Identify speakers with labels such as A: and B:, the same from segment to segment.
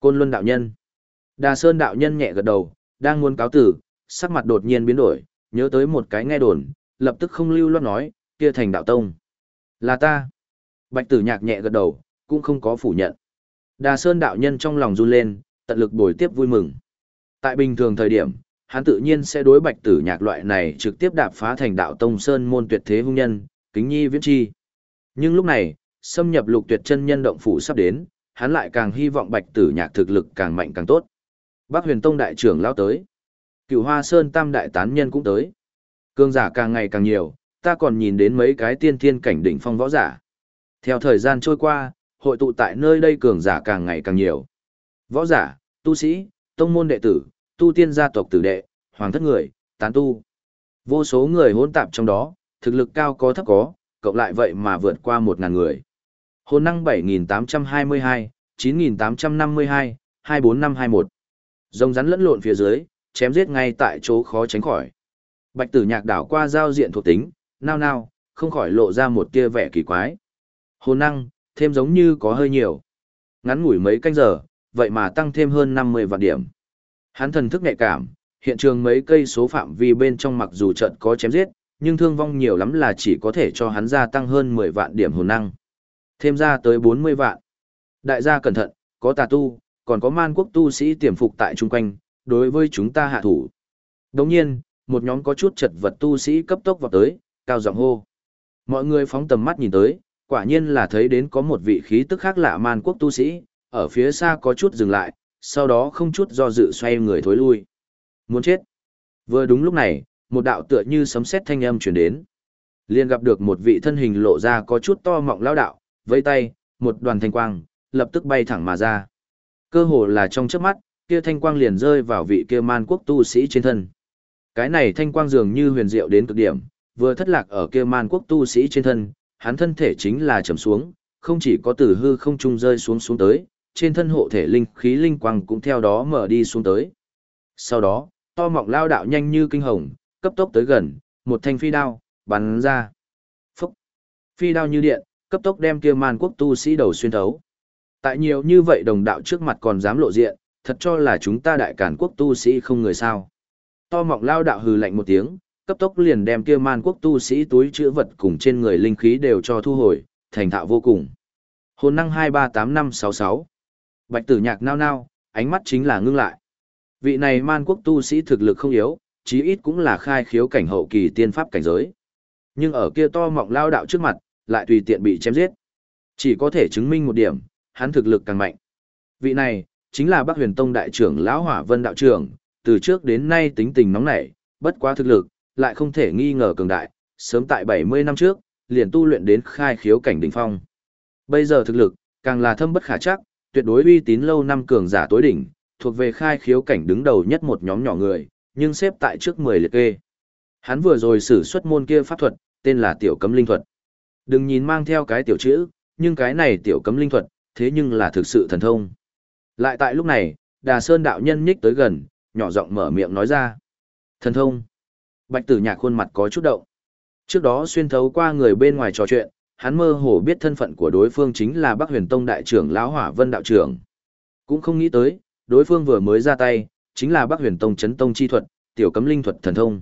A: Côn Luân đạo nhân. Đà Sơn đạo nhân nhẹ gật đầu, đang muốn cáo tử, sắc mặt đột nhiên biến đổi, nhớ tới một cái nghe đồn, lập tức không lưu loát nói, kia thành đạo tông. Là ta. Bạch tử nhạc nhẹ gật đầu, cũng không có phủ nhận. Đà Sơn đạo nhân trong lòng run lên, tận lực bồi tiếp vui mừng. Tại bình thường thời điểm, hắn tự nhiên sẽ đối bạch tử nhạc loại này trực tiếp đạp phá thành đạo tông Sơn môn tuyệt thế hung nhân, kính nhi viễn chi. Nhưng lúc này, xâm nhập lục tuyệt chân nhân động phủ sắp đến, hắn lại càng hy vọng bạch tử nhạc thực lực càng mạnh càng tốt. Bác huyền tông đại trưởng lao tới. Cựu hoa sơn tam đại tán nhân cũng tới. Cương giả càng ngày càng nhiều, ta còn nhìn đến mấy cái tiên thiên cảnh đỉnh phong võ giả. Theo thời gian trôi qua, hội tụ tại nơi đây cường giả càng ngày càng nhiều. Võ giả, tu sĩ, tông môn đệ tử, tu tiên gia tộc tử đệ, hoàng thất người, tán tu. Vô số người hỗn tạp trong đó, thực lực cao có thấp có, cộng lại vậy mà vượt qua 1.000 người. Hồn năng 7822, 9852, 24521. Rồng rắn lẫn lộn phía dưới, chém giết ngay tại chỗ khó tránh khỏi. Bạch tử nhạc đảo qua giao diện thuộc tính, nao nao, không khỏi lộ ra một tia vẻ kỳ quái. Hồn năng, thêm giống như có hơi nhiều. Ngắn ngủi mấy canh giờ, vậy mà tăng thêm hơn 50 vạn điểm. Hắn thần thức nhạy cảm, hiện trường mấy cây số phạm vi bên trong mặc dù trận có chém giết, nhưng thương vong nhiều lắm là chỉ có thể cho hắn gia tăng hơn 10 vạn điểm hồn năng. Thêm ra tới 40 vạn. Đại gia cẩn thận, có tà tu, còn có man quốc tu sĩ tiềm phục tại chung quanh, đối với chúng ta hạ thủ. Đồng nhiên, một nhóm có chút chật vật tu sĩ cấp tốc vào tới, cao giọng hô. Mọi người phóng tầm mắt nhìn tới, quả nhiên là thấy đến có một vị khí tức khác lạ man quốc tu sĩ, ở phía xa có chút dừng lại, sau đó không chút do dự xoay người thối lui. Muốn chết. Vừa đúng lúc này, một đạo tựa như sấm sét thanh âm truyền đến. liền gặp được một vị thân hình lộ ra có chút to mọng lao đạo, vây tay, một đoàn thanh quang, lập tức bay thẳng mà ra. Cơ hồ là trong chớp mắt, kia thanh quang liền rơi vào vị kia man quốc tu sĩ trên thân. Cái này thanh quang dường như huyền diệu đến cực điểm, vừa thất lạc ở kia man quốc tu sĩ trên thân, hắn thân thể chính là trầm xuống, không chỉ có từ hư không trung rơi xuống xuống tới, trên thân hộ thể linh khí linh quang cũng theo đó mở đi xuống tới. Sau đó, to mọng lao đạo nhanh như kinh hồng, cấp tốc tới gần, một thanh phi đao, bắn ra. Phúc! Phi đao như điện, cấp tốc đem kia man quốc tu sĩ đầu xuyên thấu. Tại nhiều như vậy đồng đạo trước mặt còn dám lộ diện, thật cho là chúng ta đại cản quốc tu sĩ không người sao. To mọng lao đạo hừ lạnh một tiếng, cấp tốc liền đem kia man quốc tu sĩ túi chữ vật cùng trên người linh khí đều cho thu hồi, thành thạo vô cùng. Hồn năng 238566 Bạch tử nhạc nao nao, ánh mắt chính là ngưng lại. Vị này man quốc tu sĩ thực lực không yếu, chí ít cũng là khai khiếu cảnh hậu kỳ tiên pháp cảnh giới. Nhưng ở kia to mọng lao đạo trước mặt, lại tùy tiện bị chém giết. Chỉ có thể chứng minh một điểm, hắn thực lực càng mạnh. Vị này, chính là Bắc Huyền Tông đại trưởng lão Hỏa Vân đạo trưởng, từ trước đến nay tính tình nóng nảy, bất quá thực lực, lại không thể nghi ngờ cường đại, sớm tại 70 năm trước, liền tu luyện đến khai khiếu cảnh đỉnh phong. Bây giờ thực lực, càng là thâm bất khả chắc, tuyệt đối uy tín lâu năm cường giả tối đỉnh, thuộc về khai khiếu cảnh đứng đầu nhất một nhóm nhỏ người, nhưng xếp tại trước 10 liệt kê. Hắn vừa rồi sử xuất môn kia pháp thuật, tên là tiểu cấm linh thuật. Đừng nhìn mang theo cái tiểu chữ, nhưng cái này tiểu cấm linh thuật, thế nhưng là thực sự thần thông. Lại tại lúc này, Đà Sơn đạo nhân nhích tới gần, nhỏ giọng mở miệng nói ra. Thần thông. Bạch tử nhạc khuôn mặt có chút động. Trước đó xuyên thấu qua người bên ngoài trò chuyện, hắn mơ hồ biết thân phận của đối phương chính là Bắc Huyền Tông đại trưởng lão Hỏa Vân đạo trưởng. Cũng không nghĩ tới, đối phương vừa mới ra tay, chính là Bắc Huyền Tông chấn tông chi thuật, tiểu cấm linh thuật thần thông.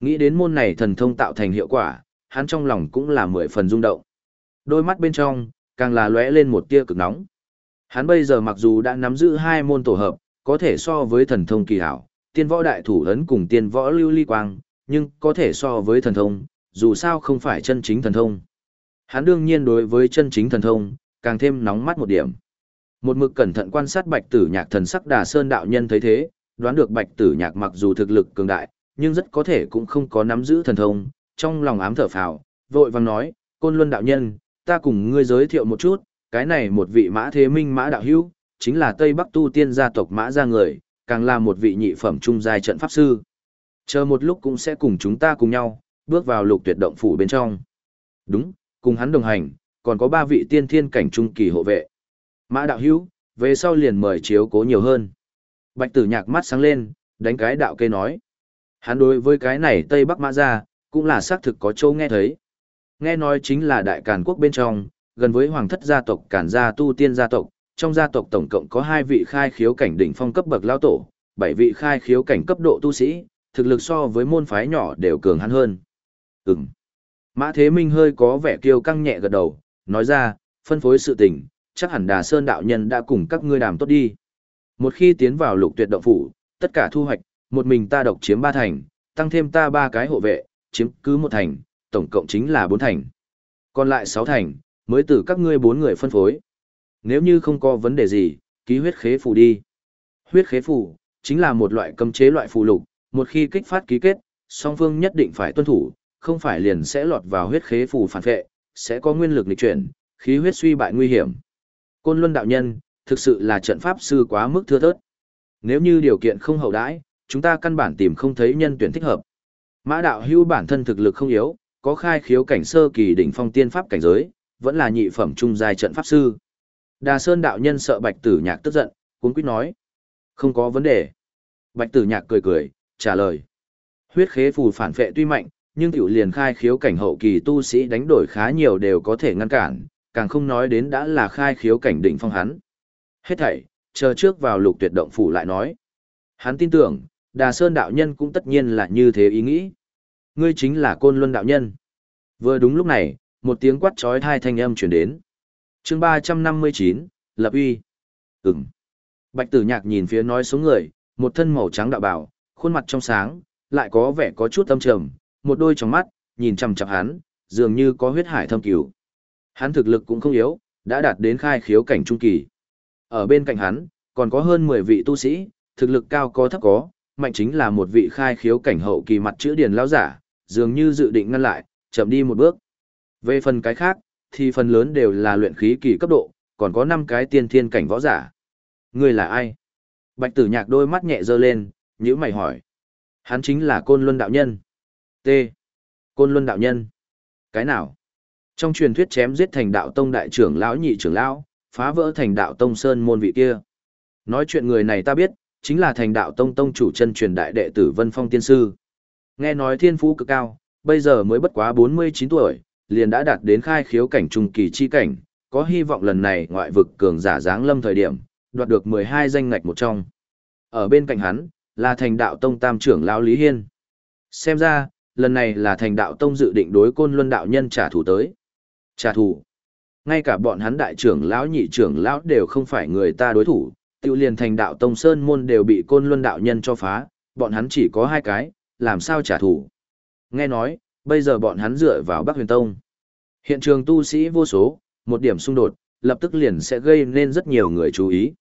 A: Nghĩ đến môn này thần thông tạo thành hiệu quả, hắn trong lòng cũng là mười phần rung động. Đôi mắt bên trong, càng là lóe lên một tia cực nóng. Hắn bây giờ mặc dù đã nắm giữ hai môn tổ hợp, có thể so với thần thông kỳ hảo, tiên võ đại thủ ấn cùng tiên võ lưu ly quang, nhưng có thể so với thần thông, dù sao không phải chân chính thần thông. Hắn đương nhiên đối với chân chính thần thông, càng thêm nóng mắt một điểm. Một mực cẩn thận quan sát bạch tử nhạc thần sắc đà sơn đạo nhân thấy thế, đoán được bạch tử nhạc mặc dù thực lực cường đại, nhưng rất có thể cũng không có nắm giữ thần thông, trong lòng ám thở phào, vội vàng nói, côn luân đạo nhân, ta cùng ngươi giới thiệu một chút, cái này một vị mã thế minh mã đạo hữu, chính là Tây Bắc tu tiên gia tộc mã gia người, càng là một vị nhị phẩm trung giai trận pháp sư. Chờ một lúc cũng sẽ cùng chúng ta cùng nhau, bước vào lục tuyệt động phủ bên trong. Đúng, cùng hắn đồng hành, còn có ba vị tiên thiên cảnh trung kỳ hộ vệ. Mã đạo hữu, về sau liền mời chiếu cố nhiều hơn. Bạch tử nhạc mắt sáng lên, đánh cái đạo kê nói. Hắn đối với cái này Tây Bắc Mã gia, cũng là xác thực có châu nghe thấy. Nghe nói chính là đại càn quốc bên trong, gần với hoàng thất gia tộc càn gia tu tiên gia tộc, Trong gia tộc tổng cộng có hai vị khai khiếu cảnh đỉnh phong cấp bậc lao tổ, bảy vị khai khiếu cảnh cấp độ tu sĩ, thực lực so với môn phái nhỏ đều cường hắn hơn. Ừm. Mã Thế Minh hơi có vẻ kiêu căng nhẹ gật đầu, nói ra, phân phối sự tình, chắc hẳn Đà Sơn đạo nhân đã cùng các ngươi đàm tốt đi. Một khi tiến vào lục tuyệt động phủ, tất cả thu hoạch, một mình ta độc chiếm ba thành, tăng thêm ta ba cái hộ vệ, chiếm cứ một thành, tổng cộng chính là bốn thành. Còn lại sáu thành, mới từ các ngươi bốn người phân phối. Nếu như không có vấn đề gì, ký huyết khế phù đi. Huyết khế phù, chính là một loại cấm chế loại phù lục, một khi kích phát ký kết, song phương nhất định phải tuân thủ, không phải liền sẽ lọt vào huyết khế phù phản vệ, sẽ có nguyên lực lịch chuyển, khí huyết suy bại nguy hiểm. Côn Luân đạo nhân, thực sự là trận pháp sư quá mức thưa thớt. Nếu như điều kiện không hậu đãi, chúng ta căn bản tìm không thấy nhân tuyển thích hợp. Mã đạo hưu bản thân thực lực không yếu, có khai khiếu cảnh sơ kỳ đỉnh phong tiên pháp cảnh giới, vẫn là nhị phẩm trung giai trận pháp sư. Đà Sơn đạo nhân sợ Bạch Tử Nhạc tức giận, cuống quýt nói: "Không có vấn đề." Bạch Tử Nhạc cười cười, trả lời: "Huyết khế phù phản phệ tuy mạnh, nhưng tiểu liền khai khiếu cảnh hậu kỳ tu sĩ đánh đổi khá nhiều đều có thể ngăn cản, càng không nói đến đã là khai khiếu cảnh đỉnh phong hắn. Hết thảy, chờ trước vào lục tuyệt động phủ lại nói. Hắn tin tưởng, Đà Sơn đạo nhân cũng tất nhiên là như thế ý nghĩ. Ngươi chính là Côn Luân đạo nhân. Vừa đúng lúc này, một tiếng quát chói tai thanh âm truyền đến. Chương 359, Lập uy. Ừm. Bạch Tử Nhạc nhìn phía nói số người, một thân màu trắng đạo bào, khuôn mặt trong sáng, lại có vẻ có chút âm trầm, một đôi tròng mắt, nhìn chằm chằm hắn, dường như có huyết hải thâm cửu. Hắn thực lực cũng không yếu, đã đạt đến khai khiếu cảnh trung kỳ. Ở bên cạnh hắn, còn có hơn 10 vị tu sĩ, thực lực cao có thấp có, mạnh chính là một vị khai khiếu cảnh hậu kỳ mặt chữ điền lão giả, dường như dự định ngăn lại, chậm đi một bước. Về phần cái khác, thì phần lớn đều là luyện khí kỳ cấp độ, còn có 5 cái tiên thiên cảnh võ giả. Người là ai? Bạch tử nhạc đôi mắt nhẹ dơ lên, nhữ mày hỏi. Hắn chính là Côn Luân Đạo Nhân. T. Côn Luân Đạo Nhân. Cái nào? Trong truyền thuyết chém giết thành đạo tông đại trưởng lão nhị trưởng lão, phá vỡ thành đạo tông sơn môn vị kia. Nói chuyện người này ta biết, chính là thành đạo tông tông chủ chân truyền đại đệ tử Vân Phong tiên sư. Nghe nói thiên phú cực cao, bây giờ mới bất quá 49 tuổi, liền đã đạt đến khai khiếu cảnh trung kỳ chi cảnh, có hy vọng lần này ngoại vực cường giả dáng lâm thời điểm, đoạt được 12 danh ngạch một trong. Ở bên cạnh hắn, là thành đạo tông tam trưởng lão Lý Hiên. Xem ra, lần này là thành đạo tông dự định đối côn luân đạo nhân trả thù tới. Trả thù. Ngay cả bọn hắn đại trưởng lão nhị trưởng lão đều không phải người ta đối thủ, tiêu liền thành đạo tông sơn môn đều bị côn luân đạo nhân cho phá, bọn hắn chỉ có hai cái, làm sao trả thù. Nghe nói, bây giờ bọn hắn dựa vào Bắc Huyền Tông. Hiện trường tu sĩ vô số, một điểm xung đột, lập tức liền sẽ gây nên rất nhiều người chú ý.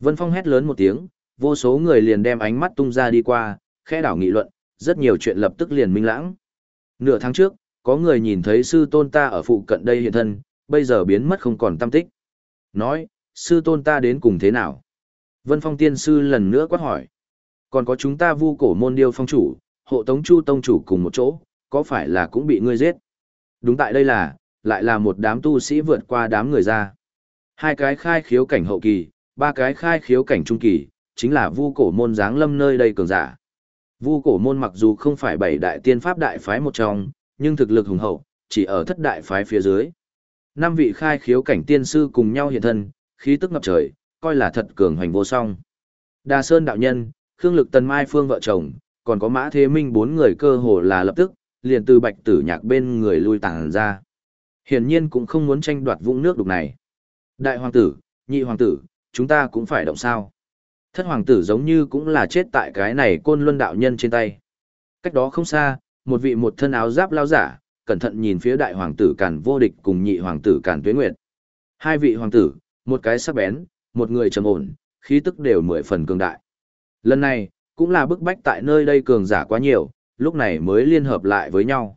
A: Vân Phong hét lớn một tiếng, vô số người liền đem ánh mắt tung ra đi qua, khẽ đảo nghị luận, rất nhiều chuyện lập tức liền minh lãng. Nửa tháng trước, có người nhìn thấy sư tôn ta ở phụ cận đây hiện thân, bây giờ biến mất không còn tâm tích. Nói, sư tôn ta đến cùng thế nào? Vân Phong tiên sư lần nữa quát hỏi. Còn có chúng ta vu cổ môn điêu phong chủ, hộ tống chu tông chủ cùng một chỗ, có phải là cũng bị ngươi giết? Đúng tại đây là, lại là một đám tu sĩ vượt qua đám người ra. Hai cái khai khiếu cảnh hậu kỳ, ba cái khai khiếu cảnh trung kỳ, chính là vu cổ môn giáng lâm nơi đây cường giả. Vu cổ môn mặc dù không phải bảy đại tiên pháp đại phái một trong, nhưng thực lực hùng hậu, chỉ ở thất đại phái phía dưới. Năm vị khai khiếu cảnh tiên sư cùng nhau hiện thân, khí tức ngập trời, coi là thật cường hoành vô song. Đà Sơn đạo nhân, Khương Lực Tần Mai Phương vợ chồng, còn có Mã Thế Minh bốn người cơ hồ là lập tức, liền từ bạch tử nhạc bên người lui tàng ra. Hiển nhiên cũng không muốn tranh đoạt vũng nước đục này. Đại hoàng tử, nhị hoàng tử, chúng ta cũng phải động sao. Thất hoàng tử giống như cũng là chết tại cái này côn luân đạo nhân trên tay. Cách đó không xa, một vị một thân áo giáp lao giả, cẩn thận nhìn phía đại hoàng tử càn vô địch cùng nhị hoàng tử càn tuế nguyệt. Hai vị hoàng tử, một cái sắc bén, một người trầm ổn, khí tức đều mười phần cường đại. Lần này, cũng là bức bách tại nơi đây cường giả quá nhiều, lúc này mới liên hợp lại với nhau.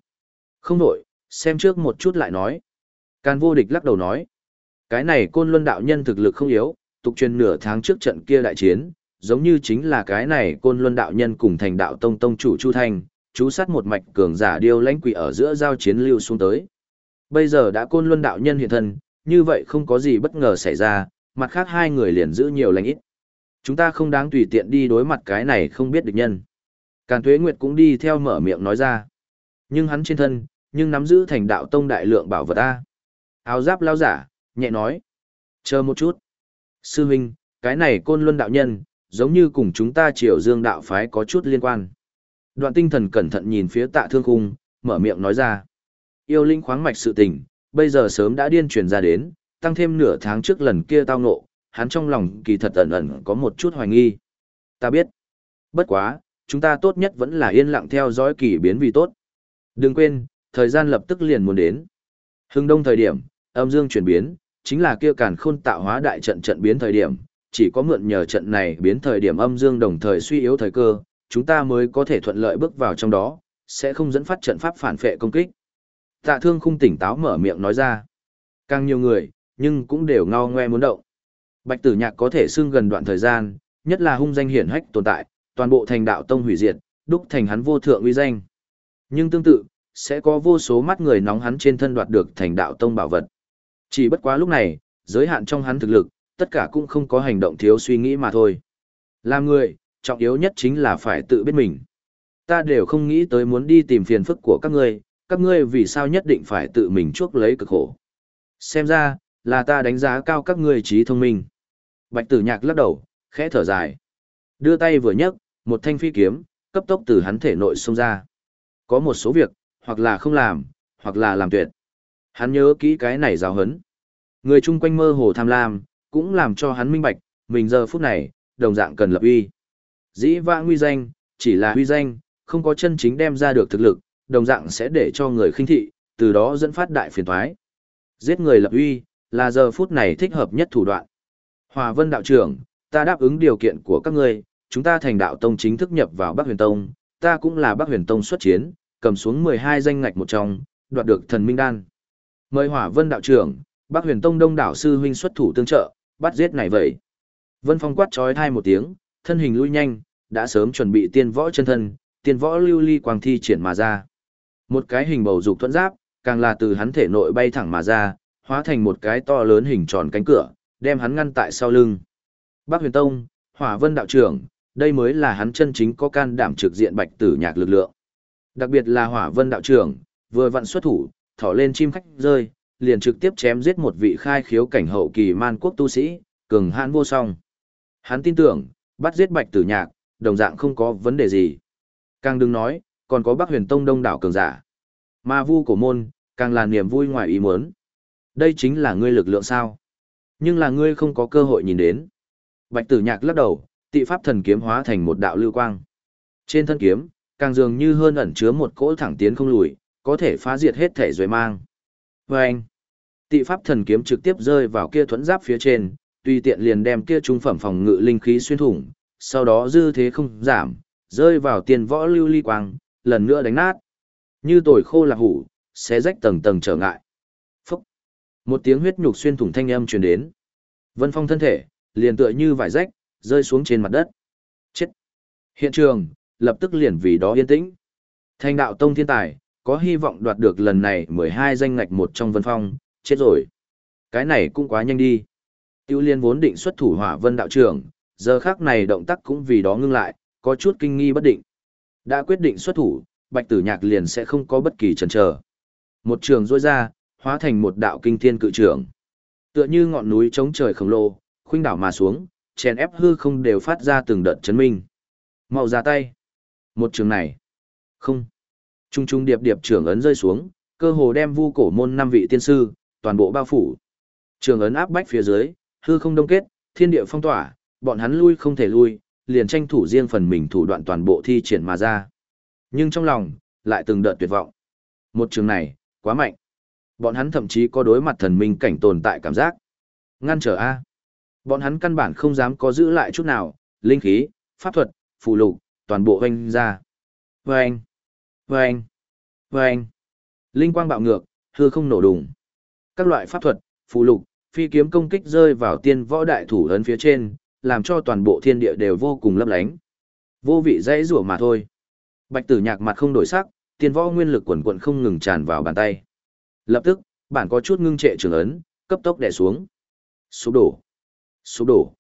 A: Không đổi, xem trước một chút lại nói. Càn vô địch lắc đầu nói. Cái này côn luân đạo nhân thực lực không yếu, tục truyền nửa tháng trước trận kia đại chiến, giống như chính là cái này côn luân đạo nhân cùng thành đạo tông tông chủ Chu Thanh, chú sát một mạch cường giả điêu lãnh quỷ ở giữa giao chiến lưu xuống tới. Bây giờ đã côn luân đạo nhân hiện thân, như vậy không có gì bất ngờ xảy ra, mặt khác hai người liền giữ nhiều lành ít. Chúng ta không đáng tùy tiện đi đối mặt cái này không biết địch nhân. Càn Tuế Nguyệt cũng đi theo mở miệng nói ra. Nhưng hắn trên thân, nhưng nắm giữ thành đạo tông đại lượng bảo vật A. Áo giáp lao giả, nhẹ nói. Chờ một chút. Sư huynh, cái này côn luân đạo nhân, giống như cùng chúng ta triều dương đạo phái có chút liên quan. Đoạn tinh thần cẩn thận nhìn phía tạ thương khung, mở miệng nói ra. Yêu linh khoáng mạch sự tình, bây giờ sớm đã điên truyền ra đến, tăng thêm nửa tháng trước lần kia tao ngộ, hắn trong lòng kỳ thật ẩn ẩn có một chút hoài nghi. Ta biết. Bất quá, chúng ta tốt nhất vẫn là yên lặng theo dõi kỳ biến vì tốt. Đừng quên, thời gian lập tức liền muốn đến. Hưng đông thời điểm, âm dương chuyển biến, chính là kia càn khôn tạo hóa đại trận trận biến thời điểm, chỉ có mượn nhờ trận này biến thời điểm âm dương đồng thời suy yếu thời cơ, chúng ta mới có thể thuận lợi bước vào trong đó, sẽ không dẫn phát trận pháp phản phệ công kích. Tạ thương khung tỉnh táo mở miệng nói ra. Càng nhiều người, nhưng cũng đều ngao ngoe muốn động. Bạch tử nhạc có thể xưng gần đoạn thời gian, nhất là hung danh hiển hách tồn tại, toàn bộ thành đạo tông hủy diệt, đúc thành hắn vô thượng uy danh. Nhưng tương tự, sẽ có vô số mắt người nóng hắn trên thân đoạt được thành đạo tông bảo vật. Chỉ bất quá lúc này, giới hạn trong hắn thực lực, tất cả cũng không có hành động thiếu suy nghĩ mà thôi. Làm người, trọng yếu nhất chính là phải tự biết mình. Ta đều không nghĩ tới muốn đi tìm phiền phức của các ngươi, các ngươi vì sao nhất định phải tự mình chuốc lấy cực khổ. Xem ra, là ta đánh giá cao các ngươi trí thông minh. Bạch tử nhạc lắc đầu, khẽ thở dài. Đưa tay vừa nhấc, một thanh phi kiếm, cấp tốc từ hắn thể nội xông ra. Có một số việc, hoặc là không làm, hoặc là làm tuyệt. Hắn nhớ kỹ cái này giáo hấn. Người chung quanh mơ hồ tham lam, cũng làm cho hắn minh bạch, mình giờ phút này, đồng dạng cần lập uy. Dĩ vãng uy danh, chỉ là uy danh, không có chân chính đem ra được thực lực, đồng dạng sẽ để cho người khinh thị, từ đó dẫn phát đại phiền toái. Giết người lập uy, là giờ phút này thích hợp nhất thủ đoạn. Hòa Vân đạo trưởng, ta đáp ứng điều kiện của các ngươi, chúng ta thành đạo tông chính thức nhập vào Bắc Huyền Tông, ta cũng là Bắc Huyền Tông xuất chiến, cầm xuống 12 danh ngạch một trong, đoạt được thần minh đan. Mời Hỏa Vân đạo trưởng, Bắc Huyền Tông đông đảo sư huynh xuất thủ tương trợ, bắt giết này vậy. Vân Phong quát chói thai một tiếng, thân hình lui nhanh, đã sớm chuẩn bị tiên võ chân thân, tiên võ lưu ly quang thi triển mà ra. Một cái hình bầu dục thuẫn giáp, càng là từ hắn thể nội bay thẳng mà ra, hóa thành một cái to lớn hình tròn cánh cửa, đem hắn ngăn tại sau lưng. Bác Huyền Tông, Hỏa Vân đạo trưởng, đây mới là hắn chân chính có can đảm trực diện bạch tử nhạc lực lượng. Đặc biệt là Hỏa Vân đạo trưởng, vừa vặn xuất thủ, thỏ lên chim khách rơi, liền trực tiếp chém giết một vị khai khiếu cảnh hậu kỳ man quốc tu sĩ, cường hãn vô song. Hắn tin tưởng, bắt giết bạch tử nhạc, đồng dạng không có vấn đề gì. Càng đừng nói, còn có Bắc Huyền Tông đông đảo cường giả. Ma vu cổ môn, càng là niềm vui ngoài ý muốn. Đây chính là ngươi lực lượng sao? Nhưng là ngươi không có cơ hội nhìn đến. Bạch Tử Nhạc lắc đầu, tị pháp thần kiếm hóa thành một đạo lưu quang. Trên thân kiếm, càng dường như hơn ẩn chứa một cỗ thẳng tiến không lùi, có thể phá diệt hết thể rồi mang. Và anh, tị pháp thần kiếm trực tiếp rơi vào kia thuẫn giáp phía trên, tùy tiện liền đem kia trung phẩm phòng ngự linh khí xuyên thủng, sau đó dư thế không giảm, rơi vào tiền võ lưu ly quang, lần nữa đánh nát. Như tồi khô lạc hủ, xé rách tầng tầng trở ngại. Một tiếng huyết nhục xuyên thủng thanh âm truyền đến. Vân Phong thân thể, liền tựa như vải rách, rơi xuống trên mặt đất. Chết! Hiện trường, lập tức liền vì đó yên tĩnh. Thanh đạo tông thiên tài, có hy vọng đoạt được lần này 12 danh ngạch một trong Vân Phong, chết rồi. Cái này cũng quá nhanh đi. Tiêu liên vốn định xuất thủ hỏa vân đạo trưởng, giờ khác này động tác cũng vì đó ngưng lại, có chút kinh nghi bất định. Đã quyết định xuất thủ, bạch tử nhạc liền sẽ không có bất kỳ chần chờ. Một trường rôi ra, hóa thành một đạo kinh thiên cự trưởng, Tựa như ngọn núi chống trời khổng lồ, khuynh đảo mà xuống, chèn ép hư không đều phát ra từng đợt chấn minh. Mau ra tay. Một trường này. Không. Trung trung điệp điệp trường ấn rơi xuống, cơ hồ đem vu cổ môn năm vị tiên sư, toàn bộ bao phủ. Trường ấn áp bách phía dưới, hư không đông kết, thiên địa phong tỏa, bọn hắn lui không thể lui, liền tranh thủ riêng phần mình thủ đoạn toàn bộ thi triển mà ra. Nhưng trong lòng, lại từng đợt tuyệt vọng. Một trường này, quá mạnh. Bọn hắn thậm chí có đối mặt thần minh cảnh tồn tại cảm giác. Ngăn trở A. Bọn hắn căn bản không dám có giữ lại chút nào, linh khí, pháp thuật, phù lục, toàn bộ hoanh ra. Vâng! Vâng! Vâng! Linh quang bạo ngược, hư không nổ đùng. Các loại pháp thuật, phù lục, phi kiếm công kích rơi vào tiên võ đại thủ ấn phía trên, làm cho toàn bộ thiên địa đều vô cùng lấp lánh. Vô vị dãy rủa mà thôi. Bạch tử nhạc mặt không đổi sắc, tiên võ nguyên lực quần quận không ngừng tràn vào bàn tay. Lập tức, bản có chút ngưng trệ trường ấn, cấp tốc đè xuống. Sụp đổ. Sụp đổ.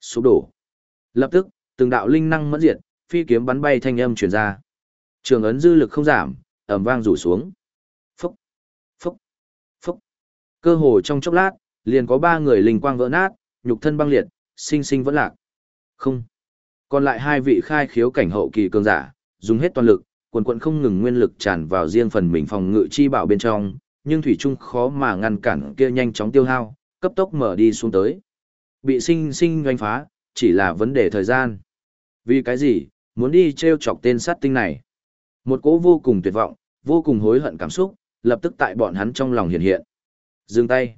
A: Sụp đổ. Lập tức, từng đạo linh năng mẫn diệt, phi kiếm bắn bay thanh âm truyền ra. Trường ấn dư lực không giảm, ầm vang rủ xuống. Phúc. Phúc. Phúc. Cơ hồ trong chốc lát, liền có ba người linh quang vỡ nát, nhục thân băng liệt, sinh sinh vẫn lạc. Không. Còn lại hai vị khai khiếu cảnh hậu kỳ cường giả, dùng hết toàn lực, quần quần không ngừng nguyên lực tràn vào riêng phần mình phòng ngự chi bảo bên trong, nhưng thủy trung khó mà ngăn cản kia nhanh chóng tiêu hao, cấp tốc mở đi xuống tới. Bị sinh sinh doanh phá, chỉ là vấn đề thời gian. Vì cái gì, muốn đi treo chọc tên sát tinh này. Một cỗ vô cùng tuyệt vọng, vô cùng hối hận cảm xúc, lập tức tại bọn hắn trong lòng hiện hiện. Dừng tay.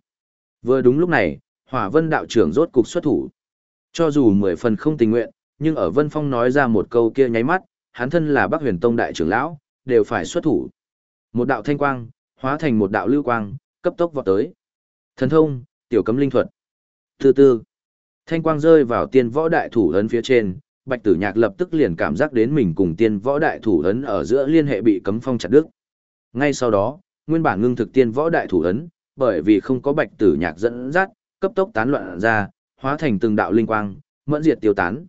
A: Vừa đúng lúc này, hỏa vân đạo trưởng rốt cục xuất thủ. Cho dù mười phần không tình nguyện, nhưng ở Vân Phong nói ra một câu kia nháy mắt, hắn thân là Bắc Huyền Tông đại trưởng lão, đều phải xuất thủ. Một đạo thanh quang, hóa thành một đạo lưu quang, cấp tốc vọt tới. Thần thông, tiểu cấm linh thuật. Từ từ, thanh quang rơi vào tiên võ đại thủ ấn phía trên, Bạch Tử Nhạc lập tức liền cảm giác đến mình cùng tiên võ đại thủ ấn ở giữa liên hệ bị cấm phong chặt đứt. Ngay sau đó, nguyên bản ngưng thực tiên võ đại thủ ấn, bởi vì không có Bạch Tử Nhạc dẫn dắt, cấp tốc tán loạn ra, hóa thành từng đạo linh quang, mẫn diệt tiêu tán.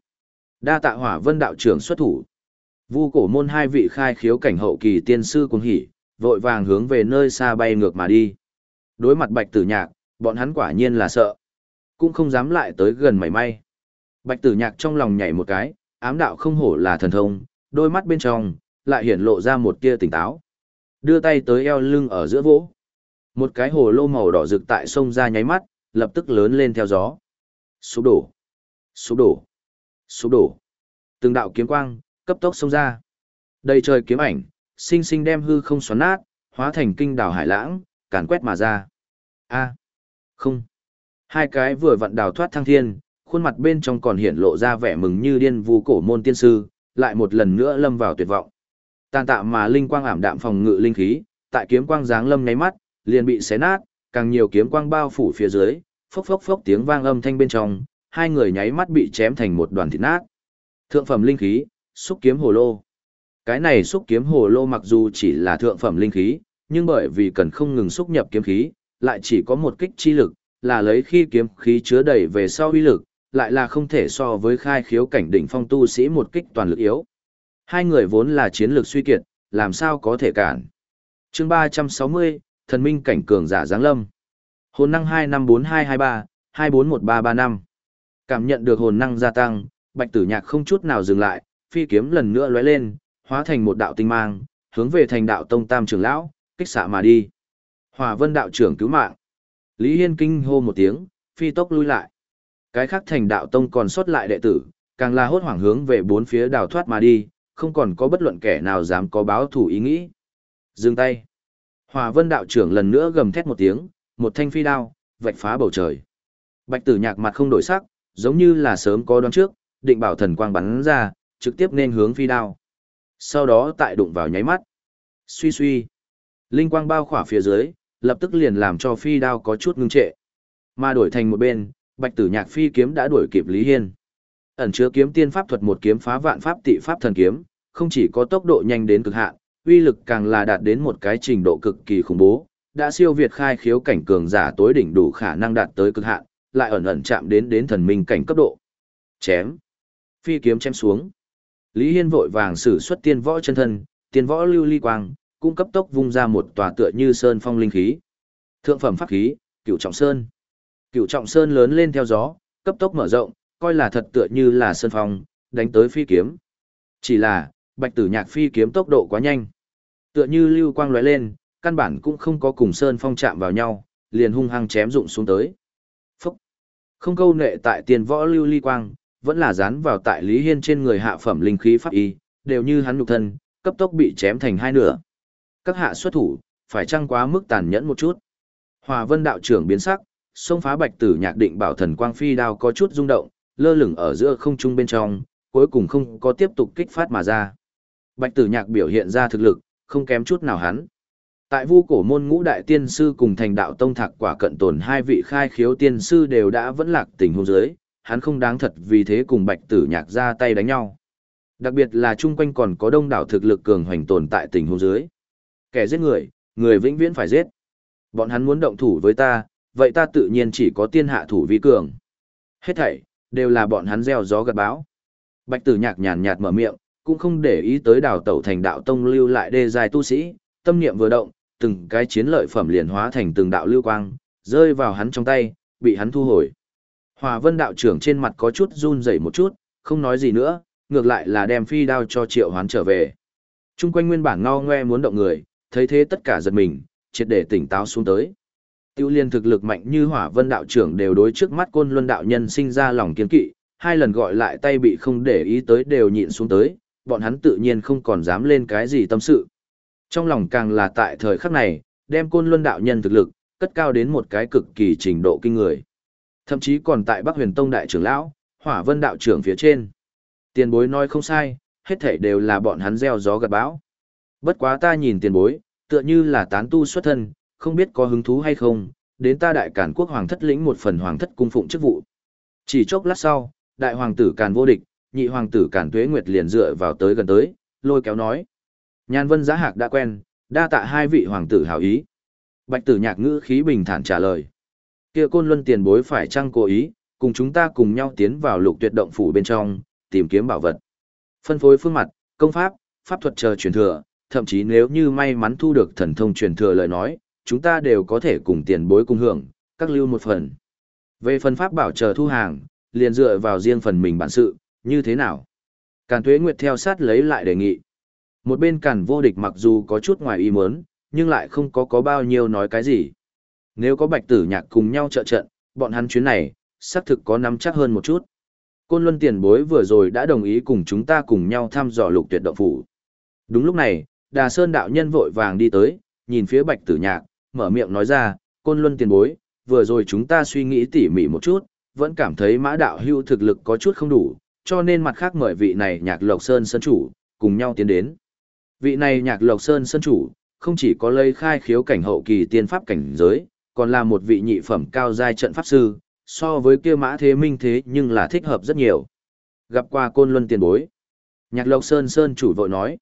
A: Đa tạ Hỏa Vân đạo trưởng xuất thủ. Vu cổ môn hai vị khai khiếu cảnh hậu kỳ tiên sư cuồng hỉ, vội vàng hướng về nơi xa bay ngược mà đi. Đối mặt Bạch Tử Nhạc, bọn hắn quả nhiên là sợ, cũng không dám lại tới gần mảy may. Bạch Tử Nhạc trong lòng nhảy một cái, ám đạo không hổ là thần thông, đôi mắt bên trong lại hiển lộ ra một tia tỉnh táo. Đưa tay tới eo lưng ở giữa vỗ. Một cái hồ lô màu đỏ rực tại sông ra nháy mắt, lập tức lớn lên theo gió. Sụp đổ, sụp đổ, sụp đổ. Từng đạo kiếm quang, cấp tốc xông ra. Đầy trời kiếm ảnh, sinh sinh đem hư không xoắn nát, hóa thành kinh đảo hải lãng, càn quét mà ra. A, không. Hai cái vừa vặn đào thoát thăng thiên, khuôn mặt bên trong còn hiện lộ ra vẻ mừng như điên vu cổ môn tiên sư, lại một lần nữa lâm vào tuyệt vọng. Tàn tạ mà linh quang ảm đạm phòng ngự linh khí, tại kiếm quang giáng lâm nháy mắt, liền bị xé nát, càng nhiều kiếm quang bao phủ phía dưới, phốc phốc phốc tiếng vang âm thanh bên trong, hai người nháy mắt bị chém thành một đoàn thịt nát. Thượng phẩm linh khí, xúc kiếm hồ lô. Cái này xúc kiếm hồ lô mặc dù chỉ là thượng phẩm linh khí, nhưng bởi vì cần không ngừng xúc nhập kiếm khí, lại chỉ có một kích chi lực, là lấy khi kiếm khí chứa đầy về sau uy lực, lại là không thể so với khai khiếu cảnh đỉnh phong tu sĩ một kích toàn lực yếu. Hai người vốn là chiến lược suy kiệt, làm sao có thể cản. chương 360, thần minh cảnh cường giả giáng lâm. Hồn năng 254223, 241335. Cảm nhận được hồn năng gia tăng, bạch tử nhạc không chút nào dừng lại, phi kiếm lần nữa lóe lên, hóa thành một đạo tinh mang, hướng về thành đạo tông tam trưởng lão, kích xạ mà đi. Hòa vân đạo trưởng cứu mạng. Lý Hiên kinh hô một tiếng, phi tốc lui lại. Cái khác thành đạo tông còn sót lại đệ tử, càng là hốt hoảng hướng về bốn phía đào thoát mà đi, không còn có bất luận kẻ nào dám có báo thủ ý nghĩ. Dừng tay. Hòa vân đạo trưởng lần nữa gầm thét một tiếng, một thanh phi đao, vạch phá bầu trời. Bạch tử nhạc mặt không đổi sắc, giống như là sớm có đoán trước, định bảo thần quang bắn ra, trực tiếp nên hướng phi đao. Sau đó tại đụng vào nháy mắt. Suy suy. Linh quang bao khỏa phía dưới, lập tức liền làm cho phi đao có chút ngưng trệ. Mà đổi thành một bên, Bạch Tử Nhạc phi kiếm đã đuổi kịp Lý Hiên. Ẩn chứa kiếm tiên pháp thuật một kiếm phá vạn pháp tị pháp thần kiếm, không chỉ có tốc độ nhanh đến cực hạn, uy lực càng là đạt đến một cái trình độ cực kỳ khủng bố, đã siêu việt khai khiếu cảnh cường giả tối đỉnh đủ khả năng đạt tới cực hạn, lại ẩn ẩn chạm đến đến thần minh cảnh cấp độ. Chém. Phi kiếm chém xuống. Lý Hiên vội vàng sử xuất tiên võ chân thân, tiên võ lưu ly quang, cung cấp tốc vung ra một tòa tựa như sơn phong linh khí. Thượng phẩm pháp khí, Cửu Trọng Sơn. Cửu Trọng Sơn lớn lên theo gió, cấp tốc mở rộng, coi là thật tựa như là sơn phong, đánh tới phi kiếm. Chỉ là, Bạch Tử Nhạc phi kiếm tốc độ quá nhanh. Tựa như lưu quang lóe lên, căn bản cũng không có cùng sơn phong chạm vào nhau, liền hung hăng chém dụng xuống tới. Phốc. Không câu nệ tại tiền võ lưu ly quang, vẫn là dán vào tại Lý Hiên trên người hạ phẩm linh khí pháp y, đều như hắn nhục thân, cấp tốc bị chém thành hai nửa. Các hạ xuất thủ, phải chăng quá mức tàn nhẫn một chút. Hòa Vân đạo trưởng biến sắc, xông phá Bạch Tử Nhạc định bảo thần quang phi đao có chút rung động, lơ lửng ở giữa không trung bên trong, cuối cùng không có tiếp tục kích phát mà ra. Bạch Tử Nhạc biểu hiện ra thực lực, không kém chút nào hắn. Tại Vu Cổ môn ngũ đại tiên sư cùng thành đạo tông thạc quả cận tồn hai vị khai khiếu tiên sư đều đã vẫn lạc tình huống dưới, hắn không đáng thật vì thế cùng Bạch Tử Nhạc ra tay đánh nhau. Đặc biệt là chung quanh còn có đông đảo thực lực cường hoành tồn tại tình huống dưới. Kẻ giết người, người vĩnh viễn phải giết. Bọn hắn muốn động thủ với ta, vậy ta tự nhiên chỉ có tiên hạ thủ vi cường. Hết thảy, đều là bọn hắn gieo gió gặt báo. Bạch tử nhạc nhàn nhạt mở miệng, cũng không để ý tới đào tẩu thành đạo tông lưu lại đê dài tu sĩ, tâm niệm vừa động, từng cái chiến lợi phẩm liền hóa thành từng đạo lưu quang, rơi vào hắn trong tay, bị hắn thu hồi. Hòa vân đạo trưởng trên mặt có chút run rẩy một chút, không nói gì nữa, ngược lại là đem phi đao cho triệu hoán trở về. Trung quanh nguyên bản ngao ngoe muốn động người, thấy thế tất cả giật mình, triệt để tỉnh táo xuống tới. Tiêu liên thực lực mạnh như hỏa vân đạo trưởng đều đối trước mắt côn luân đạo nhân sinh ra lòng kiên kỵ, hai lần gọi lại tay bị không để ý tới đều nhịn xuống tới, bọn hắn tự nhiên không còn dám lên cái gì tâm sự. Trong lòng càng là tại thời khắc này, đem côn luân đạo nhân thực lực, cất cao đến một cái cực kỳ trình độ kinh người. Thậm chí còn tại Bắc Huyền Tông đại trưởng lão, Hỏa Vân đạo trưởng phía trên. Tiền bối nói không sai, hết thảy đều là bọn hắn gieo gió gặt bão. Bất quá ta nhìn tiền bối, tựa như là tán tu xuất thân, không biết có hứng thú hay không, đến ta đại cản quốc hoàng thất lĩnh một phần hoàng thất cung phụng chức vụ. Chỉ chốc lát sau, đại hoàng tử càn vô địch, nhị hoàng tử càn tuế nguyệt liền dựa vào tới gần tới, lôi kéo nói. Nhan vân giá hạc đã quen, đa tạ hai vị hoàng tử hảo ý. Bạch tử nhạc ngữ khí bình thản trả lời kia côn luân tiền bối phải chăng cố ý, cùng chúng ta cùng nhau tiến vào lục tuyệt động phủ bên trong, tìm kiếm bảo vật. Phân phối phương mặt, công pháp, pháp thuật chờ truyền thừa, thậm chí nếu như may mắn thu được thần thông truyền thừa lời nói, chúng ta đều có thể cùng tiền bối cùng hưởng, các lưu một phần. Về phần pháp bảo chờ thu hàng, liền dựa vào riêng phần mình bản sự, như thế nào? Càn Tuế Nguyệt theo sát lấy lại đề nghị. Một bên Càn vô địch mặc dù có chút ngoài ý muốn, nhưng lại không có có bao nhiêu nói cái gì. Nếu có bạch tử nhạc cùng nhau trợ trận, bọn hắn chuyến này, xác thực có nắm chắc hơn một chút. Côn Luân tiền bối vừa rồi đã đồng ý cùng chúng ta cùng nhau thăm dò lục tuyệt động phủ. Đúng lúc này, Đà Sơn đạo nhân vội vàng đi tới, nhìn phía bạch tử nhạc, mở miệng nói ra, Côn Luân tiền bối, vừa rồi chúng ta suy nghĩ tỉ mỉ một chút, vẫn cảm thấy mã đạo hưu thực lực có chút không đủ, cho nên mặt khác mời vị này nhạc lộc sơn sân chủ, cùng nhau tiến đến. Vị này nhạc lộc sơn sân chủ, không chỉ có lây khai khiếu cảnh hậu kỳ tiên pháp cảnh giới, còn là một vị nhị phẩm cao giai trận pháp sư, so với kia mã thế minh thế nhưng là thích hợp rất nhiều. Gặp qua côn luân tiền bối. Nhạc lộc sơn sơn chủ vội nói.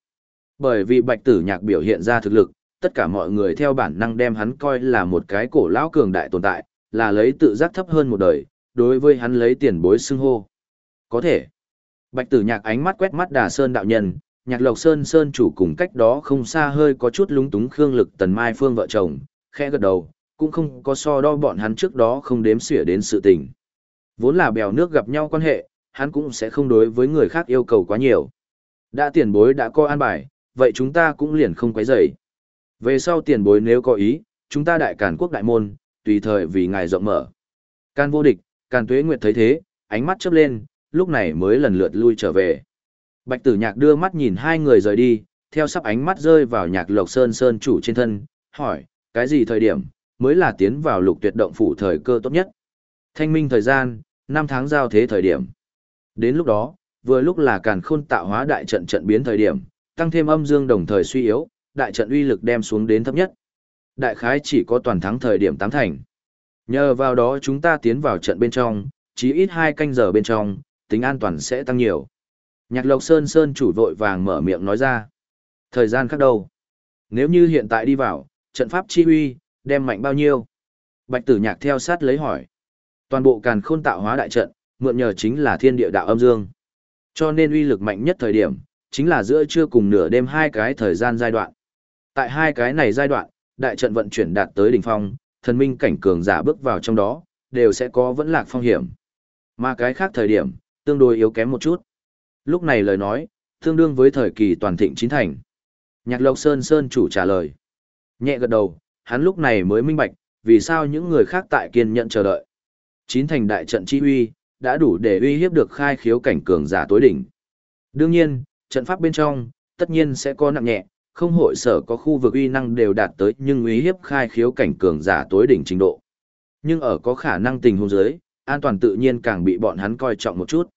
A: Bởi vì bạch tử nhạc biểu hiện ra thực lực, tất cả mọi người theo bản năng đem hắn coi là một cái cổ lão cường đại tồn tại, là lấy tự giác thấp hơn một đời, đối với hắn lấy tiền bối xưng hô. Có thể. Bạch tử nhạc ánh mắt quét mắt đà sơn đạo nhân, nhạc lộc sơn sơn chủ cùng cách đó không xa hơi có chút lúng túng khương lực tần mai phương vợ chồng, khẽ gật đầu, cũng không có so đo bọn hắn trước đó không đếm xỉa đến sự tình. Vốn là bèo nước gặp nhau quan hệ, hắn cũng sẽ không đối với người khác yêu cầu quá nhiều. Đã tiền bối đã coi an bài, vậy chúng ta cũng liền không quấy rầy. Về sau tiền bối nếu có ý, chúng ta đại càn quốc đại môn, tùy thời vì ngài rộng mở. Can vô địch, Can tuế nguyệt thấy thế, ánh mắt chớp lên, lúc này mới lần lượt lui trở về. Bạch tử nhạc đưa mắt nhìn hai người rời đi, theo sắp ánh mắt rơi vào nhạc lộc sơn sơn chủ trên thân, hỏi, cái gì thời điểm, mới là tiến vào lục tuyệt động phủ thời cơ tốt nhất. Thanh minh thời gian, năm tháng giao thế thời điểm. Đến lúc đó, vừa lúc là càn khôn tạo hóa đại trận trận biến thời điểm, tăng thêm âm dương đồng thời suy yếu, đại trận uy lực đem xuống đến thấp nhất. Đại khái chỉ có toàn thắng thời điểm tám thành. Nhờ vào đó chúng ta tiến vào trận bên trong, chí ít hai canh giờ bên trong, tính an toàn sẽ tăng nhiều. Nhạc Lộc Sơn Sơn chủ vội vàng mở miệng nói ra. Thời gian khác đâu? Nếu như hiện tại đi vào, trận pháp chi huy, đem mạnh bao nhiêu? Bạch tử nhạc theo sát lấy hỏi. Toàn bộ càn khôn tạo hóa đại trận, mượn nhờ chính là thiên địa đạo âm dương. Cho nên uy lực mạnh nhất thời điểm, chính là giữa trưa cùng nửa đêm hai cái thời gian giai đoạn. Tại hai cái này giai đoạn, đại trận vận chuyển đạt tới đỉnh phong, thần minh cảnh cường giả bước vào trong đó, đều sẽ có vẫn lạc phong hiểm. Mà cái khác thời điểm, tương đối yếu kém một chút. Lúc này lời nói, tương đương với thời kỳ toàn thịnh chín thành. Nhạc Lộc Sơn Sơn chủ trả lời. Nhẹ gật đầu, hắn lúc này mới minh bạch, vì sao những người khác tại kiên nhận chờ đợi. Chín thành đại trận chi uy, đã đủ để uy hiếp được khai khiếu cảnh cường giả tối đỉnh. Đương nhiên, trận pháp bên trong, tất nhiên sẽ có nặng nhẹ, không hội sở có khu vực uy năng đều đạt tới nhưng uy hiếp khai khiếu cảnh cường giả tối đỉnh trình độ. Nhưng ở có khả năng tình huống dưới, an toàn tự nhiên càng bị bọn hắn coi trọng một chút.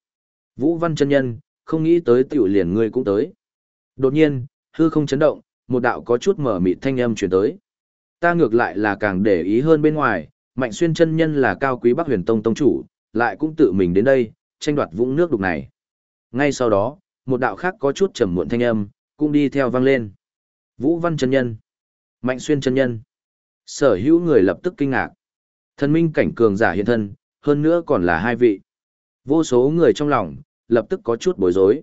A: Vũ Văn chân nhân, không nghĩ tới tiểu liền ngươi cũng tới. Đột nhiên, hư không chấn động, một đạo có chút mở mịt thanh âm truyền tới. Ta ngược lại là càng để ý hơn bên ngoài, Mạnh Xuyên chân nhân là cao quý Bắc Huyền Tông tông chủ, lại cũng tự mình đến đây, tranh đoạt vũng nước đục này. Ngay sau đó, một đạo khác có chút trầm muộn thanh âm, cũng đi theo vang lên. Vũ Văn chân nhân, Mạnh Xuyên chân nhân. Sở hữu người lập tức kinh ngạc. Thần minh cảnh cường giả hiện thân, hơn nữa còn là hai vị. Vô số người trong lòng, lập tức có chút bối rối.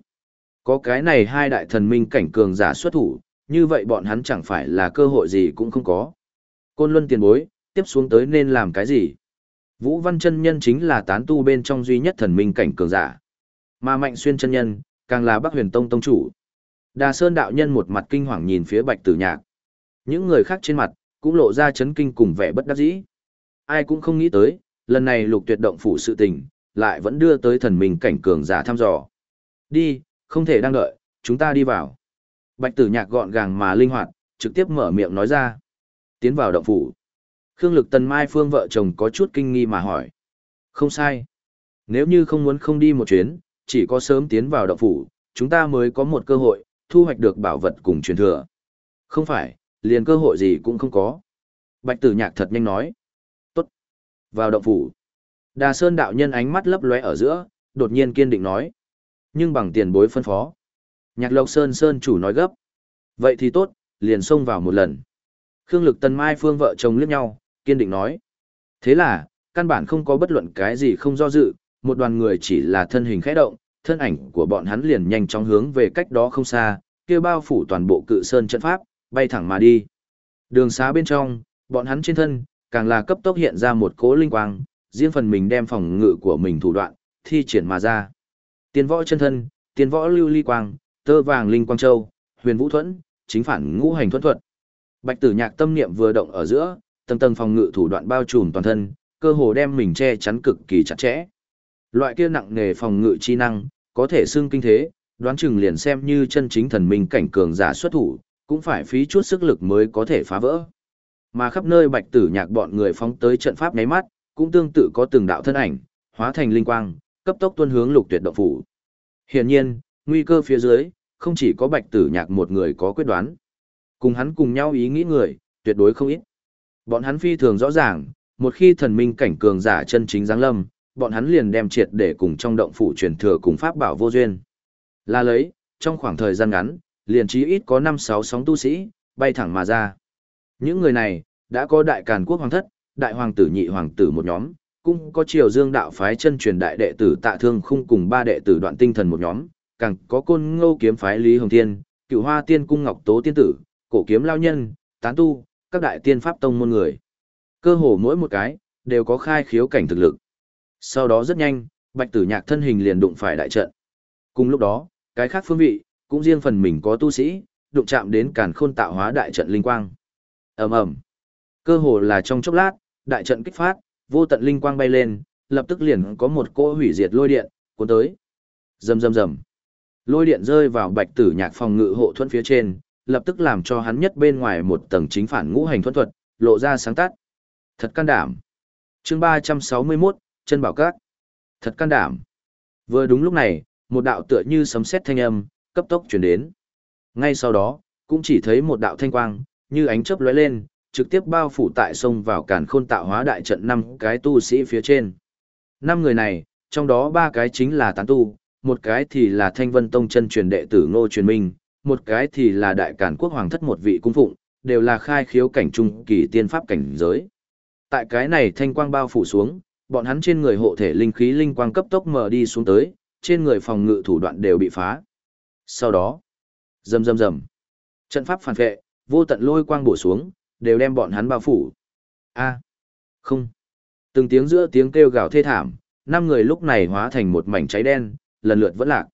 A: Có cái này hai đại thần minh cảnh cường giả xuất thủ, như vậy bọn hắn chẳng phải là cơ hội gì cũng không có. Côn Luân tiền bối, tiếp xuống tới nên làm cái gì? Vũ Văn chân nhân chính là tán tu bên trong duy nhất thần minh cảnh cường giả. Mà Mạnh Xuyên chân nhân, càng là Bắc Huyền Tông tông chủ. Đà Sơn đạo nhân một mặt kinh hoàng nhìn phía Bạch Tử Nhạc. Những người khác trên mặt cũng lộ ra chấn kinh cùng vẻ bất đắc dĩ. Ai cũng không nghĩ tới, lần này Lục Tuyệt động phủ sự tình, lại vẫn đưa tới thần minh cảnh cường giả thăm dò. Đi, không thể đang đợi, chúng ta đi vào. Bạch Tử Nhạc gọn gàng mà linh hoạt, trực tiếp mở miệng nói ra. Tiến vào động phủ. Khương Lực Tần Mai Phương vợ chồng có chút kinh nghi mà hỏi. Không sai. Nếu như không muốn không đi một chuyến, chỉ có sớm tiến vào động phủ, chúng ta mới có một cơ hội, thu hoạch được bảo vật cùng truyền thừa. Không phải, liền cơ hội gì cũng không có. Bạch tử nhạc thật nhanh nói. Tốt. Vào động phủ. Đà Sơn đạo nhân ánh mắt lấp lóe ở giữa, đột nhiên kiên định nói. Nhưng bằng tiền bối phân phó. Nhạc Lộc Sơn Sơn chủ nói gấp. Vậy thì tốt, liền xông vào một lần. Khương Lực Tần Mai Phương vợ chồng liếc nhau, kiên định nói. Thế là, căn bản không có bất luận cái gì không do dự, một đoàn người chỉ là thân hình khẽ động, thân ảnh của bọn hắn liền nhanh chóng hướng về cách đó không xa, kia bao phủ toàn bộ cự sơn trận pháp, bay thẳng mà đi. Đường xá bên trong, bọn hắn trên thân, càng là cấp tốc hiện ra một cỗ linh quang, riêng phần mình đem phòng ngự của mình thủ đoạn, thi triển mà ra. Tiên võ chân thân, tiên võ lưu ly quang, tơ vàng linh quang châu, huyền vũ thuẫn, chính phản ngũ hành thuẫn thuật. Bạch tử nhạc tâm niệm vừa động ở giữa, tầng tầng phòng ngự thủ đoạn bao trùm toàn thân, cơ hồ đem mình che chắn cực kỳ chặt chẽ. Loại kia nặng nghề phòng ngự chi năng, có thể xưng kinh thế, đoán chừng liền xem như chân chính thần minh cảnh cường giả xuất thủ, cũng phải phí chút sức lực mới có thể phá vỡ. Mà khắp nơi bạch tử nhạc bọn người phóng tới trận pháp nháy mắt, cũng tương tự có từng đạo thân ảnh, hóa thành linh quang, cấp tốc tuân hướng lục tuyệt động phủ. Hiển nhiên, nguy cơ phía dưới, không chỉ có bạch tử nhạc một người có quyết đoán. Cùng hắn cùng nhau ý nghĩ người, tuyệt đối không ít. Bọn hắn phi thường rõ ràng, một khi thần minh cảnh cường giả chân chính giáng lâm, bọn hắn liền đem triệt để cùng trong động phủ truyền thừa cùng pháp bảo vô duyên. Là lấy, trong khoảng thời gian ngắn, liền chí ít có 5-6 sóng tu sĩ, bay thẳng mà ra. Những người này, đã có đại càn quốc hoàng thất, đại hoàng tử nhị hoàng tử một nhóm, cũng có triều dương đạo phái chân truyền đại đệ tử tạ thương khung cùng ba đệ tử đoạn tinh thần một nhóm, càng có côn ngô kiếm phái Lý Hồng Thiên, cựu hoa tiên cung ngọc tố tiên tử, cổ kiếm lao nhân, tán tu, các đại tiên pháp tông môn người. Cơ hồ mỗi một cái, đều có khai khiếu cảnh thực lực. Sau đó rất nhanh, bạch tử nhạc thân hình liền đụng phải đại trận. Cùng lúc đó, cái khác phương vị, cũng riêng phần mình có tu sĩ, đụng chạm đến càn khôn tạo hóa đại trận linh quang. ầm ầm Cơ hồ là trong chốc lát, đại trận kích phát, vô tận linh quang bay lên, lập tức liền có một cỗ hủy diệt lôi điện, cuốn tới. Rầm rầm rầm. Lôi điện rơi vào bạch tử nhạc phòng ngự hộ thuẫn phía trên, lập tức làm cho hắn nhất bên ngoài một tầng chính phản ngũ hành thuẫn thuật, lộ ra sáng tắt. Thật can đảm. Chương 361, chân bảo các. Thật can đảm. Vừa đúng lúc này, một đạo tựa như sấm sét thanh âm, cấp tốc truyền đến. Ngay sau đó, cũng chỉ thấy một đạo thanh quang, như ánh chớp lóe lên, trực tiếp bao phủ tại sông vào càn khôn tạo hóa đại trận năm cái tu sĩ phía trên. Năm người này, trong đó ba cái chính là tán tu, một cái thì là thanh vân tông chân truyền đệ tử ngô truyền minh, một cái thì là đại càn quốc hoàng thất một vị cung phụng, đều là khai khiếu cảnh trung kỳ tiên pháp cảnh giới. Tại cái này thanh quang bao phủ xuống, bọn hắn trên người hộ thể linh khí linh quang cấp tốc mở đi xuống tới, trên người phòng ngự thủ đoạn đều bị phá. Sau đó, rầm rầm rầm, trận pháp phản vệ, vô tận lôi quang bổ xuống, đều đem bọn hắn bao phủ. A, không. Từng tiếng giữa tiếng kêu gào thê thảm, năm người lúc này hóa thành một mảnh cháy đen, lần lượt vẫn lạc.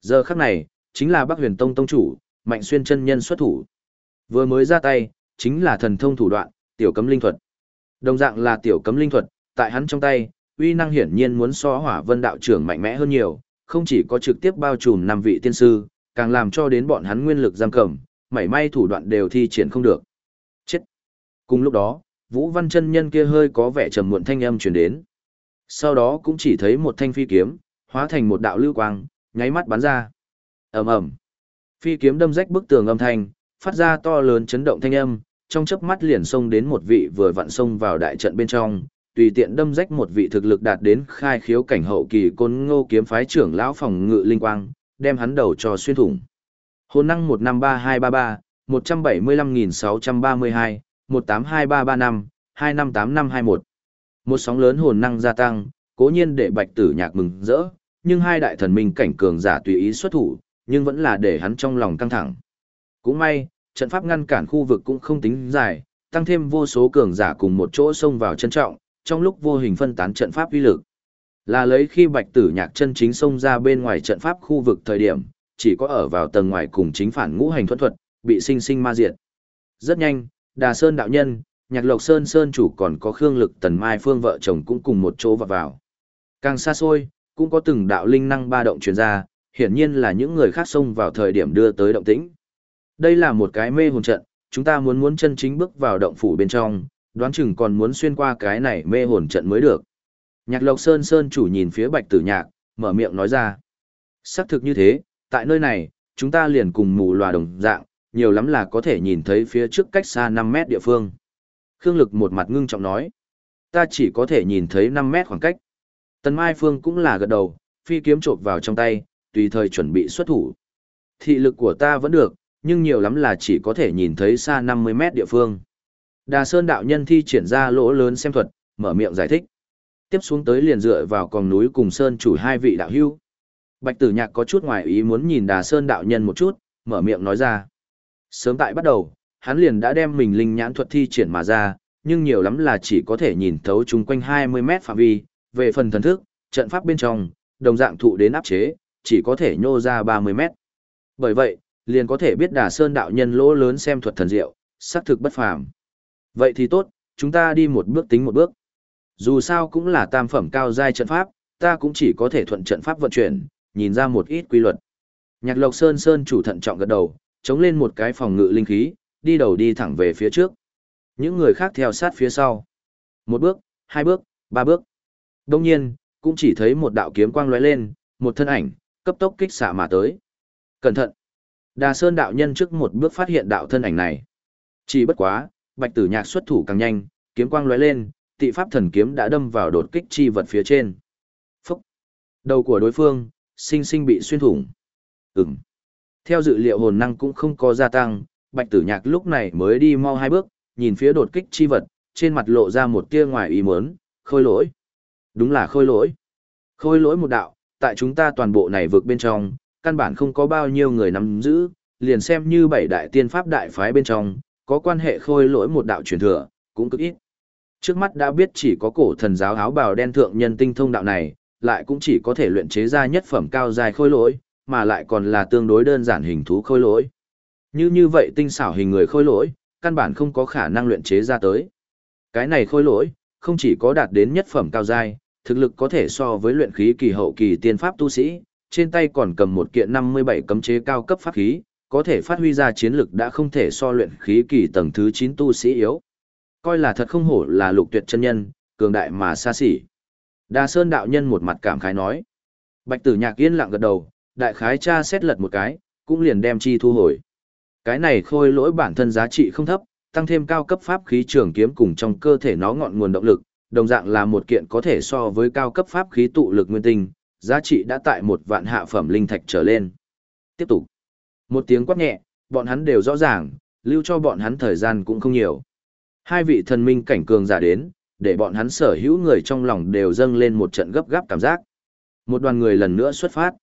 A: Giờ khắc này, chính là Bắc Huyền Tông tông chủ, Mạnh Xuyên chân nhân xuất thủ. Vừa mới ra tay, chính là thần thông thủ đoạn, tiểu cấm linh thuật. Đồng dạng là tiểu cấm linh thuật, tại hắn trong tay, uy năng hiển nhiên muốn so Hỏa Vân đạo trưởng mạnh mẽ hơn nhiều, không chỉ có trực tiếp bao trùm năm vị tiên sư, càng làm cho đến bọn hắn nguyên lực giam cầm, mảy may thủ đoạn đều thi triển không được. Chết. Cùng lúc đó, Vũ Văn chân nhân kia hơi có vẻ trầm muộn thanh âm truyền đến. Sau đó cũng chỉ thấy một thanh phi kiếm, hóa thành một đạo lưu quang, nháy mắt bắn ra. Ầm ầm. Phi kiếm đâm rách bức tường âm thanh, phát ra to lớn chấn động thanh âm, trong chớp mắt liền xông đến một vị vừa vặn xông vào đại trận bên trong, tùy tiện đâm rách một vị thực lực đạt đến khai khiếu cảnh hậu kỳ côn ngô kiếm phái trưởng lão phòng ngự linh quang, đem hắn đầu cho xuyên thủng. Hồn năng một năm ba hai ba ba Một sóng lớn hồn năng gia tăng, cố nhiên để bạch tử nhạc mừng rỡ, nhưng hai đại thần minh cảnh cường giả tùy ý xuất thủ, nhưng vẫn là để hắn trong lòng căng thẳng. Cũng may, trận pháp ngăn cản khu vực cũng không tính dài, tăng thêm vô số cường giả cùng một chỗ xông vào chân trọng, trong lúc vô hình phân tán trận pháp uy lực. Là lấy khi bạch tử nhạc chân chính xông ra bên ngoài trận pháp khu vực thời điểm, chỉ có ở vào tầng ngoài cùng chính phản ngũ hành thuẫn thuật, bị sinh sinh ma diệt. Rất nhanh, Đà Sơn đạo nhân, Nhạc Lộc Sơn Sơn chủ còn có Khương Lực Tần Mai Phương vợ chồng cũng cùng một chỗ vào vào. Càng xa xôi, cũng có từng đạo linh năng ba động truyền ra, hiển nhiên là những người khác xông vào thời điểm đưa tới động tĩnh. Đây là một cái mê hồn trận, chúng ta muốn muốn chân chính bước vào động phủ bên trong, đoán chừng còn muốn xuyên qua cái này mê hồn trận mới được. Nhạc Lộc Sơn Sơn chủ nhìn phía Bạch Tử Nhạc, mở miệng nói ra. Xác thực như thế, tại nơi này, chúng ta liền cùng mù lòa đồng dạng, nhiều lắm là có thể nhìn thấy phía trước cách xa 5 mét địa phương. Khương Lực một mặt ngưng trọng nói. Ta chỉ có thể nhìn thấy 5 mét khoảng cách. Tần Mai Phương cũng là gật đầu, phi kiếm trộn vào trong tay, tùy thời chuẩn bị xuất thủ. Thị lực của ta vẫn được, nhưng nhiều lắm là chỉ có thể nhìn thấy xa 50 mét địa phương. Đà Sơn đạo nhân thi triển ra lỗ lớn xem thuật, mở miệng giải thích. Tiếp xuống tới liền dựa vào con núi cùng Sơn chủ hai vị đạo hưu. Bạch tử nhạc có chút ngoài ý muốn nhìn Đà Sơn đạo nhân một chút, mở miệng nói ra. Sớm tại bắt đầu, hắn liền đã đem mình linh nhãn thuật thi triển mà ra, nhưng nhiều lắm là chỉ có thể nhìn thấu chung quanh 20 mét phạm vi, về phần thần thức, trận pháp bên trong, đồng dạng thụ đến áp chế, chỉ có thể nhô ra 30 mét. Bởi vậy, liền có thể biết Đà Sơn đạo nhân lỗ lớn xem thuật thần diệu, xác thực bất phàm. Vậy thì tốt, chúng ta đi một bước tính một bước. Dù sao cũng là tam phẩm cao giai trận pháp, ta cũng chỉ có thể thuận trận pháp vận chuyển, nhìn ra một ít quy luật. Nhạc Lộc Sơn Sơn chủ thận trọng gật đầu, chống lên một cái phòng ngự linh khí, đi đầu đi thẳng về phía trước. Những người khác theo sát phía sau. Một bước, hai bước, ba bước. Đông nhiên, cũng chỉ thấy một đạo kiếm quang lóe lên, một thân ảnh, cấp tốc kích xạ mà tới. Cẩn thận! Đà Sơn đạo nhân trước một bước phát hiện đạo thân ảnh này. Chỉ bất quá, bạch tử nhạc xuất thủ càng nhanh, kiếm quang lóe lên, tị pháp thần kiếm đã đâm vào đột kích chi vật phía trên. Phúc! Đầu của đối phương, sinh sinh bị xuyên thủng. Ừm! Theo dự liệu hồn năng cũng không có gia tăng, bạch tử nhạc lúc này mới đi mau hai bước, nhìn phía đột kích chi vật, trên mặt lộ ra một tia ngoài ý muốn, khôi lỗi. Đúng là khôi lỗi. Khôi lỗi một đạo, tại chúng ta toàn bộ này vượt bên trong, căn bản không có bao nhiêu người nắm giữ, liền xem như bảy đại tiên pháp đại phái bên trong, có quan hệ khôi lỗi một đạo truyền thừa, cũng cực ít. Trước mắt đã biết chỉ có cổ thần giáo áo bào đen thượng nhân tinh thông đạo này, lại cũng chỉ có thể luyện chế ra nhất phẩm cao dài khôi lỗi, mà lại còn là tương đối đơn giản hình thú khôi lỗi. Như như vậy tinh xảo hình người khôi lỗi, căn bản không có khả năng luyện chế ra tới. Cái này khôi lỗi, không chỉ có đạt đến nhất phẩm cao dài thực lực có thể so với luyện khí kỳ hậu kỳ tiên pháp tu sĩ, trên tay còn cầm một kiện 57 cấm chế cao cấp pháp khí, có thể phát huy ra chiến lực đã không thể so luyện khí kỳ tầng thứ 9 tu sĩ yếu. Coi là thật không hổ là lục tuyệt chân nhân, cường đại mà xa xỉ. Đa Sơn đạo nhân một mặt cảm khái nói. Bạch tử nhạc yên lặng gật đầu, đại khái cha xét lật một cái, cũng liền đem chi thu hồi. Cái này khôi lỗi bản thân giá trị không thấp, tăng thêm cao cấp pháp khí trường kiếm cùng trong cơ thể nó ngọn nguồn động lực, đồng dạng là một kiện có thể so với cao cấp pháp khí tụ lực nguyên tinh, giá trị đã tại một vạn hạ phẩm linh thạch trở lên. Tiếp tục. Một tiếng quát nhẹ, bọn hắn đều rõ ràng, lưu cho bọn hắn thời gian cũng không nhiều. Hai vị thần minh cảnh cường giả đến, để bọn hắn sở hữu người trong lòng đều dâng lên một trận gấp gáp cảm giác. Một đoàn người lần nữa xuất phát.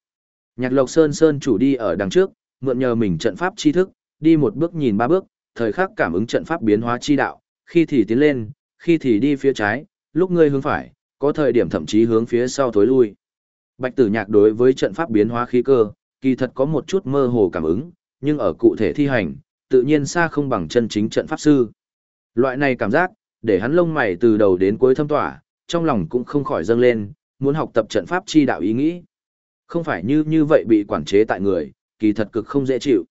A: Nhạc Lộc Sơn Sơn chủ đi ở đằng trước, mượn nhờ mình trận pháp chi thức, đi một bước nhìn ba bước, thời khắc cảm ứng trận pháp biến hóa chi đạo, khi thì tiến lên, khi thì đi phía trái, lúc ngươi hướng phải, có thời điểm thậm chí hướng phía sau thối lui. Bạch Tử Nhạc đối với trận pháp biến hóa khí cơ, kỳ thật có một chút mơ hồ cảm ứng, nhưng ở cụ thể thi hành, tự nhiên xa không bằng chân chính trận pháp sư. Loại này cảm giác, để hắn lông mày từ đầu đến cuối thâm tỏa, trong lòng cũng không khỏi dâng lên, muốn học tập trận pháp chi đạo ý nghĩ. Không phải như như vậy bị quản chế tại người, kỳ thật cực không dễ chịu.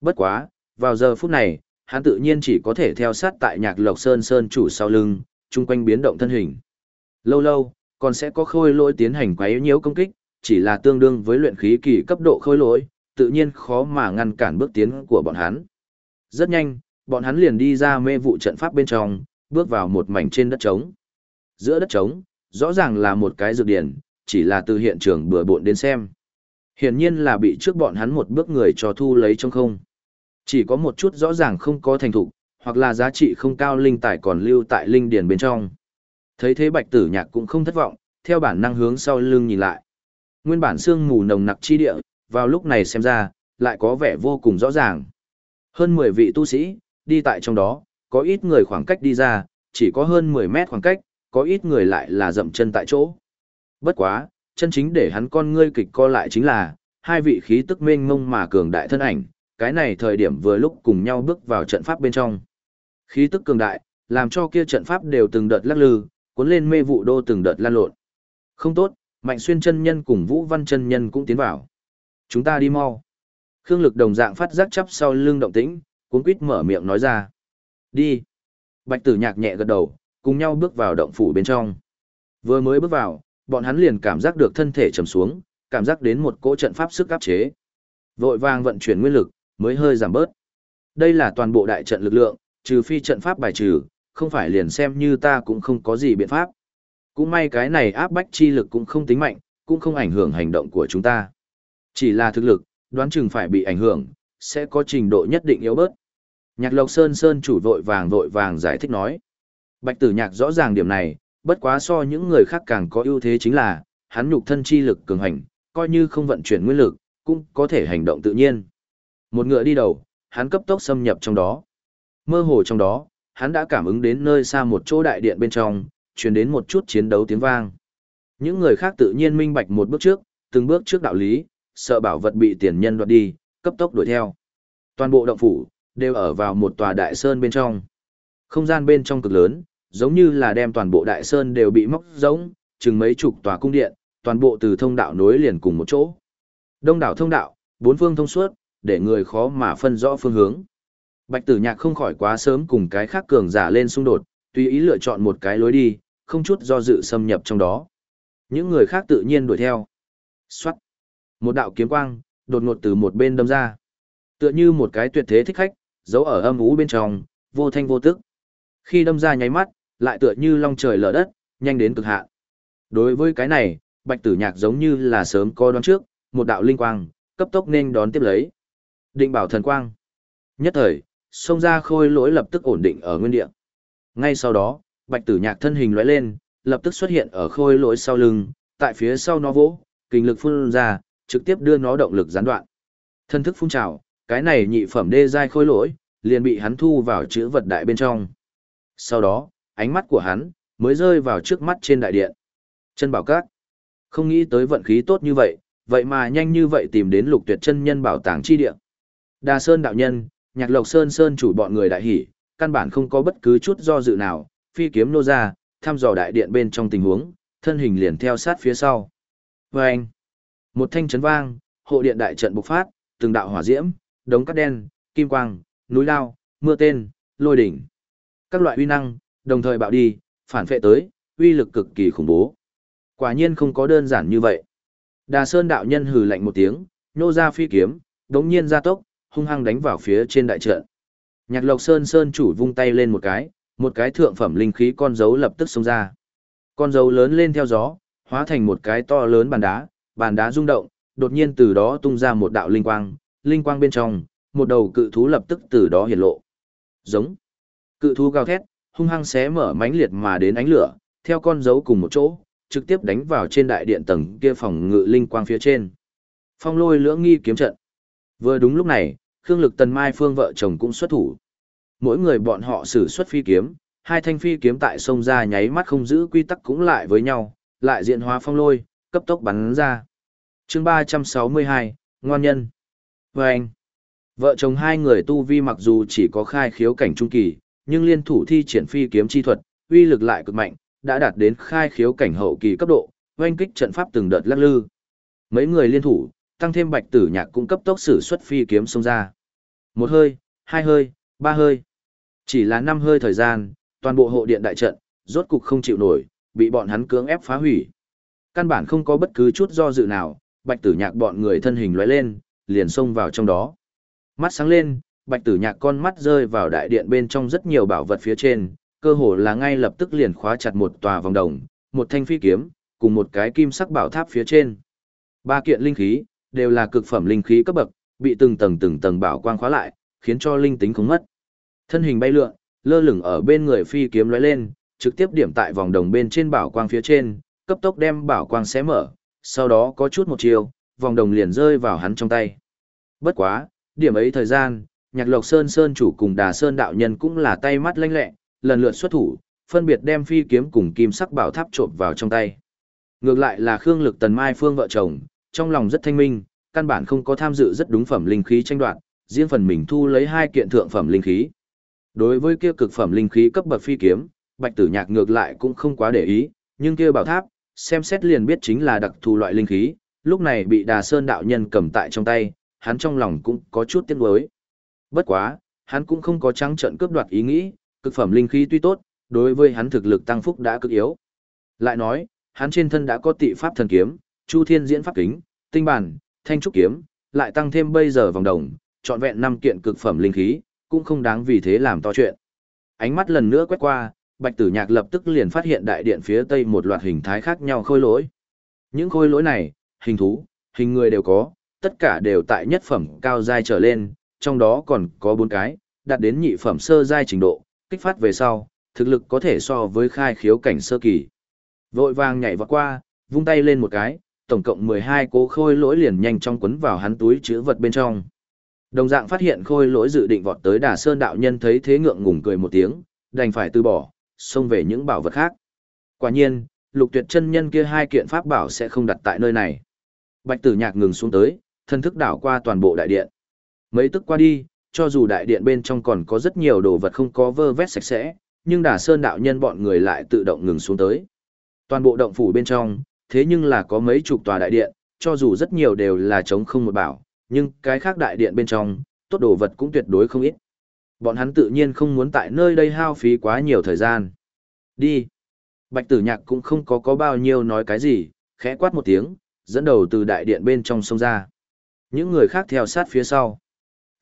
A: Bất quá, vào giờ phút này, hắn tự nhiên chỉ có thể theo sát tại nhạc lộc sơn sơn chủ sau lưng, chung quanh biến động thân hình. Lâu lâu, còn sẽ có khôi lỗi tiến hành quấy nhiễu công kích, chỉ là tương đương với luyện khí kỳ cấp độ khôi lỗi, tự nhiên khó mà ngăn cản bước tiến của bọn hắn. Rất nhanh, bọn hắn liền đi ra mê vụ trận pháp bên trong, bước vào một mảnh trên đất trống. Giữa đất trống, rõ ràng là một cái dược điển, chỉ là từ hiện trường bừa bộn đến xem. Hiển nhiên là bị trước bọn hắn một bước người cho thu lấy trong không. Chỉ có một chút rõ ràng không có thành thục, hoặc là giá trị không cao linh tài còn lưu tại linh điển bên trong. Thấy thế bạch tử nhạc cũng không thất vọng, theo bản năng hướng sau lưng nhìn lại. Nguyên bản xương mù nồng nặc chi địa, vào lúc này xem ra, lại có vẻ vô cùng rõ ràng. Hơn 10 vị tu sĩ, đi tại trong đó, có ít người khoảng cách đi ra, chỉ có hơn 10 mét khoảng cách, có ít người lại là dậm chân tại chỗ. Bất quá, chân chính để hắn con ngươi kịch co lại chính là, hai vị khí tức mênh mông mà cường đại thân ảnh, cái này thời điểm vừa lúc cùng nhau bước vào trận pháp bên trong. Khí tức cường đại, làm cho kia trận pháp đều từng đợt lắc lư, cuốn lên mê vụ đô từng đợt lan lộn. Không tốt, Mạnh Xuyên chân nhân cùng Vũ Văn chân nhân cũng tiến vào. Chúng ta đi mau. Khương Lực đồng dạng phát giác chắp sau lưng động tĩnh, cuống quýt mở miệng nói ra. Đi. Bạch Tử Nhạc nhẹ gật đầu, cùng nhau bước vào động phủ bên trong. Vừa mới bước vào, bọn hắn liền cảm giác được thân thể trầm xuống, cảm giác đến một cỗ trận pháp sức áp chế. Vội vàng vận chuyển nguyên lực, mới hơi giảm bớt. Đây là toàn bộ đại trận lực lượng, trừ phi trận pháp bài trừ, không phải liền xem như ta cũng không có gì biện pháp. Cũng may cái này áp bách chi lực cũng không tính mạnh, cũng không ảnh hưởng hành động của chúng ta. Chỉ là thực lực, đoán chừng phải bị ảnh hưởng, sẽ có trình độ nhất định yếu bớt. Nhạc Lộc Sơn Sơn chủ vội vàng vội vàng giải thích nói. Bạch tử nhạc rõ ràng điểm này, bất quá so những người khác càng có ưu thế chính là, hắn nhục thân chi lực cường hành, coi như không vận chuyển nguyên lực, cũng có thể hành động tự nhiên. Một ngựa đi đầu, hắn cấp tốc xâm nhập trong đó. Mơ hồ trong đó, hắn đã cảm ứng đến nơi xa một chỗ đại điện bên trong, truyền đến một chút chiến đấu tiếng vang. Những người khác tự nhiên minh bạch một bước trước, từng bước trước đạo lý, sợ bảo vật bị tiền nhân đoạt đi, cấp tốc đuổi theo. Toàn bộ động phủ đều ở vào một tòa đại sơn bên trong. Không gian bên trong cực lớn, giống như là đem toàn bộ đại sơn đều bị móc rỗng, chừng mấy chục tòa cung điện, toàn bộ từ thông đạo nối liền cùng một chỗ. Đông đảo thông đạo, bốn phương thông suốt, để người khó mà phân rõ phương hướng. Bạch Tử Nhạc không khỏi quá sớm cùng cái khác cường giả lên xung đột, tùy ý lựa chọn một cái lối đi, không chút do dự xâm nhập trong đó. Những người khác tự nhiên đuổi theo. Xoát. Một đạo kiếm quang, đột ngột từ một bên đâm ra. Tựa như một cái tuyệt thế thích khách, giấu ở âm ú bên trong, vô thanh vô tức. Khi đâm ra nháy mắt, lại tựa như long trời lở đất, nhanh đến cực hạn. Đối với cái này, Bạch Tử Nhạc giống như là sớm có đoán trước, một đạo linh quang, cấp tốc nên đón tiếp lấy. Định bảo thần quang. Nhất thời, xông ra khôi lỗi lập tức ổn định ở nguyên địa. Ngay sau đó, Bạch Tử Nhạc thân hình lóe lên, lập tức xuất hiện ở khôi lỗi sau lưng, tại phía sau nó vỗ, kinh lực phun ra, trực tiếp đưa nó động lực gián đoạn. Thân thức phun trào, cái này nhị phẩm đê dai khôi lỗi, liền bị hắn thu vào chữ vật đại bên trong. Sau đó, ánh mắt của hắn mới rơi vào trước mắt trên đại điện. Chân bảo các. Không nghĩ tới vận khí tốt như vậy, vậy mà nhanh như vậy tìm đến lục tuyệt chân nhân bảo tàng chi địa. Đà Sơn đạo nhân, Nhạc Lộc Sơn Sơn chủ bọn người đại hỉ, căn bản không có bất cứ chút do dự nào, phi kiếm nô ra, thăm dò đại điện bên trong tình huống, thân hình liền theo sát phía sau. Và anh, một thanh chấn vang, hộ điện đại trận bộc phát, từng đạo hỏa diễm, đống cát đen, kim quang, núi lao, mưa tên, lôi đỉnh. Các loại uy năng, đồng thời bạo đi, phản phệ tới, uy lực cực kỳ khủng bố. Quả nhiên không có đơn giản như vậy. Đà Sơn đạo nhân hừ lạnh một tiếng, nô ra phi kiếm, đống nhiên ra tốc, hung hăng đánh vào phía trên đại trận. Nhạc Lộc Sơn Sơn chủ vung tay lên một cái, một cái thượng phẩm linh khí con dấu lập tức xông ra. Con dấu lớn lên theo gió, hóa thành một cái to lớn bàn đá, bàn đá rung động, đột nhiên từ đó tung ra một đạo linh quang, linh quang bên trong, một đầu cự thú lập tức từ đó hiện lộ. Giống. Cự thú gào thét, hung hăng xé mở mãnh liệt mà đến ánh lửa, theo con dấu cùng một chỗ, trực tiếp đánh vào trên đại điện tầng kia phòng ngự linh quang phía trên. Phong lôi lưỡng nghi kiếm trận. Vừa đúng lúc này, Khương Lực Tần Mai Phương vợ chồng cũng xuất thủ. Mỗi người bọn họ sử xuất phi kiếm, hai thanh phi kiếm tại sông ra nháy mắt không giữ quy tắc cũng lại với nhau, lại diện hóa phong lôi, cấp tốc bắn ra. chương 362, Ngoan Nhân. Và anh, vợ chồng hai người tu vi mặc dù chỉ có khai khiếu cảnh trung kỳ, nhưng liên thủ thi triển phi kiếm chi thuật, uy lực lại cực mạnh, đã đạt đến khai khiếu cảnh hậu kỳ cấp độ, oanh kích trận pháp từng đợt lắc lư. Mấy người liên thủ, tăng thêm bạch tử nhạc cũng cấp tốc sử xuất phi kiếm xông ra. Một hơi, hai hơi, ba hơi. Chỉ là năm hơi thời gian, toàn bộ hộ điện đại trận, rốt cục không chịu nổi, bị bọn hắn cưỡng ép phá hủy. Căn bản không có bất cứ chút do dự nào, bạch tử nhạc bọn người thân hình lóe lên, liền xông vào trong đó. Mắt sáng lên, bạch tử nhạc con mắt rơi vào đại điện bên trong rất nhiều bảo vật phía trên, cơ hồ là ngay lập tức liền khóa chặt một tòa vòng đồng, một thanh phi kiếm, cùng một cái kim sắc bảo tháp phía trên. Ba kiện linh khí, đều là cực phẩm linh khí cấp bậc, bị từng tầng từng tầng bảo quang khóa lại, khiến cho linh tính không mất. Thân hình bay lượn, lơ lửng ở bên người phi kiếm lóe lên, trực tiếp điểm tại vòng đồng bên trên bảo quang phía trên, cấp tốc đem bảo quang xé mở, sau đó có chút một chiều, vòng đồng liền rơi vào hắn trong tay. Bất quá, điểm ấy thời gian, Nhạc Lộc Sơn Sơn chủ cùng Đà Sơn đạo nhân cũng là tay mắt lanh lẹ, lần lượt xuất thủ, phân biệt đem phi kiếm cùng kim sắc bảo tháp trộn vào trong tay. Ngược lại là Khương Lực Tần Mai Phương vợ chồng, trong lòng rất thanh minh, căn bản không có tham dự rất đúng phẩm linh khí tranh đoạt, riêng phần mình thu lấy hai kiện thượng phẩm linh khí. Đối với kia cực phẩm linh khí cấp bậc phi kiếm, Bạch Tử Nhạc ngược lại cũng không quá để ý, nhưng kia bảo tháp, xem xét liền biết chính là đặc thù loại linh khí, lúc này bị Đà Sơn đạo nhân cầm tại trong tay, hắn trong lòng cũng có chút tiếc nuối. Bất quá, hắn cũng không có trắng trận cướp đoạt ý nghĩ, cực phẩm linh khí tuy tốt, đối với hắn thực lực tăng phúc đã cực yếu. Lại nói, hắn trên thân đã có tị pháp thần kiếm, chu thiên diễn pháp kính, tinh bản, thanh trúc kiếm, lại tăng thêm bây giờ vòng đồng, trọn vẹn năm kiện cực phẩm linh khí, cũng không đáng vì thế làm to chuyện. Ánh mắt lần nữa quét qua, Bạch Tử Nhạc lập tức liền phát hiện đại điện phía tây một loạt hình thái khác nhau khôi lỗi. Những khôi lỗi này, hình thú, hình người đều có, tất cả đều tại nhất phẩm cao giai trở lên, trong đó còn có bốn cái, đạt đến nhị phẩm sơ giai trình độ, kích phát về sau, thực lực có thể so với khai khiếu cảnh sơ kỳ. Vội vàng nhảy vọt qua, vung tay lên một cái, tổng cộng 12 cố khôi lỗi liền nhanh trong quấn vào hắn túi chứa vật bên trong. Đồng dạng phát hiện khôi lỗi dự định vọt tới Đà Sơn đạo nhân thấy thế ngượng ngùng cười một tiếng, đành phải từ bỏ, xông về những bảo vật khác. Quả nhiên, Lục Tuyệt chân nhân kia hai kiện pháp bảo sẽ không đặt tại nơi này. Bạch Tử Nhạc ngừng xuống tới, thân thức đảo qua toàn bộ đại điện. Mấy tức qua đi, cho dù đại điện bên trong còn có rất nhiều đồ vật không có vơ vét sạch sẽ, nhưng Đà Sơn đạo nhân bọn người lại tự động ngừng xuống tới. Toàn bộ động phủ bên trong, thế nhưng là có mấy chục tòa đại điện, cho dù rất nhiều đều là trống không một bảo, nhưng cái khác đại điện bên trong, tốt đồ vật cũng tuyệt đối không ít. Bọn hắn tự nhiên không muốn tại nơi đây hao phí quá nhiều thời gian. Đi. Bạch tử nhạc cũng không có có bao nhiêu nói cái gì, khẽ quát một tiếng, dẫn đầu từ đại điện bên trong sông ra. Những người khác theo sát phía sau.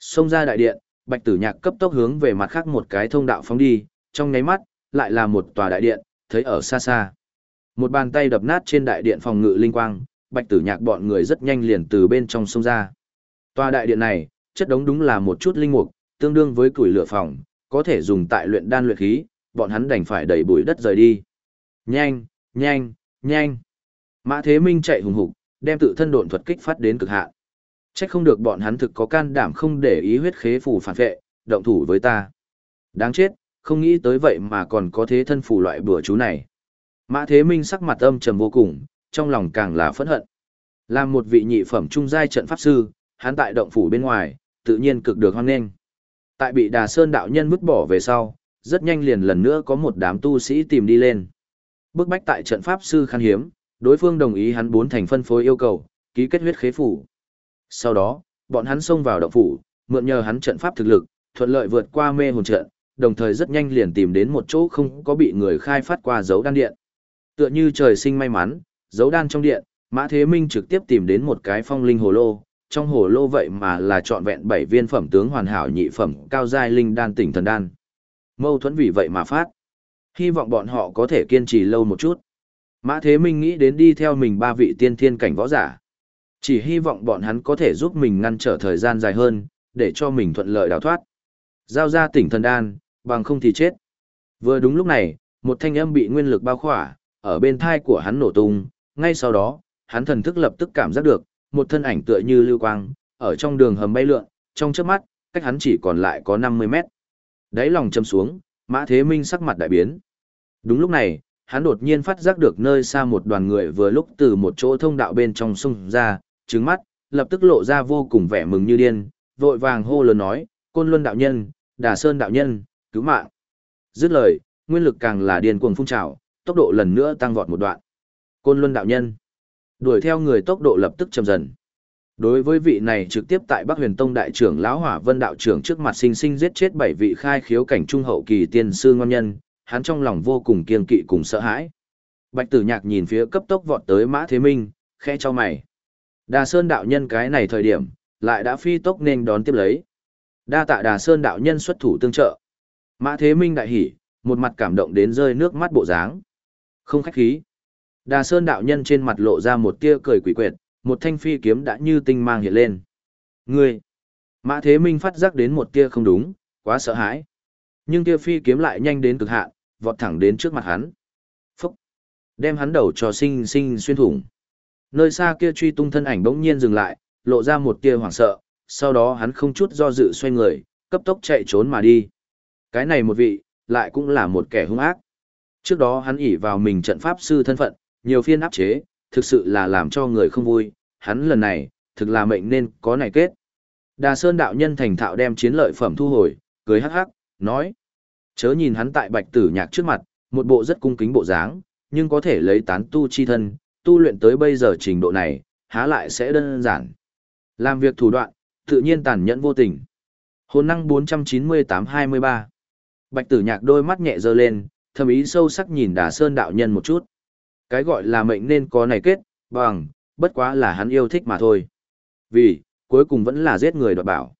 A: Xông ra đại điện, bạch tử nhạc cấp tốc hướng về mặt khác một cái thông đạo phóng đi, trong nháy mắt, lại là một tòa đại điện, thấy ở xa xa. Một bàn tay đập nát trên đại điện phòng ngự linh quang, bạch tử nhạc bọn người rất nhanh liền từ bên trong sông ra. Tòa đại điện này, chất đống đúng là một chút linh mục, tương đương với củi lửa phòng, có thể dùng tại luyện đan luyện khí, bọn hắn đành phải đẩy bụi đất rời đi. Nhanh, nhanh, nhanh. Mã Thế Minh chạy hùng hục, đem tự thân độn thuật kích phát đến cực hạn. Chắc không được bọn hắn thực có can đảm không để ý huyết khế phù phản vệ, động thủ với ta. Đáng chết, không nghĩ tới vậy mà còn có thế thân phù loại bữa chú này. Mã Thế Minh sắc mặt âm trầm vô cùng, trong lòng càng là phẫn hận. Làm một vị nhị phẩm trung giai trận pháp sư, hắn tại động phủ bên ngoài, tự nhiên cực được hoan nghênh. Tại bị Đà Sơn đạo nhân vứt bỏ về sau, rất nhanh liền lần nữa có một đám tu sĩ tìm đi lên. Bước bách tại trận pháp sư khan hiếm, đối phương đồng ý hắn bốn thành phân phối yêu cầu, ký kết huyết khế phủ. Sau đó, bọn hắn xông vào động phủ, mượn nhờ hắn trận pháp thực lực, thuận lợi vượt qua mê hồn trận, đồng thời rất nhanh liền tìm đến một chỗ không có bị người khai phát qua dấu đan điện. Tựa như trời sinh may mắn, dấu đan trong điện, Mã Thế Minh trực tiếp tìm đến một cái phong linh hồ lô, trong hồ lô vậy mà là trọn vẹn bảy viên phẩm tướng hoàn hảo nhị phẩm cao giai linh đan tỉnh thần đan. Mâu thuẫn vì vậy mà phát. Hy vọng bọn họ có thể kiên trì lâu một chút. Mã Thế Minh nghĩ đến đi theo mình ba vị tiên thiên cảnh võ giả. Chỉ hy vọng bọn hắn có thể giúp mình ngăn trở thời gian dài hơn, để cho mình thuận lợi đào thoát. Giao ra tỉnh thần đan, bằng không thì chết. Vừa đúng lúc này, một thanh âm bị nguyên lực bao khỏa, ở bên thai của hắn nổ tung, ngay sau đó, hắn thần thức lập tức cảm giác được, một thân ảnh tựa như lưu quang, ở trong đường hầm bay lượn, trong chớp mắt, cách hắn chỉ còn lại có 50 mét. Đáy lòng châm xuống, Mã Thế Minh sắc mặt đại biến. Đúng lúc này, hắn đột nhiên phát giác được nơi xa một đoàn người vừa lúc từ một chỗ thông đạo bên trong sông ra, trứng mắt, lập tức lộ ra vô cùng vẻ mừng như điên, vội vàng hô lớn nói, Côn Luân đạo nhân, Đà Sơn đạo nhân, cứu mạng. Dứt lời, nguyên lực càng là điên cuồng phun trào, tốc độ lần nữa tăng vọt một đoạn. Côn Luân đạo nhân, đuổi theo người tốc độ lập tức chậm dần. Đối với vị này trực tiếp tại Bắc Huyền Tông đại trưởng lão Hỏa Vân đạo trưởng trước mặt sinh sinh giết chết bảy vị khai khiếu cảnh trung hậu kỳ tiên sư ngon nhân, hắn trong lòng vô cùng kiên kỵ cùng sợ hãi. Bạch Tử Nhạc nhìn phía cấp tốc vọt tới Mã Thế Minh, khẽ cho mày. Đà Sơn đạo nhân cái này thời điểm, lại đã phi tốc nên đón tiếp lấy. Đa tạ Đà Sơn đạo nhân xuất thủ tương trợ. Mã Thế Minh đại hỉ, một mặt cảm động đến rơi nước mắt bộ dáng. Không khách khí. Đà Sơn đạo nhân trên mặt lộ ra một tia cười quỷ quyệt, một thanh phi kiếm đã như tinh mang hiện lên. Ngươi! Mã Thế Minh phát giác đến một tia không đúng, quá sợ hãi. Nhưng tia phi kiếm lại nhanh đến cực hạn, vọt thẳng đến trước mặt hắn. Phúc! Đem hắn đầu cho sinh sinh xuyên thủng. Nơi xa kia truy tung thân ảnh bỗng nhiên dừng lại, lộ ra một tia hoảng sợ, sau đó hắn không chút do dự xoay người, cấp tốc chạy trốn mà đi. Cái này một vị, lại cũng là một kẻ hung ác. Trước đó hắn ỉ vào mình trận pháp sư thân phận, nhiều phiên áp chế, thực sự là làm cho người không vui, hắn lần này, thực là mệnh nên có này kết. Đà Sơn đạo nhân thành thạo đem chiến lợi phẩm thu hồi, cười hắc hắc, nói. Chớ nhìn hắn tại bạch tử nhạc trước mặt, một bộ rất cung kính bộ dáng, nhưng có thể lấy tán tu chi thân, tu luyện tới bây giờ trình độ này, há lại sẽ đơn giản. Làm việc thủ đoạn, tự nhiên tàn nhẫn vô tình. Hồn năng 498-23 Bạch tử nhạc đôi mắt nhẹ dơ lên, thầm ý sâu sắc nhìn đà sơn đạo nhân một chút. Cái gọi là mệnh nên có này kết, bằng, bất quá là hắn yêu thích mà thôi. Vì, cuối cùng vẫn là giết người đoạt bảo.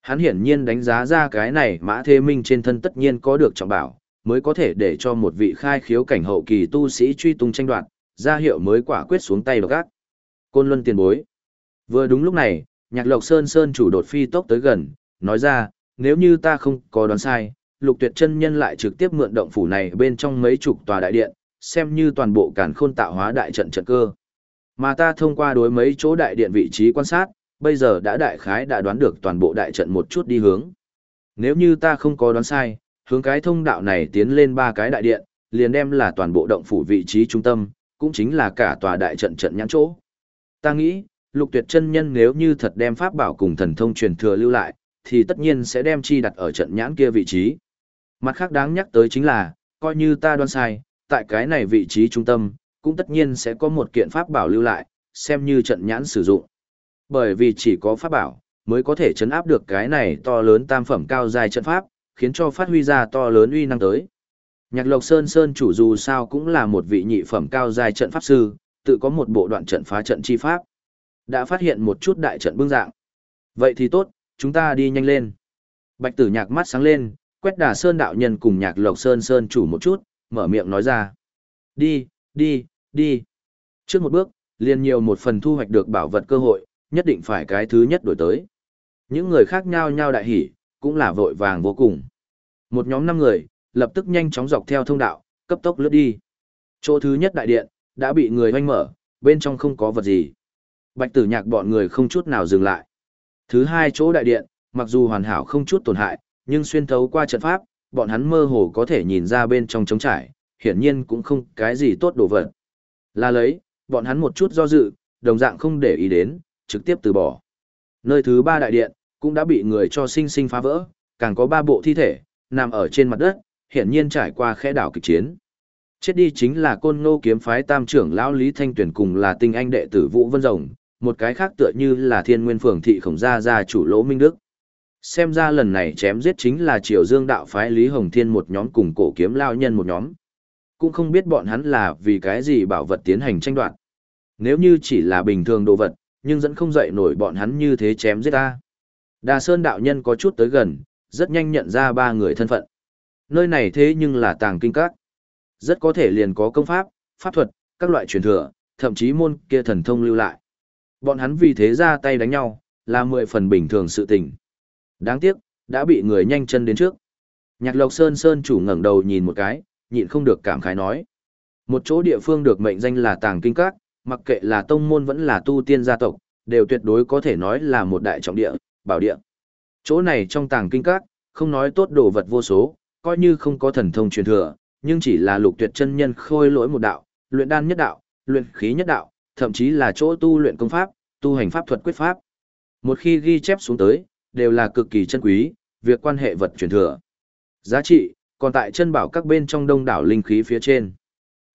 A: Hắn hiển nhiên đánh giá ra cái này mã thế minh trên thân tất nhiên có được trọng bảo, mới có thể để cho một vị khai khiếu cảnh hậu kỳ tu sĩ truy tung tranh đoạt, ra hiệu mới quả quyết xuống tay độc ác. Côn Luân tiền bối. Vừa đúng lúc này, Nhạc Lộc Sơn Sơn chủ đột phi tốc tới gần, nói ra, nếu như ta không có đoán sai, Lục Tuyệt chân nhân lại trực tiếp mượn động phủ này bên trong mấy chục tòa đại điện, xem như toàn bộ càn khôn tạo hóa đại trận trận cơ. Mà ta thông qua đối mấy chỗ đại điện vị trí quan sát, bây giờ đã đại khái đã đoán được toàn bộ đại trận một chút đi hướng. Nếu như ta không có đoán sai, hướng cái thông đạo này tiến lên ba cái đại điện, liền đem là toàn bộ động phủ vị trí trung tâm, cũng chính là cả tòa đại trận trận nhãn chỗ. Ta nghĩ, lục tuyệt chân nhân nếu như thật đem pháp bảo cùng thần thông truyền thừa lưu lại, thì tất nhiên sẽ đem chi đặt ở trận nhãn kia vị trí. Mặt khác đáng nhắc tới chính là, coi như ta đoán sai, tại cái này vị trí trung tâm, cũng tất nhiên sẽ có một kiện pháp bảo lưu lại, xem như trận nhãn sử dụng. Bởi vì chỉ có pháp bảo, mới có thể chấn áp được cái này to lớn tam phẩm cao dài trận pháp, khiến cho phát huy ra to lớn uy năng tới. Nhạc Lộc Sơn Sơn chủ dù sao cũng là một vị nhị phẩm cao dài trận pháp sư, tự có một bộ đoạn trận phá trận chi pháp. Đã phát hiện một chút đại trận bưng dạng. Vậy thì tốt, chúng ta đi nhanh lên. Bạch tử nhạc mắt sáng lên, quét đà Sơn đạo nhân cùng nhạc Lộc Sơn Sơn chủ một chút, mở miệng nói ra. Đi, đi, đi. Trước một bước, liền nhiều một phần thu hoạch được bảo vật cơ hội, nhất định phải cái thứ nhất đổi tới. Những người khác nhau nhau đại hỉ, cũng là vội vàng vô cùng. Một nhóm năm người, lập tức nhanh chóng dọc theo thông đạo, cấp tốc lướt đi. Chỗ thứ nhất đại điện, đã bị người hoanh mở, bên trong không có vật gì. Bạch tử nhạc bọn người không chút nào dừng lại. Thứ hai chỗ đại điện, mặc dù hoàn hảo không chút tổn hại, nhưng xuyên thấu qua trận pháp, bọn hắn mơ hồ có thể nhìn ra bên trong trống trải, hiển nhiên cũng không cái gì tốt đồ vật. Là lấy, bọn hắn một chút do dự, đồng dạng không để ý đến, trực tiếp từ bỏ. Nơi thứ ba đại điện, cũng đã bị người cho sinh sinh phá vỡ, càng có ba bộ thi thể, nằm ở trên mặt đất, hiển nhiên trải qua khẽ đảo kịch chiến. Chết đi chính là côn ngô kiếm phái tam trưởng lão Lý Thanh Tuyển cùng là tinh anh đệ tử Vũ Vân Rồng, một cái khác tựa như là thiên nguyên phường thị khổng gia gia chủ lỗ Minh Đức. Xem ra lần này chém giết chính là triều dương đạo phái Lý Hồng Thiên một nhóm cùng cổ kiếm lao nhân một nhóm. Cũng không biết bọn hắn là vì cái gì bảo vật tiến hành tranh đoạt. Nếu như chỉ là bình thường đồ vật, nhưng dẫn không dậy nổi bọn hắn như thế chém giết ta. Đà Sơn đạo nhân có chút tới gần, rất nhanh nhận ra ba người thân phận. Nơi này thế nhưng là tàng kinh các. Rất có thể liền có công pháp, pháp thuật, các loại truyền thừa, thậm chí môn kia thần thông lưu lại. Bọn hắn vì thế ra tay đánh nhau, là mười phần bình thường sự tình. Đáng tiếc, đã bị người nhanh chân đến trước. Nhạc Lộc Sơn Sơn chủ ngẩng đầu nhìn một cái, nhịn không được cảm khái nói. Một chỗ địa phương được mệnh danh là tàng kinh các, mặc kệ là tông môn vẫn là tu tiên gia tộc, đều tuyệt đối có thể nói là một đại trọng địa, bảo địa. Chỗ này trong tàng kinh các, không nói tốt đồ vật vô số, coi như không có thần thông truyền thừa, nhưng chỉ là lục tuyệt chân nhân khôi lỗi một đạo, luyện đan nhất đạo, luyện khí nhất đạo, thậm chí là chỗ tu luyện công pháp, tu hành pháp thuật quyết pháp. Một khi ghi chép xuống tới, đều là cực kỳ chân quý, việc quan hệ vật truyền thừa. Giá trị, còn tại chân bảo các bên trong đông đảo linh khí phía trên.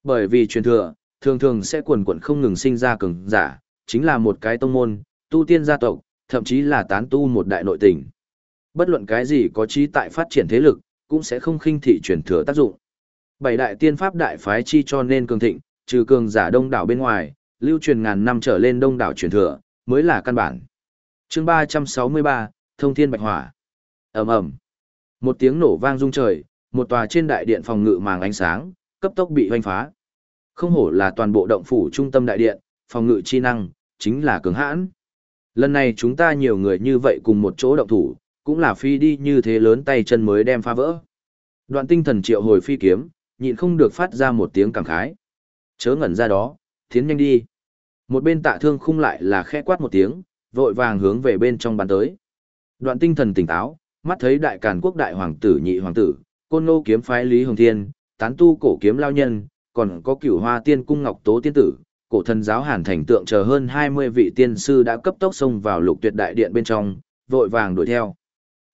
A: Bởi vì truyền thừa, thường thường sẽ quần quần không ngừng sinh ra cường giả, chính là một cái tông môn, tu tiên gia tộc, thậm chí là tán tu một đại nội tình. Bất luận cái gì có trí tại phát triển thế lực, cũng sẽ không khinh thị truyền thừa tác dụng. Bảy đại tiên pháp đại phái chi cho nên cường thịnh, trừ cường giả đông đảo bên ngoài, lưu truyền ngàn năm trở lên đông đảo truyền thừa, mới là căn bản. Chương 363, Thông Thiên Bạch Hỏa. Ầm ầm. Một tiếng nổ vang rung trời, một tòa trên đại điện phòng ngự màng ánh sáng, cấp tốc bị hoành phá. Không hổ là toàn bộ động phủ trung tâm đại điện, phòng ngự chi năng, chính là cường hãn. Lần này chúng ta nhiều người như vậy cùng một chỗ động thủ, cũng là phi đi như thế lớn tay chân mới đem phá vỡ. Đoạn tinh thần triệu hồi phi kiếm, nhịn không được phát ra một tiếng cảm khái. Chớ ngẩn ra đó, tiến nhanh đi. Một bên tạ thương khung lại là khẽ quát một tiếng, vội vàng hướng về bên trong bàn tới. Đoạn tinh thần tỉnh táo, mắt thấy đại càn quốc đại hoàng tử nhị hoàng tử, côn nô kiếm phái Lý Hồng Thiên, tán tu cổ kiếm lao nhân, còn có cửu hoa tiên cung ngọc tố tiên tử, cổ thần giáo hàn thành tượng chờ hơn 20 vị tiên sư đã cấp tốc xông vào lục tuyệt đại điện bên trong, vội vàng đuổi theo.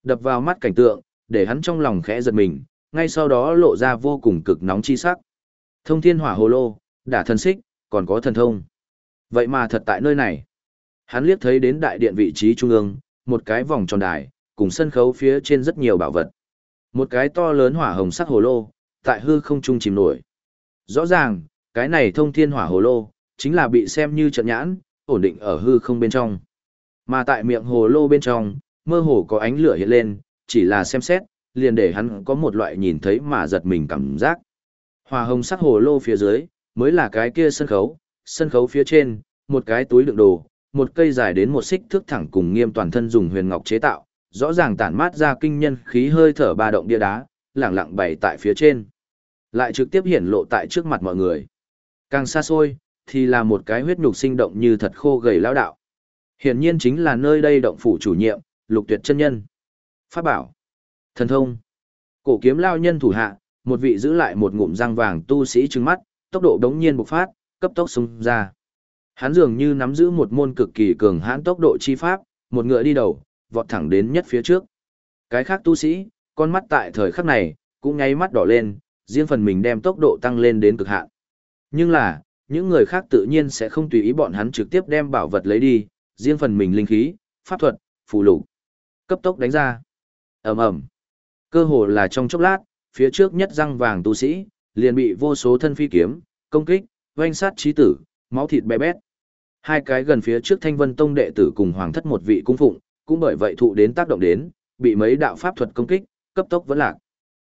A: Đập vào mắt cảnh tượng, để hắn trong lòng khẽ giật mình, ngay sau đó lộ ra vô cùng cực nóng chi sắc. Thông thiên hỏa hồ lô, đả thần xích, còn có thần thông. Vậy mà thật tại nơi này. Hắn liếc thấy đến đại điện vị trí trung ương, một cái vòng tròn đài, cùng sân khấu phía trên rất nhiều bảo vật. Một cái to lớn hỏa hồng sắc hồ lô, tại hư không trung chìm nổi. Rõ ràng, cái này thông thiên hỏa hồ lô, chính là bị xem như trận nhãn, ổn định ở hư không bên trong. Mà tại miệng hồ lô bên trong, mơ hồ có ánh lửa hiện lên, chỉ là xem xét, liền để hắn có một loại nhìn thấy mà giật mình cảm giác. Hỏa hồng sắc hồ lô phía dưới, mới là cái kia sân khấu, sân khấu phía trên, một cái túi đựng đồ, một cây dài đến một xích thước thẳng cùng nghiêm toàn thân dùng huyền ngọc chế tạo, rõ ràng tản mát ra kinh nhân khí hơi thở ba động bia đá, lẳng lặng bày tại phía trên. Lại trực tiếp hiển lộ tại trước mặt mọi người. Càng xa xôi, thì là một cái huyết nhục sinh động như thật khô gầy lao đạo. Hiển nhiên chính là nơi đây động phủ chủ nhiệm, lục tuyệt chân nhân. Pháp bảo. Thần thông. Cổ kiếm lao nhân thủ hạ, một vị giữ lại một ngụm răng vàng tu sĩ trừng mắt, tốc độ đống nhiên bộc phát, cấp tốc xung ra. Hắn dường như nắm giữ một môn cực kỳ cường hãn tốc độ chi pháp, một ngựa đi đầu, vọt thẳng đến nhất phía trước. Cái khác tu sĩ, con mắt tại thời khắc này, cũng nháy mắt đỏ lên, riêng phần mình đem tốc độ tăng lên đến cực hạn. Nhưng là, những người khác tự nhiên sẽ không tùy ý bọn hắn trực tiếp đem bảo vật lấy đi, riêng phần mình linh khí, pháp thuật, phù lục, cấp tốc đánh ra. Ầm ầm. Cơ hồ là trong chốc lát, phía trước nhất răng vàng tu sĩ, liền bị vô số thân phi kiếm, công kích, oanh sát chí tử, máu thịt bé bét. Hai cái gần phía trước Thanh Vân Tông đệ tử cùng hoàng thất một vị cung phụng, cũng bởi vậy thụ đến tác động đến, bị mấy đạo pháp thuật công kích, cấp tốc vẫn lạc.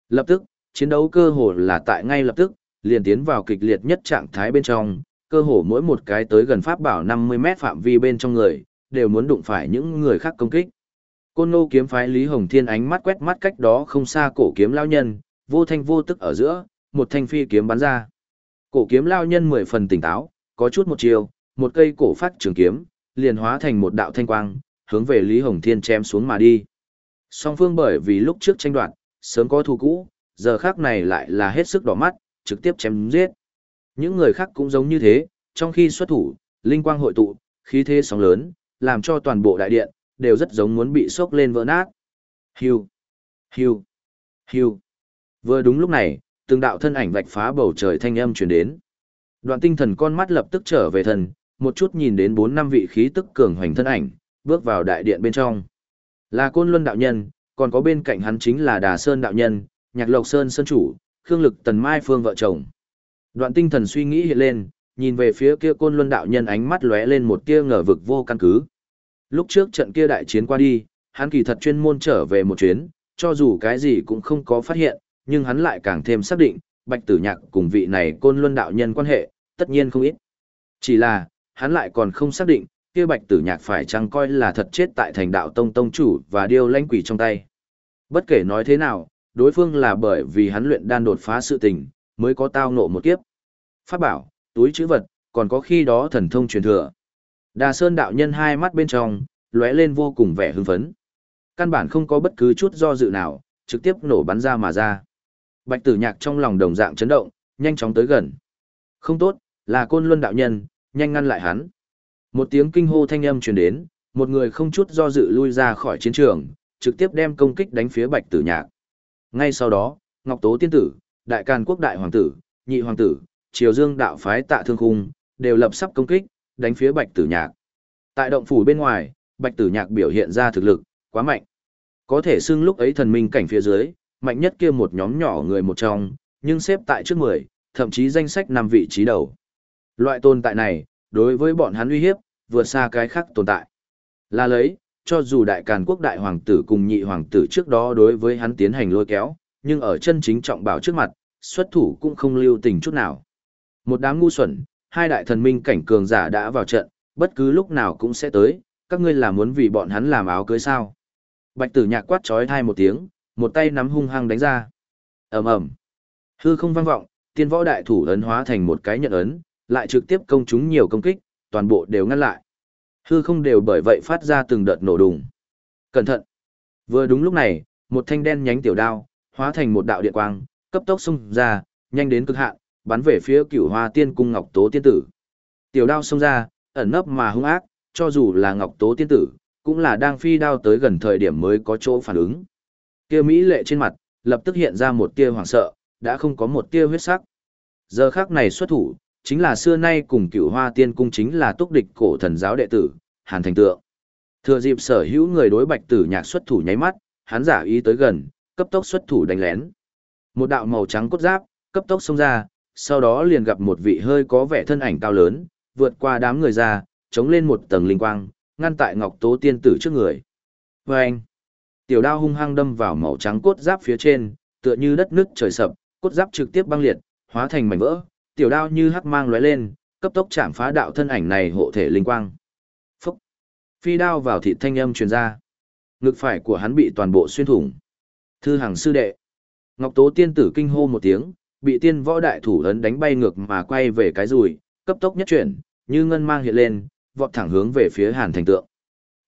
A: Lập tức, chiến đấu cơ hồ là tại ngay lập tức, liền tiến vào kịch liệt nhất trạng thái bên trong, cơ hồ mỗi một cái tới gần pháp bảo 50 mét phạm vi bên trong người, đều muốn đụng phải những người khác công kích. Côn Ngô kiếm phái Lý Hồng Thiên ánh mắt quét mắt cách đó không xa cổ kiếm lao nhân, vô thanh vô tức ở giữa, một thanh phi kiếm bắn ra. Cổ kiếm lao nhân mười phần tỉnh táo, có chút một chiều, một cây cổ phát trường kiếm, liền hóa thành một đạo thanh quang, hướng về Lý Hồng Thiên chém xuống mà đi. Song phương bởi vì lúc trước tranh đoạt, sớm có thù cũ, giờ khác này lại là hết sức đỏ mắt, trực tiếp chém giết. Những người khác cũng giống như thế, trong khi xuất thủ, linh quang hội tụ, khí thế sóng lớn, làm cho toàn bộ đại điện, đều rất giống muốn bị sốc lên vỡ nát. Hiu, hiu, hiu. Vừa đúng lúc này, từng đạo thân ảnh vạch phá bầu trời thanh âm truyền đến. Đoạn tinh thần con mắt lập tức trở về thần, một chút nhìn đến bốn năm vị khí tức cường hoành thân ảnh, bước vào đại điện bên trong. Là Côn Luân đạo nhân, còn có bên cạnh hắn chính là Đà Sơn đạo nhân, Nhạc Lộc Sơn sơn chủ, Khương Lực Tần Mai Phương vợ chồng. Đoạn tinh thần suy nghĩ hiện lên, nhìn về phía kia Côn Luân đạo nhân ánh mắt lóe lên một tia ngờ vực vô căn cứ. Lúc trước trận kia đại chiến qua đi, hắn kỳ thật chuyên môn trở về một chuyến, cho dù cái gì cũng không có phát hiện, nhưng hắn lại càng thêm xác định, Bạch Tử Nhạc cùng vị này Côn Luân đạo nhân quan hệ, tất nhiên không ít. Chỉ là, hắn lại còn không xác định, kia Bạch Tử Nhạc phải chăng coi là thật chết tại thành đạo tông tông chủ và điêu lãnh quỷ trong tay. Bất kể nói thế nào, đối phương là bởi vì hắn luyện đan đột phá sự tình, mới có tao ngộ một kiếp. Pháp bảo, túi chữ vật, còn có khi đó thần thông truyền thừa. Đà Sơn đạo nhân hai mắt bên trong, lóe lên vô cùng vẻ hưng phấn. Căn bản không có bất cứ chút do dự nào, trực tiếp nổ bắn ra mà ra. Bạch tử nhạc trong lòng đồng dạng chấn động, nhanh chóng tới gần. Không tốt, là côn luân đạo nhân, nhanh ngăn lại hắn. Một tiếng kinh hô thanh âm truyền đến, một người không chút do dự lui ra khỏi chiến trường, trực tiếp đem công kích đánh phía bạch tử nhạc. Ngay sau đó, Ngọc Tố Tiên Tử, Đại Càn Quốc Đại Hoàng Tử, Nhị Hoàng Tử, Triều Dương Đạo Phái Tạ Thương Khung, đều lập sắp công kích, đánh phía bạch tử nhạc. Tại động phủ bên ngoài, bạch tử nhạc biểu hiện ra thực lực, quá mạnh. Có thể xưng lúc ấy thần minh cảnh phía dưới, mạnh nhất kia một nhóm nhỏ người một trong, nhưng xếp tại trước 10, thậm chí danh sách 5 vị trí đầu. Loại tồn tại này, đối với bọn hắn uy hiếp, vượt xa cái khác tồn tại. Là lấy, cho dù đại càn quốc đại hoàng tử cùng nhị hoàng tử trước đó đối với hắn tiến hành lôi kéo, nhưng ở chân chính trọng bảo trước mặt, xuất thủ cũng không lưu tình chút nào. Một đám ngu xuẩn, hai đại thần minh cảnh cường giả đã vào trận, bất cứ lúc nào cũng sẽ tới, các ngươi là muốn vì bọn hắn làm áo cưới sao. Bạch tử nhạc quát trói thai một tiếng, một tay nắm hung hăng đánh ra. ầm ầm, hư không vang vọng, tiên võ đại thủ ấn hóa thành một cái nhận ấn, lại trực tiếp công chúng nhiều công kích, toàn bộ đều ngăn lại. Hư không đều bởi vậy phát ra từng đợt nổ đùng. Cẩn thận! Vừa đúng lúc này, một thanh đen nhánh tiểu đao, hóa thành một đạo điện quang, cấp tốc xung ra, nhanh đến cực hạn, bắn về phía Cửu Hoa Tiên cung Ngọc Tố tiên tử. Tiểu đao xông ra, ẩn nấp mà hung ác, cho dù là Ngọc Tố tiên tử, cũng là đang phi đao tới gần thời điểm mới có chỗ phản ứng. Kia mỹ lệ trên mặt, lập tức hiện ra một tia hoảng sợ, đã không có một tia huyết sắc. Giờ khắc này xuất thủ, chính là xưa nay cùng Cửu Hoa Tiên cung chính là túc địch cổ thần giáo đệ tử, Hàn Thành Tượng. Thừa dịp sở hữu người đối Bạch Tử Nhạc xuất thủ nháy mắt, hắn giả ý tới gần, cấp tốc xuất thủ đánh lén. Một đạo màu trắng cốt giáp, cấp tốc xông ra, sau đó liền gặp một vị hơi có vẻ thân ảnh cao lớn, vượt qua đám người ra, chống lên một tầng linh quang, ngăn tại Ngọc Tố tiên tử trước người. vê anh, tiểu đao hung hăng đâm vào màu trắng cốt giáp phía trên, tựa như đất nước trời sập, cốt giáp trực tiếp băng liệt, hóa thành mảnh vỡ, tiểu đao như hắc mang lóe lên, cấp tốc chạm phá đạo thân ảnh này hộ thể linh quang. Phúc! Phi đao vào thịt thanh âm truyền ra. Ngực phải của hắn bị toàn bộ xuyên thủng. Thư hàng sư đệ. Ngọc Tố tiên tử kinh hô một tiếng, bị tiên võ đại thủ ấn đánh bay ngược mà quay về cái rùi, cấp tốc nhất chuyển, như ngân mang hiện lên, vọt thẳng hướng về phía Hàn Thành Tượng.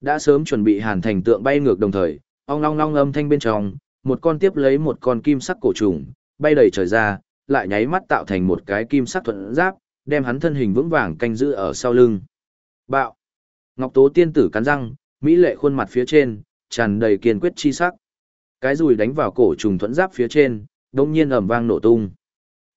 A: Đã sớm chuẩn bị Hàn Thành Tượng bay ngược đồng thời, ong long long âm thanh bên trong, một con tiếp lấy một con kim sắc cổ trùng, bay đầy trời ra, lại nháy mắt tạo thành một cái kim sắc thuận giáp, đem hắn thân hình vững vàng canh giữ ở sau lưng. Bạo. Ngọc Tố tiên tử cắn răng, mỹ lệ khuôn mặt phía trên, tràn đầy kiên quyết chi sắc. Cái rùi đánh vào cổ trùng thuẫn giáp phía trên, đột nhiên ầm vang nổ tung.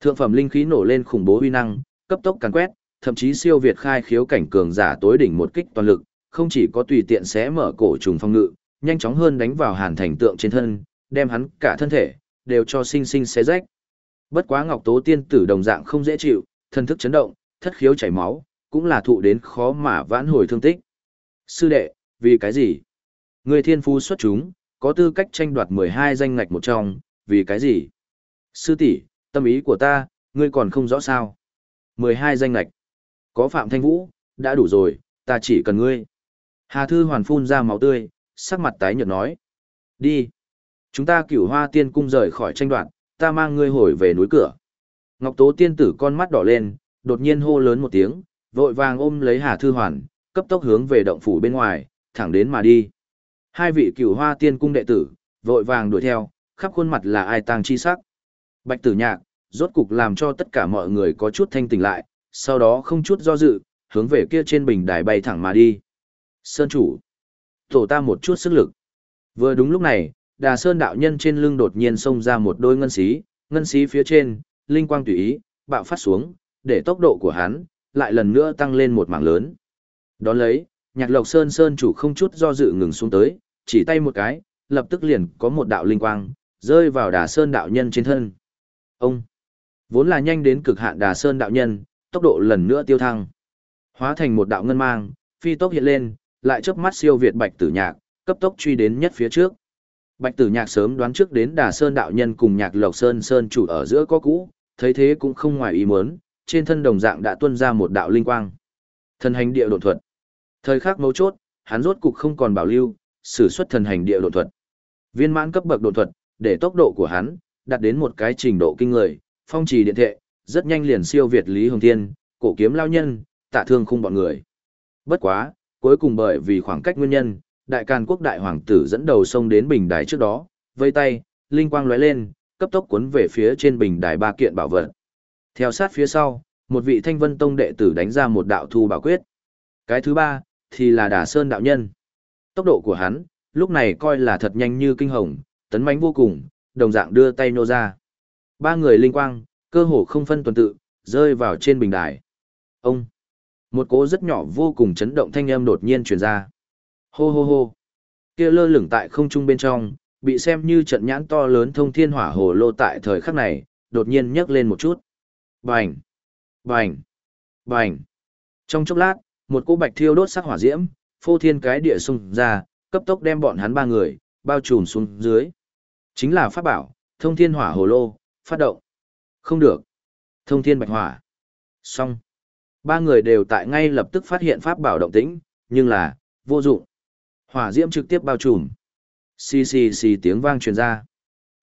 A: Thượng phẩm linh khí nổ lên khủng bố uy năng, cấp tốc càn quét, thậm chí siêu việt khai khiếu cảnh cường giả tối đỉnh một kích toàn lực, không chỉ có tùy tiện xé mở cổ trùng phong ngự, nhanh chóng hơn đánh vào Hàn Thành tượng trên thân, đem hắn cả thân thể đều cho sinh sinh xé rách. Bất quá Ngọc Tố tiên tử đồng dạng không dễ chịu, thân thức chấn động, thất khiếu chảy máu, cũng là thụ đến khó mà vãn hồi thương tích. Sư đệ, vì cái gì? Người thiên phú xuất chúng, có tư cách tranh đoạt 12 danh ngạch một trong, vì cái gì? Sư tỷ, tâm ý của ta, ngươi còn không rõ sao? 12 danh ngạch. Có Phạm Thanh Vũ, đã đủ rồi, ta chỉ cần ngươi. Hà Thư Hoàn phun ra máu tươi, sắc mặt tái nhợt nói. Đi. Chúng ta cửu hoa tiên cung rời khỏi tranh đoạn, ta mang ngươi hồi về núi cửa. Ngọc Tố tiên tử con mắt đỏ lên, đột nhiên hô lớn một tiếng, vội vàng ôm lấy Hà Thư Hoàn, cấp tốc hướng về động phủ bên ngoài, thẳng đến mà đi. Hai vị cửu hoa tiên cung đệ tử, vội vàng đuổi theo, khắp khuôn mặt là ai tang chi sắc. Bạch tử nhạc, rốt cục làm cho tất cả mọi người có chút thanh tỉnh lại, sau đó không chút do dự, hướng về kia trên bình đài bay thẳng mà đi. Sơn chủ, tổ ta một chút sức lực. Vừa đúng lúc này, đà sơn đạo nhân trên lưng đột nhiên xông ra một đôi ngân xí, ngân xí phía trên, linh quang tùy ý, bạo phát xuống, để tốc độ của hắn, lại lần nữa tăng lên một mảng lớn. Đón lấy, nhạc lộc sơn sơn chủ không chút do dự ngừng xuống tới, chỉ tay một cái, lập tức liền có một đạo linh quang, rơi vào đà sơn đạo nhân trên thân. Ông, vốn là nhanh đến cực hạn đà sơn đạo nhân, tốc độ lần nữa tiêu thăng. Hóa thành một đạo ngân mang, phi tốc hiện lên, lại chớp mắt siêu việt bạch tử nhạc, cấp tốc truy đến nhất phía trước. Bạch tử nhạc sớm đoán trước đến đà sơn đạo nhân cùng nhạc lộc sơn sơn chủ ở giữa có cũ, thấy thế cũng không ngoài ý muốn, trên thân đồng dạng đã tuôn ra một đạo linh quang. Thần hành địa độ thuật. Thời khắc mấu chốt, hắn rốt cục không còn bảo lưu, sử xuất thần hành địa độ thuật. Viên mãn cấp bậc độ thuật, để tốc độ của hắn đạt đến một cái trình độ kinh người, phong trì điện thệ, rất nhanh liền siêu việt Lý Hồng Thiên, cổ kiếm lao nhân, tạ thương khung bọn người. Bất quá, cuối cùng bởi vì khoảng cách nguyên nhân, đại càn quốc đại hoàng tử dẫn đầu sông đến bình đài trước đó, vây tay, linh quang lóe lên, cấp tốc cuốn về phía trên bình đài ba kiện bảo vật. Theo sát phía sau, một vị thanh vân tông đệ tử đánh ra một đạo thu bảo quyết. Cái thứ ba, thì là đà sơn đạo nhân. Tốc độ của hắn, lúc này coi là thật nhanh như kinh hồng, tấn mãnh vô cùng, đồng dạng đưa tay nô ra. Ba người linh quang, cơ hồ không phân tuần tự, rơi vào trên bình đài. Ông! Một cố rất nhỏ vô cùng chấn động thanh âm đột nhiên truyền ra. Hô hô hô! Kia lơ lửng tại không trung bên trong, bị xem như trận nhãn to lớn thông thiên hỏa hồ lô tại thời khắc này, đột nhiên nhấc lên một chút. Bành! Bành! Bành! Trong chốc lát, một cỗ bạch thiêu đốt sắc hỏa diễm, phô thiên cái địa xung ra, cấp tốc đem bọn hắn ba người, bao trùm xuống dưới. Chính là pháp bảo, thông thiên hỏa hồ lô, phát động. Không được. Thông thiên bạch hỏa. Xong. Ba người đều tại ngay lập tức phát hiện pháp bảo động tĩnh, nhưng là, vô dụng. Hỏa diễm trực tiếp bao trùm. Xì xì xì tiếng vang truyền ra.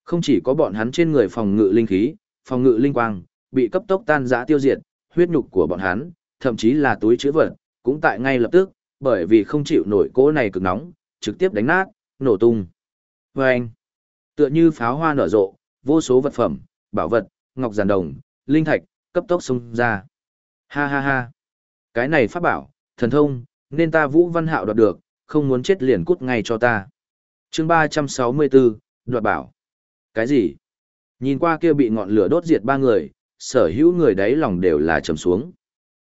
A: Không chỉ có bọn hắn trên người phòng ngự linh khí, phòng ngự linh quang, bị cấp tốc tan rã tiêu diệt, huyết nhục của bọn hắn, thậm chí là túi chứa vật, cũng tại ngay lập tức, bởi vì không chịu nổi cỗ này cực nóng, trực tiếp đánh nát, nổ tung. Và anh, tựa như pháo hoa nở rộ, vô số vật phẩm, bảo vật, ngọc giản đồng, linh thạch, cấp tốc xông ra. Ha ha ha. Cái này pháp bảo, thần thông, nên ta Vũ Văn Hạo đoạt được, không muốn chết liền cút ngay cho ta. chương 364, đoạt bảo. Cái gì? Nhìn qua kia bị ngọn lửa đốt diệt ba người, sở hữu người đấy lòng đều là trầm xuống.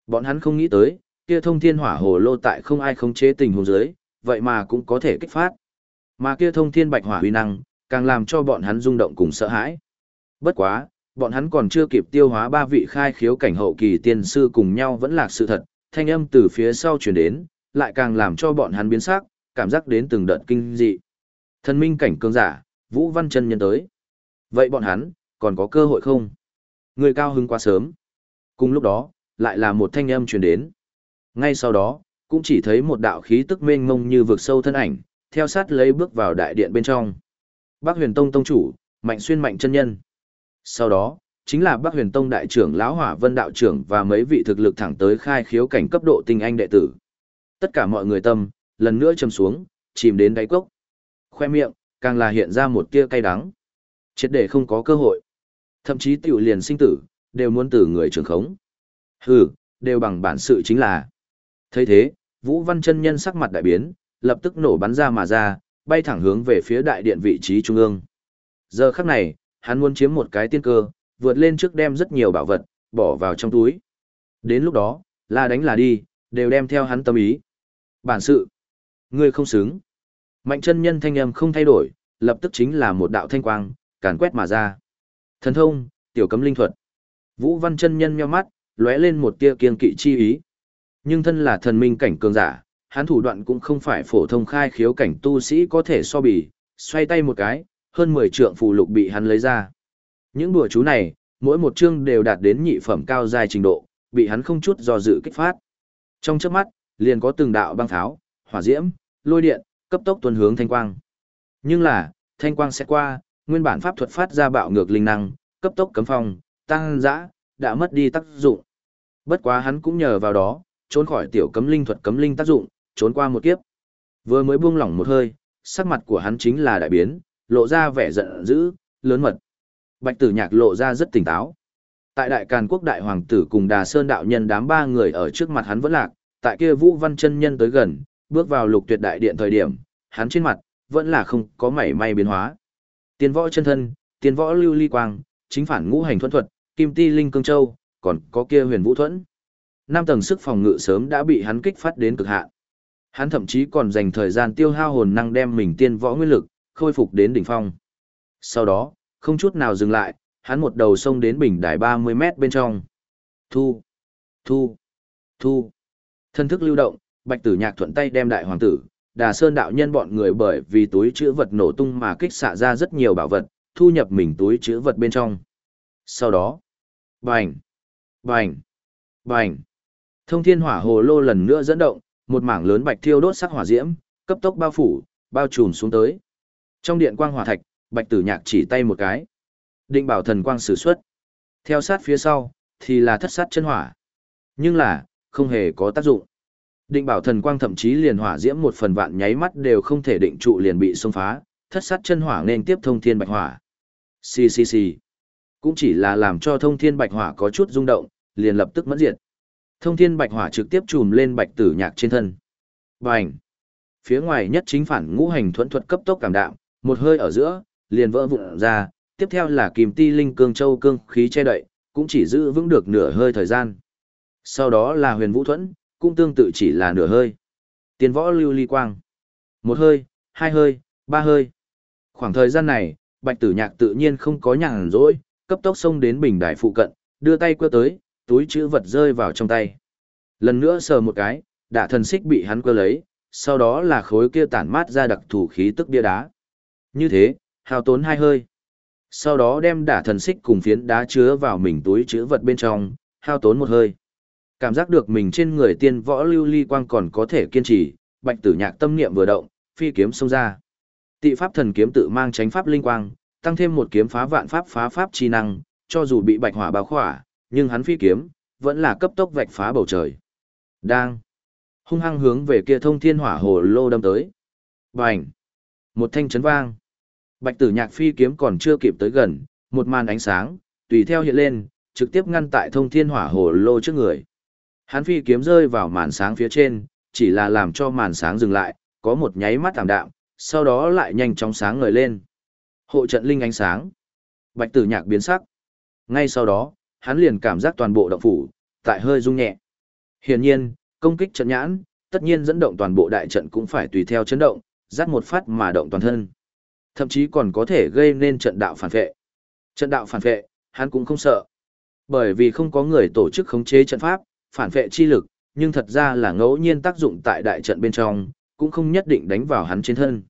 A: Bọn hắn không nghĩ tới, kia thông thiên hỏa hồ lô tại không ai khống chế tình huống dưới, vậy mà cũng có thể kích phát. Mà kia thông thiên bạch hỏa huy năng, càng làm cho bọn hắn rung động cùng sợ hãi. Bất quá, bọn hắn còn chưa kịp tiêu hóa ba vị khai khiếu cảnh hậu kỳ tiên sư cùng nhau vẫn là sự thật, thanh âm từ phía sau truyền đến, lại càng làm cho bọn hắn biến sắc, cảm giác đến từng đợt kinh dị. Thần minh cảnh cường giả, Vũ Văn Chân nhân tới. Vậy bọn hắn, còn có cơ hội không? Người cao hứng quá sớm. Cùng lúc đó, lại là một thanh âm truyền đến. Ngay sau đó, cũng chỉ thấy một đạo khí tức mênh mông như vực sâu thân ảnh, theo sát lấy bước vào đại điện bên trong. Bác Huyền Tông tông chủ, Mạnh Xuyên Mạnh chân nhân. Sau đó, chính là bắc Huyền Tông đại trưởng lão Hỏa Vân đạo trưởng và mấy vị thực lực thẳng tới khai khiếu cảnh cấp độ tinh anh đệ tử. Tất cả mọi người tâm, lần nữa trầm xuống, chìm đến đáy cốc. Khoe miệng, càng là hiện ra một tia cay đắng. Chết để không có cơ hội. Thậm chí tiểu liền sinh tử, đều muốn từ người trưởng khống. Hừ, đều bằng bản sự chính là. thấy thế, Vũ Văn chân nhân sắc mặt đại biến, lập tức nổ bắn ra mà ra, bay thẳng hướng về phía đại điện vị trí trung ương. Giờ khắc này, hắn muốn chiếm một cái tiên cơ, vượt lên trước đem rất nhiều bảo vật, bỏ vào trong túi. Đến lúc đó, là đánh là đi, đều đem theo hắn tâm ý. Bản sự, ngươi không xứng. Mạnh chân nhân thanh âm không thay đổi, lập tức chính là một đạo thanh quang, càn quét mà ra. Thần thông, tiểu cấm linh thuật. Vũ Văn chân nhân nheo mắt, lóe lên một tia kiên kỵ chi ý. Nhưng thân là thần minh cảnh cường giả, hắn thủ đoạn cũng không phải phổ thông khai khiếu cảnh tu sĩ có thể so bì, xoay tay một cái, hơn 10 trượng phù lục bị hắn lấy ra. Những đùa chú này, mỗi một chương đều đạt đến nhị phẩm cao dài trình độ, bị hắn không chút do dự kích phát. Trong chớp mắt, liền có từng đạo băng tháo, hỏa diễm, lôi điện, cấp tốc tuần hướng thanh quang. Nhưng là, thanh quang sẽ qua, nguyên bản pháp thuật phát ra bạo ngược linh năng, cấp tốc cấm phong, tăng dã, đã mất đi tác dụng. Bất quá hắn cũng nhờ vào đó, trốn khỏi tiểu cấm linh thuật cấm linh tác dụng, trốn qua một kiếp. Vừa mới buông lỏng một hơi, sắc mặt của hắn chính là đại biến, lộ ra vẻ giận dữ, lớn mật. Bạch tử nhạc lộ ra rất tỉnh táo. Tại đại càn quốc đại hoàng tử cùng đà sơn đạo nhân đám ba người ở trước mặt hắn vẫn lạc, tại kia vũ văn chân nhân tới gần, bước vào lục tuyệt đại điện thời điểm, hắn trên mặt, vẫn là không có mảy may biến hóa. Tiên võ chân thân, tiên võ lưu ly quang, chính phản ngũ hành thuẫn thuật, kim ti linh cương châu, còn có kia huyền vũ thuẫn. Năm tầng sức phòng ngự sớm đã bị hắn kích phát đến cực hạn. Hắn thậm chí còn dành thời gian tiêu hao hồn năng đem mình tiên võ nguyên lực, khôi phục đến đỉnh phong. Sau đó, không chút nào dừng lại, hắn một đầu sông đến bình đài 30 mét bên trong. Thu, thu, thu. Thân thức lưu động, bạch tử nhạc thuận tay đem đại hoàng tử, đà sơn đạo nhân bọn người bởi vì túi chữ vật nổ tung mà kích xạ ra rất nhiều bảo vật, thu nhập mình túi chữ vật bên trong. Sau đó, bành, bành, bành. Thông thiên hỏa hồ lô lần nữa dẫn động, một mảng lớn bạch thiêu đốt sắc hỏa diễm, cấp tốc bao phủ, bao trùm xuống tới. Trong điện quang hỏa thạch, bạch tử nhạc chỉ tay một cái. Định bảo thần quang sử xuất. Theo sát phía sau, thì là thất sát chân hỏa. Nhưng là, không hề có tác dụng. Định bảo thần quang thậm chí liền hỏa diễm một phần vạn nháy mắt đều không thể định trụ liền bị xông phá, thất sát chân hỏa nên tiếp thông thiên bạch hỏa. Xì xì xì. Cũng chỉ là làm cho thông thiên bạch hỏa có chút rung động, liền lập tức mất diệt. Thông thiên bạch hỏa trực tiếp chùm lên bạch tử nhạc trên thân. Bành! Phía ngoài nhất chính phản ngũ hành thuẫn thuật cấp tốc cảm đạm, một hơi ở giữa, liền vỡ vụn ra, tiếp theo là kìm ti linh cương châu cương khí che đậy, cũng chỉ giữ vững được nửa hơi thời gian. Sau đó là huyền vũ thuẫn, cũng tương tự chỉ là nửa hơi. Tiền võ lưu ly quang. Một hơi, hai hơi, ba hơi. Khoảng thời gian này, bạch tử nhạc tự nhiên không có nhàn rỗi, cấp tốc xông đến bình đài phụ cận, đưa tay quơ tới, túi chữ vật rơi vào trong tay. Lần nữa sờ một cái, đả thần xích bị hắn quơ lấy, sau đó là khối kia tản mát ra đặc thủ khí tức bia đá. Như thế, hao tốn hai hơi. Sau đó đem đả thần xích cùng phiến đá chứa vào mình túi chữ vật bên trong, hao tốn một hơi. Cảm giác được mình trên người tiên võ lưu ly quang còn có thể kiên trì, bạch tử nhạc tâm niệm vừa động, phi kiếm xông ra. Tị pháp thần kiếm tự mang tránh pháp linh quang, tăng thêm một kiếm phá vạn pháp phá pháp chi năng, cho dù bị bạch hỏa bao khỏa, nhưng hắn phi kiếm, vẫn là cấp tốc vạch phá bầu trời. Đang hung hăng hướng về kia thông thiên hỏa hồ lô đâm tới. Bành! Một thanh chấn vang. Bạch tử nhạc phi kiếm còn chưa kịp tới gần, một màn ánh sáng, tùy theo hiện lên, trực tiếp ngăn tại thông thiên hỏa hồ lô trước người. Hắn phi kiếm rơi vào màn sáng phía trên, chỉ là làm cho màn sáng dừng lại, có một nháy mắt tạm đạm, sau đó lại nhanh chóng sáng ngời lên. Hộ trận linh ánh sáng. Bạch tử nhạc biến sắc. Ngay sau đó, hắn liền cảm giác toàn bộ động phủ, tại hơi rung nhẹ. Hiển nhiên, công kích trận nhãn, tất nhiên dẫn động toàn bộ đại trận cũng phải tùy theo chấn động, dắt một phát mà động toàn thân. Thậm chí còn có thể gây nên trận đạo phản vệ. Trận đạo phản vệ, hắn cũng không sợ. Bởi vì không có người tổ chức khống chế trận pháp, phản vệ chi lực, nhưng thật ra là ngẫu nhiên tác dụng tại đại trận bên trong, cũng không nhất định đánh vào hắn trên thân.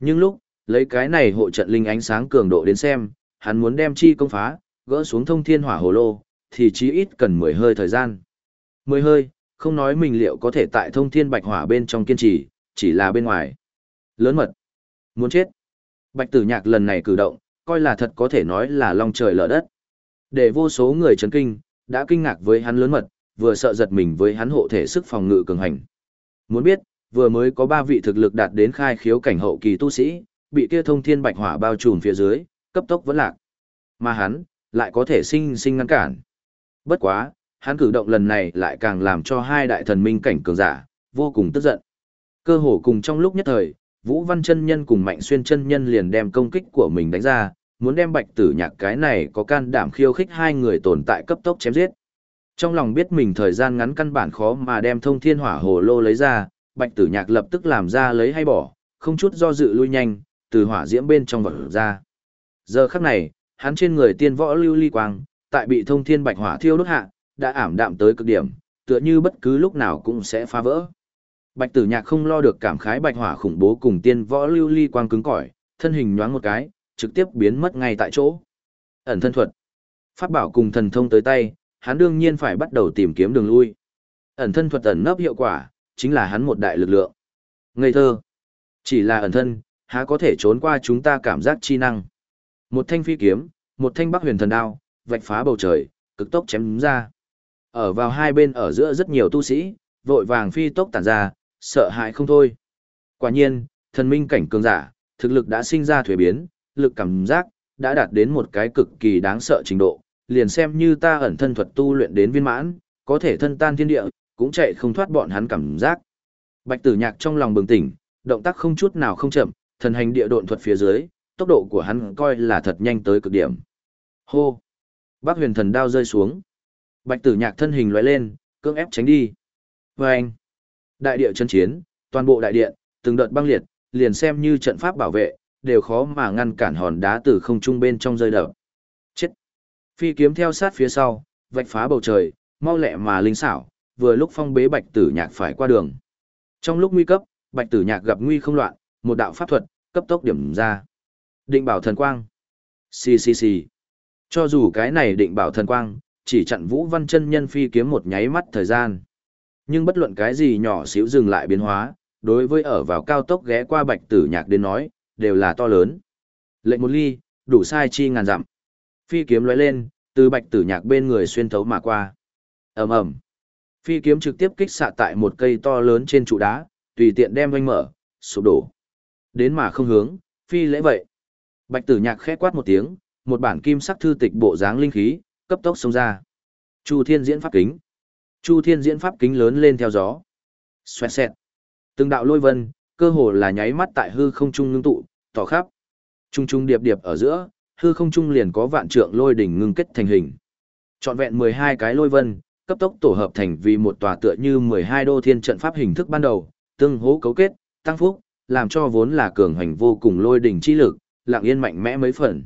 A: Nhưng lúc, lấy cái này hộ trận linh ánh sáng cường độ đến xem, hắn muốn đem chi công phá, gỡ xuống thông thiên hỏa hồ lô, thì chí ít cần 10 hơi thời gian. 10 hơi, không nói mình liệu có thể tại thông thiên bạch hỏa bên trong kiên trì, chỉ là bên ngoài. Lớn mật. Muốn chết. Bạch tử nhạc lần này cử động, coi là thật có thể nói là long trời lở đất. Để vô số người chấn kinh, đã kinh ngạc với hắn lớn mật, vừa sợ giật mình với hắn hộ thể sức phòng ngự cường hành. Muốn biết, vừa mới có ba vị thực lực đạt đến khai khiếu cảnh hậu kỳ tu sĩ, bị kia thông thiên bạch hỏa bao trùm phía dưới, cấp tốc vẫn lạc. Mà hắn, lại có thể sinh sinh ngăn cản. Bất quá, hắn cử động lần này lại càng làm cho hai đại thần minh cảnh cường giả, vô cùng tức giận. Cơ hồ cùng trong lúc nhất thời, Vũ Văn chân nhân cùng Mạnh Xuyên chân nhân liền đem công kích của mình đánh ra, muốn đem Bạch Tử Nhạc cái này có can đảm khiêu khích hai người tồn tại cấp tốc chém giết. Trong lòng biết mình thời gian ngắn căn bản khó mà đem thông thiên hỏa hồ lô lấy ra, Bạch Tử Nhạc lập tức làm ra lấy hay bỏ, không chút do dự lui nhanh, từ hỏa diễm bên trong vật ra. Giờ khắc này, hắn trên người tiên võ lưu ly quang, tại bị thông thiên bạch hỏa thiêu đốt hạ, đã ảm đạm tới cực điểm, tựa như bất cứ lúc nào cũng sẽ phá vỡ. Bạch Tử Nhạc không lo được cảm khái bạch hỏa khủng bố cùng tiên võ lưu ly quang cứng cỏi, thân hình nhoáng một cái, trực tiếp biến mất ngay tại chỗ. Ẩn thân thuật. Pháp bảo cùng thần thông tới tay, hắn đương nhiên phải bắt đầu tìm kiếm đường lui. Ẩn thân thuật ẩn nấp hiệu quả, chính là hắn một đại lực lượng. Ngây thơ. Chỉ là ẩn thân, há có thể trốn qua chúng ta cảm giác chi năng. Một thanh phi kiếm, một thanh bắc huyền thần đao, vạch phá bầu trời, cực tốc chém ra. Ở vào hai bên ở giữa rất nhiều tu sĩ, vội vàng phi tốc tản ra, sợ hãi không thôi. Quả nhiên, thần minh cảnh cường giả, thực lực đã sinh ra thuế biến, lực cảm giác, đã đạt đến một cái cực kỳ đáng sợ trình độ, liền xem như ta ẩn thân thuật tu luyện đến viên mãn, có thể thân tan thiên địa, cũng chạy không thoát bọn hắn cảm giác. Bạch tử nhạc trong lòng bừng tỉnh, động tác không chút nào không chậm, thần hành địa độn thuật phía dưới, tốc độ của hắn coi là thật nhanh tới cực điểm. Hô! Bác huyền thần đao rơi xuống. Bạch tử nhạc thân hình lóe lên, cưỡng ép tránh đi. Vâng! anh! Đại địa chân chiến, toàn bộ đại điện, từng đợt băng liệt, liền xem như trận pháp bảo vệ, đều khó mà ngăn cản hòn đá từ không trung bên trong rơi đập. Chết! Phi kiếm theo sát phía sau, vạch phá bầu trời, mau lẹ mà linh xảo, vừa lúc phong bế bạch tử nhạc phải qua đường. Trong lúc nguy cấp, bạch tử nhạc gặp nguy không loạn, một đạo pháp thuật, cấp tốc điểm ra. Định bảo thần quang. Xì xì xì. Cho dù cái này định bảo thần quang, chỉ chặn Vũ Văn chân nhân phi kiếm một nháy mắt thời gian. Nhưng bất luận cái gì nhỏ xíu dừng lại biến hóa, đối với ở vào cao tốc ghé qua bạch tử nhạc đến nói, đều là to lớn. Lệnh một ly, đủ sai chi ngàn dặm. Phi kiếm lóe lên, từ bạch tử nhạc bên người xuyên thấu mà qua. ầm ầm Phi kiếm trực tiếp kích xạ tại một cây to lớn trên trụ đá, tùy tiện đem doanh mở, sụp đổ. Đến mà không hướng, phi lễ vậy. Bạch tử nhạc khẽ quát một tiếng, một bản kim sắc thư tịch bộ dáng linh khí, cấp tốc xông ra. Chu thiên diễn pháp kính. Chu thiên diễn pháp kính lớn lên theo gió. Xoẹt xẹt. Từng đạo lôi vân, cơ hồ là nháy mắt tại hư không trung ngưng tụ, tỏ khắp. Trung trung điệp điệp ở giữa, hư không trung liền có vạn trượng lôi đỉnh ngưng kết thành hình. Trọn vẹn 12 cái lôi vân, cấp tốc tổ hợp thành vì một tòa tựa như 12 đô thiên trận pháp hình thức ban đầu, tương hỗ cấu kết, tăng phúc, làm cho vốn là cường hành vô cùng lôi đỉnh chi lực, lặng yên mạnh mẽ mấy phần.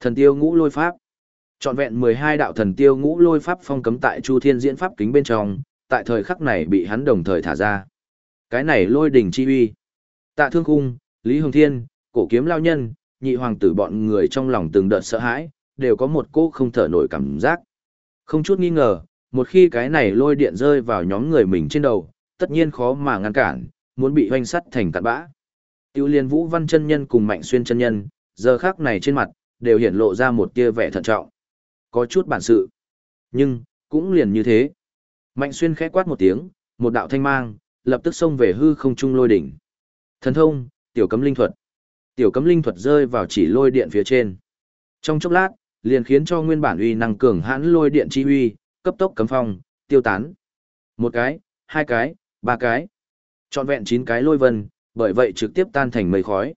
A: Thần tiêu ngũ lôi pháp. Trọn vẹn 12 đạo thần tiêu ngũ lôi pháp phong cấm tại Chu Thiên diễn pháp kính bên trong, tại thời khắc này bị hắn đồng thời thả ra. Cái này lôi đỉnh chi uy. Tạ Thương Cung, Lý Hồng Thiên, Cổ Kiếm lao nhân, nhị hoàng tử bọn người trong lòng từng đợt sợ hãi, đều có một cô không thở nổi cảm giác. Không chút nghi ngờ, một khi cái này lôi điện rơi vào nhóm người mình trên đầu, tất nhiên khó mà ngăn cản, muốn bị hoanh sắt thành cặn bã. Tiêu liên vũ văn chân nhân cùng mạnh xuyên chân nhân, giờ khác này trên mặt, đều hiển lộ ra một tia vẻ thận trọng. Có chút bản sự. Nhưng, cũng liền như thế. Mạnh xuyên khẽ quát một tiếng, một đạo thanh mang, lập tức xông về hư không trung lôi đỉnh. Thần thông, tiểu cấm linh thuật. Tiểu cấm linh thuật rơi vào chỉ lôi điện phía trên. Trong chốc lát, liền khiến cho nguyên bản uy năng cường hãn lôi điện chi uy, cấp tốc cấm phong, tiêu tán. Một cái, hai cái, ba cái. Trọn vẹn chín cái lôi vân, bởi vậy trực tiếp tan thành mây khói.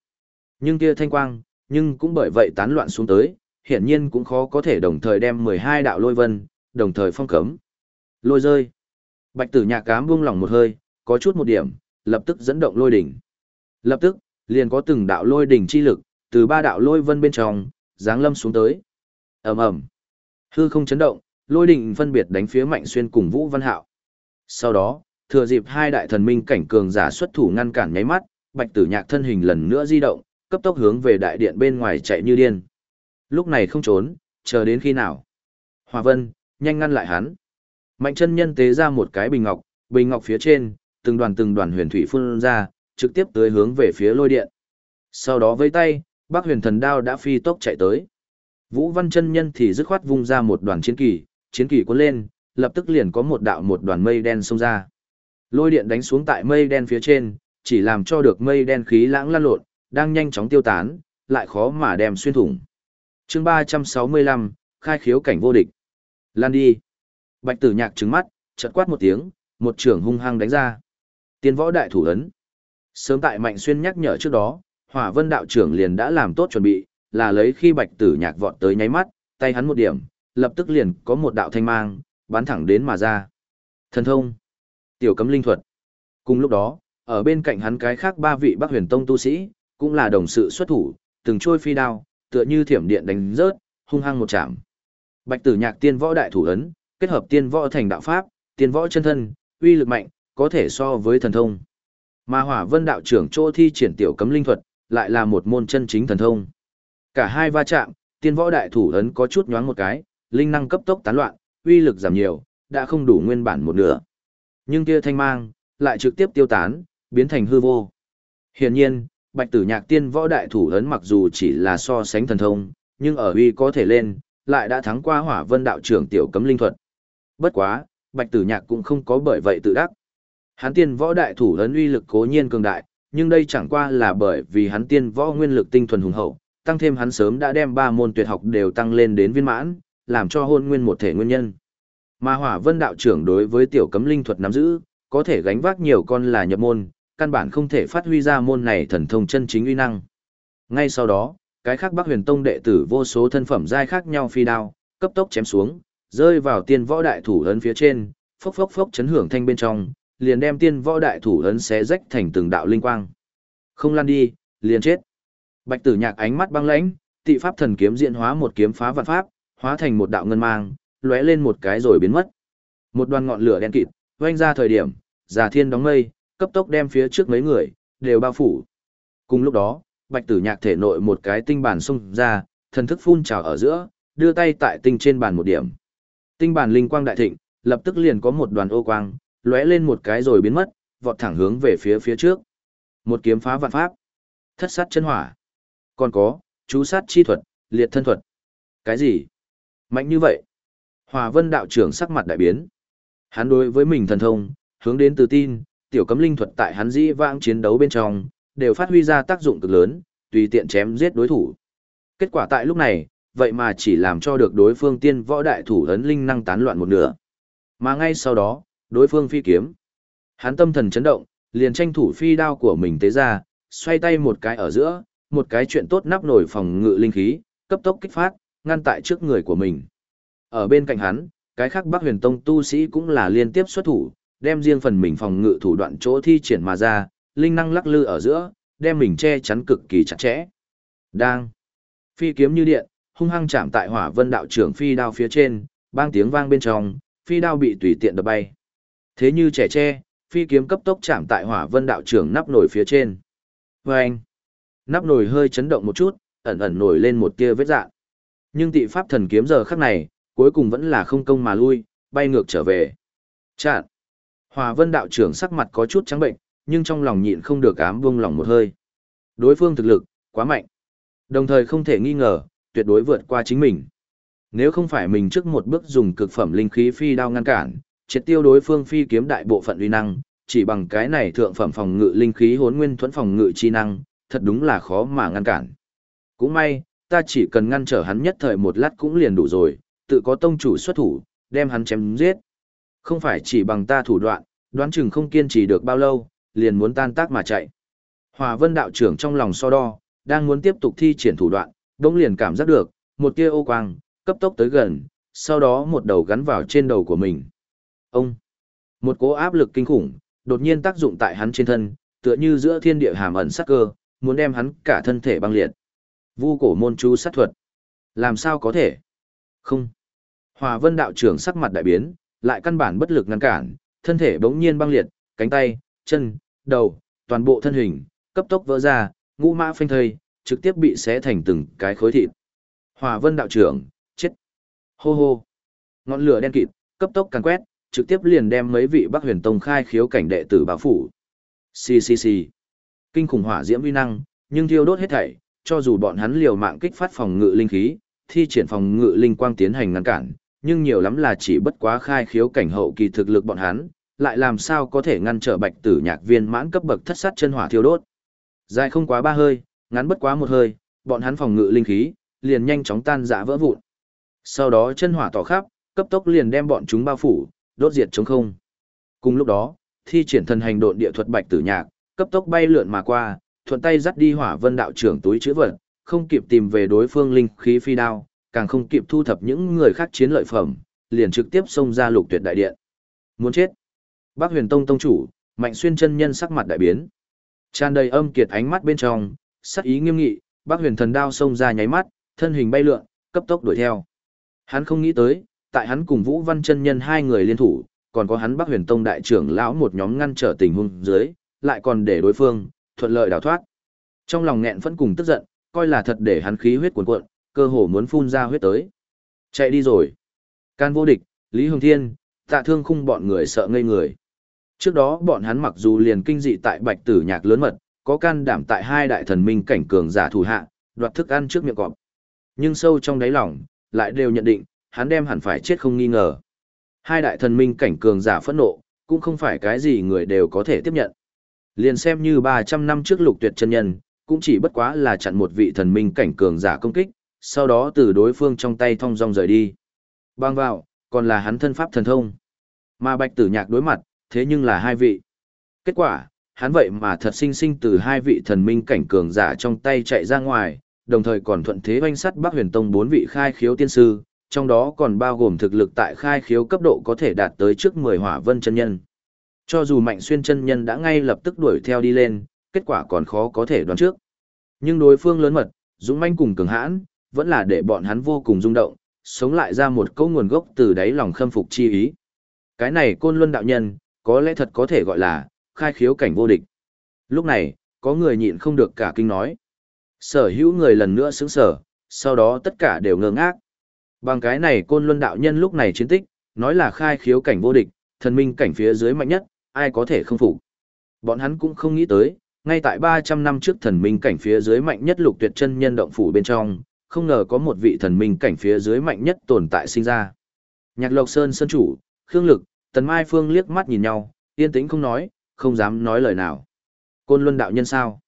A: Nhưng kia thanh quang, nhưng cũng bởi vậy tán loạn xuống tới, hiển nhiên cũng khó có thể đồng thời đem 12 đạo lôi vân, đồng thời phong cấm. Lôi rơi. Bạch tử nhạc cám buông lỏng một hơi, có chút một điểm, lập tức dẫn động lôi đỉnh. Lập tức, liền có từng đạo lôi đỉnh chi lực, từ ba đạo lôi vân bên trong, giáng lâm xuống tới. ầm ầm Hư không chấn động, lôi đỉnh phân biệt đánh phía Mạnh Xuyên cùng Vũ Văn Hạo. Sau đó, thừa dịp hai đại thần minh cảnh cường giả xuất thủ ngăn cản nháy mắt, Bạch Tử Nhạc thân hình lần nữa di động, cấp tốc hướng về đại điện bên ngoài chạy như điên. Lúc này không trốn, chờ đến khi nào? Hòa Vân, nhanh ngăn lại hắn. Mạnh chân nhân tế ra một cái bình ngọc, bình ngọc phía trên, từng đoàn từng đoàn huyền thủy phun ra, trực tiếp tới hướng về phía lôi điện. Sau đó với tay, bác huyền thần đao đã phi tốc chạy tới. Vũ văn chân nhân thì dứt khoát vung ra một đoàn chiến kỳ, chiến kỳ cuốn lên, lập tức liền có một đạo một đoàn mây đen xông ra. Lôi điện đánh xuống tại mây đen phía trên, chỉ làm cho được mây đen khí lãng lan lộn, đang nhanh chóng tiêu tán, lại khó mà đem xuyên thủng chương 365, khai khiếu cảnh vô địch. Lan đi. Bạch tử nhạc trứng mắt, chật quát một tiếng, một trưởng hung hăng đánh ra. Tiên võ đại thủ ấn. Sớm tại Mạnh Xuyên nhắc nhở trước đó, hỏa vân đạo trưởng liền đã làm tốt chuẩn bị, là lấy khi bạch tử nhạc vọt tới nháy mắt, tay hắn một điểm, lập tức liền có một đạo thanh mang, bắn thẳng đến mà ra. Thần thông. Tiểu cấm linh thuật. Cùng lúc đó, ở bên cạnh hắn cái khác ba vị Bắc Huyền Tông tu sĩ, cũng là đồng sự xuất thủ, từng trôi phi đao, tựa như thiểm điện đánh rớt, hung hăng một chạm. Bạch Tử Nhạc tiên võ đại thủ ấn, kết hợp tiên võ thành đạo pháp, tiên võ chân thân, uy lực mạnh, có thể so với thần thông. Mà Hỏa Vân đạo trưởng Trô thi triển tiểu cấm linh thuật, lại là một môn chân chính thần thông. Cả hai va chạm, tiên võ đại thủ ấn có chút nhoáng một cái, linh năng cấp tốc tán loạn, uy lực giảm nhiều, đã không đủ nguyên bản một nửa. Nhưng kia thanh mang, lại trực tiếp tiêu tán, biến thành hư vô. Hiển nhiên, Bạch Tử Nhạc Tiên võ đại thủ ấn mặc dù chỉ là so sánh thần thông, nhưng ở uy có thể lên, lại đã thắng qua Hỏa Vân đạo trưởng tiểu cấm linh thuật. Bất quá, Bạch Tử Nhạc cũng không có bởi vậy tự đắc. Hắn tiên võ đại thủ ấn uy lực cố nhiên cường đại, nhưng đây chẳng qua là bởi vì hắn tiên võ nguyên lực tinh thuần hùng hậu, tăng thêm hắn sớm đã đem ba môn tuyệt học đều tăng lên đến viên mãn, làm cho hôn nguyên một thể nguyên nhân. Mà Hỏa Vân đạo trưởng đối với tiểu cấm linh thuật nắm giữ, có thể gánh vác nhiều con là nhập môn, căn bản không thể phát huy ra môn này thần thông chân chính uy năng. Ngay sau đó, cái khác Bắc Huyền Tông đệ tử vô số thân phẩm giai khác nhau phi đao, cấp tốc chém xuống, rơi vào tiên võ đại thủ ấn phía trên, phốc phốc phốc chấn hưởng thanh bên trong, liền đem tiên võ đại thủ ấn xé rách thành từng đạo linh quang. Không lan đi, liền chết. Bạch Tử Nhạc ánh mắt băng lãnh, tị pháp thần kiếm diễn hóa một kiếm phá vạn pháp, hóa thành một đạo ngân mang, lóe lên một cái rồi biến mất. Một đoàn ngọn lửa đen kịt, vang ra thời điểm, Già Thiên đóng mây, cấp tốc đem phía trước mấy người đều bao phủ. Cùng lúc đó, Bạch Tử Nhạc thể nội một cái tinh bản xung ra, thần thức phun trào ở giữa, đưa tay tại tinh trên bàn một điểm. Tinh bản linh quang đại thịnh, lập tức liền có một đoàn ô quang, lóe lên một cái rồi biến mất, vọt thẳng hướng về phía phía trước. Một kiếm phá vạn pháp, thất sát chân hỏa. Còn có, chú sát chi thuật, liệt thân thuật. Cái gì? Mạnh như vậy? Hòa Vân đạo trưởng sắc mặt đại biến. Hắn đối với mình thần thông, hướng đến tự tin, tiểu cấm linh thuật tại hắn dĩ vãng chiến đấu bên trong, đều phát huy ra tác dụng cực lớn, tùy tiện chém giết đối thủ. Kết quả tại lúc này, vậy mà chỉ làm cho được đối phương tiên võ đại thủ ấn linh năng tán loạn một nửa. Mà ngay sau đó, đối phương phi kiếm. Hắn tâm thần chấn động, liền tranh thủ phi đao của mình tế ra, xoay tay một cái ở giữa, một cái chuyện tốt nắp nổi phòng ngự linh khí, cấp tốc kích phát, ngăn tại trước người của mình. Ở bên cạnh hắn, cái khác Bắc Huyền Tông tu sĩ cũng là liên tiếp xuất thủ, đem riêng phần mình phòng ngự thủ đoạn chỗ thi triển mà ra, linh năng lắc lư ở giữa, đem mình che chắn cực kỳ chặt chẽ. Đang phi kiếm như điện, hung hăng chạm tại Hỏa Vân đạo trưởng phi đao phía trên, bang tiếng vang bên trong, phi đao bị tùy tiện đập bay. Thế như trẻ tre, phi kiếm cấp tốc chạm tại Hỏa Vân đạo trưởng nắp nổi phía trên. Oeng! Nắp nồi hơi chấn động một chút, ẩn ẩn nổi lên một tia vết dạng. Nhưng tị pháp thần kiếm giờ khắc này, cuối cùng vẫn là không công mà lui, bay ngược trở về. Chạn! Hòa vân đạo trưởng sắc mặt có chút trắng bệnh, nhưng trong lòng nhịn không được ám buông lòng một hơi. Đối phương thực lực, quá mạnh. Đồng thời không thể nghi ngờ, tuyệt đối vượt qua chính mình. Nếu không phải mình trước một bước dùng cực phẩm linh khí phi đao ngăn cản, triệt tiêu đối phương phi kiếm đại bộ phận uy năng, chỉ bằng cái này thượng phẩm phòng ngự linh khí hốn nguyên thuẫn phòng ngự chi năng, thật đúng là khó mà ngăn cản. Cũng may, ta chỉ cần ngăn trở hắn nhất thời một lát cũng liền đủ rồi, tự có tông chủ xuất thủ, đem hắn chém giết. Không phải chỉ bằng ta thủ đoạn, đoán chừng không kiên trì được bao lâu, liền muốn tan tác mà chạy. Hòa vân đạo trưởng trong lòng so đo, đang muốn tiếp tục thi triển thủ đoạn, đống liền cảm giác được, một tia ô quang, cấp tốc tới gần, sau đó một đầu gắn vào trên đầu của mình. Ông! Một cố áp lực kinh khủng, đột nhiên tác dụng tại hắn trên thân, tựa như giữa thiên địa hàm ẩn sát cơ, muốn đem hắn cả thân thể băng liệt. Vu cổ môn chú sát thuật. Làm sao có thể? Không. Hòa vân đạo trưởng sắc mặt đại biến, lại căn bản bất lực ngăn cản, thân thể bỗng nhiên băng liệt, cánh tay, chân, đầu, toàn bộ thân hình, cấp tốc vỡ ra, ngũ mã phanh thây, trực tiếp bị xé thành từng cái khối thịt. Hòa vân đạo trưởng, chết. Hô hô. Ngọn lửa đen kịt, cấp tốc càng quét, trực tiếp liền đem mấy vị Bắc Huyền Tông khai khiếu cảnh đệ tử bao phủ. Xì xì xì. Kinh khủng hỏa diễm uy năng, nhưng thiêu đốt hết thảy, cho dù bọn hắn liều mạng kích phát phòng ngự linh khí, thi triển phòng ngự linh quang tiến hành ngăn cản, nhưng nhiều lắm là chỉ bất quá khai khiếu cảnh hậu kỳ thực lực bọn hắn, lại làm sao có thể ngăn trở Bạch Tử Nhạc viên mãn cấp bậc thất sát chân hỏa thiêu đốt. Dài không quá ba hơi, ngắn bất quá một hơi, bọn hắn phòng ngự linh khí liền nhanh chóng tan rã vỡ vụn. Sau đó chân hỏa tỏ khắp, cấp tốc liền đem bọn chúng bao phủ, đốt diệt chống không. Cùng lúc đó, thi triển thần hành độn địa thuật Bạch Tử Nhạc, cấp tốc bay lượn mà qua, thuận tay dắt đi hỏa vân đạo trưởng túi chữ vật, không kịp tìm về đối phương linh khí phi đao, càng không kịp thu thập những người khác chiến lợi phẩm, liền trực tiếp xông ra lục tuyệt đại điện. Muốn chết. Bác huyền tông tông chủ, mạnh xuyên chân nhân sắc mặt đại biến. Tràn đầy âm kiệt ánh mắt bên trong, sắc ý nghiêm nghị, bác huyền thần đao xông ra nháy mắt, thân hình bay lượn, cấp tốc đuổi theo. Hắn không nghĩ tới, tại hắn cùng Vũ Văn chân nhân hai người liên thủ, còn có hắn Bắc Huyền Tông đại trưởng lão một nhóm ngăn trở tình huống dưới, lại còn để đối phương thuận lợi đào thoát. Trong lòng nghẹn vẫn cùng tức giận, coi là thật để hắn khí huyết cuồn cuộn, cơ hồ muốn phun ra huyết tới. Chạy đi rồi. Can vô địch, Lý Hồng Thiên, tạ thương khung bọn người sợ ngây người. Trước đó bọn hắn mặc dù liền kinh dị tại bạch tử nhạc lớn mật, có can đảm tại hai đại thần minh cảnh cường giả thủ hạ, đoạt thức ăn trước miệng cọp. Nhưng sâu trong đáy lòng, lại đều nhận định, hắn đem hẳn phải chết không nghi ngờ. Hai đại thần minh cảnh cường giả phẫn nộ, cũng không phải cái gì người đều có thể tiếp nhận. Liền xem như 300 năm trước lục tuyệt chân nhân, cũng chỉ bất quá là chặn một vị thần minh cảnh cường giả công kích, sau đó từ đối phương trong tay thong dong rời đi. Bang vào, còn là hắn thân pháp thần thông. Mà bạch tử nhạc đối mặt, thế nhưng là hai vị. Kết quả, hắn vậy mà thật sinh sinh từ hai vị thần minh cảnh cường giả trong tay chạy ra ngoài, đồng thời còn thuận thế oanh sắt Bắc Huyền Tông bốn vị khai khiếu tiên sư, trong đó còn bao gồm thực lực tại khai khiếu cấp độ có thể đạt tới trước 10 hỏa vân chân nhân. Cho dù Mạnh Xuyên chân nhân đã ngay lập tức đuổi theo đi lên, kết quả còn khó có thể đoán trước. Nhưng đối phương lớn mật, dũng manh cùng cường hãn, vẫn là để bọn hắn vô cùng rung động, sống lại ra một câu nguồn gốc từ đáy lòng khâm phục chi ý. Cái này côn luân đạo nhân, có lẽ thật có thể gọi là khai khiếu cảnh vô địch. Lúc này, có người nhịn không được cả kinh nói. Sở hữu người lần nữa sững sở, sau đó tất cả đều ngơ ngác. Bằng cái này côn luân đạo nhân lúc này chiến tích, nói là khai khiếu cảnh vô địch, thần minh cảnh phía dưới mạnh nhất, ai có thể không phục. Bọn hắn cũng không nghĩ tới, ngay tại 300 năm trước thần minh cảnh phía dưới mạnh nhất lục tuyệt chân nhân động phủ bên trong, không ngờ có một vị thần minh cảnh phía dưới mạnh nhất tồn tại sinh ra. Nhạc Lộc Sơn Sơn chủ, Khương Lực, Tần Mai Phương liếc mắt nhìn nhau, yên tĩnh không nói, không dám nói lời nào. Côn Luân đạo nhân sao?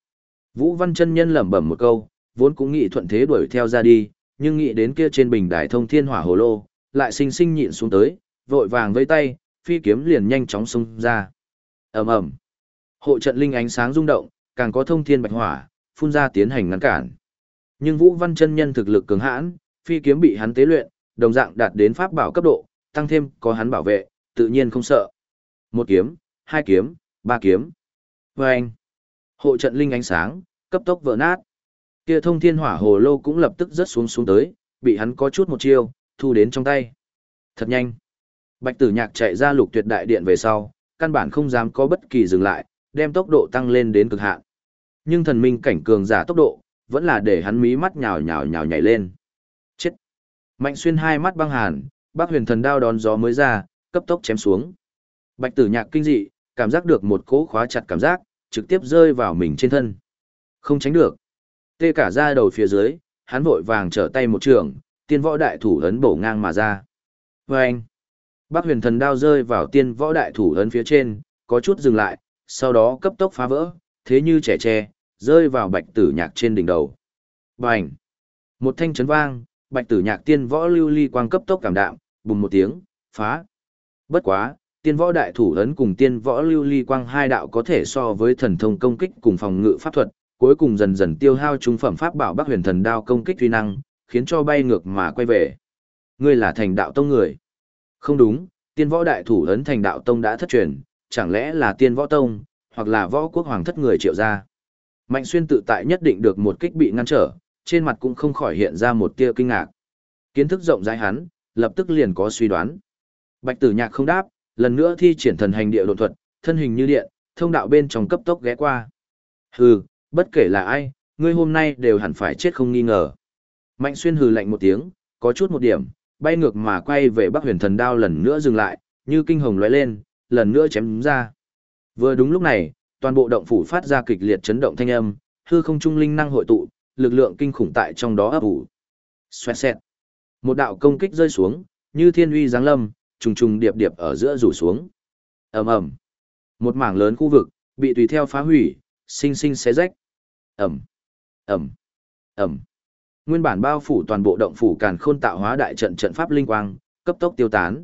A: Vũ Văn chân nhân lẩm bẩm một câu, vốn cũng nghĩ thuận thế đuổi theo ra đi, nhưng nghĩ đến kia trên bình đài thông thiên hỏa hồ lô, lại sinh sinh nhịn xuống tới, vội vàng vẫy tay, phi kiếm liền nhanh chóng xông ra. Ầm ầm. Hộ trận linh ánh sáng rung động, càng có thông thiên bạch hỏa, phun ra tiến hành ngăn cản. Nhưng Vũ Văn chân nhân thực lực cường hãn, phi kiếm bị hắn tế luyện, đồng dạng đạt đến pháp bảo cấp độ, tăng thêm có hắn bảo vệ, tự nhiên không sợ. Một kiếm, hai kiếm, ba kiếm. Vâng! Hộ trận linh ánh sáng, cấp tốc vỡ nát. Kia thông thiên hỏa hồ lô cũng lập tức rớt xuống xuống tới, bị hắn có chút một chiêu, thu đến trong tay. Thật nhanh. Bạch tử nhạc chạy ra lục tuyệt đại điện về sau, căn bản không dám có bất kỳ dừng lại, đem tốc độ tăng lên đến cực hạn. Nhưng thần minh cảnh cường giả tốc độ, vẫn là để hắn mí mắt nhào nhào nhào nhảy lên. Chết! Mạnh xuyên hai mắt băng hàn, bác huyền thần đao đón gió mới ra, cấp tốc chém xuống. Bạch tử nhạc kinh dị, cảm giác được một cỗ khóa chặt cảm giác, trực tiếp rơi vào mình trên thân. Không tránh được. Tê cả ra đầu phía dưới, hắn vội vàng trở tay một trường, tiên võ đại thủ ấn bổ ngang mà ra. Và anh, bác huyền thần đao rơi vào tiên võ đại thủ ấn phía trên, có chút dừng lại, sau đó cấp tốc phá vỡ, thế như trẻ tre, rơi vào bạch tử nhạc trên đỉnh đầu. Bành! Một thanh chấn vang, bạch tử nhạc tiên võ lưu ly quang cấp tốc cảm đạm, bùng một tiếng, phá. Bất quá, tiên võ đại thủ ấn cùng tiên võ lưu ly quang hai đạo có thể so với thần thông công kích cùng phòng ngự pháp thuật, cuối cùng dần dần tiêu hao trung phẩm pháp bảo Bắc Huyền Thần đao công kích uy năng, khiến cho bay ngược mà quay về. Ngươi là thành đạo tông người. Không đúng, tiên võ đại thủ ấn thành đạo tông đã thất truyền, chẳng lẽ là tiên võ tông, hoặc là võ quốc hoàng thất người triệu gia. Mạnh xuyên tự tại nhất định được một kích bị ngăn trở, trên mặt cũng không khỏi hiện ra một tia kinh ngạc. Kiến thức rộng rãi hắn, lập tức liền có suy đoán. Bạch tử nhạc không đáp, lần nữa thi triển thần hành địa độn thuật, thân hình như điện, thông đạo bên trong cấp tốc ghé qua. Hừ, bất kể là ai, ngươi hôm nay đều hẳn phải chết không nghi ngờ. Mạnh xuyên hừ lạnh một tiếng, có chút một điểm, bay ngược mà quay về Bắc Huyền Thần Đao lần nữa dừng lại, như kinh hồng lóe lên, lần nữa chém ra. Vừa đúng lúc này, toàn bộ động phủ phát ra kịch liệt chấn động thanh âm, hư không trung linh năng hội tụ, lực lượng kinh khủng tại trong đó ấp ủ. Xoẹt xẹt. Một đạo công kích rơi xuống, như thiên uy giáng lâm, trùng trùng điệp điệp ở giữa rủ xuống. Ầm ầm. Một mảng lớn khu vực bị tùy theo phá hủy, sinh sinh xé rách. Ầm. Ầm. Ầm. Nguyên bản bao phủ toàn bộ động phủ càn khôn tạo hóa đại trận trận pháp linh quang, cấp tốc tiêu tán.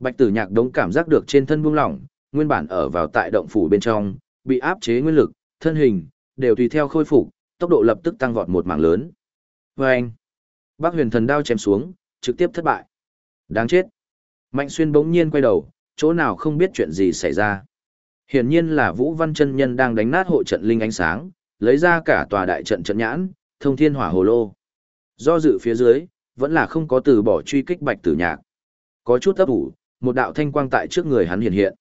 A: Bạch Tử Nhạc đống cảm giác được trên thân buông lỏng, nguyên bản ở vào tại động phủ bên trong, bị áp chế nguyên lực, thân hình đều tùy theo khôi phục, tốc độ lập tức tăng vọt một mảng lớn. Oeng! Bác Huyền Thần đao chém xuống, trực tiếp thất bại. Đáng chết. Mạnh Xuyên bỗng nhiên quay đầu, chỗ nào không biết chuyện gì xảy ra. Hiển nhiên là Vũ Văn Chân Nhân đang đánh nát hộ trận linh ánh sáng, lấy ra cả tòa đại trận trận nhãn, thông thiên hỏa hồ lô. Do dự phía dưới, vẫn là không có từ bỏ truy kích Bạch Tử Nhạc. Có chút ấp ủ, một đạo thanh quang tại trước người hắn hiện hiện.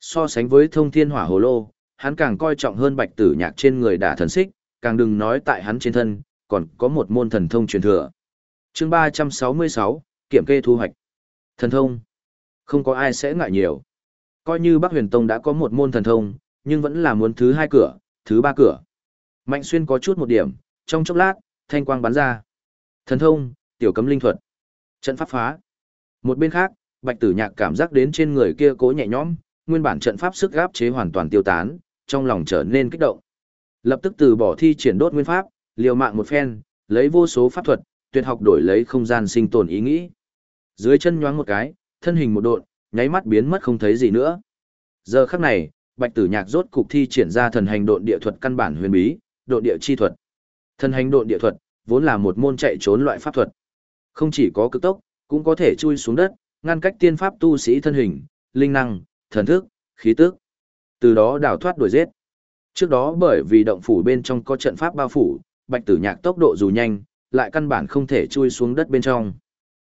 A: So sánh với thông thiên hỏa hồ lô, hắn càng coi trọng hơn Bạch Tử Nhạc trên người đả thần xích, càng đừng nói tại hắn trên thân, còn có một môn thần thông truyền thừa. Chương 366, kiểm kê thu hoạch. Thần thông. Không có ai sẽ ngại nhiều. Coi như Bắc Huyền Tông đã có một môn thần thông, nhưng vẫn là muốn thứ hai cửa, thứ ba cửa. Mạnh xuyên có chút một điểm, trong chốc lát, thanh quang bắn ra. Thần thông, tiểu cấm linh thuật. Trận pháp phá. Một bên khác, Bạch Tử Nhạc cảm giác đến trên người kia cố nhẹ nhõm, nguyên bản trận pháp sức gáp chế hoàn toàn tiêu tán, trong lòng trở nên kích động. Lập tức từ bỏ thi triển đốt nguyên pháp, liều mạng một phen, lấy vô số pháp thuật, tuyệt học đổi lấy không gian sinh tồn ý nghĩ. Dưới chân nhoáng một cái, thân hình một độn, nháy mắt biến mất không thấy gì nữa. Giờ khắc này, Bạch Tử Nhạc rốt cục thi triển ra thần hành độn địa thuật căn bản huyền bí, độn địa chi thuật. Thần hành độn địa thuật vốn là một môn chạy trốn loại pháp thuật. Không chỉ có cực tốc, cũng có thể chui xuống đất, ngăn cách tiên pháp tu sĩ thân hình, linh năng, thần thức, khí tức. Từ đó đào thoát đuổi giết. Trước đó bởi vì động phủ bên trong có trận pháp bao phủ, Bạch Tử Nhạc tốc độ dù nhanh, lại căn bản không thể chui xuống đất bên trong.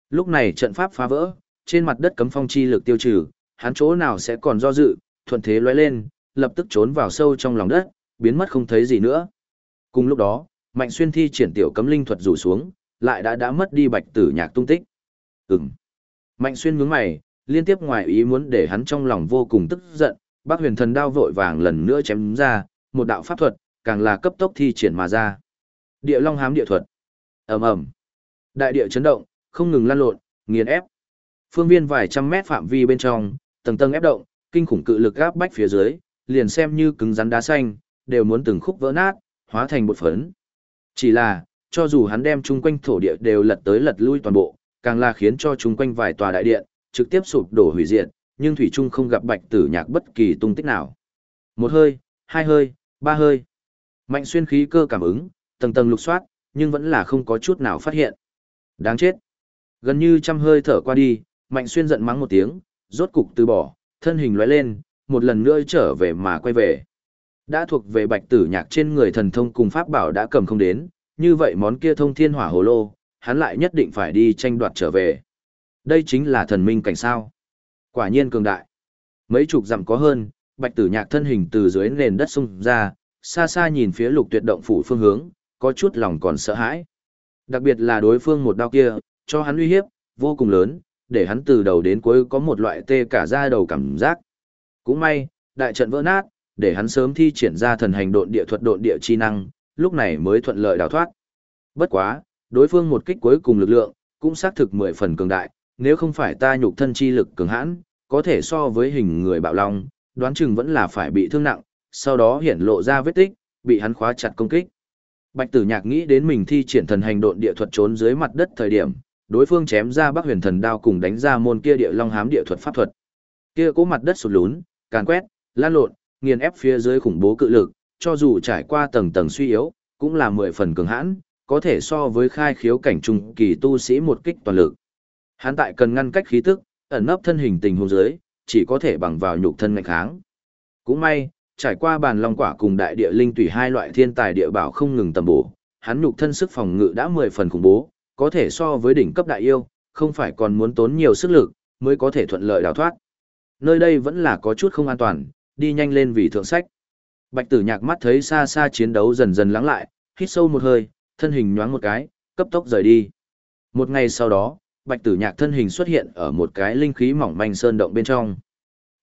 A: Lúc này trận pháp phá vỡ, trên mặt đất cấm phong chi lực tiêu trừ, hắn chỗ nào sẽ còn do dự, thuận thế lóe lên, lập tức trốn vào sâu trong lòng đất, biến mất không thấy gì nữa. Cùng lúc đó, Mạnh Xuyên thi triển tiểu cấm linh thuật rủ xuống, lại đã đã mất đi Bạch Tử Nhạc tung tích. Ừm. Mạnh Xuyên nhướng mày, liên tiếp ngoài ý muốn để hắn trong lòng vô cùng tức giận, Bác Huyền Thần đao vội vàng lần nữa chém ra, một đạo pháp thuật, càng là cấp tốc thi triển mà ra. Địa Long hám địa thuật. Ầm ầm. Đại địa chấn động, không ngừng lan lộn, nghiền ép. Phương viên vài trăm mét phạm vi bên trong, tầng tầng ép động, kinh khủng cự lực áp bách phía dưới, liền xem như cứng rắn đá xanh, đều muốn từng khúc vỡ nát, hóa thành bột phấn. Chỉ là, cho dù hắn đem chung quanh thổ địa đều lật tới lật lui toàn bộ, càng là khiến cho chung quanh vài tòa đại điện, trực tiếp sụp đổ hủy diệt, nhưng Thủy Trung không gặp bạch tử nhạc bất kỳ tung tích nào. Một hơi, hai hơi, ba hơi. Mạnh xuyên khí cơ cảm ứng, tầng tầng lục soát, nhưng vẫn là không có chút nào phát hiện. Đáng chết. Gần như trăm hơi thở qua đi, Mạnh xuyên giận mắng một tiếng, rốt cục từ bỏ, thân hình lóe lên, một lần nữa trở về mà quay về. Đã thuộc về bạch tử nhạc trên người thần thông cùng pháp bảo đã cầm không đến, như vậy món kia thông thiên hỏa hồ lô, hắn lại nhất định phải đi tranh đoạt trở về. Đây chính là thần minh cảnh sao. Quả nhiên cường đại. Mấy chục dặm có hơn, bạch tử nhạc thân hình từ dưới nền đất sung ra, xa xa nhìn phía lục tuyệt động phủ phương hướng, có chút lòng còn sợ hãi. Đặc biệt là đối phương một đao kia, cho hắn uy hiếp, vô cùng lớn, để hắn từ đầu đến cuối có một loại tê cả da đầu cảm giác. Cũng may, đại trận vỡ nát, để hắn sớm thi triển ra thần hành độn địa thuật độn địa chi năng, lúc này mới thuận lợi đào thoát. Bất quá, đối phương một kích cuối cùng lực lượng, cũng xác thực mười phần cường đại, nếu không phải ta nhục thân chi lực cường hãn, có thể so với hình người bạo long, đoán chừng vẫn là phải bị thương nặng, sau đó hiển lộ ra vết tích, bị hắn khóa chặt công kích. Bạch Tử Nhạc nghĩ đến mình thi triển thần hành độn địa thuật trốn dưới mặt đất thời điểm, đối phương chém ra Bắc Huyền Thần đao cùng đánh ra môn kia địa long hám địa thuật pháp thuật. Kia cố mặt đất sụt lún, càn quét, lan lộn, nghiền ép phía dưới khủng bố cự lực, cho dù trải qua tầng tầng suy yếu, cũng là mười phần cường hãn, có thể so với khai khiếu cảnh trung kỳ tu sĩ một kích toàn lực. Hắn tại cần ngăn cách khí tức, ẩn nấp thân hình tình huống dưới, chỉ có thể bằng vào nhục thân ngạch kháng. Cũng may, trải qua bàn long quả cùng đại địa linh tùy hai loại thiên tài địa bảo không ngừng tầm bổ, hắn nhục thân sức phòng ngự đã mười phần khủng bố, có thể so với đỉnh cấp đại yêu, không phải còn muốn tốn nhiều sức lực, mới có thể thuận lợi đào thoát. Nơi đây vẫn là có chút không an toàn, đi nhanh lên vì thượng sách. Bạch tử nhạc mắt thấy xa xa chiến đấu dần dần lắng lại, hít sâu một hơi, thân hình nhoáng một cái, cấp tốc rời đi. Một ngày sau đó, bạch tử nhạc thân hình xuất hiện ở một cái linh khí mỏng manh sơn động bên trong.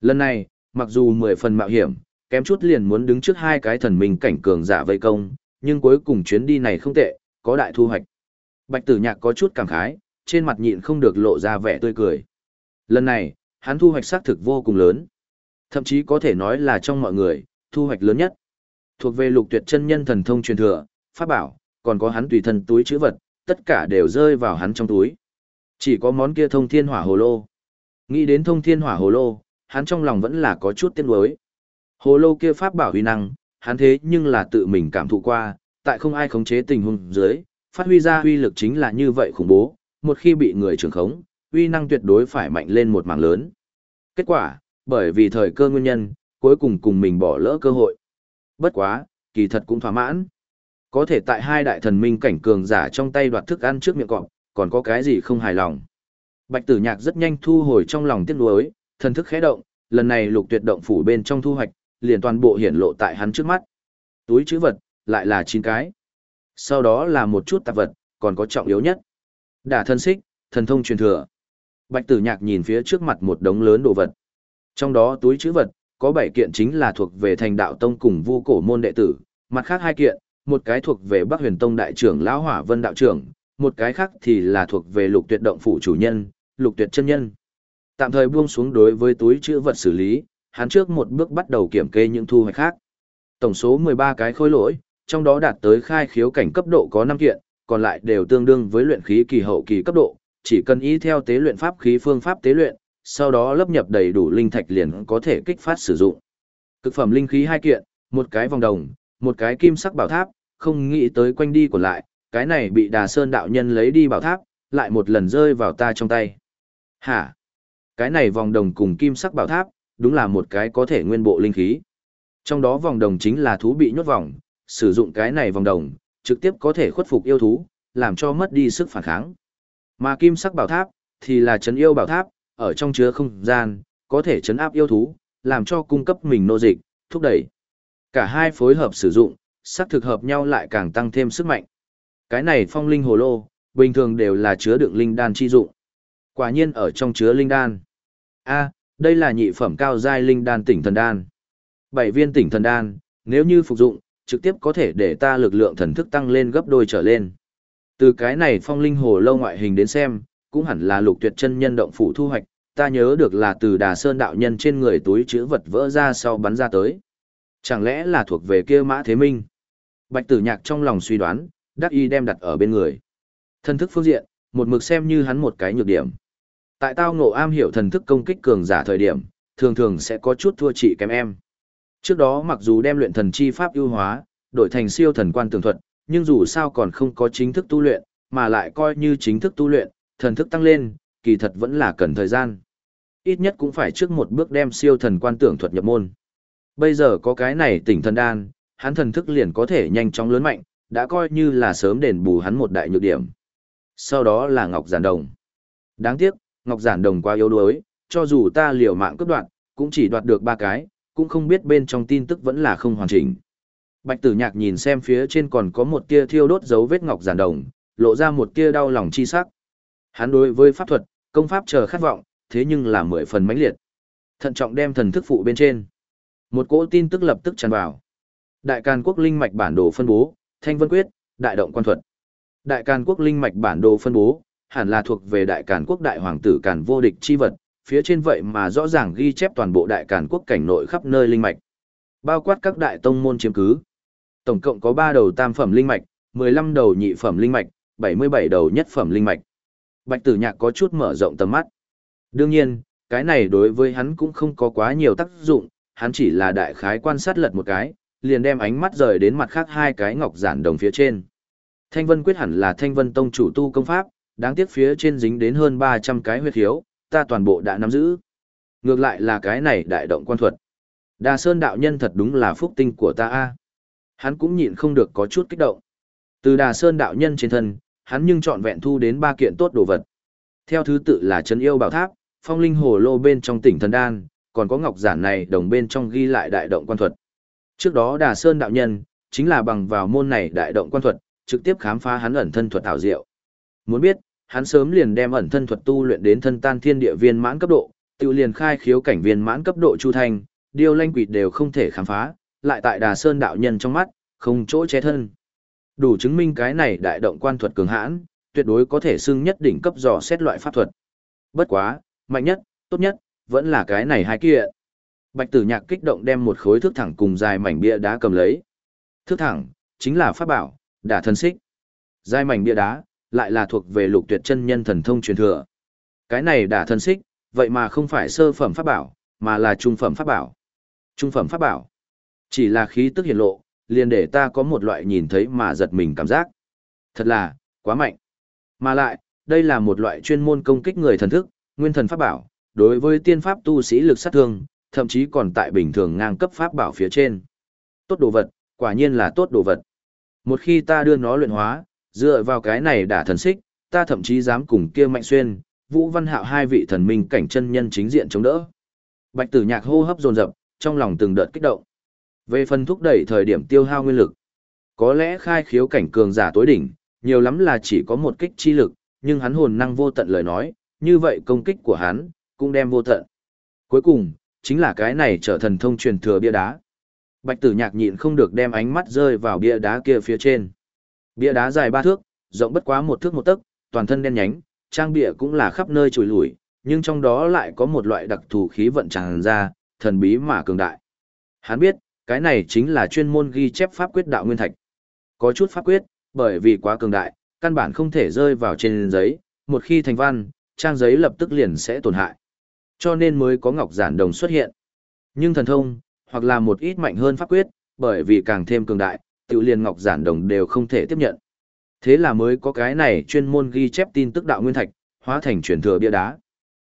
A: Lần này, mặc dù mười phần mạo hiểm, kém chút liền muốn đứng trước hai cái thần minh cảnh cường giả vây công, nhưng cuối cùng chuyến đi này không tệ, có đại thu hoạch. Bạch tử nhạc có chút cảm khái, trên mặt nhịn không được lộ ra vẻ tươi cười. Lần này, hắn thu hoạch xác thực vô cùng lớn. Thậm chí có thể nói là trong mọi người, thu hoạch lớn nhất. Thuộc về lục tuyệt chân nhân thần thông truyền thừa, pháp bảo, còn có hắn tùy thân túi chữ vật, tất cả đều rơi vào hắn trong túi. Chỉ có món kia thông thiên hỏa hồ lô. Nghĩ đến thông thiên hỏa hồ lô, hắn trong lòng vẫn là có chút tiếc nuối. Hồ lô kia pháp bảo huy năng, hắn thế nhưng là tự mình cảm thụ qua, tại không ai khống chế tình huống dưới, phát huy ra uy lực chính là như vậy khủng bố, một khi bị người trưởng khống, uy năng tuyệt đối phải mạnh lên một mảng lớn. Kết quả, bởi vì thời cơ nguyên nhân, cuối cùng cùng mình bỏ lỡ cơ hội. Bất quá, kỳ thật cũng thỏa mãn. Có thể tại hai đại thần minh cảnh cường giả trong tay đoạt thức ăn trước miệng cọp, còn có cái gì không hài lòng. Bạch tử nhạc rất nhanh thu hồi trong lòng tiếc nuối, thần thức khẽ động, lần này lục tuyệt động phủ bên trong thu hoạch, liền toàn bộ hiển lộ tại hắn trước mắt. Túi chữ vật, lại là 9 cái. Sau đó là một chút tạp vật, còn có trọng yếu nhất. Đả thân xích, thần thông truyền thừa. Bạch tử nhạc nhìn phía trước mặt một đống lớn đồ vật. Trong đó túi chữ vật, có 7 kiện chính là thuộc về thành đạo tông cùng vu cổ môn đệ tử, mặt khác hai kiện, một cái thuộc về Bắc Huyền Tông đại trưởng lão Hỏa Vân đạo trưởng, một cái khác thì là thuộc về Lục Tuyệt động phủ chủ nhân, Lục Tuyệt chân nhân. Tạm thời buông xuống đối với túi chữ vật xử lý, hắn trước một bước bắt đầu kiểm kê những thu hoạch khác. Tổng số 13 cái khối lỗi, trong đó đạt tới khai khiếu cảnh cấp độ có 5 kiện, còn lại đều tương đương với luyện khí kỳ hậu kỳ cấp độ, chỉ cần y theo tế luyện pháp khí phương pháp tế luyện, sau đó lấp nhập đầy đủ linh thạch liền có thể kích phát sử dụng. Cực phẩm linh khí hai kiện, một cái vòng đồng, một cái kim sắc bảo tháp, không nghĩ tới quanh đi còn lại, cái này bị Đà Sơn đạo nhân lấy đi bảo tháp, lại một lần rơi vào ta trong tay. Hả? Cái này vòng đồng cùng kim sắc bảo tháp, đúng là một cái có thể nguyên bộ linh khí. Trong đó vòng đồng chính là thú bị nhốt vòng, sử dụng cái này vòng đồng, trực tiếp có thể khuất phục yêu thú, làm cho mất đi sức phản kháng. Mà kim sắc bảo tháp, thì là chấn yêu bảo tháp, ở trong chứa không gian, có thể chấn áp yêu thú, làm cho cung cấp mình nô dịch, thúc đẩy. Cả hai phối hợp sử dụng, sắc thực hợp nhau lại càng tăng thêm sức mạnh. Cái này phong linh hồ lô, bình thường đều là chứa đựng linh đan chi dụng. Quả nhiên ở trong chứa linh đan. A, đây là nhị phẩm cao giai linh đan tỉnh thần đan. Bảy viên tỉnh thần đan, nếu như phục dụng, trực tiếp có thể để ta lực lượng thần thức tăng lên gấp đôi trở lên. Từ cái này phong linh hồ lâu ngoại hình đến xem, cũng hẳn là lục tuyệt chân nhân động phủ thu hoạch, ta nhớ được là từ đà sơn đạo nhân trên người túi chữ vật vỡ ra sau bắn ra tới. Chẳng lẽ là thuộc về kia mã thế minh? Bạch tử nhạc trong lòng suy đoán, đắc y đem đặt ở bên người. Thần thức phương diện, một mực xem như hắn một cái nhược điểm. Tại tao ngộ am hiểu thần thức công kích cường giả thời điểm, thường thường sẽ có chút thua trị kém em. Trước đó mặc dù đem luyện thần chi pháp ưu hóa, đổi thành siêu thần quan tường thuật, nhưng dù sao còn không có chính thức tu luyện, mà lại coi như chính thức tu luyện, thần thức tăng lên, kỳ thật vẫn là cần thời gian. Ít nhất cũng phải trước một bước đem siêu thần quan tưởng thuật nhập môn. Bây giờ có cái này tỉnh thần đan, hắn thần thức liền có thể nhanh chóng lớn mạnh, đã coi như là sớm đền bù hắn một đại nhược điểm. Sau đó là Ngọc Giản Đồng. Đáng tiếc, Ngọc Giản Đồng quá yếu đuối, cho dù ta liều mạng cướp đoạt, cũng chỉ đoạt được ba cái, cũng không biết bên trong tin tức vẫn là không hoàn chỉnh. Bạch Tử Nhạc nhìn xem phía trên còn có một tia thiêu đốt dấu vết ngọc giản đồng, lộ ra một tia đau lòng chi sắc. Hắn đối với pháp thuật, công pháp chờ khát vọng, thế nhưng là mười phần mãnh liệt. Thận trọng đem thần thức phụ bên trên. Một cỗ tin tức lập tức tràn vào. Đại Càn Quốc linh mạch bản đồ phân bố, Thanh Vân Quyết, Đại động quan thuật. Đại Càn Quốc linh mạch bản đồ phân bố, hẳn là thuộc về Đại Càn Quốc đại hoàng tử Càn vô địch chi vật, phía trên vậy mà rõ ràng ghi chép toàn bộ Đại Càn Quốc cảnh nội khắp nơi linh mạch. Bao quát các đại tông môn chiếm cứ. Tổng cộng có 3 đầu tam phẩm linh mạch, 15 đầu nhị phẩm linh mạch, 77 đầu nhất phẩm linh mạch. Bạch Tử Nhạc có chút mở rộng tầm mắt. Đương nhiên, cái này đối với hắn cũng không có quá nhiều tác dụng, hắn chỉ là đại khái quan sát lật một cái, liền đem ánh mắt rời đến mặt khác hai cái ngọc giản đồng phía trên. Thanh Vân quyết hẳn là Thanh Vân tông chủ tu công pháp, đáng tiếc phía trên dính đến hơn 300 cái huyết hiếu, ta toàn bộ đã nắm giữ. Ngược lại là cái này đại động quan thuật. Đà Sơn đạo nhân thật đúng là phúc tinh của ta a. Hắn cũng nhịn không được có chút kích động. Từ Đà Sơn đạo nhân trên thân, hắn nhưng chọn vẹn thu đến ba kiện tốt đồ vật. Theo thứ tự là Trấn Yêu Bảo Tháp, Phong Linh Hồ Lô bên trong tỉnh Thần Đan, còn có ngọc giản này đồng bên trong ghi lại đại động quan thuật. Trước đó Đà Sơn đạo nhân, chính là bằng vào môn này đại động quan thuật, trực tiếp khám phá hắn ẩn thân thuật thảo diệu. Muốn biết, hắn sớm liền đem ẩn thân thuật tu luyện đến thân tan thiên địa viên mãn cấp độ, tự liền khai khiếu cảnh viên mãn cấp độ chu thành, điều lanh quỷ đều không thể khám phá, lại tại Đà Sơn đạo nhân trong mắt, không chỗ che thân. Đủ chứng minh cái này đại động quan thuật cường hãn, tuyệt đối có thể xưng nhất đỉnh cấp dò xét loại pháp thuật. Bất quá, mạnh nhất, tốt nhất, vẫn là cái này hai kia. Bạch tử nhạc kích động đem một khối thước thẳng cùng dài mảnh bia đá cầm lấy. Thước thẳng, chính là pháp bảo, đả thân xích. Dài mảnh bia đá, lại là thuộc về lục tuyệt chân nhân thần thông truyền thừa. Cái này đả thân xích, vậy mà không phải sơ phẩm pháp bảo, mà là trung phẩm pháp bảo. Trung phẩm pháp bảo. Chỉ là khí tức hiển lộ, liền để ta có một loại nhìn thấy mà giật mình cảm giác. Thật là, quá mạnh. Mà lại, đây là một loại chuyên môn công kích người thần thức, nguyên thần pháp bảo, đối với tiên pháp tu sĩ lực sát thương, thậm chí còn tại bình thường ngang cấp pháp bảo phía trên. Tốt đồ vật, quả nhiên là tốt đồ vật. Một khi ta đưa nó luyện hóa, dựa vào cái này đả thần xích, ta thậm chí dám cùng kia mạnh xuyên, Vũ Văn Hạo hai vị thần minh cảnh chân nhân chính diện chống đỡ. Bạch Tử Nhạc hô hấp dồn dập, trong lòng từng đợt kích động. Về phần thúc đẩy thời điểm tiêu hao nguyên lực, có lẽ khai khiếu cảnh cường giả tối đỉnh, nhiều lắm là chỉ có một kích chi lực, nhưng hắn hồn năng vô tận lời nói, như vậy công kích của hắn cũng đem vô tận. Cuối cùng, chính là cái này trở thần thông truyền thừa bia đá. Bạch Tử Nhạc nhịn không được đem ánh mắt rơi vào bia đá kia phía trên. Bia đá dài ba thước, rộng bất quá một thước một tấc, toàn thân đen nhánh, trang bìa cũng là khắp nơi trùi lủi, nhưng trong đó lại có một loại đặc thù khí vận tràn ra, thần bí mà cường đại. Hắn biết, cái này chính là chuyên môn ghi chép pháp quyết đạo nguyên thạch. Có chút pháp quyết, bởi vì quá cường đại, căn bản không thể rơi vào trên giấy, một khi thành văn, trang giấy lập tức liền sẽ tổn hại. Cho nên mới có ngọc giản đồng xuất hiện. Nhưng thần thông, hoặc là một ít mạnh hơn pháp quyết, bởi vì càng thêm cường đại, tự liền ngọc giản đồng đều không thể tiếp nhận. Thế là mới có cái này chuyên môn ghi chép tin tức đạo nguyên thạch, hóa thành truyền thừa bia đá.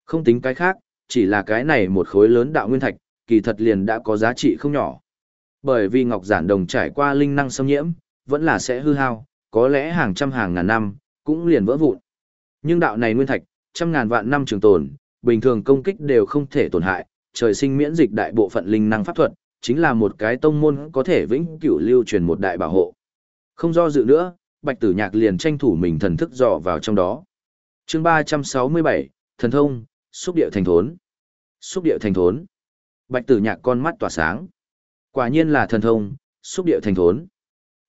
A: Không tính cái khác, chỉ là cái này một khối lớn đạo nguyên thạch, kỳ thật liền đã có giá trị không nhỏ. Bởi vì ngọc giản đồng trải qua linh năng xâm nhiễm, vẫn là sẽ hư hao, có lẽ hàng trăm hàng ngàn năm, cũng liền vỡ vụn. Nhưng đạo này nguyên thạch, trăm ngàn vạn năm trường tồn, bình thường công kích đều không thể tổn hại, trời sinh miễn dịch đại bộ phận linh năng pháp thuật, chính là một cái tông môn có thể vĩnh cửu lưu truyền một đại bảo hộ. Không do dự nữa, Bạch Tử Nhạc liền tranh thủ mình thần thức dò vào trong đó. Chương 367, Thần thông, xúc điệu thành thốn. Xúc điệu thành thốn. Bạch Tử Nhạc con mắt tỏa sáng. Quả nhiên là thần thông, xúc điệu thành thốn.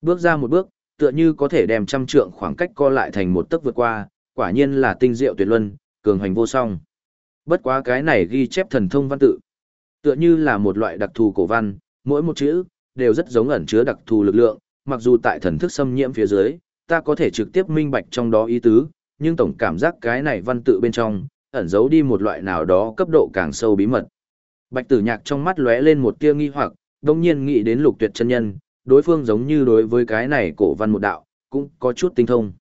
A: Bước ra một bước, tựa như có thể đem trăm trượng khoảng cách co lại thành một tấc vượt qua, quả nhiên là tinh diệu tuyệt luân, cường hành vô song. Bất quá cái này ghi chép thần thông văn tự, tựa như là một loại đặc thù cổ văn, mỗi một chữ đều rất giống ẩn chứa đặc thù lực lượng, mặc dù tại thần thức xâm nhiễm phía dưới, ta có thể trực tiếp minh bạch trong đó ý tứ, nhưng tổng cảm giác cái này văn tự bên trong ẩn giấu đi một loại nào đó cấp độ càng sâu bí mật. Bạch Tử Nhạc trong mắt lóe lên một tia nghi hoặc, đồng nhiên nghĩ đến Lục Tuyệt chân nhân, đối phương giống như đối với cái này cổ văn một đạo, cũng có chút tinh thông.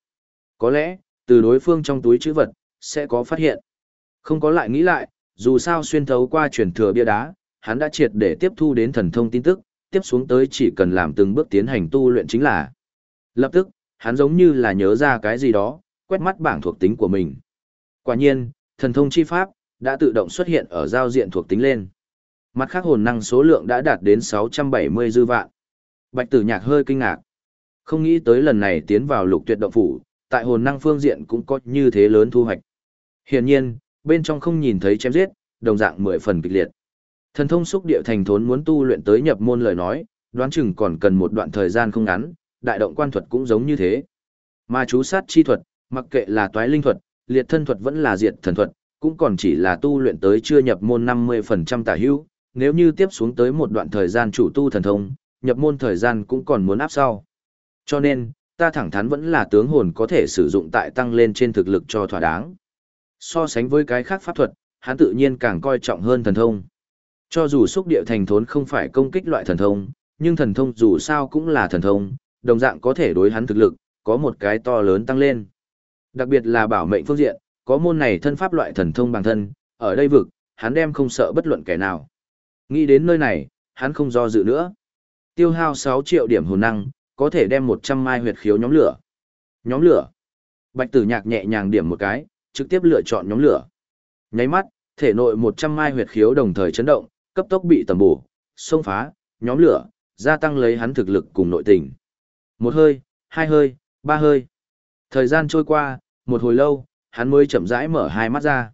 A: Có lẽ, từ đối phương trong túi chữ vật, sẽ có phát hiện. Không có lại nghĩ lại, dù sao xuyên thấu qua truyền thừa bia đá, hắn đã triệt để tiếp thu đến thần thông tin tức, tiếp xuống tới chỉ cần làm từng bước tiến hành tu luyện chính là. Lập tức, hắn giống như là nhớ ra cái gì đó, quét mắt bảng thuộc tính của mình. Quả nhiên, thần thông chi pháp đã tự động xuất hiện ở giao diện thuộc tính lên. Mặt khác hồn năng số lượng đã đạt đến 670 dư vạn. Bạch Tử Nhạc hơi kinh ngạc. Không nghĩ tới lần này tiến vào lục tuyệt động phủ, tại hồn năng phương diện cũng có như thế lớn thu hoạch. Hiển nhiên, bên trong không nhìn thấy chém giết, đồng dạng mười phần kịch liệt. Thần thông xúc địa thành thốn muốn tu luyện tới nhập môn lời nói, đoán chừng còn cần một đoạn thời gian không ngắn, đại động quan thuật cũng giống như thế. Mà chú sát chi thuật, mặc kệ là toái linh thuật, liệt thân thuật vẫn là diệt thần thuật, cũng còn chỉ là tu luyện tới chưa nhập môn 50% tả hữu, nếu như tiếp xuống tới một đoạn thời gian chủ tu thần thông, nhập môn thời gian cũng còn muốn áp sau. Cho nên, ta thẳng thắn vẫn là tướng hồn có thể sử dụng tại tăng lên trên thực lực cho thỏa đáng. So sánh với cái khác pháp thuật, hắn tự nhiên càng coi trọng hơn thần thông. Cho dù xúc địa thành thốn không phải công kích loại thần thông, nhưng thần thông dù sao cũng là thần thông, đồng dạng có thể đối hắn thực lực, có một cái to lớn tăng lên. Đặc biệt là bảo mệnh phương diện, có môn này thân pháp loại thần thông bằng thân, ở đây vực, hắn đem không sợ bất luận kẻ nào. Nghĩ đến nơi này, hắn không do dự nữa. Tiêu hao 6 triệu điểm hồn năng, có thể đem 100 mai huyệt khiếu nhóm lửa. Nhóm lửa. Bạch tử nhạc nhẹ nhàng điểm một cái, trực tiếp lựa chọn nhóm lửa. Nháy mắt, thể nội 100 mai huyệt khiếu đồng thời chấn động, cấp tốc bị tầm bổ, xông phá, nhóm lửa, gia tăng lấy hắn thực lực cùng nội tình. Một hơi, hai hơi, ba hơi. Thời gian trôi qua, một hồi lâu, hắn mới chậm rãi mở hai mắt ra.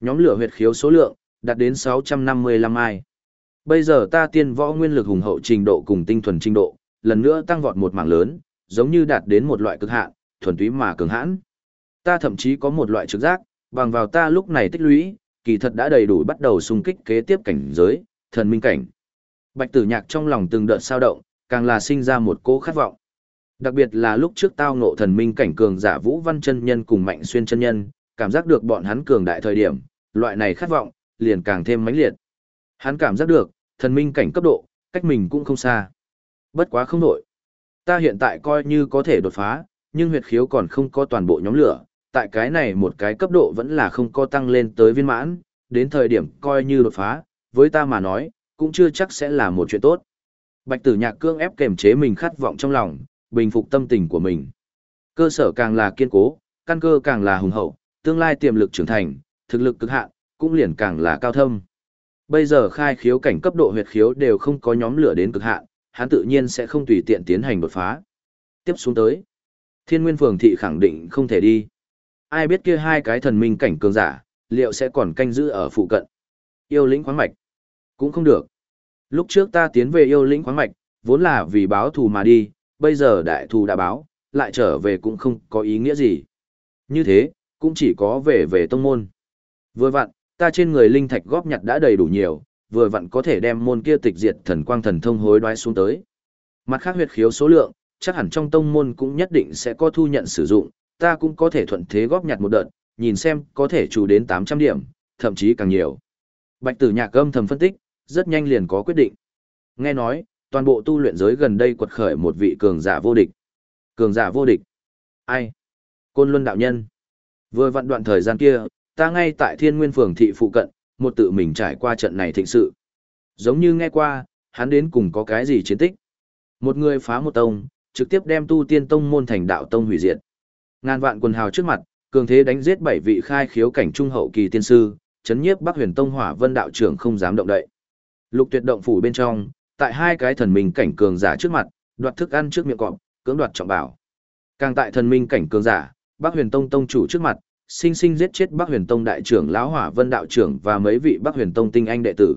A: Nhóm lửa huyệt khiếu số lượng, đạt đến 655 mai. Bây giờ ta tiên võ nguyên lực hùng hậu trình độ cùng tinh thuần trình độ, lần nữa tăng vọt một mảng lớn, giống như đạt đến một loại cực hạn, thuần túy mà cường hãn. Ta thậm chí có một loại trực giác, bằng vào ta lúc này tích lũy, kỳ thật đã đầy đủ bắt đầu xung kích kế tiếp cảnh giới, thần minh cảnh. Bạch tử nhạc trong lòng từng đợt sao động, càng là sinh ra một cố khát vọng. Đặc biệt là lúc trước tao ngộ thần minh cảnh cường giả Vũ Văn chân nhân cùng Mạnh Xuyên chân nhân, cảm giác được bọn hắn cường đại thời điểm, loại này khát vọng liền càng thêm mãnh liệt. Hắn cảm giác được, thần minh cảnh cấp độ, cách mình cũng không xa. Bất quá không đổi. Ta hiện tại coi như có thể đột phá, nhưng huyệt khiếu còn không có toàn bộ nhóm lửa, tại cái này một cái cấp độ vẫn là không có tăng lên tới viên mãn, đến thời điểm coi như đột phá, với ta mà nói, cũng chưa chắc sẽ là một chuyện tốt. Bạch tử nhạc cương ép kềm chế mình khát vọng trong lòng, bình phục tâm tình của mình. Cơ sở càng là kiên cố, căn cơ càng là hùng hậu, tương lai tiềm lực trưởng thành, thực lực cực hạn, cũng liền càng là cao thâm. Bây giờ khai khiếu cảnh cấp độ huyệt khiếu đều không có nhóm lửa đến cực hạn, hắn tự nhiên sẽ không tùy tiện tiến hành đột phá. Tiếp xuống tới, Thiên Nguyên Phường thị khẳng định không thể đi. Ai biết kia hai cái thần minh cảnh cường giả, liệu sẽ còn canh giữ ở phụ cận. Yêu lĩnh khoáng mạch, cũng không được. Lúc trước ta tiến về yêu lĩnh khoáng mạch, vốn là vì báo thù mà đi, bây giờ đại thù đã báo, lại trở về cũng không có ý nghĩa gì. Như thế, cũng chỉ có về về tông môn. Vừa vặn, ta trên người linh thạch góp nhặt đã đầy đủ nhiều, vừa vặn có thể đem môn kia tịch diệt thần quang thần thông hối đoái xuống tới. Mặt khác huyệt khiếu số lượng, chắc hẳn trong tông môn cũng nhất định sẽ có thu nhận sử dụng, ta cũng có thể thuận thế góp nhặt một đợt, nhìn xem có thể chủ đến 800 điểm, thậm chí càng nhiều. Bạch tử nhạc âm thầm phân tích, rất nhanh liền có quyết định. Nghe nói, toàn bộ tu luyện giới gần đây quật khởi một vị cường giả vô địch. Cường giả vô địch? Ai? Côn Luân đạo nhân. Vừa vặn đoạn thời gian kia, ta ngay tại Thiên Nguyên phường thị phụ cận, một tự mình trải qua trận này thịnh sự. Giống như nghe qua, hắn đến cùng có cái gì chiến tích. Một người phá một tông, trực tiếp đem tu tiên tông môn thành đạo tông hủy diệt. Ngàn vạn quần hào trước mặt, cường thế đánh giết bảy vị khai khiếu cảnh trung hậu kỳ tiên sư, chấn nhiếp Bắc Huyền Tông Hỏa Vân đạo trưởng không dám động đậy. Lục Tuyệt động phủ bên trong, tại hai cái thần minh cảnh cường giả trước mặt, đoạt thức ăn trước miệng cọp, cưỡng đoạt trọng bảo. Càng tại thần minh cảnh cường giả, Bắc Huyền Tông tông chủ trước mặt, sinh sinh giết chết Bắc Huyền Tông đại trưởng lão Hỏa Vân đạo trưởng và mấy vị Bắc Huyền Tông tinh anh đệ tử.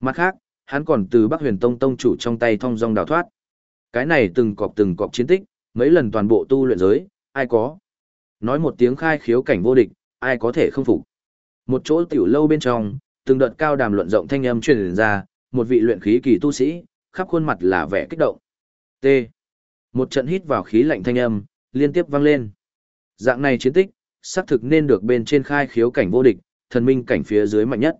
A: Mặt khác, hắn còn từ Bắc Huyền Tông tông chủ trong tay thông dong đào thoát. Cái này từng cọp từng cọp chiến tích, mấy lần toàn bộ tu luyện giới, ai có? Nói một tiếng khai khiếu cảnh vô địch, ai có thể không phục? Một chỗ tiểu lâu bên trong, từng đợt cao đàm luận rộng thanh âm truyền ra, một vị luyện khí kỳ tu sĩ, khắp khuôn mặt là vẻ kích động. T. Một trận hít vào khí lạnh thanh âm, liên tiếp vang lên. Dạng này chiến tích, xác thực nên được bên trên khai khiếu cảnh vô địch, thần minh cảnh phía dưới mạnh nhất.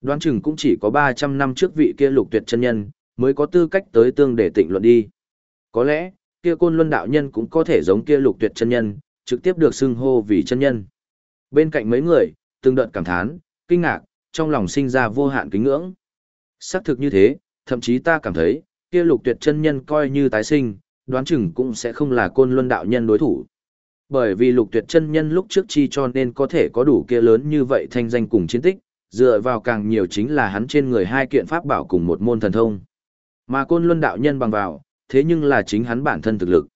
A: Đoán chừng cũng chỉ có 300 năm trước vị kia lục tuyệt chân nhân, mới có tư cách tới tương để tịnh luận đi. Có lẽ, kia côn luân đạo nhân cũng có thể giống kia lục tuyệt chân nhân, trực tiếp được xưng hô vì chân nhân. Bên cạnh mấy người, từng đợt cảm thán, kinh ngạc, trong lòng sinh ra vô hạn kính ngưỡng. Xác thực như thế, thậm chí ta cảm thấy, kia lục tuyệt chân nhân coi như tái sinh, đoán chừng cũng sẽ không là côn luân đạo nhân đối thủ. Bởi vì lục tuyệt chân nhân lúc trước chi cho nên có thể có đủ kia lớn như vậy thanh danh cùng chiến tích, dựa vào càng nhiều chính là hắn trên người hai kiện pháp bảo cùng một môn thần thông. Mà côn luân đạo nhân bằng vào, thế nhưng là chính hắn bản thân thực lực.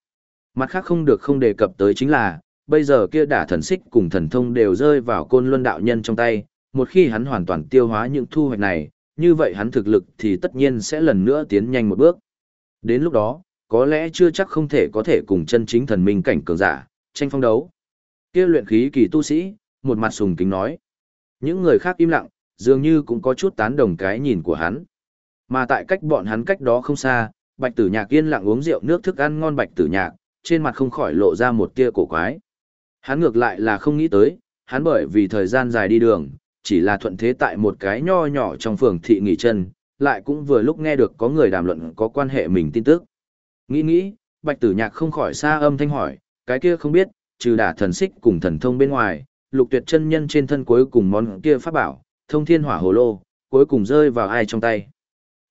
A: Mặt khác không được không đề cập tới chính là, bây giờ kia đả thần xích cùng thần thông đều rơi vào côn luân đạo nhân trong tay, một khi hắn hoàn toàn tiêu hóa những thu hoạch này, như vậy hắn thực lực thì tất nhiên sẽ lần nữa tiến nhanh một bước. Đến lúc đó, có lẽ chưa chắc không thể có thể cùng chân chính thần minh cảnh cường giả, tranh phong đấu. Kia luyện khí kỳ tu sĩ, một mặt sùng kính nói. Những người khác im lặng, dường như cũng có chút tán đồng cái nhìn của hắn. Mà tại cách bọn hắn cách đó không xa, Bạch Tử Nhạc yên lặng uống rượu nước thức ăn ngon Bạch Tử Nhạc, trên mặt không khỏi lộ ra một tia cổ quái. Hắn ngược lại là không nghĩ tới, hắn bởi vì thời gian dài đi đường, chỉ là thuận thế tại một cái nho nhỏ trong phường thị nghỉ chân, lại cũng vừa lúc nghe được có người đàm luận có quan hệ mình tin tức. Nghĩ nghĩ, bạch tử nhạc không khỏi xa âm thanh hỏi, cái kia không biết, trừ đả thần xích cùng thần thông bên ngoài, lục tuyệt chân nhân trên thân cuối cùng món kia pháp bảo, thông thiên hỏa hồ lô, cuối cùng rơi vào ai trong tay.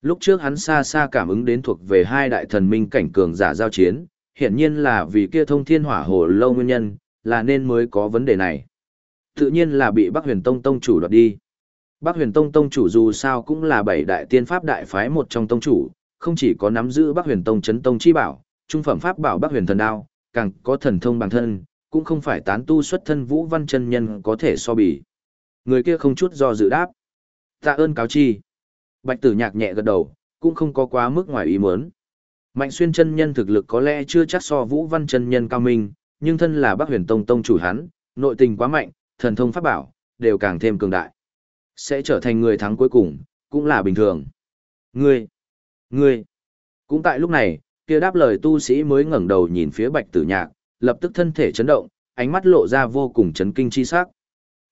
A: Lúc trước hắn xa xa cảm ứng đến thuộc về hai đại thần minh cảnh cường giả giao chiến, hiển nhiên là vì kia thông thiên hỏa hồ lâu nguyên nhân, là nên mới có vấn đề này. Tự nhiên là bị Bắc Huyền Tông tông chủ đoạt đi. Bắc Huyền Tông tông chủ dù sao cũng là bảy đại tiên pháp đại phái một trong tông chủ, không chỉ có nắm giữ Bắc Huyền Tông chấn tông chi bảo, trung phẩm pháp bảo Bắc Huyền thần đao, càng có thần thông bản thân, cũng không phải tán tu xuất thân Vũ Văn chân nhân có thể so bì. Người kia không chút do dự đáp. Tạ ơn cáo chi. Bạch Tử Nhạc nhẹ gật đầu, cũng không có quá mức ngoài ý muốn. Mạnh xuyên chân nhân thực lực có lẽ chưa chắc so Vũ Văn chân nhân cao minh, nhưng thân là Bắc Huyền Tông tông chủ hắn, nội tình quá mạnh, thần thông pháp bảo đều càng thêm cường đại. Sẽ trở thành người thắng cuối cùng, cũng là bình thường. Ngươi, ngươi. Cũng tại lúc này, kia đáp lời tu sĩ mới ngẩng đầu nhìn phía Bạch Tử Nhạc, lập tức thân thể chấn động, ánh mắt lộ ra vô cùng chấn kinh chi sắc.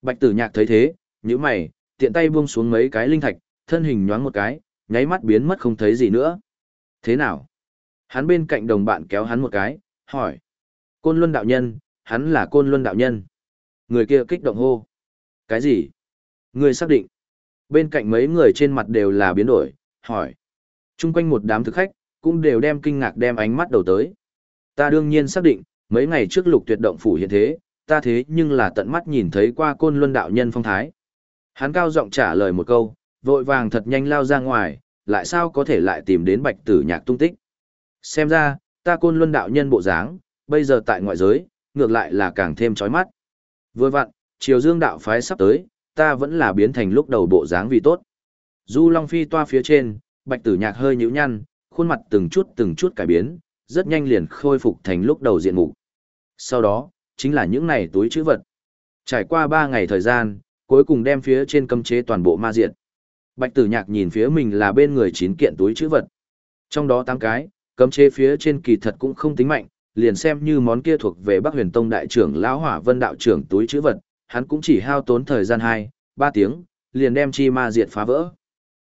A: Bạch Tử Nhạc thấy thế, nhíu mày, tiện tay buông xuống mấy cái linh thạch, thân hình nhoáng một cái, nháy mắt biến mất không thấy gì nữa. Thế nào? Hắn bên cạnh đồng bạn kéo hắn một cái, hỏi. Côn Luân đạo nhân, hắn là Côn Luân đạo nhân. Người kia kích động hô. Cái gì? Người xác định. Bên cạnh mấy người trên mặt đều là biến đổi, hỏi. Trung quanh một đám thực khách, cũng đều đem kinh ngạc đem ánh mắt đầu tới. Ta đương nhiên xác định, mấy ngày trước lục tuyệt động phủ hiện thế, ta thế nhưng là tận mắt nhìn thấy qua côn luân đạo nhân phong thái. Hắn cao giọng trả lời một câu, vội vàng thật nhanh lao ra ngoài, lại sao có thể lại tìm đến bạch tử nhạc tung tích. Xem ra, ta côn luân đạo nhân bộ dáng, bây giờ tại ngoại giới, ngược lại là càng thêm chói mắt. Vừa vặn, triều dương đạo phái sắp tới, ta vẫn là biến thành lúc đầu bộ dáng vì tốt. Du Long Phi toa phía trên, bạch tử nhạc hơi nhíu nhăn, khuôn mặt từng chút từng chút cải biến, rất nhanh liền khôi phục thành lúc đầu diện mục. Sau đó, chính là những này túi chữ vật. Trải qua 3 ngày thời gian, cuối cùng đem phía trên cấm chế toàn bộ ma diện. Bạch tử nhạc nhìn phía mình là bên người chín kiện túi chữ vật. Trong đó 8 cái, cấm chế phía trên kỳ thật cũng không tính mạnh, liền xem như món kia thuộc về Bắc Huyền Tông đại trưởng lão Hỏa Vân đạo trưởng túi chữ vật, hắn cũng chỉ hao tốn thời gian 2, 3 tiếng, liền đem chi ma diệt phá vỡ.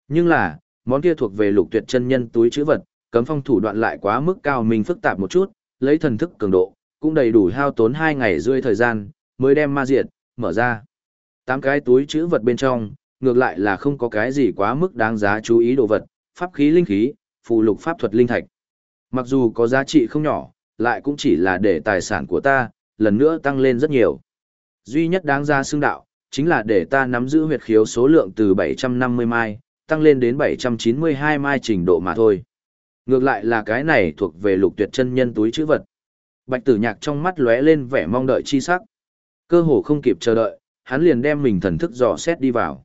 A: Nhưng là, món kia thuộc về lục tuyệt chân nhân túi chữ vật, cấm phong thủ đoạn lại quá mức cao mình phức tạp một chút, lấy thần thức cường độ, cũng đầy đủ hao tốn 2 ngày rưỡi thời gian, mới đem ma diệt, mở ra. Tám cái túi chữ vật bên trong, ngược lại là không có cái gì quá mức đáng giá chú ý đồ vật, pháp khí linh khí, phù lục pháp thuật linh thạch. Mặc dù có giá trị không nhỏ, lại cũng chỉ là để tài sản của ta, lần nữa tăng lên rất nhiều. Duy nhất đáng ra xưng đạo, chính là để ta nắm giữ huyệt khiếu số lượng từ 750 mai, tăng lên đến 792 mai trình độ mà thôi. Ngược lại là cái này thuộc về lục tuyệt chân nhân túi chữ vật. Bạch tử nhạc trong mắt lóe lên vẻ mong đợi chi sắc. Cơ hồ không kịp chờ đợi, hắn liền đem mình thần thức dò xét đi vào.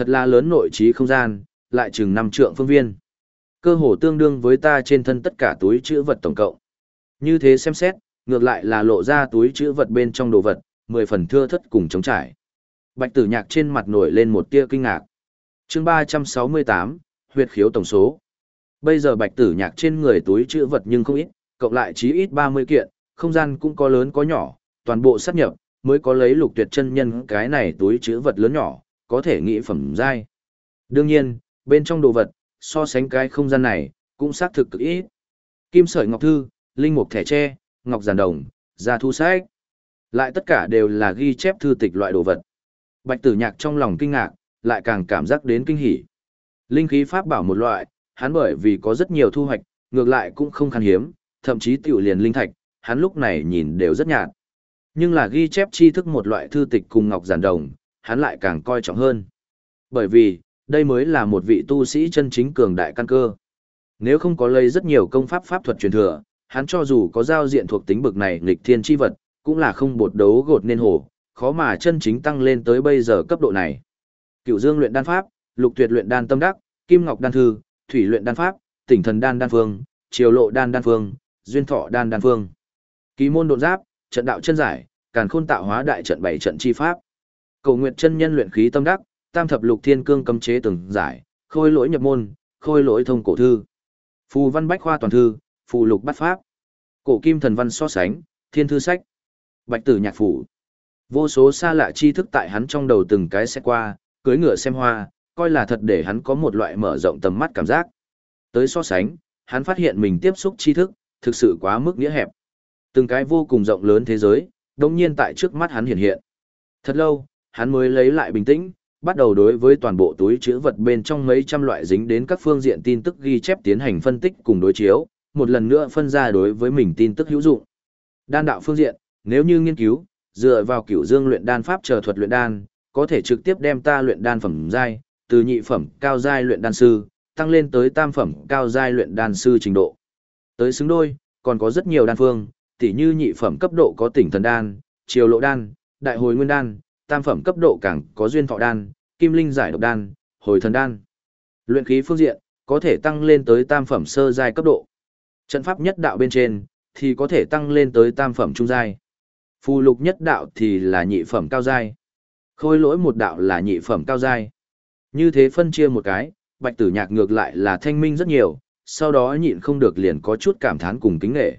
A: Thật là lớn nội trí không gian, lại chừng năm trượng phương viên. Cơ hồ tương đương với ta trên thân tất cả túi chữ vật tổng cộng. Như thế xem xét, ngược lại là lộ ra túi chữ vật bên trong đồ vật, mười phần thưa thất cùng chống trải. Bạch tử nhạc trên mặt nổi lên một tia kinh ngạc. chương ba trăm sáu mươi tám huyệt khiếu tổng số. Bây giờ bạch tử nhạc trên người túi chữ vật nhưng không ít, cộng lại chí ít ba mươi kiện, không gian cũng có lớn có nhỏ, toàn bộ sát nhập, mới có lấy lục tuyệt chân nhân cái này túi chữ vật lớn nhỏ, có thể nghĩ phẩm giai. Đương nhiên, bên trong đồ vật, so sánh cái không gian này, cũng xác thực cực ít. Kim sợi ngọc thư, linh mục thẻ tre, ngọc giản đồng, gia thu sách. Lại tất cả đều là ghi chép thư tịch loại đồ vật. Bạch tử nhạc trong lòng kinh ngạc, lại càng cảm giác đến kinh hỉ. Linh khí pháp bảo một loại, hắn bởi vì có rất nhiều thu hoạch, ngược lại cũng không khan hiếm, thậm chí tiểu liền linh thạch, hắn lúc này nhìn đều rất nhạt. Nhưng là ghi chép tri thức một loại thư tịch cùng ngọc giản đồng, hắn lại càng coi trọng hơn. Bởi vì, đây mới là một vị tu sĩ chân chính cường đại căn cơ. Nếu không có lấy rất nhiều công pháp pháp thuật truyền thừa, hắn cho dù có giao diện thuộc tính bực này nghịch thiên chi vật, cũng là không bột đấu gột nên hổ, khó mà chân chính tăng lên tới bây giờ cấp độ này. Cựu Dương luyện đan pháp, Lục Tuyệt luyện đan tâm đắc, Kim Ngọc đan thư, Thủy luyện đan pháp, Tỉnh thần đan đan phương, Triều lộ đan đan phương, Duyên thọ đan đan phương. Ký môn độn giáp, trận đạo chân giải, Càn khôn tạo hóa đại trận bảy trận chi pháp. Cầu nguyện chân nhân luyện khí tâm đắc, Tam thập lục thiên cương cấm chế từng giải, Khôi lỗi nhập môn, Khôi lỗi thông cổ thư. Phù văn bách khoa toàn thư, phù lục bắt pháp. Cổ kim thần văn so sánh, thiên thư sách, bạch tử nhạc phủ. Vô số xa lạ tri thức tại hắn trong đầu từng cái sẽ qua, cưới ngựa xem hoa, coi là thật để hắn có một loại mở rộng tầm mắt cảm giác. Tới so sánh, hắn phát hiện mình tiếp xúc tri thức, thực sự quá mức nghĩa hẹp. Từng cái vô cùng rộng lớn thế giới, đồng nhiên tại trước mắt hắn hiện hiện. Thật lâu, hắn mới lấy lại bình tĩnh, bắt đầu đối với toàn bộ túi chữ vật bên trong mấy trăm loại dính đến các phương diện tin tức ghi chép tiến hành phân tích cùng đối chiếu, một lần nữa phân ra đối với mình tin tức hữu dụng. Đan đạo phương diện, nếu như nghiên cứu, dựa vào cửu dương luyện đan pháp chờ thuật luyện đan, có thể trực tiếp đem ta luyện đan phẩm giai, từ nhị phẩm cao giai luyện đan sư, tăng lên tới tam phẩm cao giai luyện đan sư trình độ. Tới xứng đôi, còn có rất nhiều đan phương, tỉ như nhị phẩm cấp độ có tỉnh thần đan, triều lộ đan, đại hồi nguyên đan, tam phẩm cấp độ càng có duyên thọ đan, kim linh giải độc đan, hồi thần đan. Luyện khí phương diện, có thể tăng lên tới tam phẩm sơ giai cấp độ. Trận pháp nhất đạo bên trên, thì có thể tăng lên tới tam phẩm trung giai. Phù lục nhất đạo thì là nhị phẩm cao giai. Khôi lỗi một đạo là nhị phẩm cao giai. Như thế phân chia một cái, bạch tử nhạc ngược lại là thanh minh rất nhiều, sau đó nhịn không được liền có chút cảm thán cùng kính nghệ.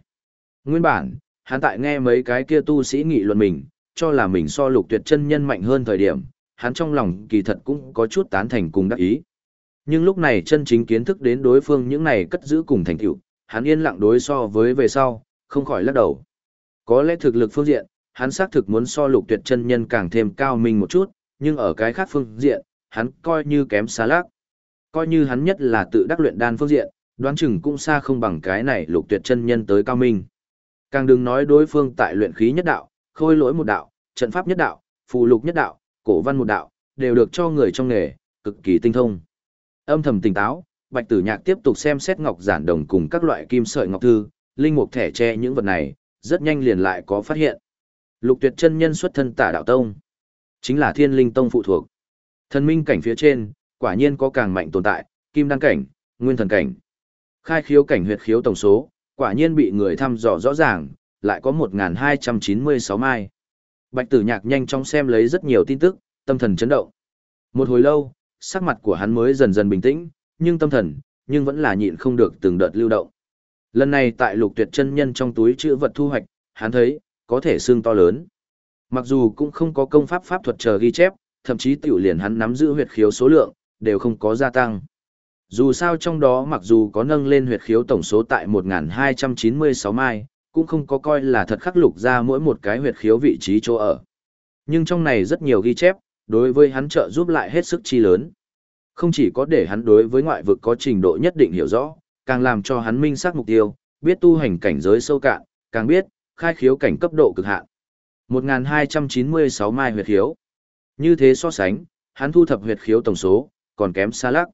A: Nguyên bản, hắn tại nghe mấy cái kia tu sĩ nghị luận mình, cho là mình so lục tuyệt chân nhân mạnh hơn thời điểm, hắn trong lòng kỳ thật cũng có chút tán thành cùng đắc ý. Nhưng lúc này chân chính kiến thức đến đối phương những này cất giữ cùng thành tựu, hắn yên lặng đối so với về sau, không khỏi lắc đầu. Có lẽ thực lực phương diện, hắn xác thực muốn so lục tuyệt chân nhân càng thêm cao minh một chút, nhưng ở cái khác phương diện, hắn coi như kém xa lác. Coi như hắn nhất là tự đắc luyện đan phương diện, đoán chừng cũng xa không bằng cái này lục tuyệt chân nhân tới cao minh. Càng đừng nói đối phương tại luyện khí nhất đạo, khôi lỗi một đạo, trận pháp nhất đạo, phù lục nhất đạo, cổ văn một đạo, đều được cho người trong nghề, cực kỳ tinh thông. Âm thầm tỉnh táo, Bạch Tử Nhạc tiếp tục xem xét ngọc giản đồng cùng các loại kim sợi ngọc thư, linh mục thẻ che những vật này, rất nhanh liền lại có phát hiện. Lục Tuyệt chân nhân xuất thân Tả đạo tông, chính là Thiên Linh tông phụ thuộc. Thần minh cảnh phía trên, quả nhiên có càng mạnh tồn tại, kim đăng cảnh, nguyên thần cảnh. Khai khiếu cảnh huyệt khiếu tổng số, quả nhiên bị người thăm dò rõ ràng, lại có 1296 mai. Bạch Tử Nhạc nhanh chóng xem lấy rất nhiều tin tức, tâm thần chấn động. Một hồi lâu, sắc mặt của hắn mới dần dần bình tĩnh, nhưng tâm thần, nhưng vẫn là nhịn không được từng đợt lưu động. Lần này tại lục tuyệt chân nhân trong túi chữ vật thu hoạch, hắn thấy, có thể xương to lớn. Mặc dù cũng không có công pháp pháp thuật chờ ghi chép, thậm chí tiểu liền hắn nắm giữ huyệt khiếu số lượng, đều không có gia tăng. Dù sao trong đó mặc dù có nâng lên huyệt khiếu tổng số tại 1296 mai, cũng không có coi là thật khắc lục ra mỗi một cái huyệt khiếu vị trí chỗ ở. Nhưng trong này rất nhiều ghi chép, đối với hắn trợ giúp lại hết sức chi lớn. Không chỉ có để hắn đối với ngoại vực có trình độ nhất định hiểu rõ, càng làm cho hắn minh xác mục tiêu, biết tu hành cảnh giới sâu cạn, càng biết, khai khiếu cảnh cấp độ cực hạn. 1296 mai huyệt khiếu. Như thế so sánh, hắn thu thập huyệt khiếu tổng số, còn kém xa lắc.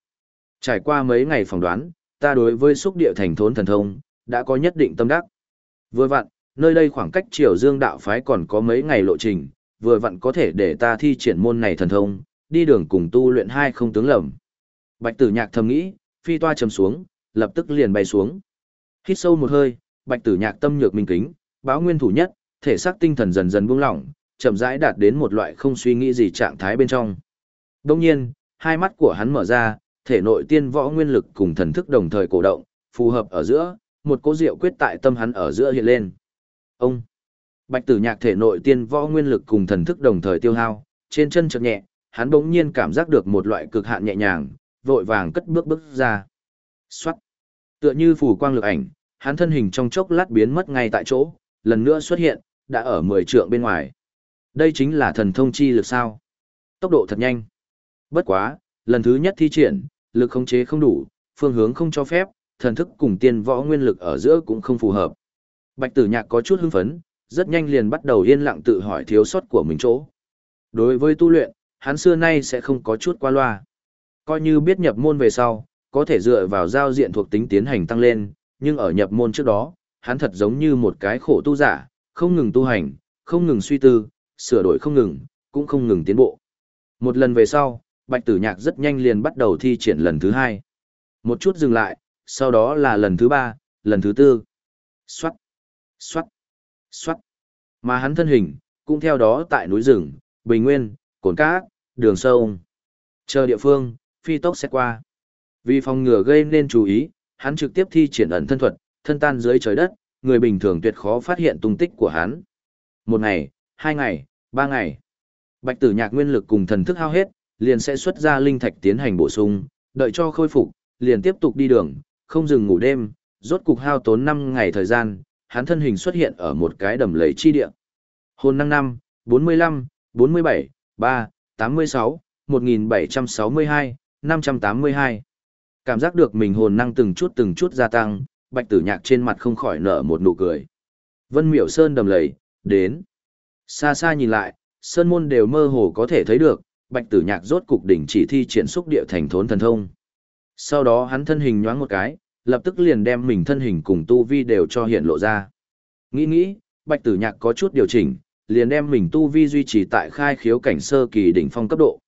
A: Trải qua mấy ngày phỏng đoán, ta đối với xúc địa thành thốn thần thông, đã có nhất định tâm đắc. Vừa vặn, nơi đây khoảng cách triều dương đạo phái còn có mấy ngày lộ trình, vừa vặn có thể để ta thi triển môn này thần thông, đi đường cùng tu luyện hai không tướng lầm. Bạch tử nhạc thầm nghĩ, phi toa trầm xuống, lập tức liền bay xuống. Hít sâu một hơi, bạch tử nhạc tâm nhược minh kính, báo nguyên thủ nhất, thể xác tinh thần dần dần buông lỏng, chậm rãi đạt đến một loại không suy nghĩ gì trạng thái bên trong. Đông nhiên, hai mắt của hắn mở ra, thể nội tiên võ nguyên lực cùng thần thức đồng thời cổ động, phù hợp ở giữa, một cố diệu quyết tại tâm hắn ở giữa hiện lên. Ông Bạch Tử Nhạc thể nội tiên võ nguyên lực cùng thần thức đồng thời tiêu hao, trên chân chợt nhẹ, hắn bỗng nhiên cảm giác được một loại cực hạn nhẹ nhàng, vội vàng cất bước bước ra. Soát. Tựa như phủ quang lực ảnh, hắn thân hình trong chốc lát biến mất ngay tại chỗ, lần nữa xuất hiện, đã ở 10 trượng bên ngoài. Đây chính là thần thông chi lực sao? Tốc độ thật nhanh. Bất quá, lần thứ nhất thi triển, lực khống chế không đủ, phương hướng không cho phép, thần thức cùng tiên võ nguyên lực ở giữa cũng không phù hợp. Bạch Tử Nhạc có chút hưng phấn, rất nhanh liền bắt đầu yên lặng tự hỏi thiếu sót của mình chỗ. Đối với tu luyện, hắn xưa nay sẽ không có chút qua loa. Coi như biết nhập môn về sau, có thể dựa vào giao diện thuộc tính tiến hành tăng lên, nhưng ở nhập môn trước đó, hắn thật giống như một cái khổ tu giả, không ngừng tu hành, không ngừng suy tư, sửa đổi không ngừng, cũng không ngừng tiến bộ. Một lần về sau, Bạch Tử Nhạc rất nhanh liền bắt đầu thi triển lần thứ hai. Một chút dừng lại, sau đó là lần thứ ba, lần thứ tư. Xoát, xoát, xoát. Mà hắn thân hình, cũng theo đó tại núi rừng, bình nguyên, cồn cát, đường sâu. Chờ địa phương, phi tốc sẽ qua. Vì phòng ngừa gây nên chú ý, hắn trực tiếp thi triển ẩn thân thuật, thân tan dưới trời đất, người bình thường tuyệt khó phát hiện tung tích của hắn. Một ngày, hai ngày, ba ngày. Bạch tử nhạc nguyên lực cùng thần thức hao hết, liền sẽ xuất ra linh thạch tiến hành bổ sung, đợi cho khôi phục, liền tiếp tục đi đường, không dừng ngủ đêm, rốt cục hao tốn 5 ngày thời gian, hắn thân hình xuất hiện ở một cái đầm lầy chi địa. Hồn năng 5, 45, 47, 3, 86, 1762, 582. Cảm giác được mình hồn năng từng chút từng chút gia tăng, bạch tử nhạc trên mặt không khỏi nở một nụ cười. Vân miểu sơn đầm lầy, đến. Xa xa nhìn lại, sơn môn đều mơ hồ có thể thấy được, bạch tử nhạc rốt cục đỉnh chỉ thi triển xúc địa thành thốn thần thông. Sau đó hắn thân hình nhoáng một cái, lập tức liền đem mình thân hình cùng tu vi đều cho hiện lộ ra. Nghĩ nghĩ, bạch tử nhạc có chút điều chỉnh, liền đem mình tu vi duy trì tại khai khiếu cảnh sơ kỳ đỉnh phong cấp độ.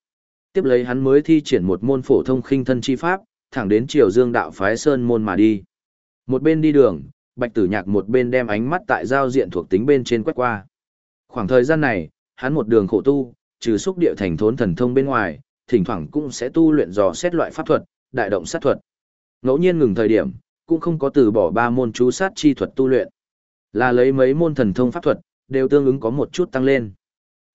A: Tiếp lấy hắn mới thi triển một môn phổ thông khinh thân chi pháp, thẳng đến Triều Dương đạo phái sơn môn mà đi. Một bên đi đường, Bạch Tử Nhạc một bên đem ánh mắt tại giao diện thuộc tính bên trên quét qua. Khoảng thời gian này, hắn một đường khổ tu, trừ xúc địa thành thốn thần thông bên ngoài, thỉnh thoảng cũng sẽ tu luyện dò xét loại pháp thuật, đại động sát thuật. Ngẫu nhiên ngừng thời điểm, cũng không có từ bỏ ba môn chú sát chi thuật tu luyện. Là lấy mấy môn thần thông pháp thuật, đều tương ứng có một chút tăng lên.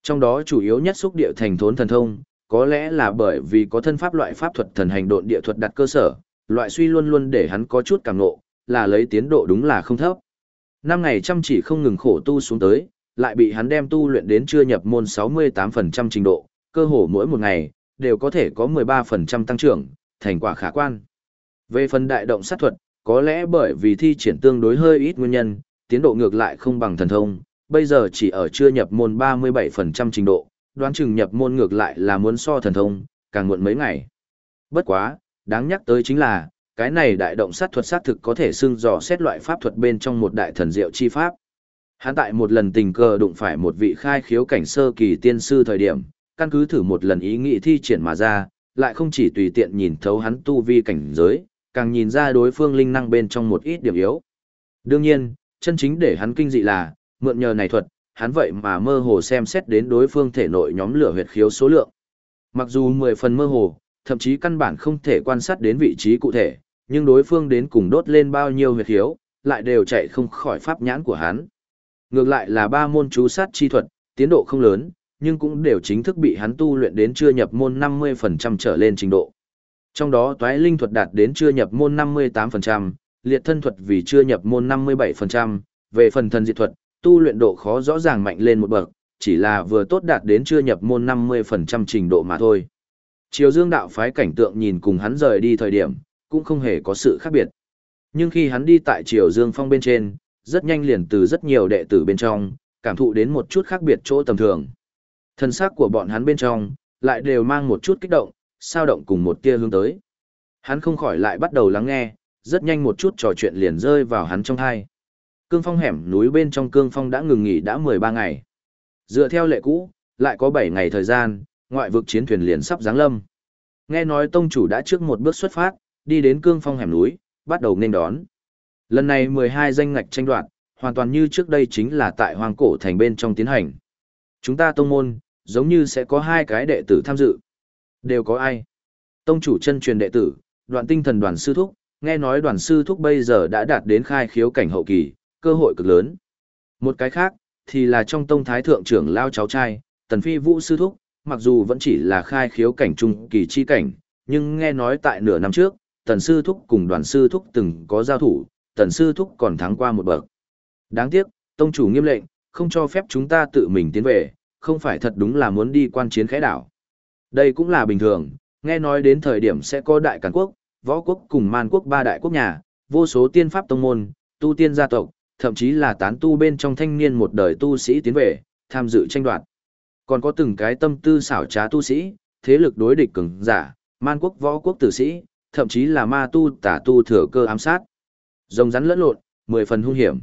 A: Trong đó chủ yếu nhất xúc địa thành thốn thần thông, có lẽ là bởi vì có thân pháp loại pháp thuật thần hành độn địa thuật đặt cơ sở, loại suy luôn luôn để hắn có chút cảm ngộ, là lấy tiến độ đúng là không thấp. Năm ngày chăm chỉ không ngừng khổ tu xuống tới, lại bị hắn đem tu luyện đến chưa nhập môn 68% trình độ, cơ hồ mỗi một ngày, đều có thể có 13% tăng trưởng, thành quả khả quan. Về phần đại động sát thuật, có lẽ bởi vì thi triển tương đối hơi ít nguyên nhân, tiến độ ngược lại không bằng thần thông, bây giờ chỉ ở chưa nhập môn 37% trình độ, đoán chừng nhập môn ngược lại là muốn so thần thông, càng muộn mấy ngày. Bất quá, đáng nhắc tới chính là, cái này đại động sát thuật sát thực có thể xưng dò xét loại pháp thuật bên trong một đại thần diệu chi pháp. Hắn tại một lần tình cờ đụng phải một vị khai khiếu cảnh sơ kỳ tiên sư thời điểm, căn cứ thử một lần ý nghĩ thi triển mà ra, lại không chỉ tùy tiện nhìn thấu hắn tu vi cảnh giới, càng nhìn ra đối phương linh năng bên trong một ít điểm yếu. Đương nhiên, chân chính để hắn kinh dị là, mượn nhờ này thuật, hắn vậy mà mơ hồ xem xét đến đối phương thể nội nhóm lửa huyệt khiếu số lượng. Mặc dù 10 phần mơ hồ, thậm chí căn bản không thể quan sát đến vị trí cụ thể, nhưng đối phương đến cùng đốt lên bao nhiêu huyệt khiếu, lại đều chạy không khỏi pháp nhãn của hắn. Ngược lại là ba môn chú sát chi thuật, tiến độ không lớn, nhưng cũng đều chính thức bị hắn tu luyện đến chưa nhập môn 50% trở lên trình độ. Trong đó toái linh thuật đạt đến chưa nhập môn 58%, liệt thân thuật vì chưa nhập môn 57%, về phần thần diệt thuật, tu luyện độ khó rõ ràng mạnh lên một bậc, chỉ là vừa tốt đạt đến chưa nhập môn 50% trình độ mà thôi. Triều Dương đạo phái cảnh tượng nhìn cùng hắn rời đi thời điểm, cũng không hề có sự khác biệt. Nhưng khi hắn đi tại Triều Dương phong bên trên, rất nhanh liền từ rất nhiều đệ tử bên trong, cảm thụ đến một chút khác biệt chỗ tầm thường. Thân xác của bọn hắn bên trong, lại đều mang một chút kích động, sao động cùng một tia hướng tới. Hắn không khỏi lại bắt đầu lắng nghe, rất nhanh một chút trò chuyện liền rơi vào hắn trong hai. Cương phong hẻm núi bên trong cương phong đã ngừng nghỉ đã 13 ngày. Dựa theo lệ cũ, lại có 7 ngày thời gian, ngoại vực chiến thuyền liền sắp giáng lâm. Nghe nói tông chủ đã trước một bước xuất phát, đi đến cương phong hẻm núi, bắt đầu nên đón. Lần này 12 danh ngạch tranh đoạt, hoàn toàn như trước đây chính là tại hoàng cổ thành bên trong tiến hành. Chúng ta tông môn, giống như sẽ có hai cái đệ tử tham dự. Đều có ai? Tông chủ chân truyền đệ tử, đoạn tinh thần đoàn sư thúc, nghe nói đoàn sư thúc bây giờ đã đạt đến khai khiếu cảnh hậu kỳ, cơ hội cực lớn. Một cái khác, thì là trong tông thái thượng trưởng lao cháu trai, tần phi vũ sư thúc, mặc dù vẫn chỉ là khai khiếu cảnh trung kỳ chi cảnh, nhưng nghe nói tại nửa năm trước, tần sư thúc cùng đoàn sư thúc từng có giao thủ, tần sư thúc còn thắng qua một bậc. Đáng tiếc, tông chủ nghiêm lệnh, không cho phép chúng ta tự mình tiến về, không phải thật đúng là muốn đi quan chiến khẽ đảo. Đây cũng là bình thường, nghe nói đến thời điểm sẽ có đại càn quốc, võ quốc cùng man quốc ba đại quốc nhà, vô số tiên pháp tông môn, tu tiên gia tộc, thậm chí là tán tu bên trong thanh niên một đời tu sĩ tiến về, tham dự tranh đoạt. Còn có từng cái tâm tư xảo trá tu sĩ, thế lực đối địch cường giả, man quốc võ quốc tử sĩ, thậm chí là ma tu tả tu thừa cơ ám sát. Rồng rắn lẫn lộn, mười phần hung hiểm.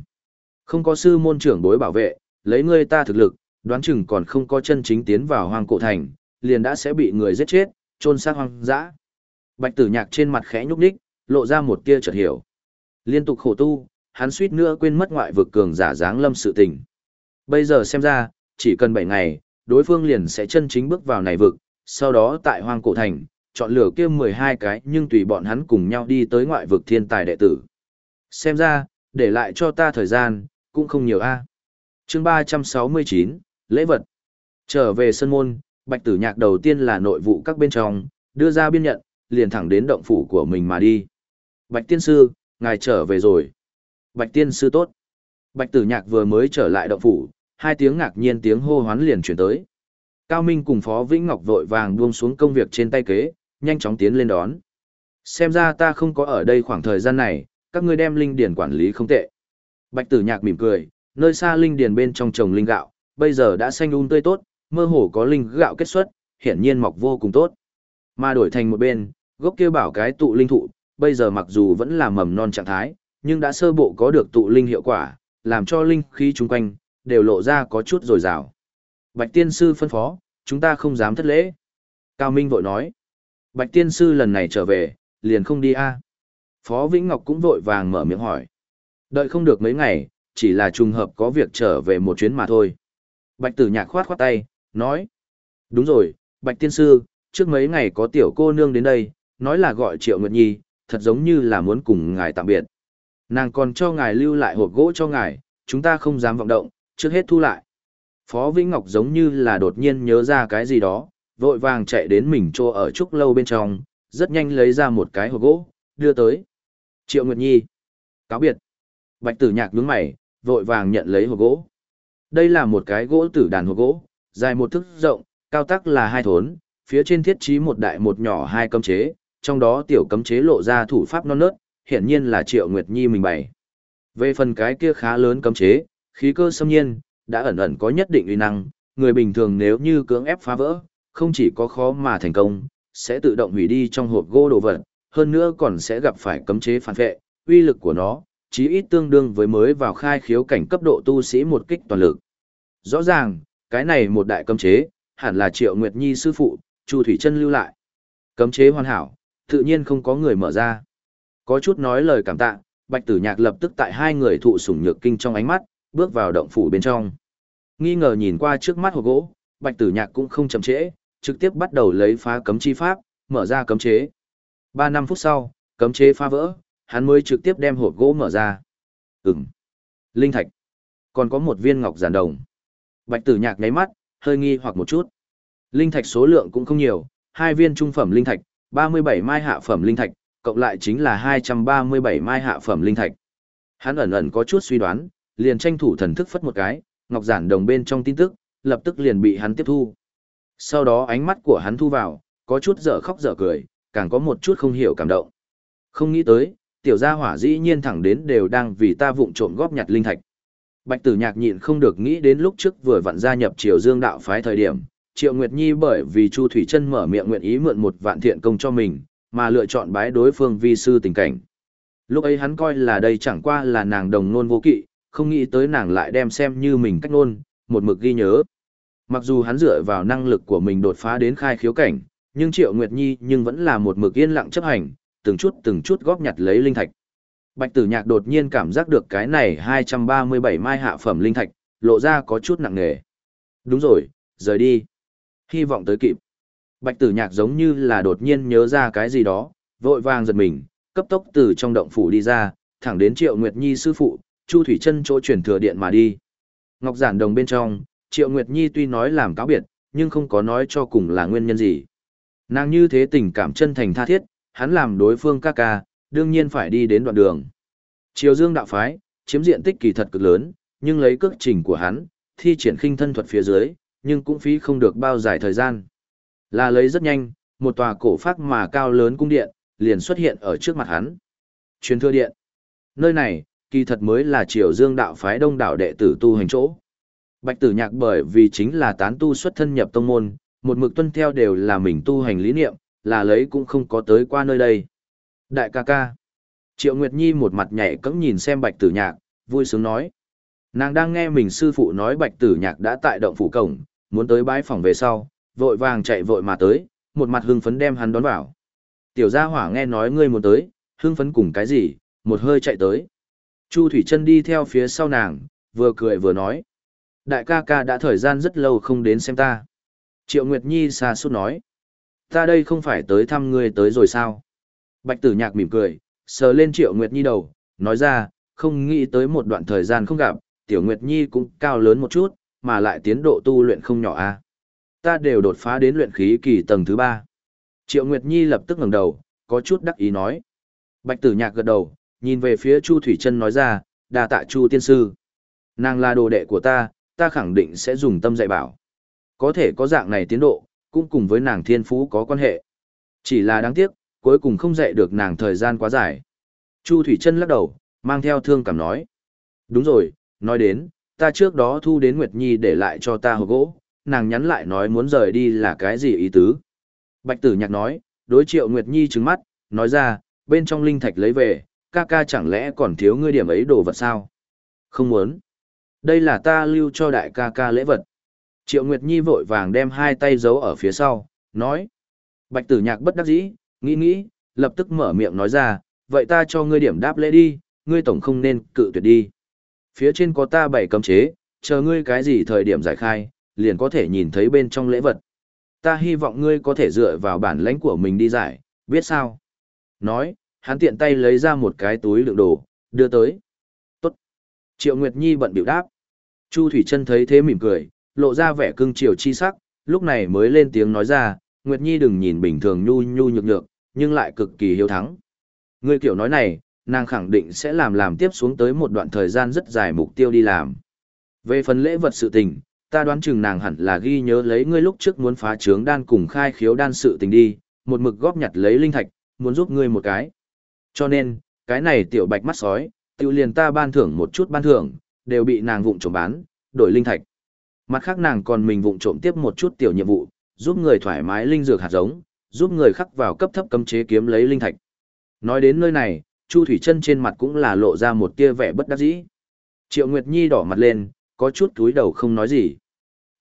A: Không có sư môn trưởng đối bảo vệ, lấy ngươi ta thực lực, đoán chừng còn không có chân chính tiến vào hoang cổ thành, liền đã sẽ bị người giết chết, trôn xác hoang dã. Bạch tử nhạc trên mặt khẽ nhúc nhích, lộ ra một tia chợt hiểu. Liên tục khổ tu, hắn suýt nữa quên mất ngoại vực cường giả dáng lâm sự tình. Bây giờ xem ra, chỉ cần 7 ngày, đối phương liền sẽ chân chính bước vào này vực, sau đó tại hoang cổ thành, chọn lửa kia 12 cái nhưng tùy bọn hắn cùng nhau đi tới ngoại vực thiên tài đệ tử. Xem ra, để lại cho ta thời gian, cũng không nhiều a. Chương 369, lễ vật. Trở về sân môn, Bạch Tử Nhạc đầu tiên là nội vụ các bên trong, đưa ra biên nhận, liền thẳng đến động phủ của mình mà đi. Bạch Tiên Sư, ngài trở về rồi. Bạch Tiên Sư tốt. Bạch Tử Nhạc vừa mới trở lại động phủ, hai tiếng ngạc nhiên tiếng hô hoán liền chuyển tới. Cao Minh cùng Phó Vĩnh Ngọc vội vàng buông xuống công việc trên tay kế, nhanh chóng tiến lên đón. Xem ra ta không có ở đây khoảng thời gian này, các ngươi đem linh điền quản lý không tệ. Bạch Tử Nhạc mỉm cười, nơi xa linh điền bên trong trồng linh gạo, bây giờ đã xanh um tươi tốt, mơ hồ có linh gạo kết xuất, hiển nhiên mọc vô cùng tốt. Mà đổi thành một bên, gốc kia bảo cái tụ linh thụ, bây giờ mặc dù vẫn là mầm non trạng thái, nhưng đã sơ bộ có được tụ linh hiệu quả, làm cho linh khí chung quanh đều lộ ra có chút rồi rào. Bạch tiên sư phân phó, chúng ta không dám thất lễ. Cao Minh vội nói, Bạch tiên sư lần này trở về, liền không đi a. Phó Vĩnh Ngọc cũng vội vàng mở miệng hỏi. Đợi không được mấy ngày, chỉ là trùng hợp có việc trở về một chuyến mà thôi. Bạch tử nhạc khoát khoát tay, nói. Đúng rồi, Bạch tiên sư, trước mấy ngày có tiểu cô nương đến đây, nói là gọi Triệu Nguyệt Nhi, thật giống như là muốn cùng ngài tạm biệt. Nàng còn cho ngài lưu lại hộp gỗ cho ngài, chúng ta không dám vọng động, trước hết thu lại. Phó Vĩnh Ngọc giống như là đột nhiên nhớ ra cái gì đó, vội vàng chạy đến mình trô ở trúc lâu bên trong, rất nhanh lấy ra một cái hộp gỗ, đưa tới. Triệu Nguyệt Nhi. Cáo biệt. Bạch tử nhạc nhướng mày, vội vàng nhận lấy hộp gỗ. Đây là một cái gỗ tử đàn hộp gỗ, dài một thước rộng, cao tắc là hai thốn, phía trên thiết trí một đại một nhỏ hai cấm chế, trong đó tiểu cấm chế lộ ra thủ pháp non nớt, hiển nhiên là Triệu Nguyệt Nhi mình bày. Về phần cái kia khá lớn cấm chế, khí cơ xâm nhiên, đã ẩn ẩn có nhất định uy năng, người bình thường nếu như cưỡng ép phá vỡ, không chỉ có khó mà thành công, sẽ tự động hủy đi trong hộp gỗ đồ vật, hơn nữa còn sẽ gặp phải cấm chế phản vệ, uy lực của nó, chí ít tương đương với mới vào khai khiếu cảnh cấp độ tu sĩ một kích toàn lực. Rõ ràng, cái này một đại cấm chế, hẳn là Triệu Nguyệt Nhi sư phụ, Chu Thủy Chân lưu lại. Cấm chế hoàn hảo, tự nhiên không có người mở ra. Có chút nói lời cảm tạ, Bạch Tử Nhạc lập tức tại hai người thụ sủng nhược kinh trong ánh mắt, bước vào động phủ bên trong. Nghi ngờ nhìn qua trước mắt hồ gỗ, Bạch Tử Nhạc cũng không chậm trễ, trực tiếp bắt đầu lấy phá cấm chi pháp, mở ra cấm chế. Ba năm phút sau, cấm chế phá vỡ, hắn mới trực tiếp đem hộp gỗ mở ra. Ừm. Linh thạch. Còn có một viên ngọc giản đồng. Bạch Tử Nhạc nháy mắt, hơi nghi hoặc một chút. Linh thạch số lượng cũng không nhiều, hai viên trung phẩm linh thạch, 37 mai hạ phẩm linh thạch, cộng lại chính là 237 mai hạ phẩm linh thạch. Hắn ẩn ẩn có chút suy đoán, liền tranh thủ thần thức phất một cái, ngọc giản đồng bên trong tin tức, lập tức liền bị hắn tiếp thu. Sau đó ánh mắt của hắn thu vào, có chút dở khóc dở cười, càng có một chút không hiểu cảm động. Không nghĩ tới, tiểu gia hỏa dĩ nhiên thẳng đến đều đang vì ta vụng trộm góp nhặt linh thạch. Bạch tử nhạc nhịn không được nghĩ đến lúc trước vừa vặn gia nhập triều dương đạo phái thời điểm, triệu nguyệt nhi bởi vì chu thủy chân mở miệng nguyện ý mượn một vạn thiện công cho mình, mà lựa chọn bái đối phương vi sư tình cảnh. Lúc ấy hắn coi là đây chẳng qua là nàng đồng nôn vô kỵ, không nghĩ tới nàng lại đem xem như mình cách nôn, một mực ghi nhớ. Mặc dù hắn dựa vào năng lực của mình đột phá đến khai khiếu cảnh, nhưng Triệu Nguyệt Nhi nhưng vẫn là một mực yên lặng chấp hành, từng chút từng chút góp nhặt lấy linh thạch. Bạch Tử Nhạc đột nhiên cảm giác được cái này 237 mai hạ phẩm linh thạch, lộ ra có chút nặng nề. Đúng rồi, rời đi. Hy vọng tới kịp. Bạch Tử Nhạc giống như là đột nhiên nhớ ra cái gì đó, vội vàng giật mình, cấp tốc từ trong động phủ đi ra, thẳng đến Triệu Nguyệt Nhi sư phụ, Chu Thủy Chân chỗ chuyển thừa điện mà đi. Ngọc giản đồng bên trong, Triệu Nguyệt Nhi tuy nói làm cáo biệt, nhưng không có nói cho cùng là nguyên nhân gì. Nàng như thế tình cảm chân thành tha thiết, hắn làm đối phương ca ca, đương nhiên phải đi đến đoạn đường. Triều Dương đạo phái, chiếm diện tích kỳ thật cực lớn, nhưng lấy cước trình của hắn, thi triển khinh thân thuật phía dưới, nhưng cũng phí không được bao dài thời gian. Là lấy rất nhanh, một tòa cổ phác mà cao lớn cung điện, liền xuất hiện ở trước mặt hắn. Truyền thừa điện. Nơi này, kỳ thật mới là Triều Dương đạo phái đông đảo đệ tử tu hành chỗ. Bạch tử nhạc bởi vì chính là tán tu xuất thân nhập tông môn, một mực tuân theo đều là mình tu hành lý niệm, là lấy cũng không có tới qua nơi đây. Đại ca ca. Triệu Nguyệt Nhi một mặt nhảy cẫng nhìn xem bạch tử nhạc, vui sướng nói. Nàng đang nghe mình sư phụ nói bạch tử nhạc đã tại động phủ cổng, muốn tới bãi phòng về sau, vội vàng chạy vội mà tới, một mặt hưng phấn đem hắn đón vào. Tiểu gia hỏa nghe nói ngươi muốn tới, hưng phấn cùng cái gì, một hơi chạy tới. Chu Thủy Chân đi theo phía sau nàng, vừa cười vừa nói. Đại ca ca đã thời gian rất lâu không đến xem ta. Triệu Nguyệt Nhi xa suốt nói. Ta đây không phải tới thăm ngươi tới rồi sao? Bạch tử nhạc mỉm cười, sờ lên Triệu Nguyệt Nhi đầu, nói ra, không nghĩ tới một đoạn thời gian không gặp, Tiểu Nguyệt Nhi cũng cao lớn một chút, mà lại tiến độ tu luyện không nhỏ a. Ta đều đột phá đến luyện khí kỳ tầng thứ ba. Triệu Nguyệt Nhi lập tức ngẩng đầu, có chút đắc ý nói. Bạch Tử Nhạc gật đầu, nhìn về phía Chu Thủy Chân nói ra, đà tạ Chu tiên sư. Nàng là đồ đệ của ta, ta khẳng định sẽ dùng tâm dạy bảo. Có thể có dạng này tiến độ, cũng cùng với nàng thiên phú có quan hệ. Chỉ là đáng tiếc, cuối cùng không dạy được nàng thời gian quá dài. Chu Thủy Trân lắc đầu, mang theo thương cảm nói. Đúng rồi, nói đến, ta trước đó thu đến Nguyệt Nhi để lại cho ta hộp gỗ, nàng nhắn lại nói muốn rời đi là cái gì ý tứ. Bạch tử nhạc nói, đối triệu Nguyệt Nhi trứng mắt, nói ra, bên trong linh thạch lấy về, ca ca chẳng lẽ còn thiếu ngươi điểm ấy đồ vật sao? Không muốn. Đây là ta lưu cho đại ca ca lễ vật. Triệu Nguyệt Nhi vội vàng đem hai tay giấu ở phía sau, nói. Bạch tử nhạc bất đắc dĩ, nghĩ nghĩ, lập tức mở miệng nói ra, vậy ta cho ngươi điểm đáp lễ đi, ngươi tổng không nên cự tuyệt đi. Phía trên có ta bảy cấm chế, chờ ngươi cái gì thời điểm giải khai, liền có thể nhìn thấy bên trong lễ vật. Ta hy vọng ngươi có thể dựa vào bản lãnh của mình đi giải, biết sao? Nói, hắn tiện tay lấy ra một cái túi đựng đồ, đưa tới. Tốt. Triệu Nguyệt Nhi bận biểu đáp. Chu Thủy Trân thấy thế mỉm cười, lộ ra vẻ cưng chiều chi sắc, lúc này mới lên tiếng nói ra, Nguyệt Nhi đừng nhìn bình thường nhu nhu nhược nhược, nhưng lại cực kỳ hiếu thắng. Ngươi kiểu nói này, nàng khẳng định sẽ làm làm tiếp xuống tới một đoạn thời gian rất dài mục tiêu đi làm. Về phần lễ vật sự tình, ta đoán chừng nàng hẳn là ghi nhớ lấy ngươi lúc trước muốn phá trướng đan cùng khai khiếu đan sự tình đi, một mực góp nhặt lấy linh thạch, muốn giúp ngươi một cái. Cho nên, cái này tiểu bạch mắt sói, tiêu liền ta ban thưởng một chút ban thưởng, đều bị nàng vụng trộm bán, đổi linh thạch. Mặt khác nàng còn mình vụng trộm tiếp một chút tiểu nhiệm vụ, giúp người thoải mái linh dược hạt giống, giúp người khắc vào cấp thấp cấm chế kiếm lấy linh thạch. Nói đến nơi này, Chu Thủy Chân trên mặt cũng là lộ ra một tia vẻ bất đắc dĩ. Triệu Nguyệt Nhi đỏ mặt lên, có chút túi đầu không nói gì.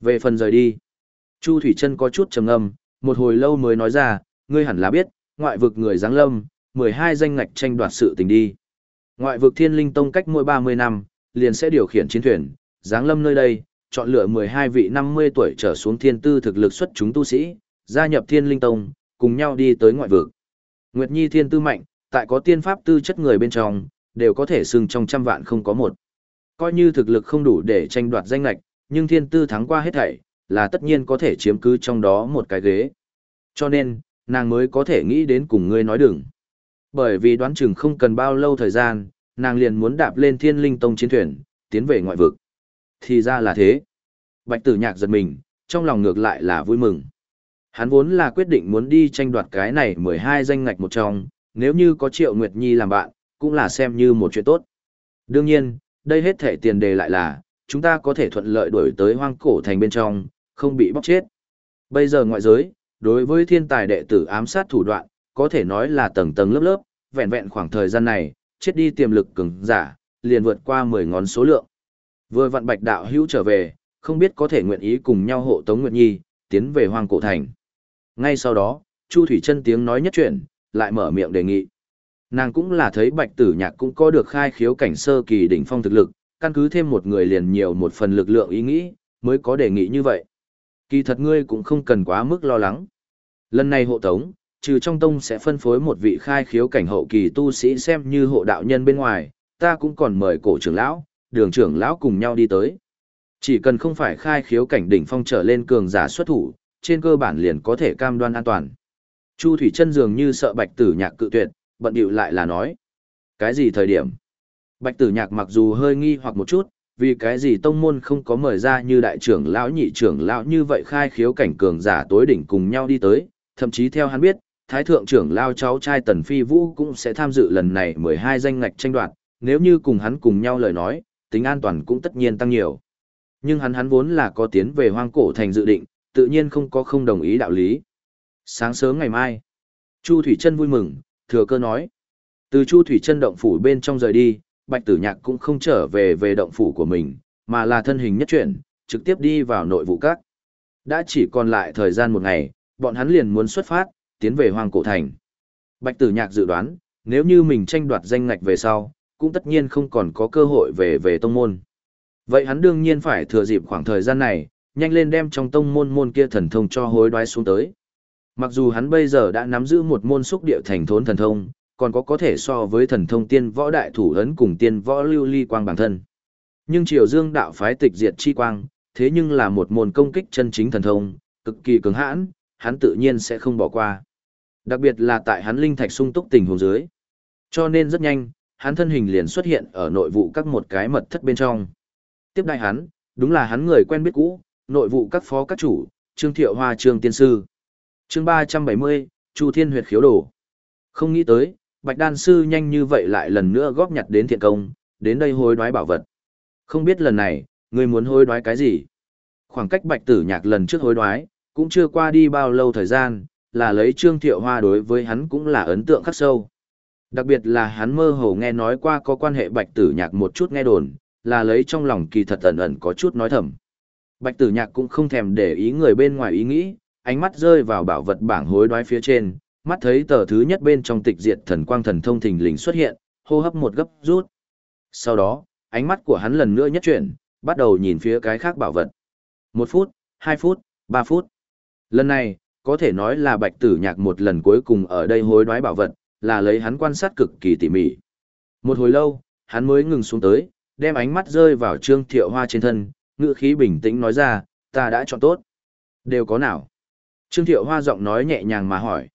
A: Về phần rời đi, Chu Thủy Chân có chút trầm ngâm, một hồi lâu mới nói ra, ngươi hẳn là biết, ngoại vực người giáng lâm, 12 danh ngạch tranh đoạt sự tình đi. Ngoại vực Thiên Linh Tông cách mỗi 30 năm, liền sẽ điều khiển chiến thuyền, giáng lâm nơi đây, chọn lựa 12 vị 50 tuổi trở xuống thiên tư thực lực xuất chúng tu sĩ, gia nhập Thiên Linh Tông, cùng nhau đi tới ngoại vực. Nguyệt Nhi thiên tư mạnh, tại có tiên pháp tư chất người bên trong, đều có thể xưng trong trăm vạn không có một. Coi như thực lực không đủ để tranh đoạt danh lạch, nhưng thiên tư thắng qua hết thảy, là tất nhiên có thể chiếm cứ trong đó một cái ghế. Cho nên, nàng mới có thể nghĩ đến cùng ngươi nói đừng. Bởi vì đoán chừng không cần bao lâu thời gian, nàng liền muốn đạp lên thiên linh tông chiến thuyền, tiến về ngoại vực. Thì ra là thế. Bạch tử nhạc giật mình, trong lòng ngược lại là vui mừng. Hắn vốn là quyết định muốn đi tranh đoạt cái này 12 danh ngạch một trong, nếu như có Triệu Nguyệt Nhi làm bạn, cũng là xem như một chuyện tốt. Đương nhiên, đây hết thể tiền đề lại là, chúng ta có thể thuận lợi đuổi tới hoang cổ thành bên trong, không bị bóc chết. Bây giờ ngoại giới, đối với thiên tài đệ tử ám sát thủ đoạn, có thể nói là tầng tầng lớp lớp, vẹn vẹn khoảng thời gian này, chết đi tiềm lực cường giả, liền vượt qua 10 ngón số lượng. Vừa vặn bạch đạo hữu trở về, không biết có thể nguyện ý cùng nhau hộ Tống Nguyệt Nhi, tiến về hoang cổ thành. Ngay sau đó, Chu Thủy chân tiếng nói nhất chuyện, lại mở miệng đề nghị. Nàng cũng là thấy bạch tử nhạc cũng có được khai khiếu cảnh sơ kỳ đỉnh phong thực lực, căn cứ thêm một người liền nhiều một phần lực lượng ý nghĩ, mới có đề nghị như vậy. Kỳ thật ngươi cũng không cần quá mức lo lắng. Lần này hộ tống, trừ trong tông sẽ phân phối một vị khai khiếu cảnh hậu kỳ tu sĩ xem như hộ đạo nhân bên ngoài, ta cũng còn mời cổ trưởng lão, đường trưởng lão cùng nhau đi tới. Chỉ cần không phải khai khiếu cảnh đỉnh phong trở lên cường giả xuất thủ, trên cơ bản liền có thể cam đoan an toàn. Chu Thủy Chân dường như sợ Bạch Tử Nhạc cự tuyệt, bận điệu lại là nói. Cái gì thời điểm? Bạch Tử Nhạc mặc dù hơi nghi hoặc một chút, vì cái gì tông môn không có mời ra như đại trưởng lão nhị trưởng lão như vậy khai khiếu cảnh cường giả tối đỉnh cùng nhau đi tới, thậm chí theo hắn biết, thái thượng trưởng lao cháu trai Tần Phi Vũ cũng sẽ tham dự lần này 12 danh ngạch tranh đoạt, nếu như cùng hắn cùng nhau lời nói, tính an toàn cũng tất nhiên tăng nhiều. Nhưng hắn hắn vốn là có tiến về hoang cổ thành dự định, tự nhiên không có không đồng ý đạo lý. Sáng sớm ngày mai, Chu Thủy Trân vui mừng, thừa cơ nói. Từ Chu Thủy Trân động phủ bên trong rời đi, Bạch Tử Nhạc cũng không trở về về động phủ của mình, mà là thân hình nhất chuyển, trực tiếp đi vào nội vụ các. Đã chỉ còn lại thời gian một ngày, bọn hắn liền muốn xuất phát, tiến về hoang Cổ Thành. Bạch Tử Nhạc dự đoán, nếu như mình tranh đoạt danh ngạch về sau, cũng tất nhiên không còn có cơ hội về về tông môn. Vậy hắn đương nhiên phải thừa dịp khoảng thời gian này, nhanh lên đem trong tông môn môn kia thần thông cho hối đoái xuống tới. Mặc dù hắn bây giờ đã nắm giữ một môn xúc địa thành thốn thần thông, còn có có thể so với thần thông tiên võ đại thủ ấn cùng tiên võ lưu ly quang bản thân. Nhưng triều dương đạo phái tịch diệt chi quang, thế nhưng là một môn công kích chân chính thần thông, cực kỳ cứng hãn, hắn tự nhiên sẽ không bỏ qua. Đặc biệt là tại hắn linh thạch sung túc tình huống dưới. Cho nên rất nhanh, hắn thân hình liền xuất hiện ở nội vụ các một cái mật thất bên trong. Tiếp đại hắn, đúng là hắn người quen biết cũ, nội vụ các phó các chủ, Trương Thiệu Hoa Trương Tiên Sư. chương 370, Chu Thiên Huyệt Khiếu đổ. Không nghĩ tới, Bạch Đan Sư nhanh như vậy lại lần nữa góp nhặt đến thiện công, đến đây hối đoái bảo vật. Không biết lần này, người muốn hối đoái cái gì? Khoảng cách Bạch Tử Nhạc lần trước hối đoái, cũng chưa qua đi bao lâu thời gian, là lấy Trương Thiệu Hoa đối với hắn cũng là ấn tượng khắc sâu. Đặc biệt là hắn mơ hồ nghe nói qua có quan hệ Bạch Tử Nhạc một chút nghe đồn, là lấy trong lòng kỳ thật ẩn ẩn có chút nói thầm. Bạch Tử Nhạc cũng không thèm để ý người bên ngoài ý nghĩ, ánh mắt rơi vào bảo vật bảng hối đoái phía trên, mắt thấy tờ thứ nhất bên trong tịch diệt thần quang thần thông thình lình xuất hiện, hô hấp một gấp rút. Sau đó, ánh mắt của hắn lần nữa nhất chuyển, bắt đầu nhìn phía cái khác bảo vật. Một phút, hai phút, ba phút. Lần này, có thể nói là bạch tử nhạc một lần cuối cùng ở đây hối đoái bảo vật, là lấy hắn quan sát cực kỳ tỉ mỉ. Một hồi lâu, hắn mới ngừng xuống tới, đem ánh mắt rơi vào trương thiệu hoa trên thân, ngữ khí bình tĩnh nói ra, ta đã chọn tốt. Đều có nào? Trương thiệu hoa giọng nói nhẹ nhàng mà hỏi.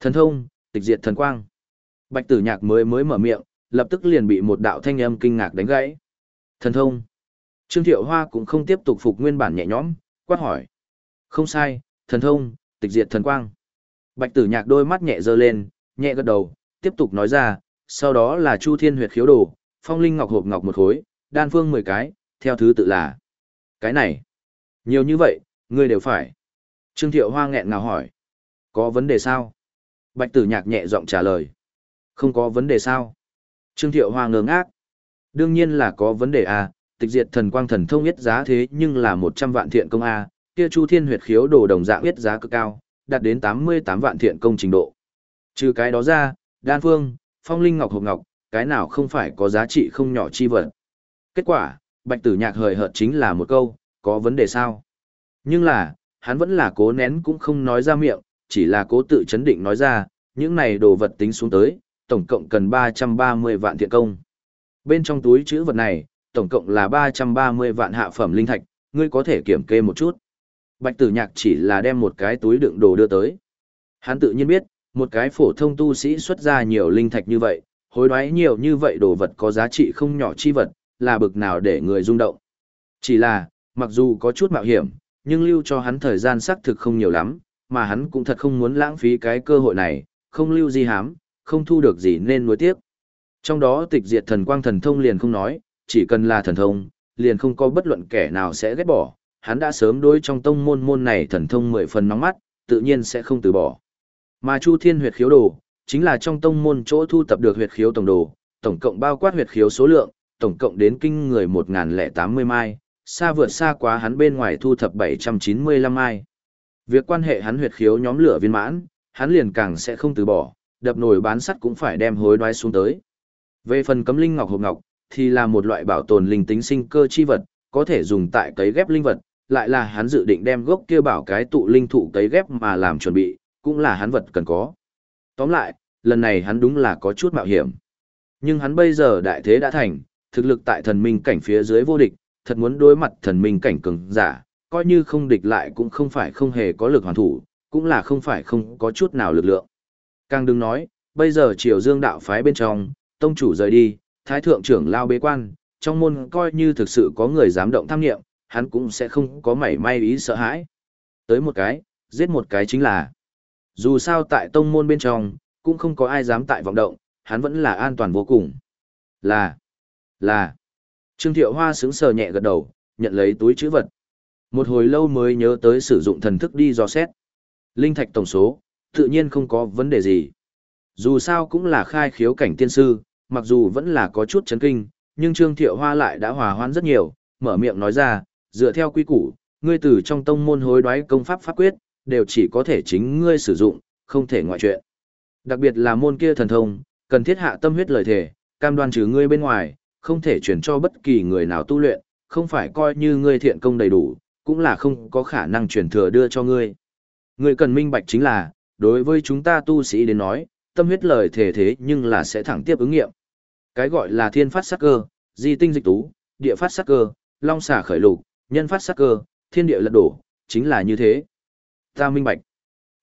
A: Thần thông, tịch diệt thần quang. Bạch tử nhạc mới mới mở miệng, lập tức liền bị một đạo thanh âm kinh ngạc đánh gãy. Thần thông. Trương thiệu hoa cũng không tiếp tục phục nguyên bản nhẹ nhõm, quát hỏi. Không sai, thần thông, tịch diệt thần quang. Bạch tử nhạc đôi mắt nhẹ dơ lên, nhẹ gật đầu, tiếp tục nói ra, sau đó là chu thiên huyệt khiếu đồ, phong linh ngọc hộp ngọc một khối, đan phương 10 cái, theo thứ tự là. Cái này, nhiều như vậy, ngươi đều phải. Trương Thiệu Hoa nghẹn ngào hỏi. Có vấn đề sao? Bạch tử nhạc nhẹ giọng trả lời. Không có vấn đề sao? Trương Thiệu Hoa ngơ ngác. Đương nhiên là có vấn đề à, tịch diệt thần quang thần thông nhất giá thế nhưng là 100 vạn thiện công A, kia chu thiên huyệt khiếu đồ đồng dạng biết giá cực cao, đạt đến 88 vạn thiện công trình độ. Trừ cái đó ra, đan phương, phong linh ngọc hộp ngọc, cái nào không phải có giá trị không nhỏ chi vật. Kết quả, bạch tử nhạc hời hợt chính là một câu, có vấn đề sao? Nhưng là, hắn vẫn là cố nén cũng không nói ra miệng, chỉ là cố tự chấn định nói ra, những này đồ vật tính xuống tới, tổng cộng cần 330 vạn thiện công. Bên trong túi chữ vật này, tổng cộng là 330 vạn hạ phẩm linh thạch, ngươi có thể kiểm kê một chút. Bạch tử nhạc chỉ là đem một cái túi đựng đồ đưa tới. Hắn tự nhiên biết, một cái phổ thông tu sĩ xuất ra nhiều linh thạch như vậy, hối đoái nhiều như vậy đồ vật có giá trị không nhỏ chi vật, là bực nào để người rung động. Chỉ là, mặc dù có chút mạo hiểm, nhưng lưu cho hắn thời gian xác thực không nhiều lắm, mà hắn cũng thật không muốn lãng phí cái cơ hội này, không lưu gì hám, không thu được gì nên nuối tiếc. Trong đó tịch diệt thần quang thần thông liền không nói, chỉ cần là thần thông, liền không có bất luận kẻ nào sẽ ghét bỏ, hắn đã sớm đối trong tông môn môn này thần thông mười phần nóng mắt, tự nhiên sẽ không từ bỏ. Mà Chu Thiên huyệt khiếu đồ, chính là trong tông môn chỗ thu tập được huyệt khiếu tổng đồ, tổng cộng bao quát huyệt khiếu số lượng, tổng cộng đến kinh người 1080 mai, xa vượt xa quá hắn bên ngoài thu thập 795 mai. Việc quan hệ hắn huyệt khiếu nhóm lửa viên mãn, hắn liền càng sẽ không từ bỏ, đập nồi bán sắt cũng phải đem hối đoái xuống tới. Về phần cấm linh ngọc hộp ngọc, thì là một loại bảo tồn linh tính sinh cơ chi vật, có thể dùng tại cấy ghép linh vật, lại là hắn dự định đem gốc kia bảo cái tụ linh thụ cấy ghép mà làm chuẩn bị, cũng là hắn vật cần có. Tóm lại, lần này hắn đúng là có chút mạo hiểm. Nhưng hắn bây giờ đại thế đã thành, thực lực tại thần minh cảnh phía dưới vô địch, thật muốn đối mặt thần minh cảnh cường giả, coi như không địch lại cũng không phải không hề có lực hoàn thủ, cũng là không phải không có chút nào lực lượng. Càng đừng nói, bây giờ triều dương đạo phái bên trong, tông chủ rời đi, thái thượng trưởng lao bế quan, trong môn coi như thực sự có người dám động tham nghiệm, hắn cũng sẽ không có mảy may ý sợ hãi. Tới một cái, giết một cái chính là. Dù sao tại tông môn bên trong, cũng không có ai dám tại vọng động, hắn vẫn là an toàn vô cùng. Là, là. Trương Thiệu Hoa sững sờ nhẹ gật đầu, nhận lấy túi chữ vật. Một hồi lâu mới nhớ tới sử dụng thần thức đi dò xét. Linh thạch tổng số, tự nhiên không có vấn đề gì. Dù sao cũng là khai khiếu cảnh tiên sư, mặc dù vẫn là có chút chấn kinh, nhưng Trương Thiệu Hoa lại đã hòa hoãn rất nhiều, mở miệng nói ra, dựa theo quy củ, ngươi từ trong tông môn hối đoái công pháp pháp quyết, đều chỉ có thể chính ngươi sử dụng, không thể ngoại chuyện. Đặc biệt là môn kia thần thông, cần thiết hạ tâm huyết lời thể, cam đoan trừ ngươi bên ngoài, không thể chuyển cho bất kỳ người nào tu luyện, không phải coi như ngươi thiện công đầy đủ, cũng là không có khả năng truyền thừa đưa cho ngươi. Ngươi cần minh bạch chính là, đối với chúng ta tu sĩ đến nói, tâm huyết lời thể thế nhưng là sẽ thẳng tiếp ứng nghiệm. Cái gọi là thiên phát sắc cơ, di tinh dịch tú, địa phát sắc cơ, long xả khởi lục, nhân phát sắc cơ, thiên địa lật đổ, chính là như thế. Ta minh bạch.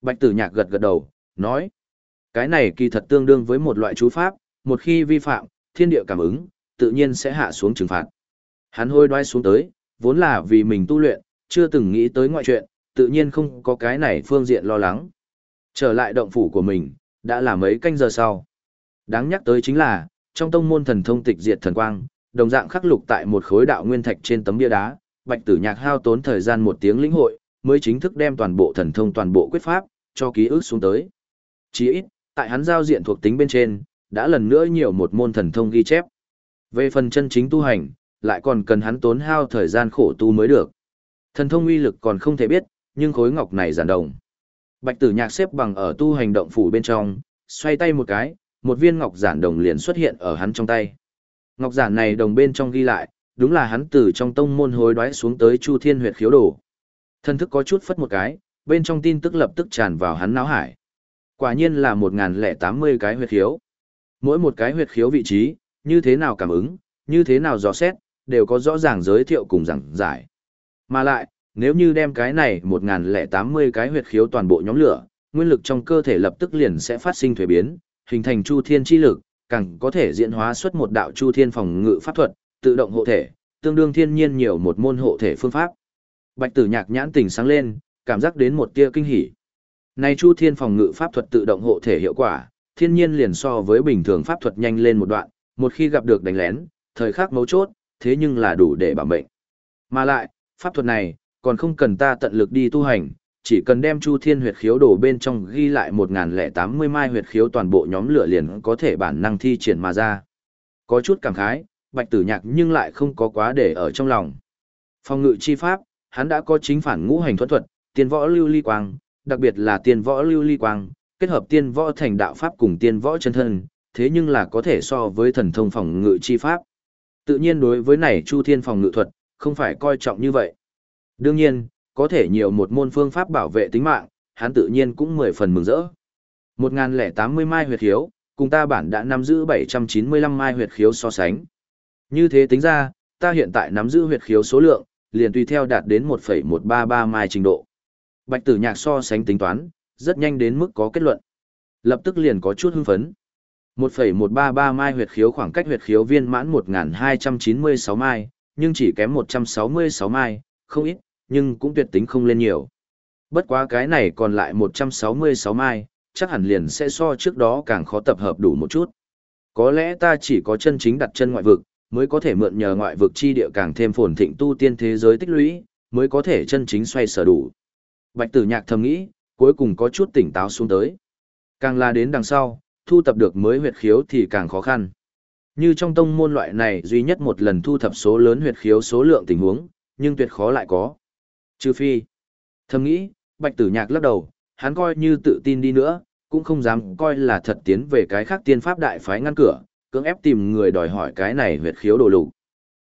A: Bạch tử nhạc gật gật đầu, nói. Cái này kỳ thật tương đương với một loại chú pháp, một khi vi phạm, thiên địa cảm ứng, tự nhiên sẽ hạ xuống trừng phạt. Hắn hôi đoái xuống tới, vốn là vì mình tu luyện, chưa từng nghĩ tới ngoại chuyện, tự nhiên không có cái này phương diện lo lắng. Trở lại động phủ của mình, đã là mấy canh giờ sau. Đáng nhắc tới chính là, trong tông môn thần thông tịch diệt thần quang, đồng dạng khắc lục tại một khối đạo nguyên thạch trên tấm bia đá, Bạch Tử Nhạc hao tốn thời gian một tiếng lĩnh hội, mới chính thức đem toàn bộ thần thông toàn bộ quyết pháp cho ký ức xuống tới. Chỉ ít, tại hắn giao diện thuộc tính bên trên, đã lần nữa nhiều một môn thần thông ghi chép. Về phần chân chính tu hành, lại còn cần hắn tốn hao thời gian khổ tu mới được. Thần thông uy lực còn không thể biết, nhưng khối ngọc này giản đồng. Bạch tử nhạc xếp bằng ở tu hành động phủ bên trong, xoay tay một cái, một viên ngọc giản đồng liền xuất hiện ở hắn trong tay. Ngọc giản này đồng bên trong ghi lại, đúng là hắn từ trong tông môn hối đoái xuống tới Chu Thiên huyệt khiếu đồ. Thân thức có chút phất một cái, bên trong tin tức lập tức tràn vào hắn não hải. Quả nhiên là 1080 cái huyệt khiếu. Mỗi một cái huyệt khiếu vị trí, như thế nào cảm ứng, như thế nào dò xét, đều có rõ ràng giới thiệu cùng giảng giải. Mà lại, nếu như đem cái này 1080 cái huyệt khiếu toàn bộ nhóm lửa, nguyên lực trong cơ thể lập tức liền sẽ phát sinh thuế biến, hình thành chu thiên chi lực, càng có thể diễn hóa xuất một đạo chu thiên phòng ngự pháp thuật, tự động hộ thể, tương đương thiên nhiên nhiều một môn hộ thể phương pháp. Bạch Tử Nhạc nhãn tỉnh sáng lên, cảm giác đến một tia kinh hỉ. Này Chu Thiên phòng ngự pháp thuật tự động hộ thể hiệu quả, thiên nhiên liền so với bình thường pháp thuật nhanh lên một đoạn, một khi gặp được đánh lén, thời khắc mấu chốt, thế nhưng là đủ để bảo mệnh. Mà lại, pháp thuật này, còn không cần ta tận lực đi tu hành, chỉ cần đem Chu Thiên huyệt khiếu đổ bên trong ghi lại 1080 mai huyệt khiếu toàn bộ nhóm lửa liền có thể bản năng thi triển mà ra. Có chút cảm khái, Bạch Tử Nhạc nhưng lại không có quá để ở trong lòng. Phòng ngự chi pháp, hắn đã có chính phản ngũ hành thuẫn thuật, tiên võ lưu ly quang, đặc biệt là tiên võ lưu ly quang, kết hợp tiên võ thành đạo pháp cùng tiên võ chân thân, thế nhưng là có thể so với thần thông phòng ngự chi pháp. Tự nhiên đối với này Chu Thiên phòng ngự thuật, không phải coi trọng như vậy. Đương nhiên, có thể nhiều một môn phương pháp bảo vệ tính mạng, hắn tự nhiên cũng mười phần mừng rỡ. 1080 mai huyệt khiếu, cùng ta bản đã nắm giữ 795 mai huyệt khiếu so sánh. Như thế tính ra, ta hiện tại nắm giữ huyệt khiếu số lượng, liền tùy theo đạt đến 1,133 mai trình độ. Bạch tử nhạc so sánh tính toán, rất nhanh đến mức có kết luận. Lập tức liền có chút hưng phấn. 1,133 mai huyệt khiếu khoảng cách huyệt khiếu viên mãn 1296 mai, nhưng chỉ kém 166 mai, không ít, nhưng cũng tuyệt tính không lên nhiều. Bất quá cái này còn lại 166 mai, chắc hẳn liền sẽ so trước đó càng khó tập hợp đủ một chút. Có lẽ ta chỉ có chân chính đặt chân ngoại vực, mới có thể mượn nhờ ngoại vực chi địa càng thêm phồn thịnh tu tiên thế giới tích lũy, mới có thể chân chính xoay sở đủ. Bạch tử nhạc thầm nghĩ, cuối cùng có chút tỉnh táo xuống tới. Càng là đến đằng sau, thu tập được mới huyệt khiếu thì càng khó khăn. Như trong tông môn loại này duy nhất một lần thu thập số lớn huyệt khiếu số lượng tình huống, nhưng tuyệt khó lại có. Trừ phi. Thầm nghĩ, bạch tử nhạc lắc đầu, hắn coi như tự tin đi nữa, cũng không dám coi là thật tiến về cái khác tiên pháp đại phái ngăn cửa, cưỡng ép tìm người đòi hỏi cái này huyệt khiếu đồ lục.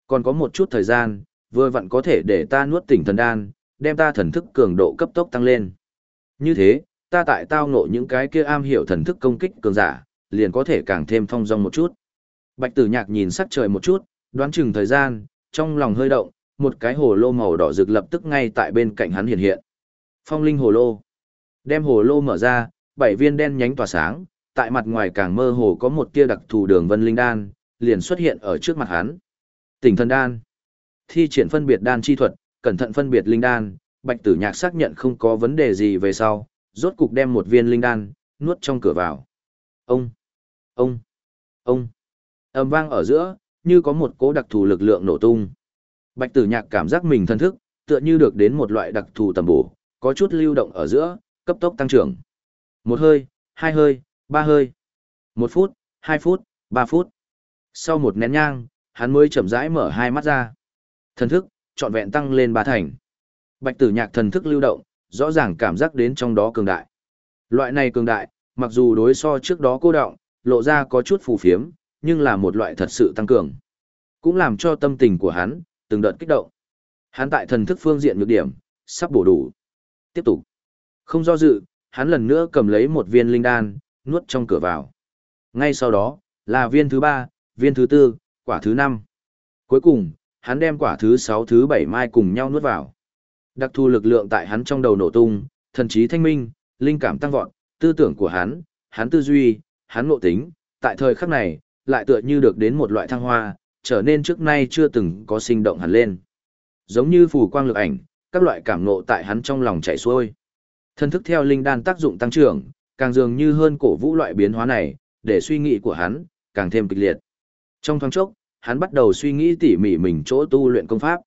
A: Còn có một chút thời gian, vừa vặn có thể để ta nuốt tỉnh thần đan, đem ta thần thức cường độ cấp tốc tăng lên. Như thế, ta tại tao ngộ những cái kia am hiểu thần thức công kích cường giả, liền có thể càng thêm phong dong một chút. Bạch tử nhạc nhìn sắc trời một chút, đoán chừng thời gian, trong lòng hơi động, một cái hồ lô màu đỏ rực lập tức ngay tại bên cạnh hắn hiện hiện. Phong linh hồ lô. Đem hồ lô mở ra, bảy viên đen nhánh tỏa sáng, tại mặt ngoài càng mơ hồ có một tia đặc thù đường vân linh đan, liền xuất hiện ở trước mặt hắn. Tỉnh thần đan. Thi triển phân biệt đan chi thuật, cẩn thận phân biệt linh đan, Bạch Tử Nhạc xác nhận không có vấn đề gì về sau, rốt cục đem một viên linh đan nuốt trong cửa vào. Ông, ông, ông. Âm vang ở giữa, như có một cỗ đặc thù lực lượng nổ tung. Bạch Tử Nhạc cảm giác mình thân thức, tựa như được đến một loại đặc thù tầm bổ, có chút lưu động ở giữa, cấp tốc tăng trưởng. Một hơi, hai hơi, ba hơi. Một phút, hai phút, ba phút. Sau một nén nhang, hắn mới chậm rãi mở hai mắt ra. Thần thức, trọn vẹn tăng lên ba thành. Bạch tử nhạc thần thức lưu động, rõ ràng cảm giác đến trong đó cường đại. Loại này cường đại, mặc dù đối so trước đó cô động, lộ ra có chút phù phiếm, nhưng là một loại thật sự tăng cường. Cũng làm cho tâm tình của hắn, từng đợt kích động. Hắn tại thần thức phương diện nhược điểm, sắp bổ đủ. Tiếp tục. Không do dự, hắn lần nữa cầm lấy một viên linh đan, nuốt trong cửa vào. Ngay sau đó, là viên thứ ba, viên thứ tư, quả thứ năm. Cuối cùng, hắn đem quả thứ sáu thứ bảy mai cùng nhau nuốt vào. Đặc thù lực lượng tại hắn trong đầu nổ tung, thần trí thanh minh, linh cảm tăng vọt, tư tưởng của hắn, hắn tư duy, hắn ngộ tính, tại thời khắc này, lại tựa như được đến một loại thăng hoa, trở nên trước nay chưa từng có sinh động hẳn lên. Giống như phù quang lực ảnh, các loại cảm ngộ tại hắn trong lòng chảy xuôi. Thân thức theo linh đan tác dụng tăng trưởng, càng dường như hơn cổ vũ loại biến hóa này, để suy nghĩ của hắn càng thêm kịch liệt. Trong thoáng chốc, hắn bắt đầu suy nghĩ tỉ mỉ mình chỗ tu luyện công pháp.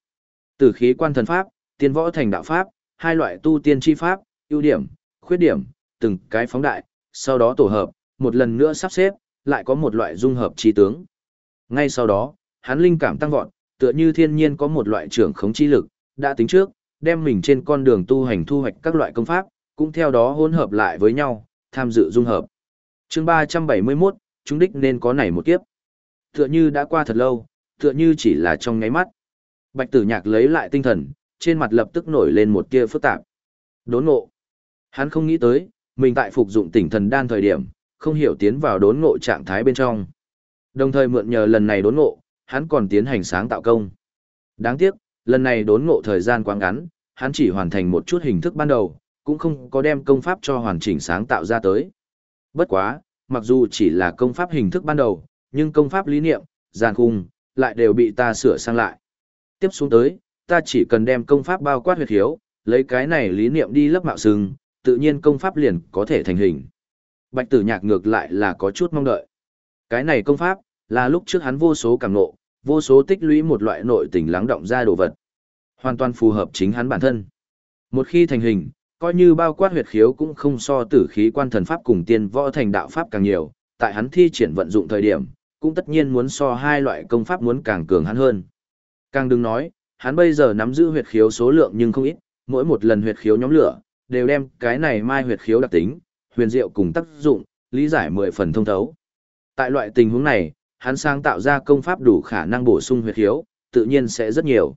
A: Từ khí quan thần pháp, tiên võ thành đạo pháp, hai loại tu tiên chi pháp, ưu điểm, khuyết điểm, từng cái phóng đại, sau đó tổ hợp, một lần nữa sắp xếp, lại có một loại dung hợp chi tướng. Ngay sau đó, hắn linh cảm tăng vọt, tựa như thiên nhiên có một loại trưởng khống chi lực, đã tính trước, đem mình trên con đường tu hành thu hoạch các loại công pháp, cũng theo đó hỗn hợp lại với nhau, tham dự dung hợp. Chương 371, chúng đích nên có này một kiếp. Tựa như đã qua thật lâu, tựa như chỉ là trong nháy mắt. Bạch Tử Nhạc lấy lại tinh thần, trên mặt lập tức nổi lên một tia phức tạp. Đốn ngộ. Hắn không nghĩ tới, mình tại phục dụng tỉnh thần đan thời điểm, không hiểu tiến vào đốn ngộ trạng thái bên trong. Đồng thời mượn nhờ lần này đốn ngộ, hắn còn tiến hành sáng tạo công. Đáng tiếc, lần này đốn ngộ thời gian quá ngắn, hắn chỉ hoàn thành một chút hình thức ban đầu, cũng không có đem công pháp cho hoàn chỉnh sáng tạo ra tới. Bất quá, mặc dù chỉ là công pháp hình thức ban đầu, nhưng công pháp lý niệm, giàn khung, lại đều bị ta sửa sang lại. Tiếp xuống tới, ta chỉ cần đem công pháp bao quát huyệt hiếu, lấy cái này lý niệm đi lấp mạo sừng, tự nhiên công pháp liền có thể thành hình. Bạch tử nhạc ngược lại là có chút mong đợi. Cái này công pháp, là lúc trước hắn vô số cảm nộ, vô số tích lũy một loại nội tình lắng động ra đồ vật. Hoàn toàn phù hợp chính hắn bản thân. Một khi thành hình, coi như bao quát huyệt khiếu cũng không so tử khí quan thần pháp cùng tiên võ thành đạo pháp càng nhiều, tại hắn thi triển vận dụng thời điểm, cũng tất nhiên muốn so hai loại công pháp muốn càng cường hắn hơn. Càng đừng nói, hắn bây giờ nắm giữ huyệt khiếu số lượng nhưng không ít, mỗi một lần huyệt khiếu nhóm lửa, đều đem cái này mai huyệt khiếu đặc tính, huyền diệu cùng tác dụng, lý giải mười phần thông thấu. Tại loại tình huống này, hắn sáng tạo ra công pháp đủ khả năng bổ sung huyệt khiếu, tự nhiên sẽ rất nhiều.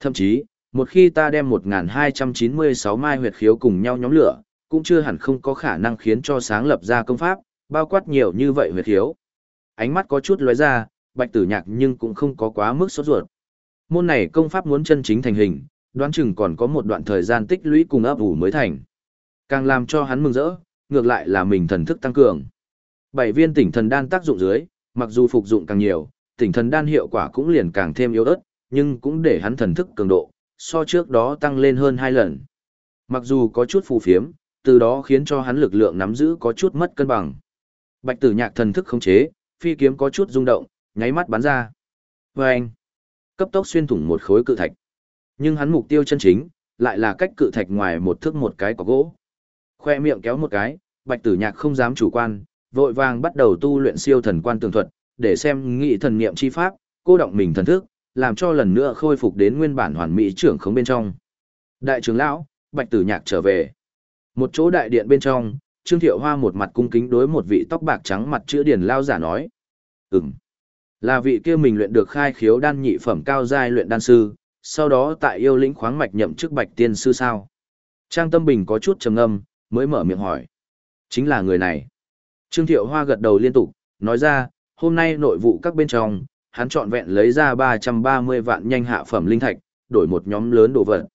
A: Thậm chí, một khi ta đem 1296 mai huyệt khiếu cùng nhau nhóm lửa, cũng chưa hẳn không có khả năng khiến cho sáng lập ra công pháp, bao quát nhiều như vậy huyệt khiếu. Ánh mắt có chút lóe ra, bạch tử nhạc nhưng cũng không có quá mức sốt ruột. Môn này công pháp muốn chân chính thành hình, đoán chừng còn có một đoạn thời gian tích lũy cùng ấp ủ mới thành. Càng làm cho hắn mừng rỡ, ngược lại là mình thần thức tăng cường. Bảy viên tỉnh thần đan tác dụng dưới, mặc dù phục dụng càng nhiều, tỉnh thần đan hiệu quả cũng liền càng thêm yếu ớt, nhưng cũng để hắn thần thức cường độ, so trước đó tăng lên hơn hai lần. Mặc dù có chút phù phiếm, từ đó khiến cho hắn lực lượng nắm giữ có chút mất cân bằng. Bạch tử nhạc thần thức khống chế, phi kiếm có chút rung động, nháy mắt bắn ra. Và anh, cấp tốc xuyên thủng một khối cự thạch. Nhưng hắn mục tiêu chân chính, lại là cách cự thạch ngoài một thước một cái có gỗ. Khoe miệng kéo một cái, bạch tử nhạc không dám chủ quan, vội vàng bắt đầu tu luyện siêu thần quan tường thuật, để xem nghị thần niệm chi pháp, cô động mình thần thức, làm cho lần nữa khôi phục đến nguyên bản hoàn mỹ trưởng khống bên trong. Đại trưởng lão, Bạch Tử Nhạc trở về. Một chỗ đại điện bên trong, Trương Thiệu Hoa một mặt cung kính đối một vị tóc bạc trắng mặt chữa điển lao giả nói: "Ừm, là vị kia mình luyện được khai khiếu đan nhị phẩm cao giai luyện đan sư, sau đó tại yêu lĩnh khoáng mạch nhậm chức Bạch tiên sư sao?" Trang Tâm Bình có chút trầm ngâm, mới mở miệng hỏi: "Chính là người này." Trương Thiệu Hoa gật đầu liên tục, nói ra: "Hôm nay nội vụ các bên trong, hắn chọn vẹn lấy ra 330 vạn nhanh hạ phẩm linh thạch, đổi một nhóm lớn đồ vật.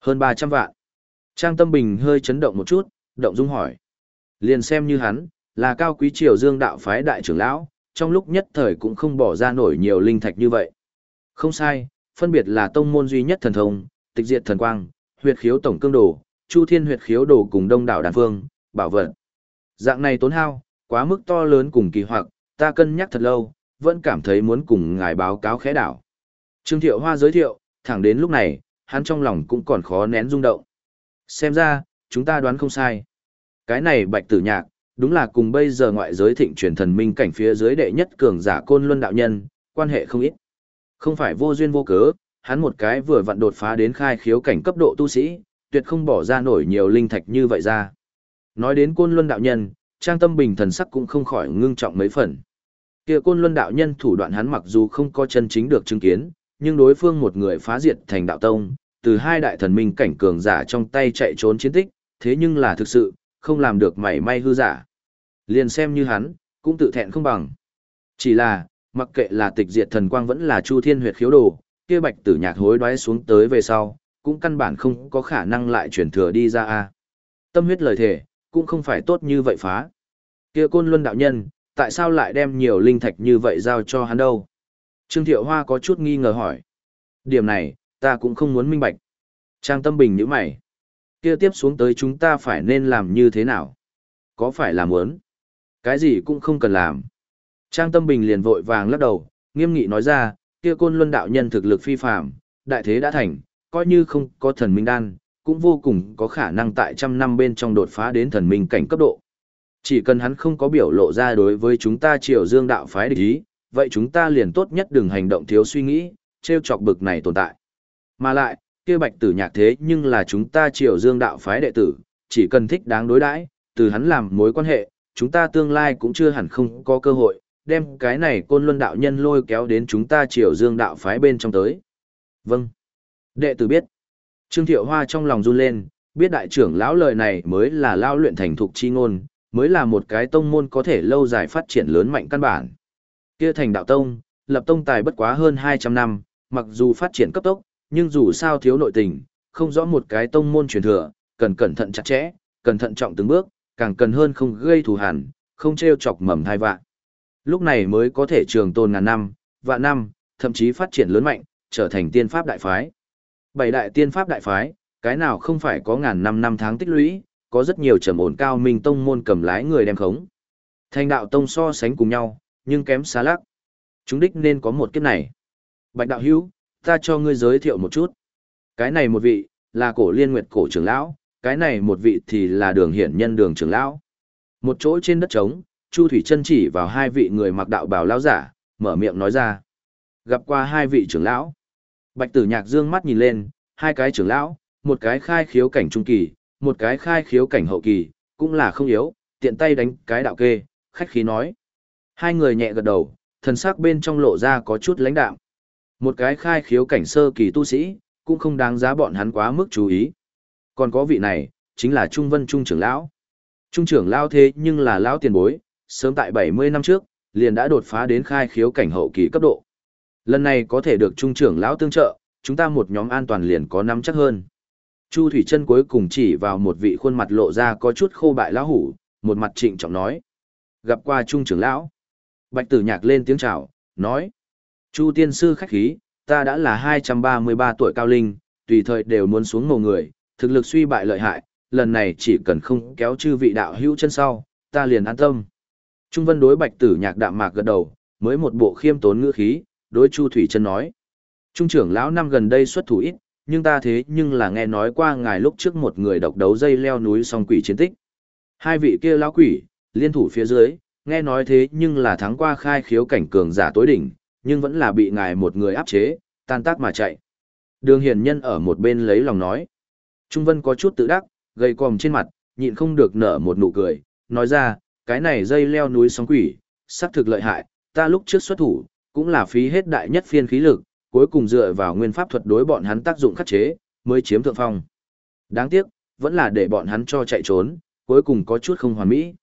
A: Hơn 300 vạn. Trang Tâm Bình hơi chấn động một chút, động dung hỏi. Liền xem như hắn, là cao quý triều dương đạo phái đại trưởng lão, trong lúc nhất thời cũng không bỏ ra nổi nhiều linh thạch như vậy. Không sai, phân biệt là tông môn duy nhất thần thông, tịch diệt thần quang, huyệt khiếu tổng cương đồ, chu thiên huyệt khiếu đồ cùng đông đảo đàn phương, bảo vật. Dạng này tốn hao, quá mức to lớn cùng kỳ hoặc, ta cân nhắc thật lâu, vẫn cảm thấy muốn cùng ngài báo cáo khẽ đảo. Trương Thiệu Hoa giới thiệu, thẳng đến lúc này, hắn trong lòng cũng còn khó nén rung động. Xem ra, chúng ta đoán không sai. Cái này bạch tử nhạc, đúng là cùng bây giờ ngoại giới thịnh truyền thần minh cảnh phía dưới đệ nhất cường giả côn luân đạo nhân, quan hệ không ít. Không phải vô duyên vô cớ, hắn một cái vừa vặn đột phá đến khai khiếu cảnh cấp độ tu sĩ, tuyệt không bỏ ra nổi nhiều linh thạch như vậy ra. Nói đến côn luân đạo nhân, trang tâm bình thần sắc cũng không khỏi ngưng trọng mấy phần. Kia côn luân đạo nhân thủ đoạn hắn mặc dù không có chân chính được chứng kiến, nhưng đối phương một người phá diệt thành đạo tông, từ hai đại thần minh cảnh cường giả trong tay chạy trốn chiến tích, thế nhưng là thực sự, không làm được mảy may hư giả. Liền xem như hắn, cũng tự thẹn không bằng. Chỉ là, mặc kệ là tịch diệt thần quang vẫn là chu thiên huyệt khiếu đồ, kia bạch tử nhạc hối đoái xuống tới về sau, cũng căn bản không có khả năng lại chuyển thừa đi ra a. Tâm huyết lời thể, cũng không phải tốt như vậy phá. Kia côn luân đạo nhân, tại sao lại đem nhiều linh thạch như vậy giao cho hắn đâu? Trương Thiệu Hoa có chút nghi ngờ hỏi. Điểm này, ta cũng không muốn minh bạch. Trang Tâm Bình nhíu mày. Kia tiếp xuống tới chúng ta phải nên làm như thế nào? Có phải là muốn? Cái gì cũng không cần làm. Trang Tâm Bình liền vội vàng lắc đầu, nghiêm nghị nói ra, kia côn luân đạo nhân thực lực phi phàm, đại thế đã thành, coi như không có thần minh đan, cũng vô cùng có khả năng tại trăm năm bên trong đột phá đến thần minh cảnh cấp độ. Chỉ cần hắn không có biểu lộ ra đối với chúng ta triều dương đạo phái địch ý, vậy chúng ta liền tốt nhất đừng hành động thiếu suy nghĩ, treo chọc bực này tồn tại. Mà lại, kia bạch tử nhạc thế nhưng là chúng ta triều dương đạo phái đệ tử, chỉ cần thích đáng đối đãi, từ hắn làm mối quan hệ, chúng ta tương lai cũng chưa hẳn không có cơ hội, đem cái này côn luân đạo nhân lôi kéo đến chúng ta triều dương đạo phái bên trong tới. Vâng. Đệ tử biết. Trương Thiệu Hoa trong lòng run lên, biết đại trưởng lão lời này mới là lao luyện thành thục chi ngôn, mới là một cái tông môn có thể lâu dài phát triển lớn mạnh căn bản. Kia thành đạo tông, lập tông tài bất quá hơn 200 năm, mặc dù phát triển cấp tốc, nhưng dù sao thiếu nội tình, không rõ một cái tông môn truyền thừa, cần cẩn thận chặt chẽ, cần thận trọng từng bước, càng cần hơn không gây thù hằn, không treo chọc mầm thai vạn. Lúc này mới có thể trường tồn ngàn năm, vạn năm, thậm chí phát triển lớn mạnh, trở thành tiên pháp đại phái. Bảy đại tiên pháp đại phái, cái nào không phải có ngàn năm năm tháng tích lũy, có rất nhiều trầm ổn cao minh tông môn cầm lái người đem khống. Thành đạo tông so sánh cùng nhau, nhưng kém xa lắc. Chúng đích nên có một kiếp này. Bạch đạo hữu, ta cho ngươi giới thiệu một chút. Cái này một vị, là cổ liên nguyệt cổ trưởng lão, cái này một vị thì là đường hiển nhân đường trưởng lão. Một chỗ trên đất trống, Chu Thủy chân chỉ vào hai vị người mặc đạo bào lão giả, mở miệng nói ra. Gặp qua hai vị trưởng lão. Bạch tử nhạc dương mắt nhìn lên, hai cái trưởng lão, một cái khai khiếu cảnh trung kỳ, một cái khai khiếu cảnh hậu kỳ, cũng là không yếu, tiện tay đánh cái đạo kê, khách khí nói. Hai người nhẹ gật đầu, thần sắc bên trong lộ ra có chút lãnh đạm. Một cái khai khiếu cảnh sơ kỳ tu sĩ, cũng không đáng giá bọn hắn quá mức chú ý. Còn có vị này, chính là Trung Vân Trung trưởng lão. Trung trưởng lão thế nhưng là lão tiền bối, sớm tại 70 năm trước, liền đã đột phá đến khai khiếu cảnh hậu kỳ cấp độ. Lần này có thể được trung trưởng lão tương trợ, chúng ta một nhóm an toàn liền có nắm chắc hơn. Chu Thủy Trân cuối cùng chỉ vào một vị khuôn mặt lộ ra có chút khô bại lão hủ, một mặt trịnh trọng nói: "Gặp qua trung trưởng lão." Bạch Tử Nhạc lên tiếng chào, nói: "Chu tiên sư khách khí, ta đã là 233 tuổi cao linh, tùy thời đều muốn xuống mồ người, thực lực suy bại lợi hại, lần này chỉ cần không kéo chư vị đạo hữu chân sau, ta liền an tâm." Trung Vân đối Bạch Tử Nhạc đạm mạc gật đầu, mới một bộ khiêm tốn ngữ khí, đối Chu Thủy Trân nói: "Trung trưởng lão năm gần đây xuất thủ ít, nhưng ta thế nhưng là nghe nói qua ngài lúc trước một người độc đấu dây leo núi song quỷ chiến tích. Hai vị kia lão quỷ, liên thủ phía dưới, nghe nói thế nhưng là thắng qua khai khiếu cảnh cường giả tối đỉnh, nhưng vẫn là bị ngài một người áp chế, tan tác mà chạy." Đường Hiền Nhân ở một bên lấy lòng nói. Trung Vân có chút tự đắc, gầy còm trên mặt, nhịn không được nở một nụ cười, nói ra, cái này dây leo núi sóng quỷ, sắc thực lợi hại, ta lúc trước xuất thủ, cũng là phí hết đại nhất phiên khí lực, cuối cùng dựa vào nguyên pháp thuật đối bọn hắn tác dụng khắc chế, mới chiếm thượng phong. Đáng tiếc, vẫn là để bọn hắn cho chạy trốn, cuối cùng có chút không hoàn mỹ.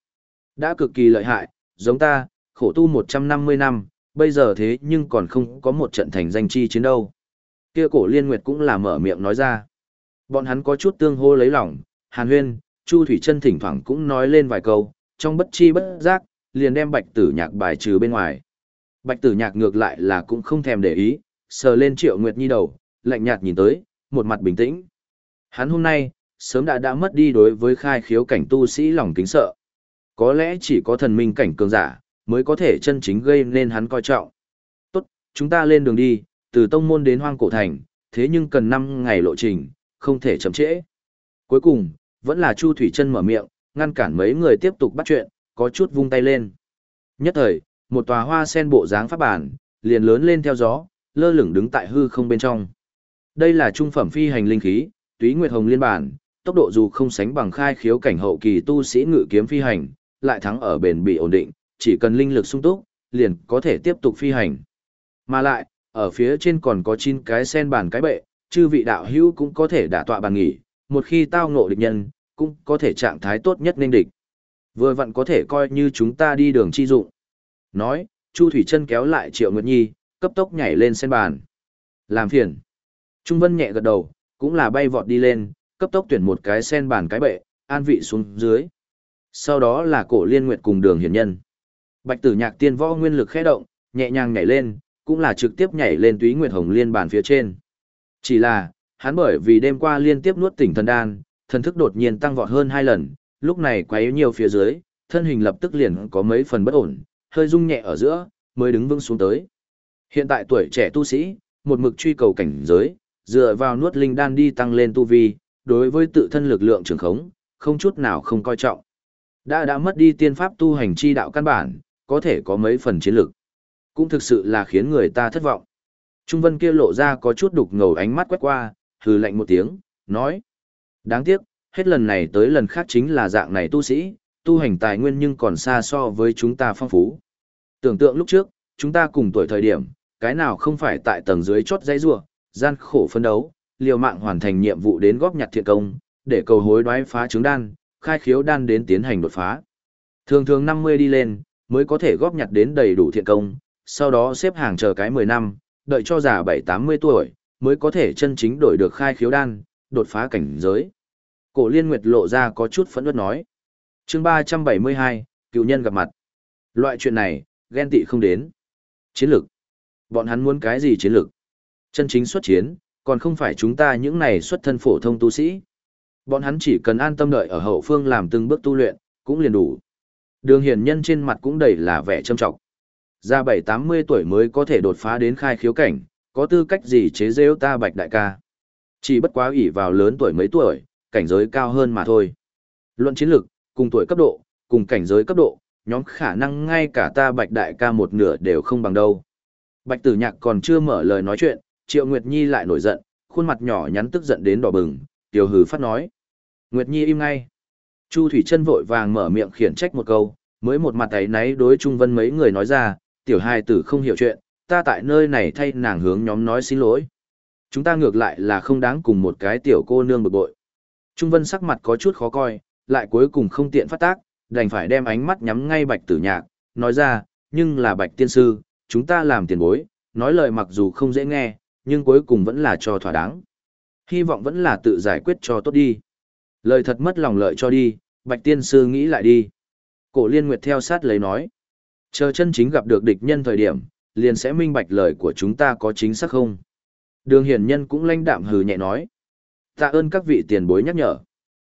A: Đã cực kỳ lợi hại, giống ta, khổ tu 150 năm, bây giờ thế nhưng còn không có một trận thành danh chi chiến đâu. Kia cổ liên nguyệt cũng là mở miệng nói ra. Bọn hắn có chút tương hô lấy lòng, hàn huyên, Chu Thủy Trân thỉnh thoảng cũng nói lên vài câu, trong bất chi bất giác, liền đem bạch tử nhạc bài trừ bên ngoài. Bạch tử nhạc ngược lại là cũng không thèm để ý, sờ lên triệu nguyệt nhi đầu, lạnh nhạt nhìn tới, một mặt bình tĩnh. Hắn hôm nay, sớm đã đã mất đi đối với khai khiếu cảnh tu sĩ lòng kính sợ. Có lẽ chỉ có thần minh cảnh cường giả, mới có thể chân chính gây nên hắn coi trọng. Tốt, chúng ta lên đường đi, từ tông môn đến hoang cổ thành, thế nhưng cần 5 ngày lộ trình, không thể chậm trễ. Cuối cùng, vẫn là Chu Thủy Chân mở miệng, ngăn cản mấy người tiếp tục bắt chuyện, có chút vung tay lên. Nhất thời, một tòa hoa sen bộ dáng pháp bản, liền lớn lên theo gió, lơ lửng đứng tại hư không bên trong. Đây là trung phẩm phi hành linh khí, túy nguyệt hồng liên bản, tốc độ dù không sánh bằng khai khiếu cảnh hậu kỳ tu sĩ ngự kiếm phi hành, lại thắng ở bền bị ổn định, chỉ cần linh lực sung túc, liền có thể tiếp tục phi hành. Mà lại, ở phía trên còn có 9 cái sen bàn cái bệ, chư vị đạo hữu cũng có thể đả tọa bàn nghỉ, một khi tao ngộ địch nhân, cũng có thể trạng thái tốt nhất nên địch. Vừa vặn có thể coi như chúng ta đi đường chi dụng. Nói, Chu Thủy Chân kéo lại Triệu Nguyệt Nhi, cấp tốc nhảy lên sen bàn. Làm phiền. Trung Vân nhẹ gật đầu, cũng là bay vọt đi lên, cấp tốc tuyển một cái sen bàn cái bệ, an vị xuống dưới. Sau đó là cổ liên nguyệt cùng đường hiển nhân. Bạch tử nhạc tiên võ nguyên lực khẽ động, nhẹ nhàng nhảy lên, cũng là trực tiếp nhảy lên túy nguyệt hồng liên bàn phía trên. Chỉ là, hắn bởi vì đêm qua liên tiếp nuốt tỉnh thần đan, thần thức đột nhiên tăng vọt hơn hai lần, lúc này quấy nhiều phía dưới, thân hình lập tức liền có mấy phần bất ổn, hơi rung nhẹ ở giữa, mới đứng vững xuống tới. Hiện tại tuổi trẻ tu sĩ, một mực truy cầu cảnh giới, dựa vào nuốt linh đan đi tăng lên tu vi, đối với tự thân lực lượng trường khống, không chút nào không coi trọng. Đã đã mất đi tiên pháp tu hành chi đạo căn bản, có thể có mấy phần chiến lực. Cũng thực sự là khiến người ta thất vọng. Trung vân kia lộ ra có chút đục ngầu ánh mắt quét qua, hừ lạnh một tiếng, nói. Đáng tiếc, hết lần này tới lần khác chính là dạng này tu sĩ, tu hành tài nguyên nhưng còn xa so với chúng ta phong phú. Tưởng tượng lúc trước, chúng ta cùng tuổi thời điểm, cái nào không phải tại tầng dưới chót dãy rua, gian khổ phân đấu, liều mạng hoàn thành nhiệm vụ đến góp nhặt thiện công, để cầu hối đoái phá trứng đan, khai khiếu đan đến tiến hành đột phá. Thường thường 50 đi lên, mới có thể góp nhặt đến đầy đủ thiện công, sau đó xếp hàng chờ cái 10 năm, đợi cho già 7-80 tuổi, mới có thể chân chính đổi được khai khiếu đan, đột phá cảnh giới. Cổ liên nguyệt lộ ra có chút phẫn nộ nói. chương 372, cựu nhân gặp mặt. Loại chuyện này, ghen tị không đến. Chiến lược. Bọn hắn muốn cái gì chiến lược? Chân chính xuất chiến, còn không phải chúng ta những này xuất thân phổ thông tu sĩ. Bọn hắn chỉ cần an tâm đợi ở hậu phương làm từng bước tu luyện, cũng liền đủ. Đường hiển nhân trên mặt cũng đầy là vẻ trâm trọng. Ra bảy tám mươi tuổi mới có thể đột phá đến khai khiếu cảnh, có tư cách gì chế rêu ta bạch đại ca. Chỉ bất quá ủy vào lớn tuổi mấy tuổi, cảnh giới cao hơn mà thôi. Luận chiến lược, cùng tuổi cấp độ, cùng cảnh giới cấp độ, nhóm khả năng ngay cả ta bạch đại ca một nửa đều không bằng đâu. Bạch tử nhạc còn chưa mở lời nói chuyện, Triệu Nguyệt Nhi lại nổi giận, khuôn mặt nhỏ nhắn tức giận đến đỏ bừng, tiểu hừ phát nói. Nguyệt Nhi im ngay. Chu Thủy Chân vội vàng mở miệng khiển trách một câu, mới một mặt ấy náy đối Trung Vân mấy người nói ra, tiểu hài tử không hiểu chuyện, ta tại nơi này thay nàng hướng nhóm nói xin lỗi. Chúng ta ngược lại là không đáng cùng một cái tiểu cô nương bực bội. Trung Vân sắc mặt có chút khó coi, lại cuối cùng không tiện phát tác, đành phải đem ánh mắt nhắm ngay Bạch Tử Nhạc, nói ra, nhưng là Bạch Tiên Sư, chúng ta làm tiền bối, nói lời mặc dù không dễ nghe, nhưng cuối cùng vẫn là cho thỏa đáng. Hy vọng vẫn là tự giải quyết cho tốt đi. Lời thật mất lòng lợi cho đi, Bạch Tiên Sư nghĩ lại đi. Cổ Liên Nguyệt theo sát lấy nói. Chờ chân chính gặp được địch nhân thời điểm, liền sẽ minh bạch lời của chúng ta có chính xác không. Đường hiển nhân cũng lanh đạm hừ nhẹ nói. Tạ ơn các vị tiền bối nhắc nhở.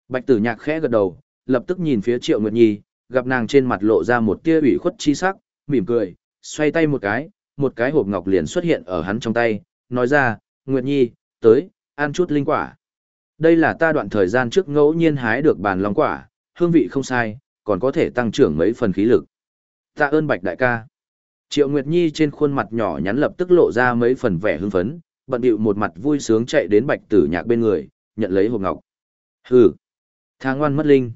A: Bạch tử nhạc khẽ gật đầu, lập tức nhìn phía Triệu Nguyệt Nhi, gặp nàng trên mặt lộ ra một tia ủy khuất chi sắc, mỉm cười, xoay tay một cái, một cái hộp ngọc liền xuất hiện ở hắn trong tay, nói ra, Nguyệt Nhi, tới, ăn chút linh quả. Đây là ta đoạn thời gian trước ngẫu nhiên hái được bàn long quả, hương vị không sai, còn có thể tăng trưởng mấy phần khí lực. Tạ ơn Bạch đại ca. Triệu Nguyệt Nhi trên khuôn mặt nhỏ nhắn lập tức lộ ra mấy phần vẻ hưng phấn, bận điệu một mặt vui sướng chạy đến Bạch Tử Nhạc bên người, nhận lấy hộp ngọc. Hừ, thang ngoan mất linh.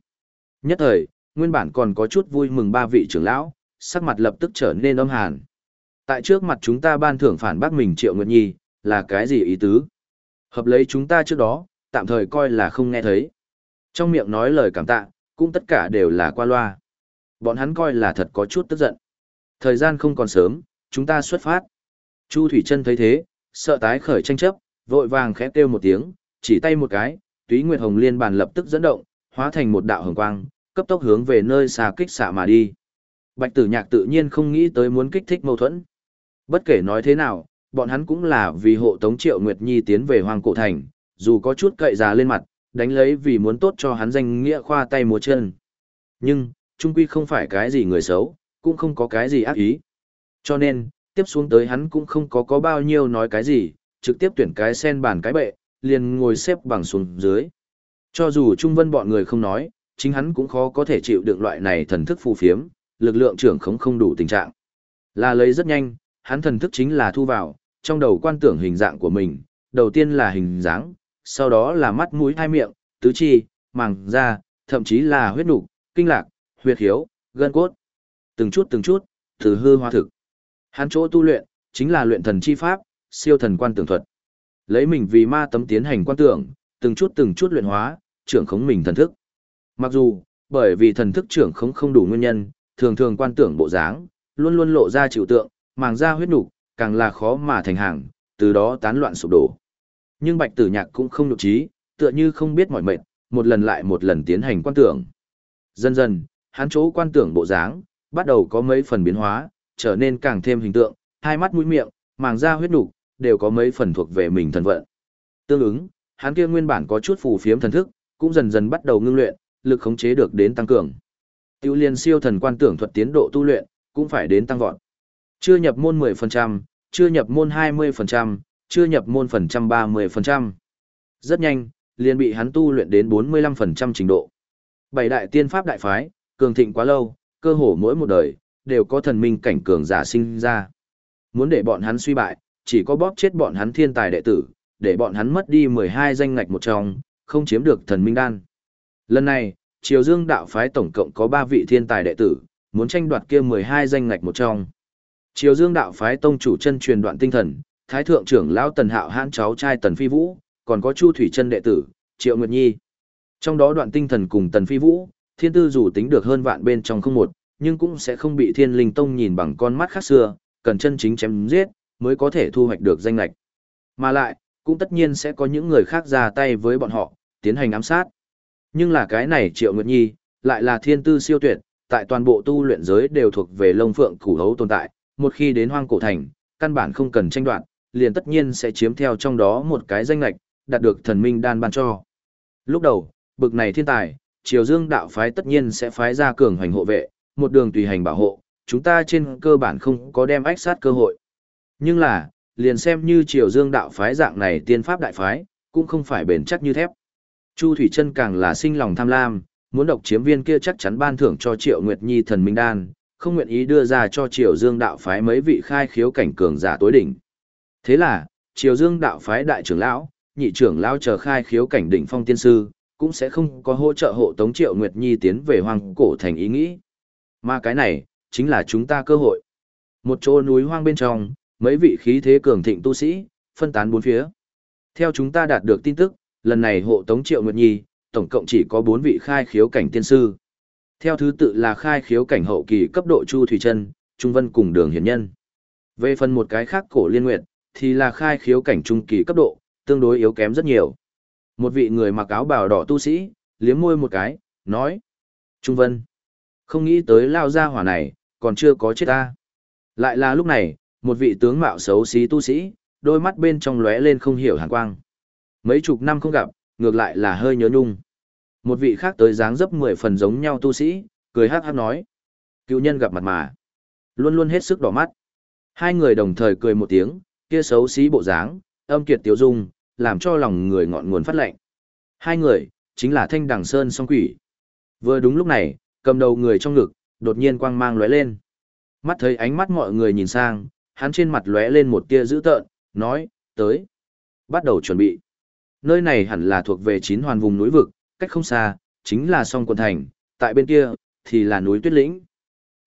A: Nhất thời, nguyên bản còn có chút vui mừng ba vị trưởng lão, sắc mặt lập tức trở nên âm hàn. Tại trước mặt chúng ta ban thưởng phản bác mình Triệu Nguyệt Nhi, là cái gì ý tứ? Hợp lấy chúng ta trước đó, tạm thời coi là không nghe thấy. Trong miệng nói lời cảm tạ, cũng tất cả đều là qua loa. Bọn hắn coi là thật có chút tức giận. Thời gian không còn sớm, chúng ta xuất phát. Chu Thủy Trân thấy thế, sợ tái khởi tranh chấp, vội vàng khẽ kêu một tiếng, chỉ tay một cái, túy nguyệt hồng liên bàn lập tức dẫn động, hóa thành một đạo hồng quang, cấp tốc hướng về nơi xa kích xạ mà đi. Bạch tử nhạc tự nhiên không nghĩ tới muốn kích thích mâu thuẫn. Bất kể nói thế nào, bọn hắn cũng là vì hộ tống triệu Nguyệt Nhi tiến về Hoàng Cổ Thành, dù có chút cậy già lên mặt, đánh lấy vì muốn tốt cho hắn danh nghĩa khoa tay múa chân. Nhưng, trung quy không phải cái gì người xấu, cũng không có cái gì ác ý. Cho nên, tiếp xuống tới hắn cũng không có có bao nhiêu nói cái gì, trực tiếp tuyển cái sen bàn cái bệ, liền ngồi xếp bằng xuống dưới. Cho dù Trung Vân bọn người không nói, chính hắn cũng khó có thể chịu đựng loại này thần thức phù phiếm, lực lượng trưởng không không đủ tình trạng. Là lấy rất nhanh, hắn thần thức chính là thu vào, trong đầu quan tưởng hình dạng của mình, đầu tiên là hình dáng, sau đó là mắt mũi hai miệng, tứ chi, màng da, thậm chí là huyết nục, kinh lạc, huyệt khiếu, gân cốt. Từng chút từng chút, từ hư hóa thực. Hắn chỗ tu luyện, chính là luyện thần chi pháp, siêu thần quan tưởng thuật. Lấy mình vì ma tấm tiến hành quan tưởng, từng chút từng chút luyện hóa, trưởng khống mình thần thức. Mặc dù, bởi vì thần thức trưởng khống không đủ nguyên nhân, thường thường quan tưởng bộ dáng, luôn luôn lộ ra chịu tượng, màng ra huyết nục, càng là khó mà thành hàng, từ đó tán loạn sụp đổ. Nhưng Bạch Tử Nhạc cũng không nhục trí, tựa như không biết mỏi mệt, một lần lại một lần tiến hành quan tưởng. Dần dần, hắn chỗ quan tưởng bộ dáng, bắt đầu có mấy phần biến hóa, trở nên càng thêm hình tượng, hai mắt mũi miệng, màng da huyết nục, đều có mấy phần thuộc về mình thần vận. Tương ứng, hắn kia nguyên bản có chút phù phiếm thần thức, cũng dần dần bắt đầu ngưng luyện, lực khống chế được đến tăng cường. Tiêu liên siêu thần quan tưởng thuật tiến độ tu luyện, cũng phải đến tăng vọt. Chưa nhập môn 10%, chưa nhập môn 20%, chưa nhập môn phần trăm 30%. Rất nhanh, liền bị hắn tu luyện đến 45% trình độ. Bảy đại tiên pháp đại phái, cường thịnh quá lâu, cơ hồ mỗi một đời, đều có thần minh cảnh cường giả sinh ra. Muốn để bọn hắn suy bại, chỉ có bóp chết bọn hắn thiên tài đệ tử, để bọn hắn mất đi 12 danh ngạch một trong, không chiếm được thần minh đan. Lần này, Triều Dương đạo phái tổng cộng có 3 vị thiên tài đệ tử, muốn tranh đoạt kia 12 danh ngạch một trong. Triều Dương đạo phái tông chủ chân truyền đoạn tinh thần, thái thượng trưởng lão Tần Hạo hãn cháu trai Tần Phi Vũ, còn có Chu Thủy chân đệ tử, Triệu Nguyệt Nhi. Trong đó đoạn tinh thần cùng Tần Phi Vũ, thiên tư dù tính được hơn vạn bên trong không một, nhưng cũng sẽ không bị Thiên Linh Tông nhìn bằng con mắt khác xưa, cần chân chính chém giết mới có thể thu hoạch được danh ngạch. Mà lại, cũng tất nhiên sẽ có những người khác ra tay với bọn họ, tiến hành ám sát. Nhưng là cái này Triệu Nguyệt Nhi, lại là thiên tư siêu tuyệt, tại toàn bộ tu luyện giới đều thuộc về lông phượng củ hấu tồn tại, một khi đến hoang cổ thành, căn bản không cần tranh đoạt, liền tất nhiên sẽ chiếm theo trong đó một cái danh lệch, đạt được thần minh đan ban cho. Lúc đầu, bực này thiên tài, Triều Dương đạo phái tất nhiên sẽ phái ra cường hành hộ vệ, một đường tùy hành bảo hộ, chúng ta trên cơ bản không có đem ách sát cơ hội. Nhưng là, liền xem như Triều Dương đạo phái dạng này tiên pháp đại phái, cũng không phải bền chắc như thép. Chu Thủy Trân càng là sinh lòng tham lam, muốn độc chiếm viên kia chắc chắn ban thưởng cho Triệu Nguyệt Nhi thần minh đan, không nguyện ý đưa ra cho Triều Dương đạo phái mấy vị khai khiếu cảnh cường giả tối đỉnh. Thế là, Triều Dương đạo phái đại trưởng lão, nhị trưởng lão chờ khai khiếu cảnh đỉnh phong tiên sư, cũng sẽ không có hỗ trợ hộ tống Triệu Nguyệt Nhi tiến về hoang cổ thành ý nghĩ. Mà cái này, chính là chúng ta cơ hội. Một chỗ núi hoang bên trong, mấy vị khí thế cường thịnh tu sĩ, phân tán bốn phía. Theo chúng ta đạt được tin tức, lần này hộ tống Triệu Nguyệt Nhi, tổng cộng chỉ có bốn vị khai khiếu cảnh tiên sư. Theo thứ tự là khai khiếu cảnh hậu kỳ cấp độ Chu Thủy Chân, Trung Vân cùng Đường Hiển Nhân. Về phần một cái khác cổ liên nguyệt, thì là khai khiếu cảnh trung kỳ cấp độ, tương đối yếu kém rất nhiều. Một vị người mặc áo bào đỏ tu sĩ, liếm môi một cái, nói. Trung Vân, không nghĩ tới lao ra hỏa này, còn chưa có chết ta. Lại là lúc này, một vị tướng mạo xấu xí tu sĩ, đôi mắt bên trong lóe lên không hiểu hàn quang. Mấy chục năm không gặp, ngược lại là hơi nhớ nhung. Một vị khác tới dáng dấp mười phần giống nhau tu sĩ, cười hát hát nói. Cựu nhân gặp mặt mà. Luôn luôn hết sức đỏ mắt. Hai người đồng thời cười một tiếng, kia xấu xí bộ dáng, âm kiệt tiêu dung, làm cho lòng người ngọn nguồn phát lạnh. Hai người, chính là Thanh Đằng Sơn song quỷ. Vừa đúng lúc này, cầm đầu người trong ngực, đột nhiên quang mang lóe lên. Mắt thấy ánh mắt mọi người nhìn sang, hắn trên mặt lóe lên một tia dữ tợn, nói, tới. Bắt đầu chuẩn bị. Nơi này hẳn là thuộc về chín hoàn vùng núi vực, cách không xa, chính là song quần thành, tại bên kia, thì là núi tuyết lĩnh.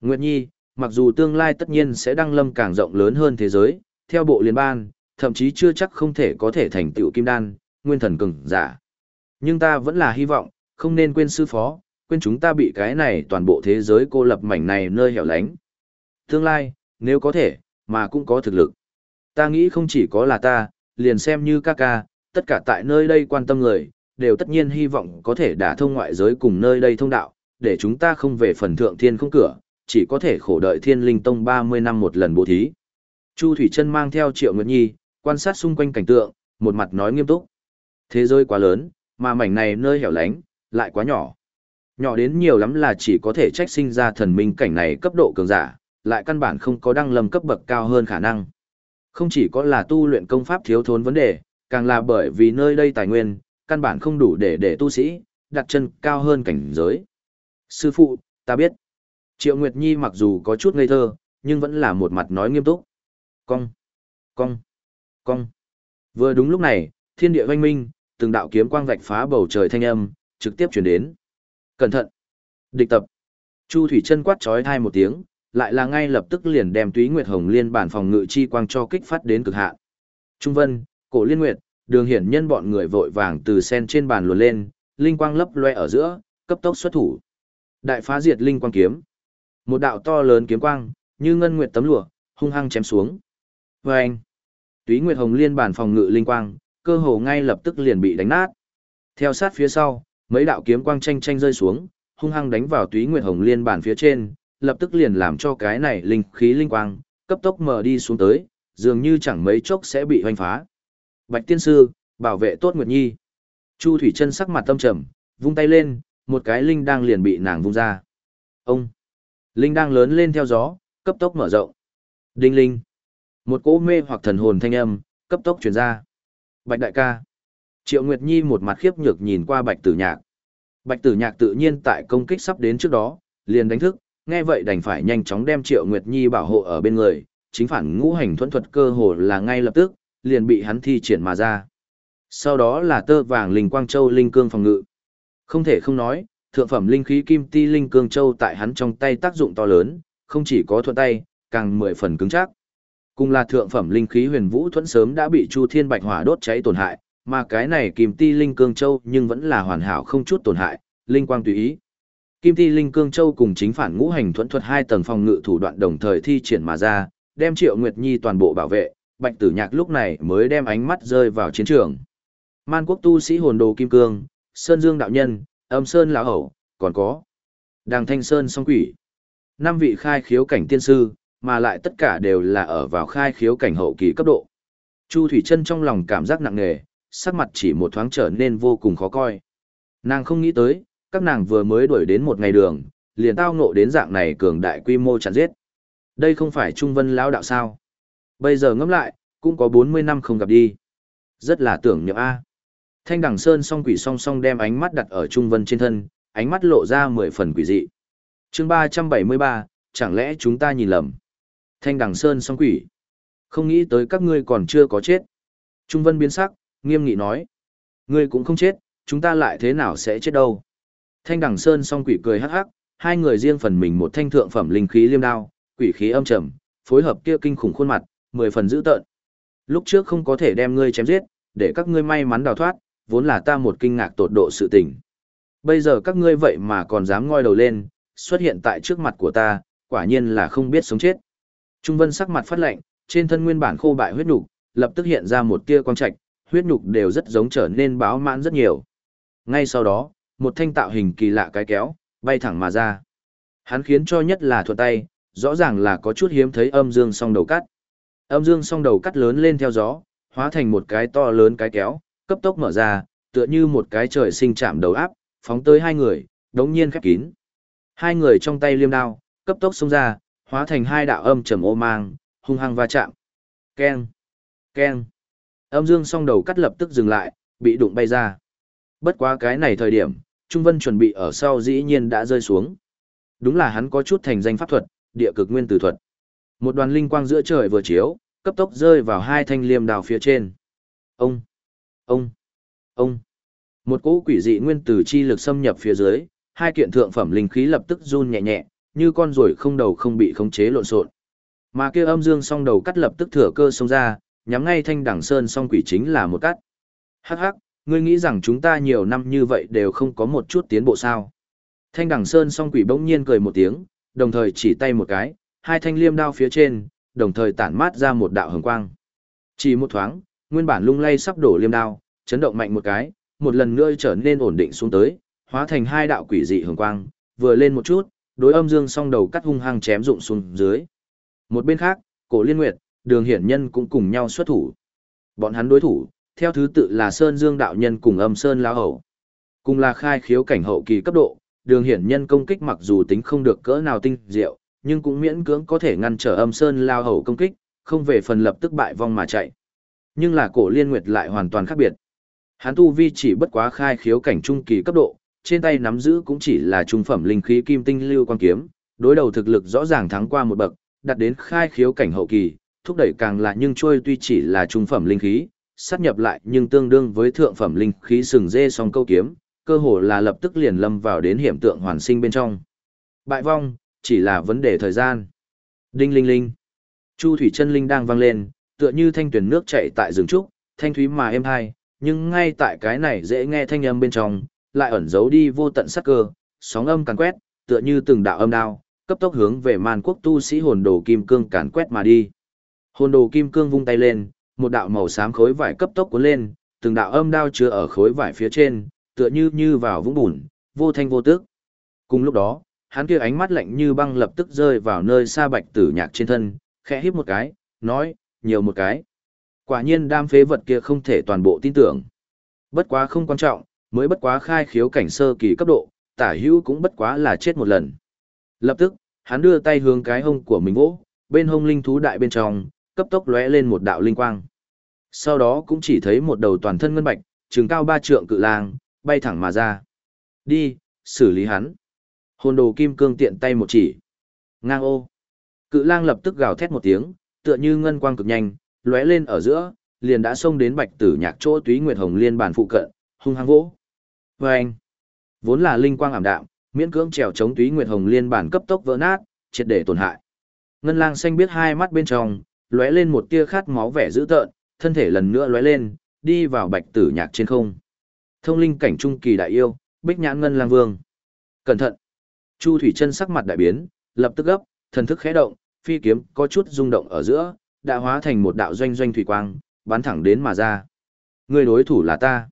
A: Nguyệt Nhi, mặc dù tương lai tất nhiên sẽ đăng lâm càng rộng lớn hơn thế giới, theo bộ liên ban, thậm chí chưa chắc không thể có thể thành tựu kim đan, nguyên thần cường giả. Nhưng ta vẫn là hy vọng, không nên quên sư phó, quên chúng ta bị cái này toàn bộ thế giới cô lập mảnh này nơi hẻo lánh. Tương lai, nếu có thể, mà cũng có thực lực. Ta nghĩ không chỉ có là ta, liền xem như ca ca, tất cả tại nơi đây quan tâm người, đều tất nhiên hy vọng có thể đả thông ngoại giới cùng nơi đây thông đạo, để chúng ta không về phần thượng thiên không cửa, chỉ có thể khổ đợi thiên linh tông 30 năm một lần bố thí. Chu Thủy Trân mang theo Triệu Nguyệt Nhi, quan sát xung quanh cảnh tượng, một mặt nói nghiêm túc. Thế giới quá lớn, mà mảnh này nơi hẻo lánh, lại quá nhỏ. Nhỏ đến nhiều lắm là chỉ có thể trách sinh ra thần minh cảnh này cấp độ cường giả, lại căn bản không có đăng lâm cấp bậc cao hơn khả năng. Không chỉ có là tu luyện công pháp thiếu thốn vấn đề, càng là bởi vì nơi đây tài nguyên, căn bản không đủ để để tu sĩ, đặt chân cao hơn cảnh giới. Sư phụ, ta biết. Triệu Nguyệt Nhi mặc dù có chút ngây thơ, nhưng vẫn là một mặt nói nghiêm túc. Cong, cong, cong. Vừa đúng lúc này, thiên địa vanh minh, từng đạo kiếm quang vạch phá bầu trời thanh âm, trực tiếp chuyển đến. Cẩn thận! Địch tập! Chu Thủy chân quát trói thai một tiếng, lại là ngay lập tức liền đem túy nguyệt hồng liên bản phòng ngự chi quang cho kích phát đến cực hạn. Trung Vân, Cổ Liên Nguyệt, Đường Hiển Nhân bọn người vội vàng từ sen trên bàn luồn lên, linh quang lấp loe ở giữa, cấp tốc xuất thủ. Đại phá diệt linh quang kiếm. Một đạo to lớn kiếm quang, như ngân nguyệt tấm lụa, hung hăng chém xuống. Và anh, túy nguyệt hồng liên bản phòng ngự linh quang, cơ hồ ngay lập tức liền bị đánh nát. Theo sát phía sau, mấy đạo kiếm quang tranh tranh rơi xuống, hung hăng đánh vào túy nguyệt hồng liên bản phía trên, lập tức liền làm cho cái này linh khí linh quang, cấp tốc mở đi xuống tới, dường như chẳng mấy chốc sẽ bị hoành phá. Bạch tiên sư, bảo vệ tốt Nguyệt Nhi. Chu Thủy Chân sắc mặt tâm trầm, vung tay lên, một cái linh đang liền bị nàng vung ra. Ông! Linh đang lớn lên theo gió, cấp tốc mở rộng. Đinh linh! Một cỗ mê hoặc thần hồn thanh âm, cấp tốc truyền ra. Bạch đại ca! Triệu Nguyệt Nhi một mặt khiếp nhược nhìn qua Bạch Tử Nhạc. Bạch Tử Nhạc tự nhiên tại công kích sắp đến trước đó, liền đánh thức, nghe vậy đành phải nhanh chóng đem Triệu Nguyệt Nhi bảo hộ ở bên người, chính phản ngũ hành thuẫn thuật cơ hồ là ngay lập tức, liền bị hắn thi triển mà ra. Sau đó là tơ vàng linh quang châu linh cương phòng ngự. Không thể không nói, thượng phẩm linh khí kim ti linh cương châu tại hắn trong tay tác dụng to lớn, không chỉ có thuận tay, càng mười phần cứng chắc. Cùng là thượng phẩm linh khí huyền vũ thuẫn sớm đã bị Chu Thiên Bạch Hỏa đốt cháy tổn hại, mà cái này kim ti linh cương châu nhưng vẫn là hoàn hảo không chút tổn hại, linh quang tùy ý. Kim ti linh cương châu cùng chính phản ngũ hành thuẫn thuật hai tầng phòng ngự thủ đoạn đồng thời thi triển mà ra, đem Triệu Nguyệt Nhi toàn bộ bảo vệ, Bạch Tử Nhạc lúc này mới đem ánh mắt rơi vào chiến trường. Man quốc tu sĩ hồn đồ kim cương, Sơn Dương đạo nhân, Âm Sơn lão hậu, còn có Đàng Thanh Sơn song quỷ. Năm vị khai khiếu cảnh tiên sư, mà lại tất cả đều là ở vào khai khiếu cảnh hậu kỳ cấp độ. Chu Thủy Chân trong lòng cảm giác nặng nề, sắc mặt chỉ một thoáng trở nên vô cùng khó coi. Nàng không nghĩ tới, các nàng vừa mới đuổi đến một ngày đường, liền tao ngộ đến dạng này cường đại quy mô chặn giết. Đây không phải Trung Vân lão đạo sao? Bây giờ ngẫm lại, cũng có 40 năm không gặp đi. Rất là tưởng niệm A. Thanh đằng sơn song quỷ song song đem ánh mắt đặt ở Trung Vân trên thân, ánh mắt lộ ra mười phần quỷ dị. chương 373, chẳng lẽ chúng ta nhìn lầm? Thanh đằng sơn song quỷ. Không nghĩ tới các ngươi còn chưa có chết. Trung Vân biến sắc, nghiêm nghị nói. Ngươi cũng không chết, chúng ta lại thế nào sẽ chết đâu. Thanh đằng sơn song quỷ cười hắc hắc, hai người riêng phần mình một thanh thượng phẩm linh khí liêm đao, quỷ khí âm trầm, phối hợp kia kinh khủng khuôn mặt, mười phần dữ tợn. Lúc trước không có thể đem ngươi chém giết, để các ngươi may mắn đào thoát, vốn là ta một kinh ngạc tột độ sự tình. Bây giờ các ngươi vậy mà còn dám ngoi đầu lên, xuất hiện tại trước mặt của ta, quả nhiên là không biết sống chết. Trung Vân sắc mặt phát lạnh, trên thân nguyên bản khô bại huyết nhục, lập tức hiện ra một tia quang trạch, huyết nhục đều rất giống trở nên báo mãn rất nhiều. Ngay sau đó, một thanh tạo hình kỳ lạ cái kéo, bay thẳng mà ra. Hắn khiến cho nhất là thuận tay, rõ ràng là có chút hiếm thấy âm dương song đầu cắt. Âm dương song đầu cắt lớn lên theo gió, hóa thành một cái to lớn cái kéo, cấp tốc mở ra, tựa như một cái trời sinh chạm đầu áp, phóng tới hai người, đống nhiên khép kín. Hai người trong tay liêm đao, cấp tốc xông ra, hóa thành hai đạo âm trầm ô mang, hung hăng va chạm. Keng! Keng! Âm dương song đầu cắt lập tức dừng lại, bị đụng bay ra. Bất quá cái này thời điểm, Trung Vân chuẩn bị ở sau dĩ nhiên đã rơi xuống. Đúng là hắn có chút thành danh pháp thuật, địa cực nguyên tử thuật. Một đoàn linh quang giữa trời vừa chiếu, cấp tốc rơi vào hai thanh liêm đào phía trên. Ông! Ông! Ông! Một cỗ quỷ dị nguyên tử chi lực xâm nhập phía dưới, hai kiện thượng phẩm linh khí lập tức run nhẹ nhẹ, như con ruồi không đầu không bị khống chế lộn xộn. Mà kia âm dương song đầu cắt lập tức thừa cơ xông ra, nhắm ngay thanh đẳng sơn song quỷ chính là một cắt. Hắc hắc, ngươi nghĩ rằng chúng ta nhiều năm như vậy đều không có một chút tiến bộ sao? Thanh đẳng sơn song quỷ bỗng nhiên cười một tiếng, đồng thời chỉ tay một cái, hai thanh liêm đao phía trên, đồng thời tản mát ra một đạo hồng quang. Chỉ một thoáng, nguyên bản lung lay sắp đổ liêm đao, chấn động mạnh một cái, một lần nữa trở nên ổn định xuống tới, hóa thành hai đạo quỷ dị hồng quang, vừa lên một chút, đối âm dương song đầu cắt hung hăng chém rụng xuống dưới. Một bên khác, Cổ Liên Nguyệt, Đường Hiển Nhân cũng cùng nhau xuất thủ. Bọn hắn đối thủ, theo thứ tự là Sơn Dương đạo nhân cùng Âm Sơn lão hầu. Cùng là khai khiếu cảnh hậu kỳ cấp độ, Đường Hiển Nhân công kích mặc dù tính không được cỡ nào tinh diệu, nhưng cũng miễn cưỡng có thể ngăn trở Âm Sơn lao hầu công kích, không về phần lập tức bại vong mà chạy. Nhưng là Cổ Liên Nguyệt lại hoàn toàn khác biệt. Hắn tu vi chỉ bất quá khai khiếu cảnh trung kỳ cấp độ, trên tay nắm giữ cũng chỉ là trung phẩm linh khí kim tinh lưu quang kiếm, đối đầu thực lực rõ ràng thắng qua một bậc, đạt đến khai khiếu cảnh hậu kỳ, thúc đẩy càng là nhưng trôi tuy chỉ là trung phẩm linh khí, sát nhập lại nhưng tương đương với thượng phẩm linh khí sừng dê song câu kiếm, cơ hồ là lập tức liền lâm vào đến hiểm tượng hoàn sinh bên trong. Bại vong, chỉ là vấn đề thời gian. Đinh linh linh. Chu thủy chân linh đang vang lên, tựa như thanh tuyển nước chảy tại rừng trúc, thanh thúy mà êm hai, nhưng ngay tại cái này dễ nghe thanh âm bên trong, lại ẩn giấu đi vô tận sắc cơ, sóng âm càn quét, tựa như từng đạo âm đao, cấp tốc hướng về man quốc tu sĩ hồn đồ kim cương càn quét mà đi. Hồn đồ kim cương vung tay lên, một đạo màu xám khối vải cấp tốc cuốn lên, từng đạo âm đao chứa ở khối vải phía trên, tựa như như vào vũng bùn, vô thanh vô tức. Cùng lúc đó, hắn kia ánh mắt lạnh như băng lập tức rơi vào nơi xa bạch tử nhạc trên thân, khẽ híp một cái, nói, nhiều một cái. Quả nhiên đam phế vật kia không thể toàn bộ tin tưởng. Bất quá không quan trọng, mới bất quá khai khiếu cảnh sơ kỳ cấp độ, tả hữu cũng bất quá là chết một lần. Lập tức, hắn đưa tay hướng cái hông của mình vỗ, bên hông linh thú đại bên trong, cấp tốc lóe lên một đạo linh quang. Sau đó cũng chỉ thấy một đầu toàn thân ngân bạch, trường cao ba trượng cự lang, bay thẳng mà ra. Đi, xử lý hắn. Hồn đồ kim cương tiện tay một chỉ. Ngang ô. Cự lang lập tức gào thét một tiếng, tựa như ngân quang cực nhanh, lóe lên ở giữa, liền đã xông đến bạch tử nhạc chỗ túy nguyệt hồng liên bản phụ cận, hung hăng vỗ. Vâng! Vốn là linh quang ảm đạm, miễn cưỡng trèo chống túy nguyệt hồng liên bản cấp tốc vỡ nát, triệt để tổn hại. Ngân lang xanh biết hai mắt bên trong, lóe lên một tia khát máu vẻ dữ tợn, thân thể lần nữa lóe lên, đi vào bạch tử nhạc trên không. Thông linh cảnh trung kỳ đại yêu, bích nhãn ngân lang vương. Cẩn thận! Chu Thủy chân sắc mặt đại biến, lập tức gấp, thần thức khẽ động, phi kiếm có chút rung động ở giữa, đã hóa thành một đạo doanh doanh thủy quang, bắn thẳng đến mà ra. Người đối thủ là ta.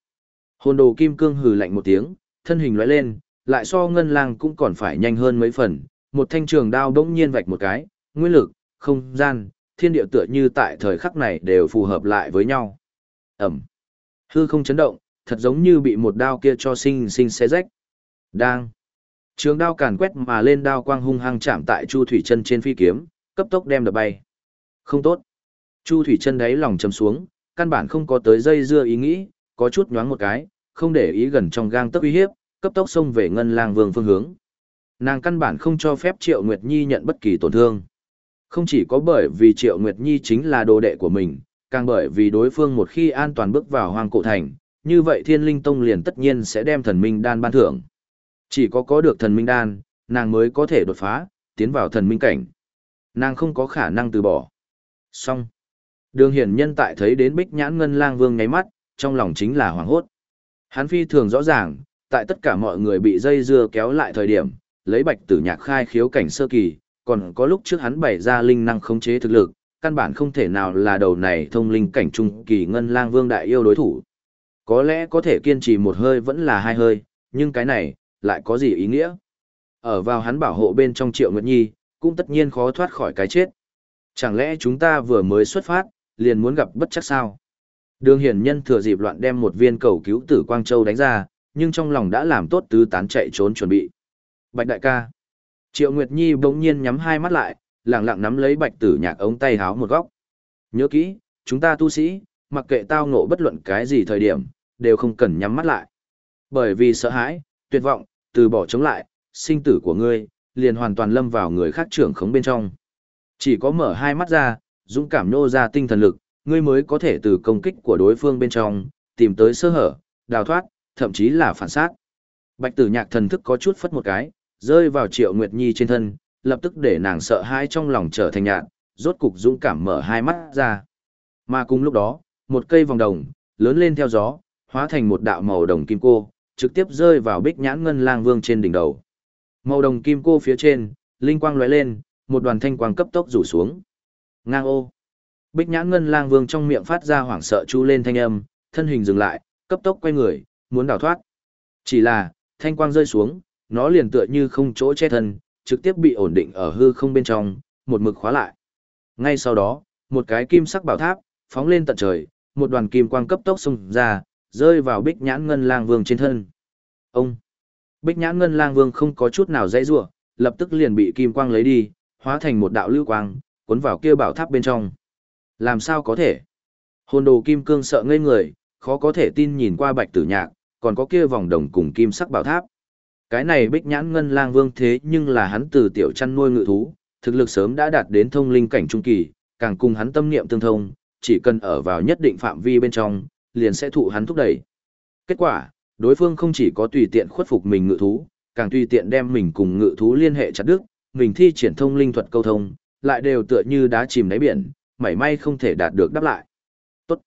A: Hồn đồ kim cương hừ lạnh một tiếng, thân hình lóe lên, lại so ngân lang cũng còn phải nhanh hơn mấy phần, một thanh trường đao bỗng nhiên vạch một cái, nguyên lực, không gian, thiên địa tựa như tại thời khắc này đều phù hợp lại với nhau. Ẩm. Hư không chấn động, thật giống như bị một đao kia cho sinh sinh xé rách. Đang. Trường đao càn quét mà lên đao quang hung hăng chạm tại Chu Thủy Chân trên phi kiếm, cấp tốc đem đập bay. Không tốt. Chu Thủy Chân đáy lòng trầm xuống, căn bản không có tới dây dưa ý nghĩ, có chút nhoáng một cái, không để ý gần trong gang tấc uy hiếp, cấp tốc xông về Ngân Lang Vương phương hướng. Nàng căn bản không cho phép Triệu Nguyệt Nhi nhận bất kỳ tổn thương. Không chỉ có bởi vì Triệu Nguyệt Nhi chính là đồ đệ của mình, càng bởi vì đối phương một khi an toàn bước vào hoang cổ thành, như vậy Thiên Linh Tông liền tất nhiên sẽ đem thần minh đan ban thưởng. Chỉ có có được thần minh đan, nàng mới có thể đột phá, tiến vào thần minh cảnh. Nàng không có khả năng từ bỏ. Xong. Đường hiển nhân tại thấy đến bích nhãn ngân lang vương ngáy mắt, trong lòng chính là hoảng hốt. Hắn phi thường rõ ràng, tại tất cả mọi người bị dây dưa kéo lại thời điểm, lấy bạch tử nhạc khai khiếu cảnh sơ kỳ, còn có lúc trước hắn bày ra linh năng khống chế thực lực, căn bản không thể nào là đầu này thông linh cảnh trung kỳ ngân lang vương đại yêu đối thủ. Có lẽ có thể kiên trì một hơi vẫn là hai hơi, nhưng cái này, lại có gì ý nghĩa? Ở vào hắn bảo hộ bên trong Triệu Nguyệt Nhi, cũng tất nhiên khó thoát khỏi cái chết. Chẳng lẽ chúng ta vừa mới xuất phát, liền muốn gặp bất chắc sao? Đường hiển nhân thừa dịp loạn đem một viên cầu cứu tử Quang Châu đánh ra, nhưng trong lòng đã làm tốt tứ tán chạy trốn chuẩn bị. Bạch đại ca. Triệu Nguyệt Nhi bỗng nhiên nhắm hai mắt lại, lặng lặng nắm lấy bạch tử nhạc ống tay háo một góc. Nhớ kỹ, chúng ta tu sĩ, mặc kệ tao ngộ bất luận cái gì thời điểm, đều không cần nhắm mắt lại. Bởi vì sợ hãi, tuyệt vọng, từ bỏ chống lại, sinh tử của ngươi, liền hoàn toàn lâm vào người khác trưởng khống bên trong. Chỉ có mở hai mắt ra, dũng cảm nô ra tinh thần lực, ngươi mới có thể từ công kích của đối phương bên trong, tìm tới sơ hở, đào thoát, thậm chí là phản sát. Bạch tử nhạc thần thức có chút phất một cái, rơi vào triệu nguyệt nhi trên thân, lập tức để nàng sợ hãi trong lòng trở thành nhạt, rốt cục dũng cảm mở hai mắt ra. Mà cùng lúc đó, một cây vòng đồng, lớn lên theo gió, hóa thành một đạo màu đồng kim cô, trực tiếp rơi vào bích nhãn ngân lang vương trên đỉnh đầu. Màu đồng kim cô phía trên, linh quang lóe lên, một đoàn thanh quang cấp tốc rủ xuống. Ngang ô. Bích nhãn ngân lang vương trong miệng phát ra hoảng sợ chu lên thanh âm, thân hình dừng lại, cấp tốc quay người, muốn đào thoát. Chỉ là, thanh quang rơi xuống, nó liền tựa như không chỗ che thân, trực tiếp bị ổn định ở hư không bên trong, một mực khóa lại. Ngay sau đó, một cái kim sắc bảo tháp, phóng lên tận trời, một đoàn kim quang cấp tốc xung ra, rơi vào bích nhãn ngân lang vương trên thân. Ông! Bích nhãn ngân lang vương không có chút nào dãy rủa lập tức liền bị kim quang lấy đi, hóa thành một đạo lưu quang, cuốn vào kia bảo tháp bên trong. Làm sao có thể? Hồn đồ kim cương sợ ngây người, khó có thể tin nhìn qua bạch tử nhạc, còn có kia vòng đồng cùng kim sắc bảo tháp. Cái này bích nhãn ngân lang vương thế nhưng là hắn từ tiểu chăn nuôi ngự thú, thực lực sớm đã đạt đến thông linh cảnh trung kỳ, càng cùng hắn tâm niệm tương thông, chỉ cần ở vào nhất định phạm vi bên trong, liền sẽ thụ hắn thúc đẩy. Kết quả, đối phương không chỉ có tùy tiện khuất phục mình ngự thú, càng tùy tiện đem mình cùng ngự thú liên hệ chặt đứt, mình thi triển thông linh thuật câu thông, lại đều tựa như đá chìm đáy biển, mảy may không thể đạt được đáp lại. Tốt.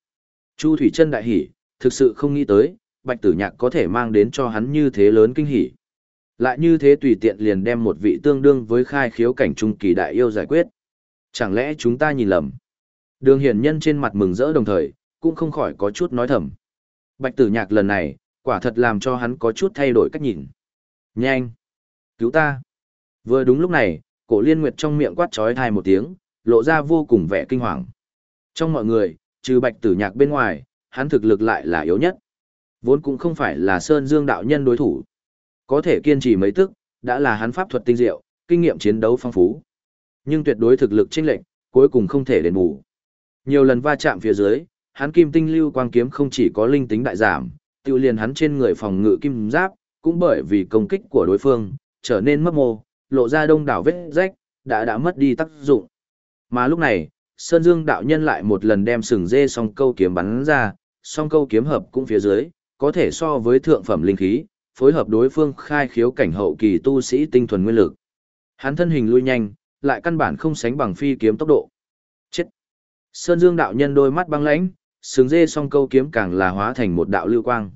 A: Chu Thủy Trân đại hỉ, thực sự không nghĩ tới, Bạch Tử Nhạc có thể mang đến cho hắn như thế lớn kinh hỉ. Lại như thế tùy tiện liền đem một vị tương đương với khai khiếu cảnh trung kỳ đại yêu giải quyết. Chẳng lẽ chúng ta nhìn lầm? Đường hiển nhân trên mặt mừng rỡ đồng thời, cũng không khỏi có chút nói thầm. Bạch tử nhạc lần này, quả thật làm cho hắn có chút thay đổi cách nhìn. Nhanh! Cứu ta! Vừa đúng lúc này, cổ liên nguyệt trong miệng quát trói thai một tiếng, lộ ra vô cùng vẻ kinh hoàng. Trong mọi người, trừ bạch tử nhạc bên ngoài, hắn thực lực lại là yếu nhất. Vốn cũng không phải là Sơn Dương đạo nhân đối thủ. Có thể kiên trì mấy tức, đã là hắn pháp thuật tinh diệu, kinh nghiệm chiến đấu phong phú. Nhưng tuyệt đối thực lực chênh lệnh, cuối cùng không thể đền bù. Nhiều lần va chạm phía dưới, hắn kim tinh lưu quang kiếm không chỉ có linh tính đại giảm, tiêu liền hắn trên người phòng ngự kim giáp, cũng bởi vì công kích của đối phương, trở nên mất mô, lộ ra đông đảo vết rách, đã đã mất đi tác dụng. Mà lúc này, Sơn Dương đạo nhân lại một lần đem sừng dê song câu kiếm bắn ra, song câu kiếm hợp cũng phía dưới, có thể so với thượng phẩm linh khí, phối hợp đối phương khai khiếu cảnh hậu kỳ tu sĩ tinh thuần nguyên lực. Hắn thân hình lui nhanh, lại căn bản không sánh bằng phi kiếm tốc độ. Chết! Sơn Dương đạo nhân đôi mắt băng lãnh, sừng dê song câu kiếm càng là hóa thành một đạo lưu quang.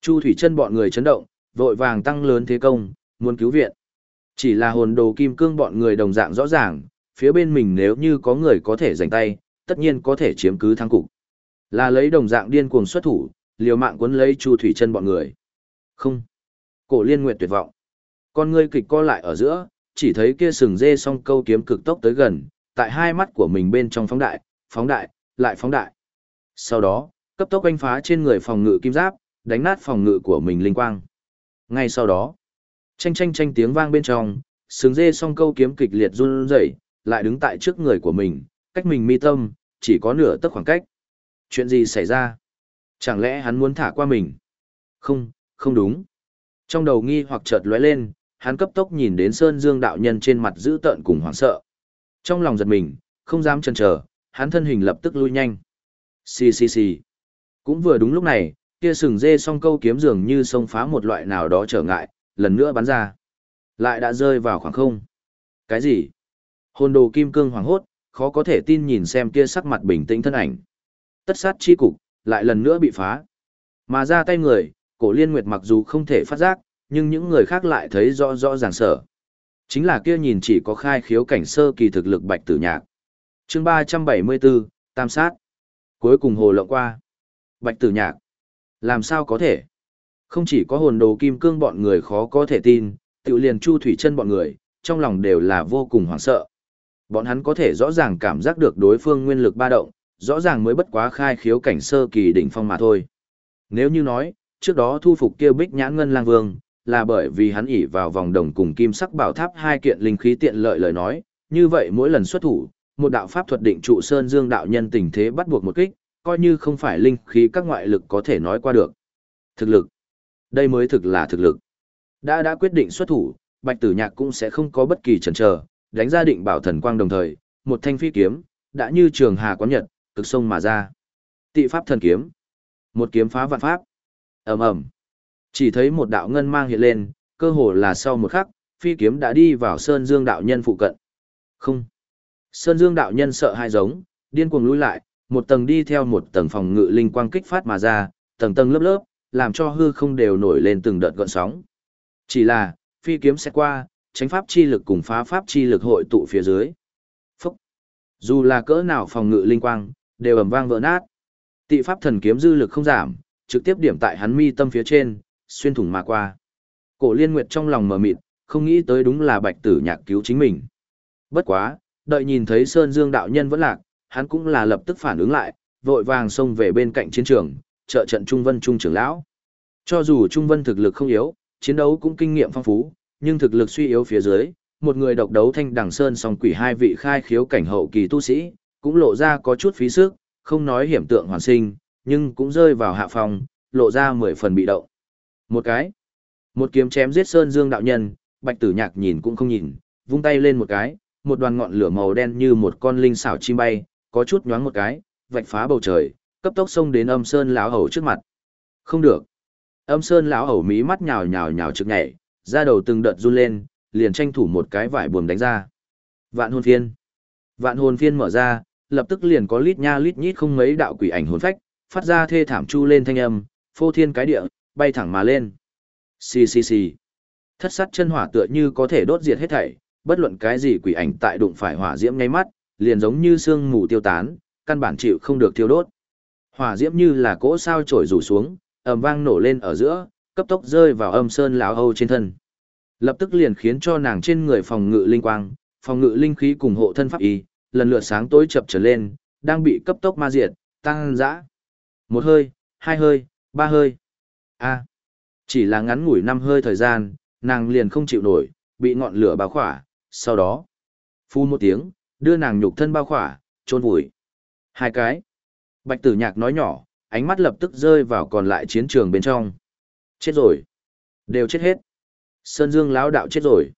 A: Chu Thủy chân bọn người chấn động, vội vàng tăng lớn thế công, muốn cứu viện. Chỉ là hồn đồ kim cương bọn người đồng dạng rõ ràng, phía bên mình nếu như có người có thể giành tay, tất nhiên có thể chiếm cứ thắng cục. Là lấy đồng dạng điên cuồng xuất thủ, liều mạng cuốn lấy Chu Thủy chân bọn người. Không. Cổ Liên Nguyệt tuyệt vọng. Con ngươi kịch co lại ở giữa, chỉ thấy kia sừng dê song câu kiếm cực tốc tới gần, tại hai mắt của mình bên trong phóng đại, phóng đại, lại phóng đại. Sau đó, cấp tốc anh phá trên người phòng ngự kim giáp, đánh nát phòng ngự của mình linh quang. Ngay sau đó, tranh tranh tranh tiếng vang bên trong, sừng dê song câu kiếm kịch liệt run rẩy, lại đứng tại trước người của mình, cách mình mi tâm, chỉ có nửa tấc khoảng cách. Chuyện gì xảy ra? Chẳng lẽ hắn muốn thả qua mình? Không, không đúng. Trong đầu nghi hoặc chợt lóe lên, hắn cấp tốc nhìn đến Sơn Dương đạo nhân trên mặt dữ tợn cùng hoảng sợ. Trong lòng giật mình, không dám chần chờ, hắn thân hình lập tức lui nhanh. Xì xì xì. Cũng vừa đúng lúc này, kia sừng dê song câu kiếm dường như xông phá một loại nào đó trở ngại, lần nữa bắn ra. Lại đã rơi vào khoảng không. Cái gì? Hồn đồ kim cương hoàng hốt, khó có thể tin nhìn xem kia sắc mặt bình tĩnh thân ảnh. Tất sát chi cục, lại lần nữa bị phá. Mà ra tay người, cổ liên nguyệt mặc dù không thể phát giác, nhưng những người khác lại thấy rõ rõ ràng sở. Chính là kia nhìn chỉ có khai khiếu cảnh sơ kỳ thực lực bạch tử nhạc. chương 374, Tam sát. Cuối cùng hồ lộng qua. Bạch tử nhạc. Làm sao có thể? Không chỉ có hồn đồ kim cương bọn người khó có thể tin, tự liền chu thủy chân bọn người, trong lòng đều là vô cùng hoảng sợ. Bọn hắn có thể rõ ràng cảm giác được đối phương nguyên lực ba động, rõ ràng mới bất quá khai khiếu cảnh sơ kỳ đỉnh phong mà thôi. Nếu như nói, trước đó thu phục kia bích nhãn ngân lang vương, là bởi vì hắn ỉ vào vòng đồng cùng kim sắc bảo tháp hai kiện linh khí tiện lợi lời nói, như vậy mỗi lần xuất thủ, một đạo pháp thuật định trụ sơn dương đạo nhân tình thế bắt buộc một kích, coi như không phải linh khí các ngoại lực có thể nói qua được. Thực lực. Đây mới thực là thực lực. Đã đã quyết định xuất thủ, Bạch Tử Nhạc cũng sẽ không có bất kỳ chần chờ, đánh ra định bảo thần quang đồng thời, một thanh phi kiếm, đã như trường hà quán nhật, cực sông mà ra. Tị pháp thần kiếm. Một kiếm phá vạn pháp. Ầm ầm. Chỉ thấy một đạo ngân mang hiện lên, cơ hồ là sau một khắc, phi kiếm đã đi vào Sơn Dương đạo nhân phụ cận. Không. Sơn Dương đạo nhân sợ hai giống, điên cuồng lùi lại, một tầng đi theo một tầng phòng ngự linh quang kích phát mà ra, tầng tầng lớp lớp, làm cho hư không đều nổi lên từng đợt gợn sóng. Chỉ là, phi kiếm sẽ qua, tránh pháp chi lực cùng phá pháp chi lực hội tụ phía dưới. Phúc! Dù là cỡ nào phòng ngự linh quang, đều ầm vang vỡ nát. Tị pháp thần kiếm dư lực không giảm, trực tiếp điểm tại hắn mi tâm phía trên, xuyên thủng mà qua. Cổ Liên Nguyệt trong lòng mở mịt, không nghĩ tới đúng là Bạch Tử Nhạc cứu chính mình. Bất quá, đợi nhìn thấy Sơn Dương đạo nhân vẫn lạc, hắn cũng là lập tức phản ứng lại, vội vàng xông về bên cạnh chiến trường, trợ trận Trung Vân Trung trưởng lão. Cho dù Trung Vân thực lực không yếu, chiến đấu cũng kinh nghiệm phong phú, nhưng thực lực suy yếu phía dưới, một người độc đấu thanh đẳng sơn song quỷ hai vị khai khiếu cảnh hậu kỳ tu sĩ, cũng lộ ra có chút phí sức, không nói hiểm tượng hoàn sinh, nhưng cũng rơi vào hạ phòng, lộ ra mười phần bị động. Một cái, một kiếm chém giết sơn dương đạo nhân, bạch tử nhạc nhìn cũng không nhìn, vung tay lên một cái, một đoàn ngọn lửa màu đen như một con linh xảo chim bay, có chút nhoáng một cái, vạch phá bầu trời, cấp tốc xông đến âm sơn lão hầu trước mặt. Không được. Âm sơn lão hầu mí mắt nhào nhào nhào trực nhảy, ra đầu từng đợt run lên, liền tranh thủ một cái vải buồm đánh ra. Vạn hồn phiên. Vạn hồn phiên mở ra, lập tức liền có lít nha lít nhít không mấy đạo quỷ ảnh hồn phách, phát ra thê thảm chu lên thanh âm, phô thiên cái địa, bay thẳng mà lên. Xì xì xì. Thất sát chân hỏa tựa như có thể đốt diệt hết thảy, bất luận cái gì quỷ ảnh tại đụng phải hỏa diễm ngay mắt, liền giống như sương mù tiêu tán, căn bản chịu không được thiêu đốt. Hỏa diễm như là cỗ sao trổi rủ xuống, ầm vang nổ lên ở giữa, cấp tốc rơi vào âm sơn lão âu trên thân. Lập tức liền khiến cho nàng trên người phòng ngự linh quang, phòng ngự linh khí cùng hộ thân pháp y, lần lượt sáng tối chập trở lên, đang bị cấp tốc ma diệt, tăng dã. Một hơi, hai hơi, ba hơi. A. chỉ là ngắn ngủi năm hơi thời gian, nàng liền không chịu nổi, bị ngọn lửa bao khỏa, sau đó, phu một tiếng, đưa nàng nhục thân bao khỏa, trôn vùi. Hai cái. Bạch tử nhạc nói nhỏ, ánh mắt lập tức rơi vào còn lại chiến trường bên trong. Chết rồi. Đều chết hết. Sơn Dương lão đạo chết rồi.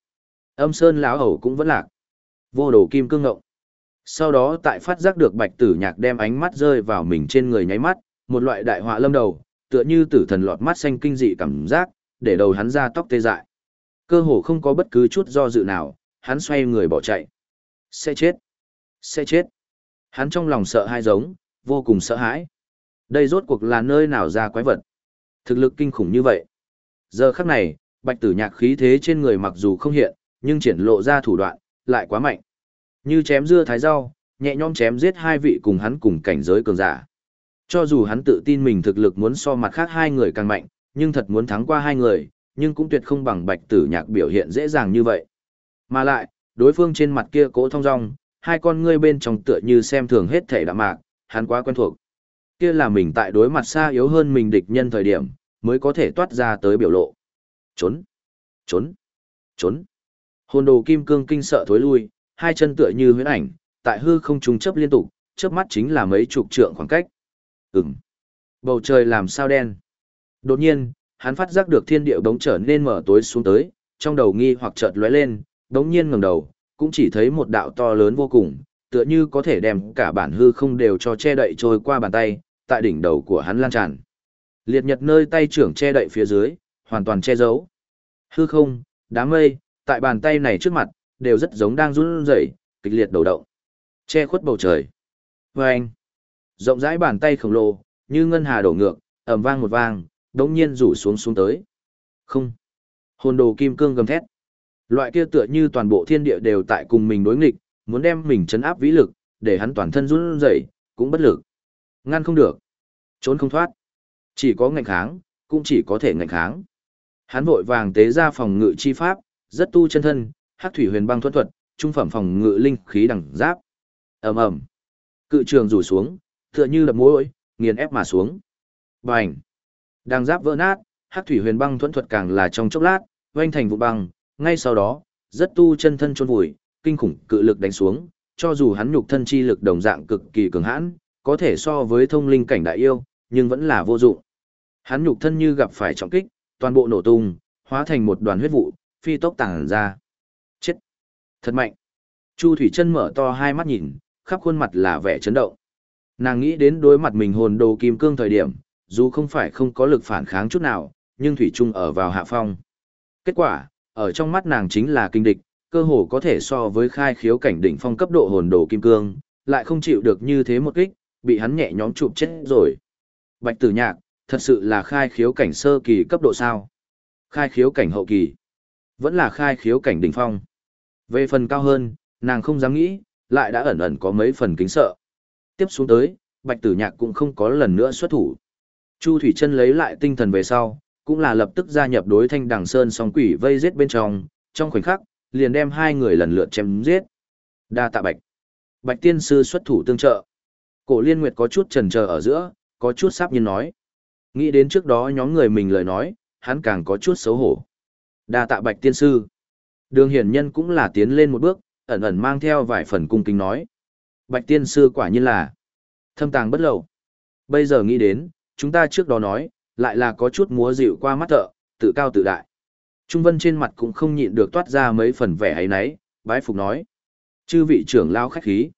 A: Âm Sơn lão hầu cũng vẫn lạc. Vô đồ kim cương ngộng. Sau đó tại phát giác được bạch tử nhạc đem ánh mắt rơi vào mình trên người nháy mắt, một loại đại họa lâm đầu, tựa như tử thần lọt mắt xanh kinh dị cảm giác, để đầu hắn ra tóc tê dại. Cơ hồ không có bất cứ chút do dự nào, hắn xoay người bỏ chạy. Sẽ chết. Sẽ chết. Hắn trong lòng sợ hai giống, vô cùng sợ hãi. Đây rốt cuộc là nơi nào ra quái vật. Thực lực kinh khủng như vậy. Giờ khắc này, bạch tử nhạc khí thế trên người mặc dù không hiện, nhưng triển lộ ra thủ đoạn, lại quá mạnh. Như chém dưa thái rau, nhẹ nhõm chém giết hai vị cùng hắn cùng cảnh giới cường giả. Cho dù hắn tự tin mình thực lực muốn so mặt khác hai người càng mạnh, nhưng thật muốn thắng qua hai người, nhưng cũng tuyệt không bằng bạch tử nhạc biểu hiện dễ dàng như vậy. Mà lại, đối phương trên mặt kia cố thông dong, hai con ngươi bên trong tựa như xem thường hết thể đạm mạc, hắn quá quen thuộc. Kia là mình tại đối mặt xa yếu hơn mình địch nhân thời điểm, mới có thể toát ra tới biểu lộ. Trốn, trốn, trốn. Hồn đồ kim cương kinh sợ thối lui, hai chân tựa như huyễn ảnh, tại hư không trùng chấp liên tục, chớp mắt chính là mấy chục trượng khoảng cách. Ừm. Bầu trời làm sao đen. Đột nhiên, hắn phát giác được thiên địa bỗng trở nên mở tối xuống tới, trong đầu nghi hoặc chợt lóe lên, đống nhiên ngẩng đầu, cũng chỉ thấy một đạo to lớn vô cùng, tựa như có thể đem cả bản hư không đều cho che đậy trôi qua bàn tay, tại đỉnh đầu của hắn lan tràn. Liệt nhật nơi tay trưởng che đậy phía dưới, hoàn toàn che giấu. Hư không, đám mây, tại bàn tay này trước mặt, đều rất giống đang run rẩy, kịch liệt đầu động. Che khuất bầu trời. Vâng! Rộng rãi bàn tay khổng lồ, như ngân hà đổ ngược, ầm vang một vang, đống nhiên rủ xuống xuống tới. Không! Hồn đồ kim cương gầm thét. Loại kia tựa như toàn bộ thiên địa đều tại cùng mình đối nghịch, muốn đem mình chấn áp vĩ lực, để hắn toàn thân run rẩy, cũng bất lực. Ngăn không được. Trốn không thoát. Chỉ có ngạnh kháng, cũng chỉ có thể ngạnh kháng. Hắn vội vàng tế ra phòng ngự chi pháp, rất tu chân thân, hắc thủy huyền băng thuật thuật, trung phẩm phòng ngự linh khí đẳng giáp. Ầm ầm. Cự trường rủ xuống, tựa như đập mối, nghiền ép mà xuống. Bành. Đằng giáp vỡ nát, hắc thủy huyền băng thuẫn thuật càng là trong chốc lát, oanh thành vụ băng, ngay sau đó, rất tu chân thân chôn vùi, kinh khủng cự lực đánh xuống, cho dù hắn nhục thân chi lực đồng dạng cực kỳ cường hãn, có thể so với thông linh cảnh đại yêu, nhưng vẫn là vô dụng. Hắn nhục thân như gặp phải trọng kích, toàn bộ nổ tung, hóa thành một đoàn huyết vụ, phi tốc tàng ra. Chết! Thật mạnh! Chu Thủy Chân mở to hai mắt nhìn, khắp khuôn mặt là vẻ chấn động. Nàng nghĩ đến đối mặt mình hồn đồ kim cương thời điểm, dù không phải không có lực phản kháng chút nào, nhưng Thủy Trung ở vào hạ phong. Kết quả, ở trong mắt nàng chính là kinh địch, cơ hồ có thể so với khai khiếu cảnh đỉnh phong cấp độ hồn đồ kim cương, lại không chịu được như thế một kích, bị hắn nhẹ nhõm chụp chết rồi. Bạch Tử Nhạc, thật sự là khai khiếu cảnh sơ kỳ cấp độ sao? Khai khiếu cảnh hậu kỳ, vẫn là khai khiếu cảnh đỉnh phong. Về phần cao hơn, nàng không dám nghĩ, lại đã ẩn ẩn có mấy phần kính sợ. Tiếp xuống tới, Bạch Tử Nhạc cũng không có lần nữa xuất thủ. Chu Thủy Chân lấy lại tinh thần về sau, cũng là lập tức gia nhập đối thanh đằng sơn song quỷ vây giết bên trong, trong khoảnh khắc, liền đem hai người lần lượt chém giết. Đa tạ bạch. Bạch tiên sư xuất thủ tương trợ. Cổ liên nguyệt có chút trần chờ ở giữa, có chút sắp nhiên nói. Nghĩ đến trước đó nhóm người mình lời nói, hắn càng có chút xấu hổ. Đa tạ bạch tiên sư. Đường hiển nhân cũng là tiến lên một bước, ẩn ẩn mang theo vài phần cung kính nói. Bạch tiên sư quả nhiên là thâm tàng bất lậu. Bây giờ nghĩ đến, chúng ta trước đó nói, lại là có chút múa dịu qua mắt thợ, tự cao tự đại. Trung Vân trên mặt cũng không nhịn được toát ra mấy phần vẻ ấy nấy, bái phục nói. Chư vị trưởng lao khách khí.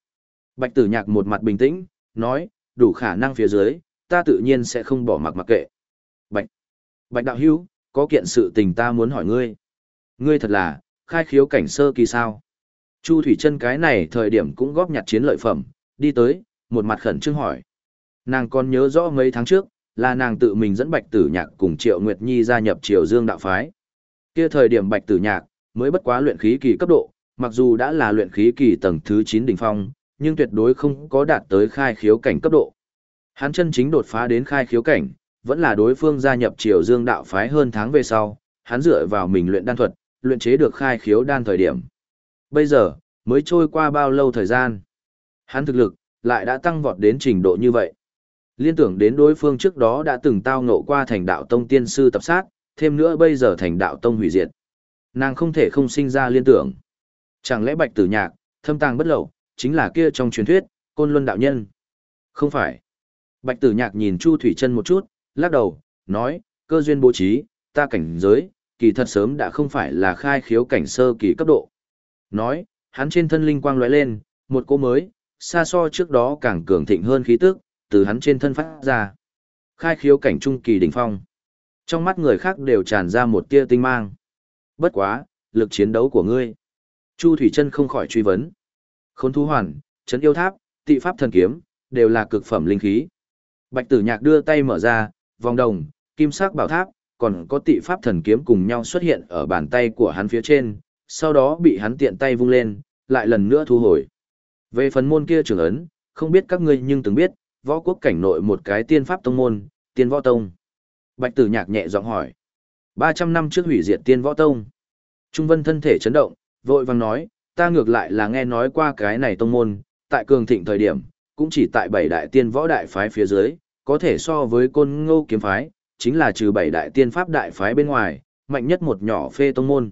A: Bạch tử nhạc một mặt bình tĩnh, nói, đủ khả năng phía dưới, ta tự nhiên sẽ không bỏ mặc mặc kệ. Bạch, Bạch đạo hữu, có kiện sự tình ta muốn hỏi ngươi. Ngươi thật là, khai khiếu cảnh sơ kỳ sao. Chu Thủy chân cái này thời điểm cũng góp nhặt chiến lợi phẩm, đi tới, một mặt khẩn trương hỏi. Nàng còn nhớ rõ mấy tháng trước, là nàng tự mình dẫn Bạch Tử Nhạc cùng Triệu Nguyệt Nhi gia nhập Triều Dương đạo phái. Kia thời điểm Bạch Tử Nhạc mới bất quá luyện khí kỳ cấp độ, mặc dù đã là luyện khí kỳ tầng thứ 9 đỉnh phong, nhưng tuyệt đối không có đạt tới khai khiếu cảnh cấp độ. Hắn chân chính đột phá đến khai khiếu cảnh, vẫn là đối phương gia nhập Triều Dương đạo phái hơn tháng về sau, hắn dựa vào mình luyện đan thuật, luyện chế được khai khiếu đan thời điểm. Bây giờ, mới trôi qua bao lâu thời gian? Hắn thực lực, lại đã tăng vọt đến trình độ như vậy. Liên tưởng đến đối phương trước đó đã từng tao ngộ qua thành đạo tông tiên sư tập sát, thêm nữa bây giờ thành đạo tông hủy diệt. Nàng không thể không sinh ra liên tưởng. Chẳng lẽ bạch tử nhạc, thâm tàng bất lậu, chính là kia trong truyền thuyết, côn luân đạo nhân? Không phải. Bạch tử nhạc nhìn Chu Thủy chân một chút, lắc đầu, nói, cơ duyên bố trí, ta cảnh giới, kỳ thật sớm đã không phải là khai khiếu cảnh sơ kỳ cấp độ. Nói, hắn trên thân linh quang lóe lên, một cô mới, xa so trước đó càng cường thịnh hơn khí tức, từ hắn trên thân phát ra. Khai khiếu cảnh trung kỳ đỉnh phong. Trong mắt người khác đều tràn ra một tia tinh mang. Bất quá, lực chiến đấu của ngươi. Chu Thủy Chân không khỏi truy vấn. Khốn thú hoàn, chấn yêu tháp, tị pháp thần kiếm, đều là cực phẩm linh khí. Bạch Tử Nhạc đưa tay mở ra, vòng đồng, kim sắc bảo tháp, còn có tị pháp thần kiếm cùng nhau xuất hiện ở bàn tay của hắn phía trên, sau đó bị hắn tiện tay vung lên, lại lần nữa thu hồi. Về phần môn kia trưởng ấn, không biết các ngươi nhưng từng biết, võ quốc cảnh nội một cái tiên pháp tông môn, tiên võ tông. Bạch tử nhạc nhẹ giọng hỏi. 300 năm trước hủy diệt tiên võ tông. Trung vân thân thể chấn động, vội vàng nói, ta ngược lại là nghe nói qua cái này tông môn, tại cường thịnh thời điểm, cũng chỉ tại bảy đại tiên võ đại phái phía dưới, có thể so với côn ngô kiếm phái, chính là trừ bảy đại tiên pháp đại phái bên ngoài, mạnh nhất một nhỏ phê tông môn.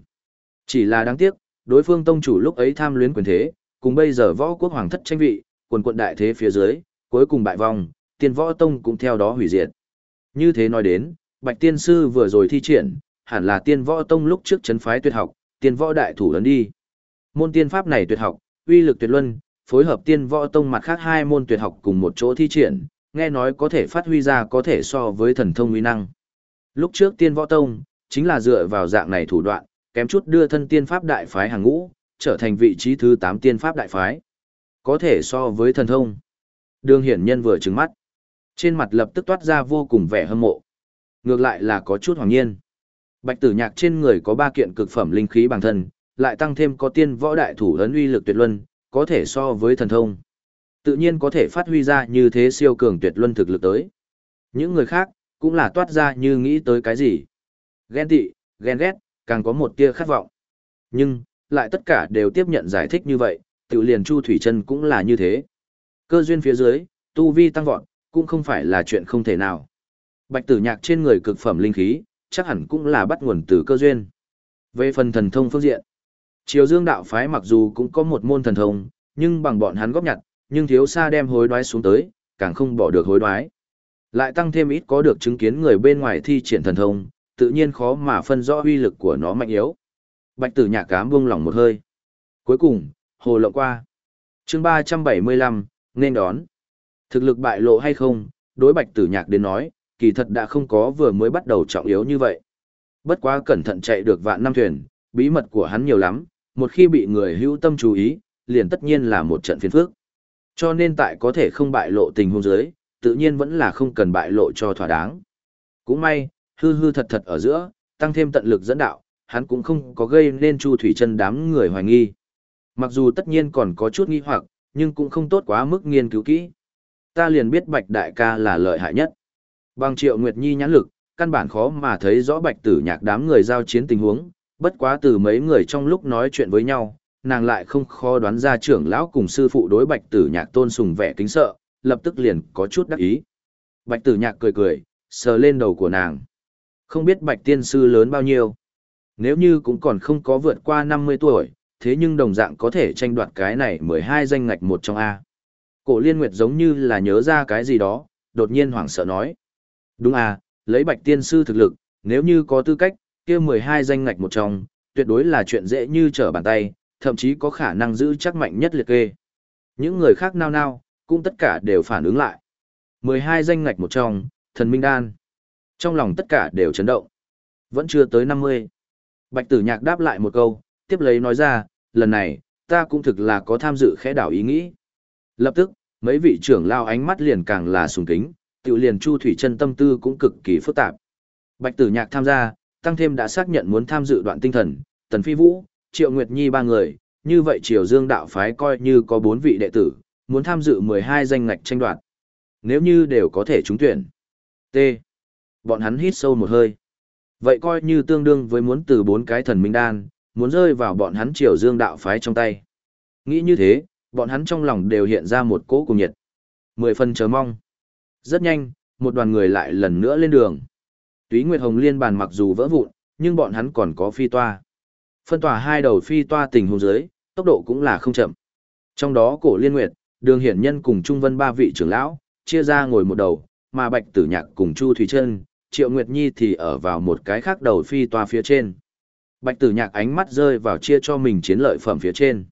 A: Chỉ là đáng tiếc, đối phương tông chủ lúc ấy tham luyến quyền thế, cùng bây giờ võ quốc hoàng thất tranh vị, quần quận đại thế phía dưới, cuối cùng bại vong, tiên võ tông cũng theo đó hủy diệt. Như thế nói đến, Bạch Tiên Sư vừa rồi thi triển, hẳn là tiên võ tông lúc trước chấn phái tuyệt học, tiên võ đại thủ lớn đi. Môn tiên pháp này tuyệt học, uy lực tuyệt luân, phối hợp tiên võ tông mặt khác hai môn tuyệt học cùng một chỗ thi triển, nghe nói có thể phát huy ra có thể so với thần thông uy năng. Lúc trước tiên võ tông, chính là dựa vào dạng này thủ đoạn, kém chút đưa thân tiên pháp đại phái hàng ngũ, trở thành vị trí thứ 8 tiên pháp đại phái. Có thể so với thần thông. Đường hiển nhân vừa trừng mắt. Trên mặt lập tức toát ra vô cùng vẻ hâm mộ. Ngược lại là có chút hoàng nhiên. Bạch tử nhạc trên người có ba kiện cực phẩm linh khí bằng thân, lại tăng thêm có tiên võ đại thủ ấn uy lực tuyệt luân, có thể so với thần thông. Tự nhiên có thể phát huy ra như thế siêu cường tuyệt luân thực lực tới. Những người khác, cũng là toát ra như nghĩ tới cái gì. Ghen tị, ghen ghét, càng có một tia khát vọng. Nhưng, lại tất cả đều tiếp nhận giải thích như vậy, tự liền Chu Thủy Trân cũng là như thế. Cơ duyên phía dưới, tu vi tăng vọt, cũng không phải là chuyện không thể nào. Bạch tử nhạc trên người cực phẩm linh khí, chắc hẳn cũng là bắt nguồn từ cơ duyên. Về phần thần thông phương diện, Triều Dương đạo phái mặc dù cũng có một môn thần thông, nhưng bằng bọn hắn góp nhặt, nhưng thiếu xa đem hối đoái xuống tới, càng không bỏ được hối đoái. Lại tăng thêm ít có được chứng kiến người bên ngoài thi triển thần thông, tự nhiên khó mà phân rõ uy lực của nó mạnh yếu. Bạch tử nhạc cám buông lỏng một hơi. Cuối cùng, hồ lộng qua. chương 375, nên đón. Thực lực bại lộ hay không, đối bạch tử nhạc đến nói, kỳ thật đã không có vừa mới bắt đầu trọng yếu như vậy. Bất quá cẩn thận chạy được vạn năm thuyền, bí mật của hắn nhiều lắm, một khi bị người hữu tâm chú ý, liền tất nhiên là một trận phiền phức. Cho nên tại có thể không bại lộ tình huống dưới, tự nhiên vẫn là không cần bại lộ cho thỏa đáng. Cũng may, hư hư thật thật ở giữa, tăng thêm tận lực dẫn đạo, hắn cũng không có gây nên Chu Thủy Chân đám người hoài nghi. Mặc dù tất nhiên còn có chút nghi hoặc, nhưng cũng không tốt quá mức nghiên cứu kỹ. Ta liền biết Bạch Đại ca là lợi hại nhất. Bằng Triệu Nguyệt Nhi nhãn lực, căn bản khó mà thấy rõ Bạch Tử Nhạc đám người giao chiến tình huống, bất quá từ mấy người trong lúc nói chuyện với nhau, nàng lại không khó đoán ra trưởng lão cùng sư phụ đối Bạch Tử Nhạc tôn sùng vẻ kính sợ, lập tức liền có chút đắc ý. Bạch Tử Nhạc cười cười, sờ lên đầu của nàng. Không biết Bạch Tiên Sư lớn bao nhiêu. Nếu như cũng còn không có vượt qua 50 tuổi, thế nhưng đồng dạng có thể tranh đoạt cái này 12 danh ngạch một trong A. Cổ Liên Nguyệt giống như là nhớ ra cái gì đó, đột nhiên hoảng sợ nói. Đúng à, lấy Bạch Tiên Sư thực lực, nếu như có tư cách, kia 12 danh ngạch một trong, tuyệt đối là chuyện dễ như trở bàn tay, thậm chí có khả năng giữ chắc mạnh nhất liệt kê. Những người khác nao nao, cũng tất cả đều phản ứng lại. 12 danh ngạch một trong, thần minh đan. Trong lòng tất cả đều chấn động. Vẫn chưa tới 50. Bạch tử nhạc đáp lại một câu, tiếp lấy nói ra, lần này, ta cũng thực là có tham dự khẽ đảo ý nghĩ. Lập tức, mấy vị trưởng lao ánh mắt liền càng là sùng kính, tiểu liền Chu Thủy chân tâm tư cũng cực kỳ phức tạp. Bạch tử nhạc tham gia, tăng thêm đã xác nhận muốn tham dự đoạn tinh thần, Tần Phi Vũ, Triệu Nguyệt Nhi ba người, như vậy Triều Dương đạo phái coi như có bốn vị đệ tử, muốn tham dự 12 danh ngạch tranh đoạt. Nếu như đều có thể trúng tuyển. T. Bọn hắn hít sâu một hơi. Vậy coi như tương đương với muốn từ bốn cái thần minh đan, muốn rơi vào bọn hắn Triều Dương đạo phái trong tay. Nghĩ như thế, bọn hắn trong lòng đều hiện ra một cỗ cùng nhiệt. Mười phần chờ mong. Rất nhanh, một đoàn người lại lần nữa lên đường. Túy Nguyệt Hồng liên bàn mặc dù vỡ vụn, nhưng bọn hắn còn có phi toa. Phân tỏa hai đầu phi toa tình huống dưới, tốc độ cũng là không chậm. Trong đó cổ liên nguyệt, đường hiển nhân cùng Trung Vân ba vị trưởng lão, chia ra ngồi một đầu, mà Bạch Tử Nhạc cùng Chu Thủy Trân, Triệu Nguyệt Nhi thì ở vào một cái khác đầu phi toa phía trên. Bạch Tử Nhạc ánh mắt rơi vào chia cho mình chiến lợi phẩm phía trên.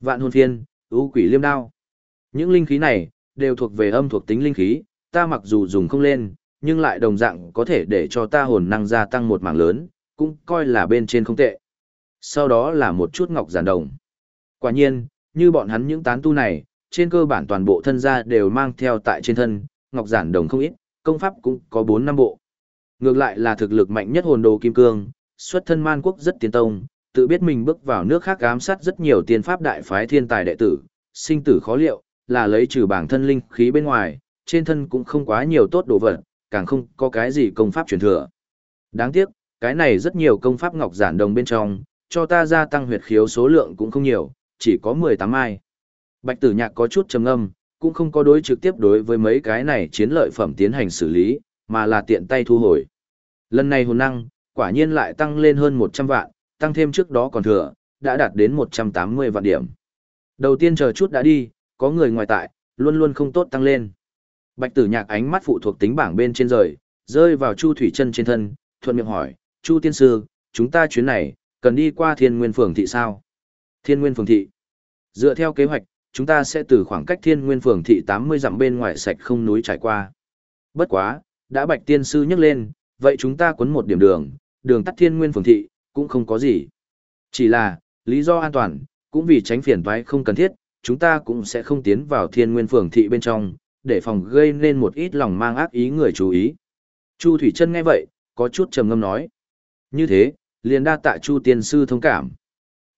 A: Vạn hồn phiên, ưu quỷ liêm đao. Những linh khí này, đều thuộc về âm thuộc tính linh khí, ta mặc dù dùng không lên, nhưng lại đồng dạng có thể để cho ta hồn năng gia tăng một mảng lớn, cũng coi là bên trên không tệ. Sau đó là một chút ngọc giản đồng. Quả nhiên, như bọn hắn những tán tu này, trên cơ bản toàn bộ thân gia đều mang theo tại trên thân, ngọc giản đồng không ít, công pháp cũng có 4 năm bộ. Ngược lại là thực lực mạnh nhất hồn đồ kim cương, xuất thân man quốc rất tiến tông, tự biết mình bước vào nước khác ám sát rất nhiều tiên pháp đại phái thiên tài đệ tử, sinh tử khó liệu, là lấy trừ bản thân linh khí bên ngoài, trên thân cũng không quá nhiều tốt đồ vật, càng không có cái gì công pháp truyền thừa. Đáng tiếc, cái này rất nhiều công pháp ngọc giản đồng bên trong, cho ta gia tăng huyệt khiếu số lượng cũng không nhiều, chỉ có 18 mai. Bạch tử nhạc có chút trầm âm, cũng không có đối trực tiếp đối với mấy cái này chiến lợi phẩm tiến hành xử lý, mà là tiện tay thu hồi. Lần này hồn năng, quả nhiên lại tăng lên hơn 100 vạn, tăng thêm trước đó còn thừa, đã đạt đến 180 vạn điểm. Đầu tiên chờ chút đã đi, có người ngoài tại, luôn luôn không tốt tăng lên. Bạch tử nhạc ánh mắt phụ thuộc tính bảng bên trên rời, rơi vào Chu Thủy chân trên thân, thuận miệng hỏi, Chu tiên sư, chúng ta chuyến này, cần đi qua thiên nguyên phường thị sao? Thiên nguyên phường thị. Dựa theo kế hoạch, chúng ta sẽ từ khoảng cách thiên nguyên phường thị 80 dặm bên ngoài sạch không núi trải qua. Bất quá, đã bạch tiên sư nhắc lên, vậy chúng ta quấn một điểm đường, đường tắt thiên nguyên phường thị, cũng không có gì. Chỉ là, lý do an toàn, cũng vì tránh phiền toái không cần thiết, chúng ta cũng sẽ không tiến vào thiên nguyên phường thị bên trong, để phòng gây nên một ít lòng mang ác ý người chú ý. Chu Thủy Trân nghe vậy, có chút trầm ngâm nói. Như thế, liền đa tạ Chu tiên sư thông cảm.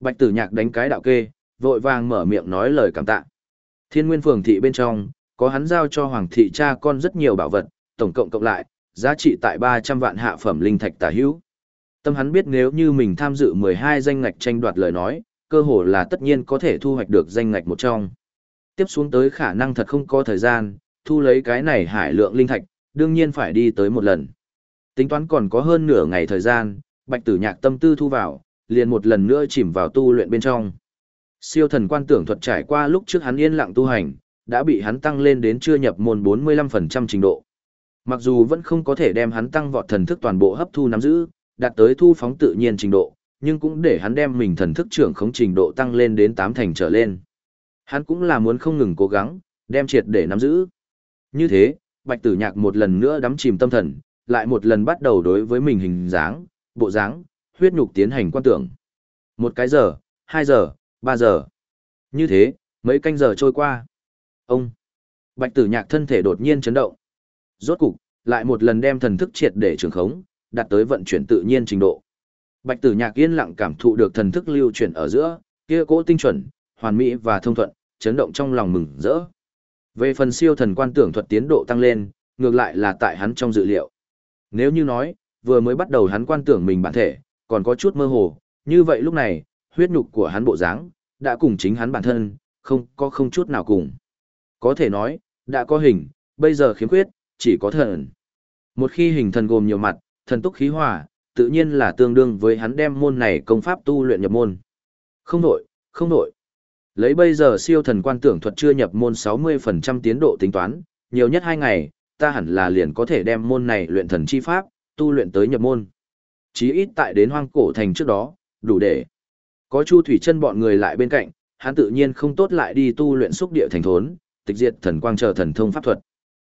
A: Bạch Tử Nhạc đánh cái đạo kê, vội vàng mở miệng nói lời cảm tạ. Thiên Nguyên phường thị bên trong, có hắn giao cho hoàng thị cha con rất nhiều bảo vật, tổng cộng cộng lại, giá trị tại 300 vạn hạ phẩm linh thạch tả hữu. Tâm hắn biết nếu như mình tham dự 12 danh ngạch tranh đoạt lời nói, cơ hồ là tất nhiên có thể thu hoạch được danh ngạch một trong. Tiếp xuống tới khả năng thật không có thời gian, thu lấy cái này hải lượng linh thạch, đương nhiên phải đi tới một lần. Tính toán còn có hơn nửa ngày thời gian, bạch tử nhạc tâm tư thu vào, liền một lần nữa chìm vào tu luyện bên trong. Siêu thần quan tưởng thuật trải qua lúc trước hắn yên lặng tu hành, đã bị hắn tăng lên đến chưa nhập môn 45% trình độ. Mặc dù vẫn không có thể đem hắn tăng vọt thần thức toàn bộ hấp thu nắm giữ, đạt tới thu phóng tự nhiên trình độ, nhưng cũng để hắn đem mình thần thức trưởng khống trình độ tăng lên đến 8 thành trở lên. Hắn cũng là muốn không ngừng cố gắng, đem triệt để nắm giữ. Như thế, Bạch Tử Nhạc một lần nữa đắm chìm tâm thần, lại một lần bắt đầu đối với mình hình dáng, bộ dáng, huyết nhục tiến hành quan tưởng. Một cái giờ, hai giờ, ba giờ. Như thế, mấy canh giờ trôi qua. Ông, Bạch Tử Nhạc thân thể đột nhiên chấn động. Rốt cục, lại một lần đem thần thức triệt để trường khống, đạt tới vận chuyển tự nhiên trình độ. Bạch Tử Nhạc yên lặng cảm thụ được thần thức lưu chuyển ở giữa, kia cố tinh chuẩn, hoàn mỹ và thông thuận, chấn động trong lòng mừng rỡ. Về phần siêu thần quan tưởng thuật tiến độ tăng lên, ngược lại là tại hắn trong dự liệu. Nếu như nói, vừa mới bắt đầu hắn quan tưởng mình bản thể, còn có chút mơ hồ, như vậy lúc này, huyết nhục của hắn bộ dáng đã cùng chính hắn bản thân, không có không chút nào cùng. Có thể nói, đã có hình, bây giờ khiếm khuyết, chỉ có thần. Một khi hình thần gồm nhiều mặt, thần túc khí hòa, tự nhiên là tương đương với hắn đem môn này công pháp tu luyện nhập môn. Không nổi, không nổi. Lấy bây giờ siêu thần quan tưởng thuật chưa nhập môn 60% tiến độ tính toán, nhiều nhất 2 ngày, ta hẳn là liền có thể đem môn này luyện thần chi pháp, tu luyện tới nhập môn. Chí ít tại đến hoang cổ thành trước đó, đủ để. Có Chu Thủy chân bọn người lại bên cạnh, hắn tự nhiên không tốt lại đi tu luyện xúc địa thành thốn, tịch diệt thần quang chờ thần thông pháp thuật.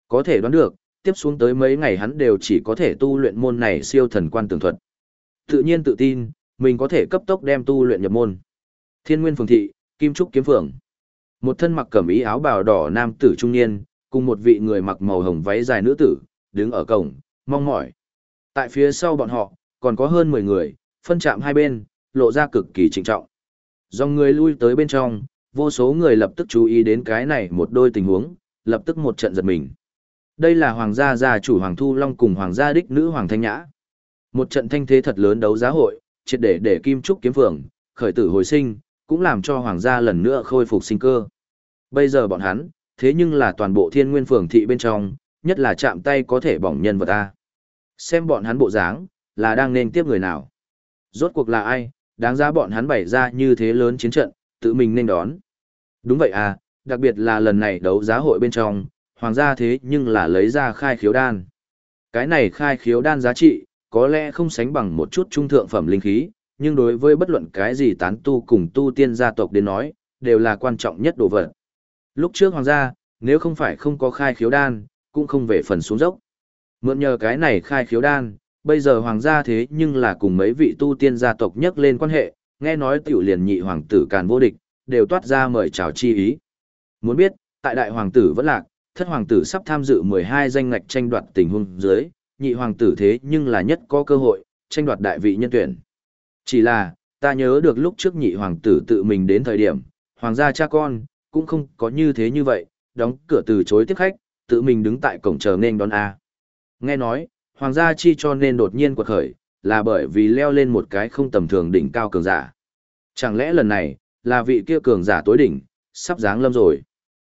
A: Có thể đoán được, tiếp xuống tới mấy ngày hắn đều chỉ có thể tu luyện môn này siêu thần quan tường thuật. Tự nhiên tự tin, mình có thể cấp tốc đem tu luyện nhập môn. Thiên Nguyên Phường Thị, Kim Trúc Kiếm Phường. Một thân mặc cẩm ý áo bào đỏ nam tử trung niên, cùng một vị người mặc màu hồng váy dài nữ tử, đứng ở cổng, mong mỏi. Tại phía sau bọn họ, còn có hơn 10 người, phân chạm hai bên, lộ ra cực kỳ trịnh trọng. Dòng người lui tới bên trong, vô số người lập tức chú ý đến cái này một đôi tình huống, lập tức một trận giật mình. Đây là hoàng gia gia chủ Hoàng Thu Long cùng hoàng gia đích nữ Hoàng Thanh Nhã. Một trận thanh thế thật lớn đấu giá hội, triệt để để Kim Trúc kiếm phường, khởi tử hồi sinh, cũng làm cho hoàng gia lần nữa khôi phục sinh cơ. Bây giờ bọn hắn, thế nhưng là toàn bộ thiên nguyên phường thị bên trong, nhất là chạm tay có thể bỏng nhân vật ta. Xem bọn hắn bộ dáng, là đang nên tiếp người nào. Rốt cuộc là ai, đáng ra bọn hắn bày ra như thế lớn chiến trận, tự mình nên đón. Đúng vậy à, đặc biệt là lần này đấu giá hội bên trong, hoàng gia thế nhưng là lấy ra khai khiếu đan. Cái này khai khiếu đan giá trị, có lẽ không sánh bằng một chút trung thượng phẩm linh khí, nhưng đối với bất luận cái gì tán tu cùng tu tiên gia tộc đến nói, đều là quan trọng nhất đồ vật. Lúc trước hoàng gia, nếu không phải không có khai khiếu đan, cũng không về phần xuống dốc. Mượn nhờ cái này khai khiếu đan, bây giờ hoàng gia thế nhưng là cùng mấy vị tu tiên gia tộc nhắc lên quan hệ, nghe nói tiểu liền nhị hoàng tử càn vô địch, đều toát ra mời chào chi ý. Muốn biết, tại đại hoàng tử vẫn lạc, thất hoàng tử sắp tham dự 12 danh ngạch tranh đoạt tình huống dưới, nhị hoàng tử thế nhưng là nhất có cơ hội, tranh đoạt đại vị nhân tuyển. Chỉ là, ta nhớ được lúc trước nhị hoàng tử tự mình đến thời điểm, hoàng gia cha con, cũng không có như thế như vậy, đóng cửa từ chối tiếp khách, tự mình đứng tại cổng chờ nên đón A. Nghe nói, hoàng gia chi cho nên đột nhiên quật khởi, là bởi vì leo lên một cái không tầm thường đỉnh cao cường giả. Chẳng lẽ lần này, là vị kia cường giả tối đỉnh, sắp dáng lâm rồi.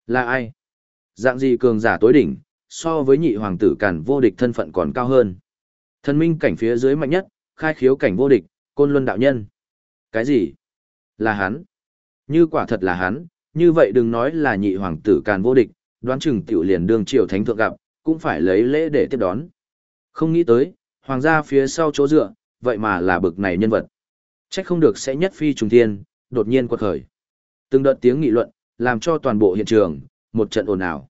A: Là ai? Dạng gì cường giả tối đỉnh, so với nhị hoàng tử càn vô địch thân phận còn cao hơn. Thần minh cảnh phía dưới mạnh nhất, khai khiếu cảnh vô địch, côn luân đạo nhân. Cái gì? Là hắn. Như quả thật là hắn, như vậy đừng nói là nhị hoàng tử càn vô địch, đoán chừng tiểu liền đương triều thánh thượng gặp, cũng phải lấy lễ để tiếp đón. Không nghĩ tới, hoàng gia phía sau chỗ dựa, vậy mà là bực này nhân vật. Trách không được sẽ nhất phi trùng thiên, đột nhiên quật khởi. Từng đợt tiếng nghị luận, làm cho toàn bộ hiện trường, một trận ồn ào.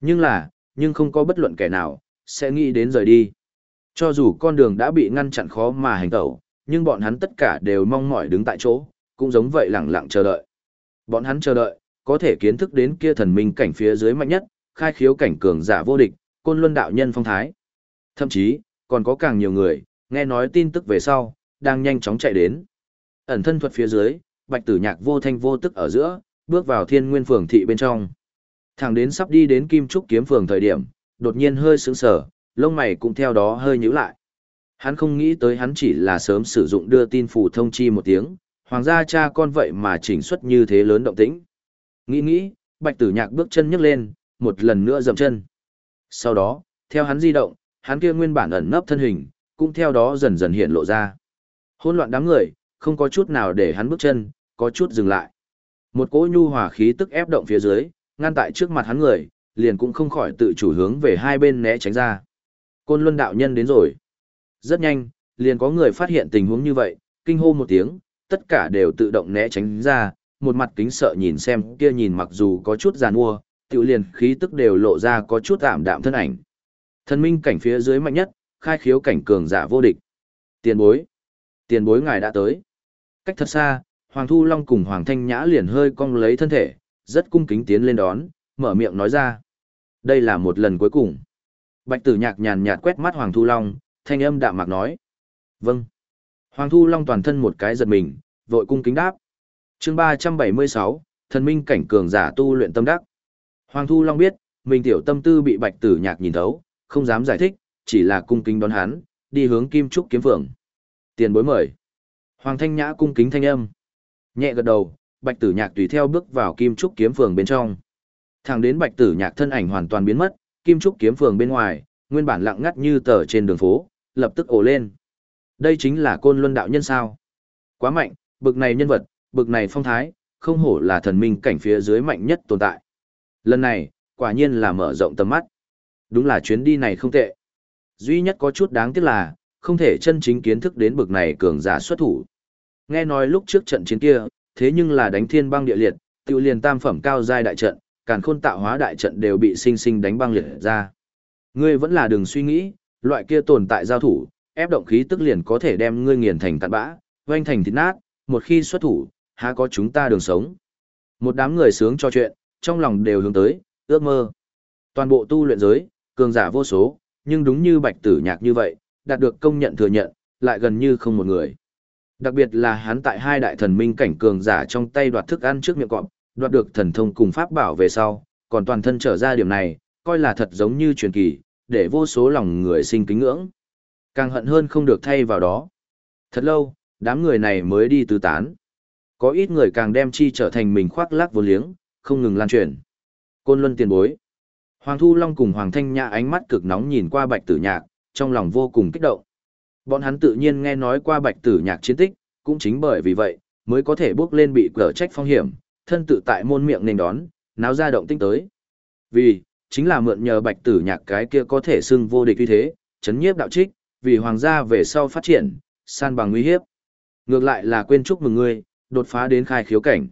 A: Nhưng là, nhưng không có bất luận kẻ nào, sẽ nghĩ đến rời đi. Cho dù con đường đã bị ngăn chặn khó mà hành tẩu, nhưng bọn hắn tất cả đều mong mỏi đứng tại chỗ, cũng giống vậy lặng lặng chờ đợi. Bọn hắn chờ đợi, có thể kiến thức đến kia thần minh cảnh phía dưới mạnh nhất, khai khiếu cảnh cường giả vô địch, côn luân đạo nhân phong thái. Thậm chí, còn có càng nhiều người, nghe nói tin tức về sau, đang nhanh chóng chạy đến. Ẩn thân thuật phía dưới, bạch tử nhạc vô thanh vô tức ở giữa, bước vào thiên nguyên phường thị bên trong. Thẳng đến sắp đi đến kim trúc kiếm phường thời điểm, đột nhiên hơi sững sờ, lông mày cũng theo đó hơi nhíu lại. Hắn không nghĩ tới hắn chỉ là sớm sử dụng đưa tin phủ thông chi một tiếng, hoàng gia cha con vậy mà chỉnh xuất như thế lớn động tĩnh. Nghĩ nghĩ, bạch tử nhạc bước chân nhấc lên, một lần nữa dậm chân. Sau đó, theo hắn di động, hắn kia nguyên bản ẩn nấp thân hình, cũng theo đó dần dần hiện lộ ra. Hôn loạn đám người, không có chút nào để hắn bước chân, có chút dừng lại. Một cỗ nhu hòa khí tức ép động phía dưới, ngăn tại trước mặt hắn người, liền cũng không khỏi tự chủ hướng về hai bên né tránh ra. Côn Luân đạo nhân đến rồi. Rất nhanh, liền có người phát hiện tình huống như vậy, kinh hô một tiếng, tất cả đều tự động né tránh ra, một mặt kính sợ nhìn xem kia nhìn mặc dù có chút giàn mua, tiểu liền khí tức đều lộ ra có chút ảm đạm thân ảnh. Thần minh cảnh phía dưới mạnh nhất, khai khiếu cảnh cường giả vô địch. Tiền bối. Tiền bối ngài đã tới. Cách thật xa, Hoàng Thu Long cùng Hoàng Thanh Nhã liền hơi cong lấy thân thể, rất cung kính tiến lên đón, mở miệng nói ra. Đây là một lần cuối cùng. Bạch tử nhạc nhàn nhạt quét mắt Hoàng Thu Long, thanh âm đạm mạc nói. Vâng. Hoàng Thu Long toàn thân một cái giật mình, vội cung kính đáp. chương 376, thần minh cảnh cường giả tu luyện tâm đắc. Hoàng Thu Long biết, mình tiểu tâm tư bị bạch tử nhạc nhìn thấu, không dám giải thích, chỉ là cung kính đón hắn, đi hướng Kim Trúc kiếm phượng. Tiền bối mời. Hoàng Thanh Nhã cung kính thanh âm. Nhẹ gật đầu, Bạch Tử Nhạc tùy theo bước vào Kim Trúc kiếm phường bên trong. Thẳng đến Bạch Tử Nhạc thân ảnh hoàn toàn biến mất, Kim Trúc kiếm phường bên ngoài, nguyên bản lặng ngắt như tờ trên đường phố, lập tức ồ lên. Đây chính là Côn Luân đạo nhân sao? Quá mạnh, bực này nhân vật, bực này phong thái, không hổ là thần minh cảnh phía dưới mạnh nhất tồn tại. Lần này, quả nhiên là mở rộng tầm mắt. Đúng là chuyến đi này không tệ. Duy nhất có chút đáng tiếc là, không thể chân chính kiến thức đến bực này cường giả xuất thủ. Nghe nói lúc trước trận chiến kia, thế nhưng là đánh thiên băng địa liệt, tiêu liền tam phẩm cao giai đại trận, càn khôn tạo hóa đại trận đều bị sinh sinh đánh băng liệt ra. Ngươi vẫn là đừng suy nghĩ, loại kia tồn tại giao thủ, ép động khí tức liền có thể đem ngươi nghiền thành cặn bã, vênh thành thịt nát, một khi xuất thủ, há có chúng ta đường sống. Một đám người sướng cho chuyện, trong lòng đều hướng tới, ước mơ. Toàn bộ tu luyện giới, cường giả vô số, nhưng đúng như bạch tử nhạc như vậy, đạt được công nhận thừa nhận, lại gần như không một người. Đặc biệt là hắn tại hai đại thần minh cảnh cường giả trong tay đoạt thức ăn trước miệng cọp, đoạt được thần thông cùng pháp bảo về sau, còn toàn thân trở ra điểm này, coi là thật giống như truyền kỳ, để vô số lòng người sinh kính ngưỡng. Càng hận hơn không được thay vào đó. Thật lâu, đám người này mới đi tứ tán. Có ít người càng đem chi trở thành mình khoác lác vô liếng, không ngừng lan truyền. Côn Luân tiền bối. Hoàng Thu Long cùng Hoàng Thanh Nhã ánh mắt cực nóng nhìn qua Bạch Tử Nhạc, trong lòng vô cùng kích động. Bọn hắn tự nhiên nghe nói qua Bạch Tử Nhạc chiến tích, cũng chính bởi vì vậy, mới có thể bước lên bị cờ trách phong hiểm, thân tự tại môn miệng nên đón, náo ra động tinh tới. Vì, chính là mượn nhờ Bạch Tử Nhạc cái kia có thể xưng vô địch như thế, chấn nhiếp đạo trích, vì hoàng gia về sau phát triển, san bằng nguy hiếp. Ngược lại là quên chúc mừng ngươi, đột phá đến khai khiếu cảnh.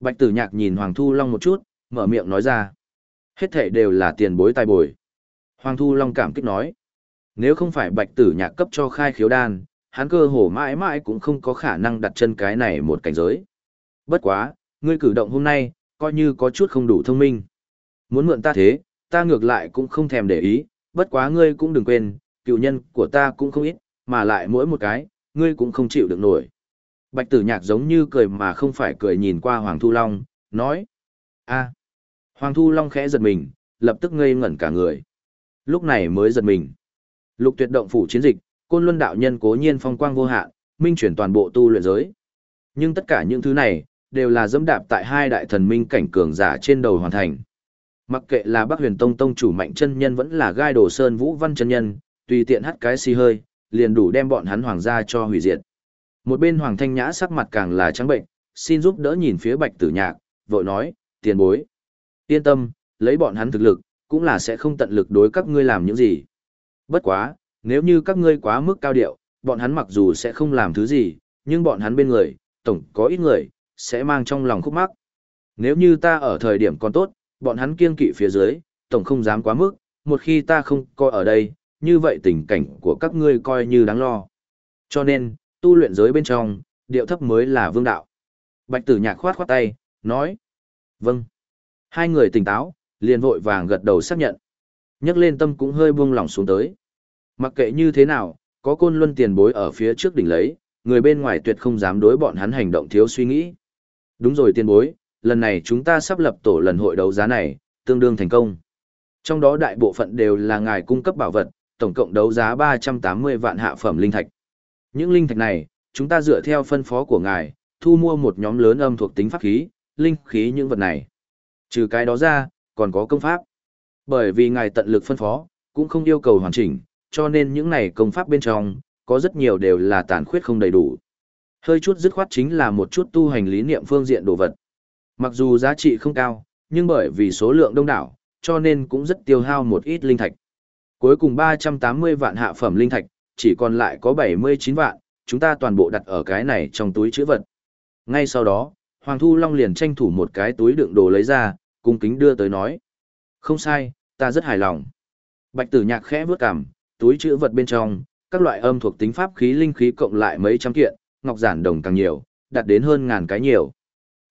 A: Bạch Tử Nhạc nhìn Hoàng Thu Long một chút, mở miệng nói ra. Hết thể đều là tiền bối tài bồi. Hoàng Thu Long cảm kích nói. Nếu không phải bạch tử nhạc cấp cho khai khiếu đan, hắn cơ hồ mãi mãi cũng không có khả năng đặt chân cái này một cảnh giới. Bất quá, ngươi cử động hôm nay, coi như có chút không đủ thông minh. Muốn mượn ta thế, ta ngược lại cũng không thèm để ý, bất quá ngươi cũng đừng quên, cựu nhân của ta cũng không ít, mà lại mỗi một cái, ngươi cũng không chịu được nổi. Bạch tử nhạc giống như cười mà không phải cười nhìn qua Hoàng Thu Long, nói. a Hoàng Thu Long khẽ giật mình, lập tức ngây ngẩn cả người. Lúc này mới giật mình. Lục tuyệt động phủ chiến dịch, côn luân đạo nhân cố nhiên phong quang vô hạn, minh chuyển toàn bộ tu luyện giới. Nhưng tất cả những thứ này, đều là dẫm đạp tại hai đại thần minh cảnh cường giả trên đầu hoàn thành. Mặc kệ là Bắc Huyền Tông tông chủ mạnh chân nhân vẫn là gai đồ sơn vũ văn chân nhân, tùy tiện hắt cái xì hơi, liền đủ đem bọn hắn hoàng gia cho hủy diệt. Một bên hoàng thanh nhã sắc mặt càng là trắng bệnh, xin giúp đỡ nhìn phía bạch tử nhạc, vội nói, tiền bối. Yên tâm, lấy bọn hắn thực lực, cũng là sẽ không tận lực đối các ngươi làm những gì. Bất quá, nếu như các ngươi quá mức cao điệu, bọn hắn mặc dù sẽ không làm thứ gì, nhưng bọn hắn bên người, tổng có ít người, sẽ mang trong lòng khúc mắc. Nếu như ta ở thời điểm còn tốt, bọn hắn kiên kỵ phía dưới, tổng không dám quá mức, một khi ta không coi ở đây, như vậy tình cảnh của các ngươi coi như đáng lo. Cho nên, tu luyện giới bên trong, điệu thấp mới là vương đạo. Bạch tử nhạc khoát khoát tay, nói. Vâng. Hai người tỉnh táo, liền vội vàng gật đầu xác nhận. Nhấc lên tâm cũng hơi buông lỏng xuống tới. Mặc kệ như thế nào, có côn luân tiền bối ở phía trước đỉnh lấy, người bên ngoài tuyệt không dám đối bọn hắn hành động thiếu suy nghĩ. Đúng rồi tiền bối, lần này chúng ta sắp lập tổ lần hội đấu giá này, tương đương thành công. Trong đó đại bộ phận đều là ngài cung cấp bảo vật, tổng cộng đấu giá 380 vạn hạ phẩm linh thạch. Những linh thạch này, chúng ta dựa theo phân phó của ngài, thu mua một nhóm lớn âm thuộc tính pháp khí, linh khí những vật này. Trừ cái đó ra, còn có công pháp. Bởi vì ngài tận lực phân phó, cũng không yêu cầu hoàn chỉnh, cho nên những này công pháp bên trong, có rất nhiều đều là tàn khuyết không đầy đủ. Hơi chút dứt khoát chính là một chút tu hành lý niệm phương diện đồ vật. Mặc dù giá trị không cao, nhưng bởi vì số lượng đông đảo, cho nên cũng rất tiêu hao một ít linh thạch. Cuối cùng 380 vạn hạ phẩm linh thạch, chỉ còn lại có 79 vạn, chúng ta toàn bộ đặt ở cái này trong túi chữ vật. Ngay sau đó, Hoàng Thu Long liền tranh thủ một cái túi đựng đồ lấy ra, cung kính đưa tới nói. Không sai, ta rất hài lòng. Bạch tử nhạc khẽ bước cằm, túi chữ vật bên trong, các loại âm thuộc tính pháp khí linh khí cộng lại mấy trăm kiện, ngọc giản đồng càng nhiều, đạt đến hơn ngàn cái nhiều.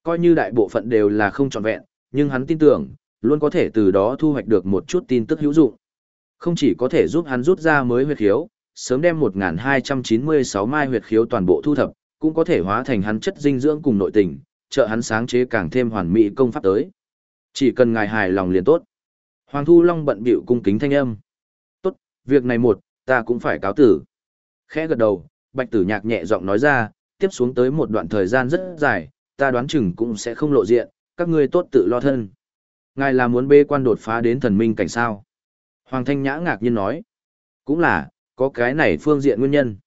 A: Coi như đại bộ phận đều là không trọn vẹn, nhưng hắn tin tưởng, luôn có thể từ đó thu hoạch được một chút tin tức hữu dụng. Không chỉ có thể giúp hắn rút ra mới huyệt khiếu, sớm đem 1296 mai huyệt khiếu toàn bộ thu thập, cũng có thể hóa thành hắn chất dinh dưỡng cùng nội tình, trợ hắn sáng chế càng thêm hoàn mỹ công pháp tới. Chỉ cần ngài hài lòng liền tốt. Hoàng Thu Long bận bịu cung kính thanh âm. Tốt, việc này một, ta cũng phải cáo tử. Khẽ gật đầu, Bạch Tử Nhạc nhẹ giọng nói ra, tiếp xuống tới một đoạn thời gian rất dài, ta đoán chừng cũng sẽ không lộ diện, các ngươi tốt tự lo thân. Ngài là muốn bê quan đột phá đến thần minh cảnh sao? Hoàng Thanh Nhã ngạc nhiên nói. Cũng là, có cái này phương diện nguyên nhân.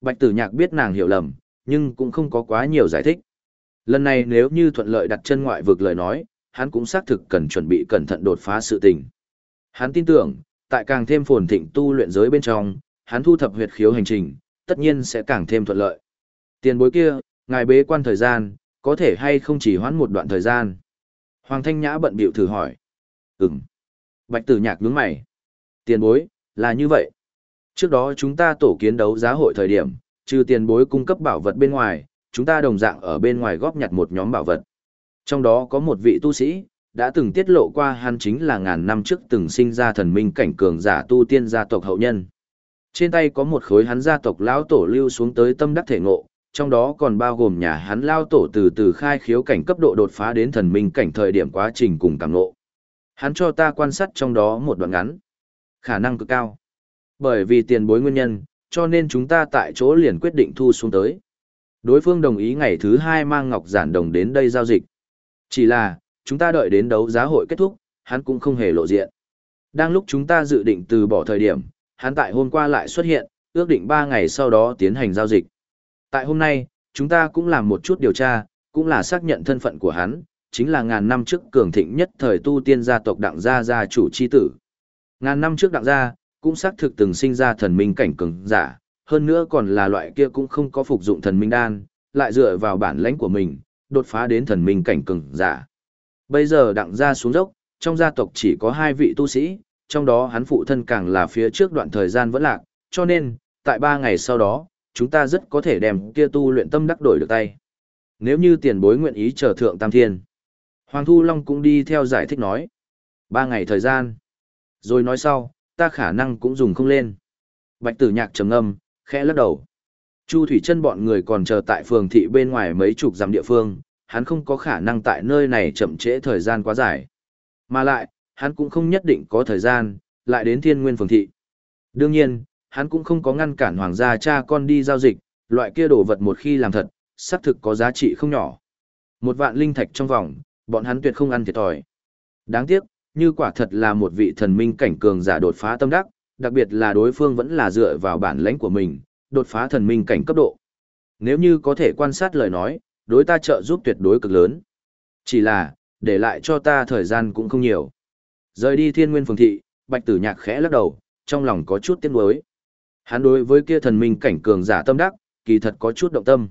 A: Bạch Tử Nhạc biết nàng hiểu lầm, nhưng cũng không có quá nhiều giải thích. Lần này nếu như thuận lợi đặt chân ngoại vực lời nói, hắn cũng xác thực cần chuẩn bị cẩn thận đột phá sự tình. Hắn tin tưởng, tại càng thêm phồn thịnh tu luyện giới bên trong, hắn thu thập huyệt khiếu hành trình, tất nhiên sẽ càng thêm thuận lợi. Tiền bối kia, ngài bế quan thời gian, có thể hay không chỉ hoãn một đoạn thời gian. Hoàng Thanh Nhã bận biểu thử hỏi. Ừm. Bạch tử nhạc nhướng mày. Tiền bối, là như vậy. Trước đó chúng ta tổ kiến đấu giá hội thời điểm, trừ tiền bối cung cấp bảo vật bên ngoài, chúng ta đồng dạng ở bên ngoài góp nhặt một nhóm bảo vật. Trong đó có một vị tu sĩ, đã từng tiết lộ qua hắn chính là ngàn năm trước từng sinh ra thần minh cảnh cường giả tu tiên gia tộc hậu nhân. Trên tay có một khối hắn gia tộc lão tổ lưu xuống tới tâm đắc thể ngộ, trong đó còn bao gồm nhà hắn lao tổ từ từ khai khiếu cảnh cấp độ đột phá đến thần minh cảnh thời điểm quá trình cùng cảm ngộ. Hắn cho ta quan sát trong đó một đoạn ngắn. Khả năng cực cao. Bởi vì tiền bối nguyên nhân, cho nên chúng ta tại chỗ liền quyết định thu xuống tới. Đối phương đồng ý ngày thứ hai mang ngọc giản đồng đến đây giao dịch. Chỉ là, chúng ta đợi đến đấu giá hội kết thúc, hắn cũng không hề lộ diện. Đang lúc chúng ta dự định từ bỏ thời điểm, hắn tại hôm qua lại xuất hiện, ước định 3 ngày sau đó tiến hành giao dịch. Tại hôm nay, chúng ta cũng làm một chút điều tra, cũng là xác nhận thân phận của hắn, chính là ngàn năm trước cường thịnh nhất thời tu tiên gia tộc đặng gia gia chủ chi tử. Ngàn năm trước đặng gia, cũng xác thực từng sinh ra thần minh cảnh cường giả, hơn nữa còn là loại kia cũng không có phục dụng thần minh đan, lại dựa vào bản lãnh của mình, đột phá đến thần minh cảnh cường giả. Bây giờ đặng gia xuống dốc, trong gia tộc chỉ có hai vị tu sĩ, trong đó hắn phụ thân càng là phía trước đoạn thời gian vẫn lạc, cho nên, tại ba ngày sau đó, chúng ta rất có thể đem kia tu luyện tâm đắc đổi được tay. Nếu như tiền bối nguyện ý chờ thượng tam thiên. Hoàng Thu Long cũng đi theo giải thích nói. Ba ngày thời gian. Rồi nói sau, ta khả năng cũng dùng không lên. Bạch tử nhạc trầm âm, khẽ lắc đầu. Chu Thủy chân bọn người còn chờ tại phường thị bên ngoài mấy chục dặm địa phương, hắn không có khả năng tại nơi này chậm trễ thời gian quá dài. Mà lại, hắn cũng không nhất định có thời gian, lại đến thiên nguyên phường thị. Đương nhiên, hắn cũng không có ngăn cản hoàng gia cha con đi giao dịch, loại kia đồ vật một khi làm thật, xác thực có giá trị không nhỏ. Một vạn linh thạch trong vòng, bọn hắn tuyệt không ăn thiệt thòi. Đáng tiếc, như quả thật là một vị thần minh cảnh cường giả đột phá tâm đắc, đặc biệt là đối phương vẫn là dựa vào bản lãnh của mình, đột phá thần minh cảnh cấp độ. Nếu như có thể quan sát lời nói, đối ta trợ giúp tuyệt đối cực lớn. Chỉ là, để lại cho ta thời gian cũng không nhiều. Rời đi thiên nguyên phường thị, bạch tử nhạc khẽ lắc đầu, trong lòng có chút tiếc nuối. Hắn đối với kia thần minh cảnh cường giả tâm đắc, kỳ thật có chút động tâm.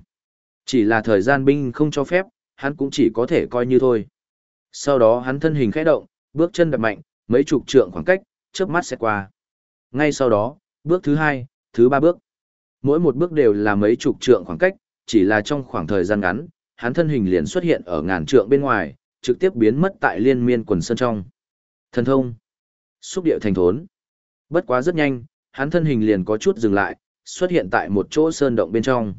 A: Chỉ là thời gian binh không cho phép, hắn cũng chỉ có thể coi như thôi. Sau đó hắn thân hình khẽ động, bước chân đập mạnh, mấy chục trượng khoảng cách, chớp mắt sẽ qua. Ngay sau đó, bước thứ hai, thứ ba bước. Mỗi một bước đều là mấy chục trượng khoảng cách, chỉ là trong khoảng thời gian ngắn, hắn thân hình liền xuất hiện ở ngàn trượng bên ngoài, trực tiếp biến mất tại liên miên quần sơn trong. Thần thông. Xúc điệu thành thốn. Bất quá rất nhanh, hắn thân hình liền có chút dừng lại, xuất hiện tại một chỗ sơn động bên trong.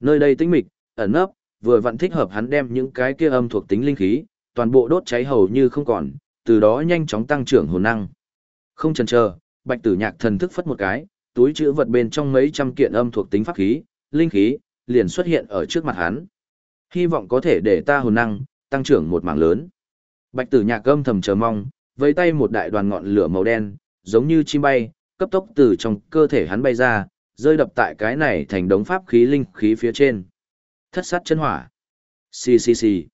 A: Nơi đây tĩnh mịch, ẩn nấp, vừa vặn thích hợp hắn đem những cái kia âm thuộc tính linh khí, toàn bộ đốt cháy hầu như không còn, từ đó nhanh chóng tăng trưởng hồn năng. Không chần chờ, Bạch Tử Nhạc thần thức phất một cái, túi chữ vật bên trong mấy trăm kiện âm thuộc tính pháp khí, linh khí, liền xuất hiện ở trước mặt hắn. Hy vọng có thể để ta hồn năng tăng trưởng một mảng lớn. Bạch Tử Nhạc âm thầm chờ mong, với tay một đại đoàn ngọn lửa màu đen, giống như chim bay, cấp tốc từ trong cơ thể hắn bay ra, rơi đập tại cái này thành đống pháp khí linh khí phía trên. Thất sát chân hỏa. Xì xì xì.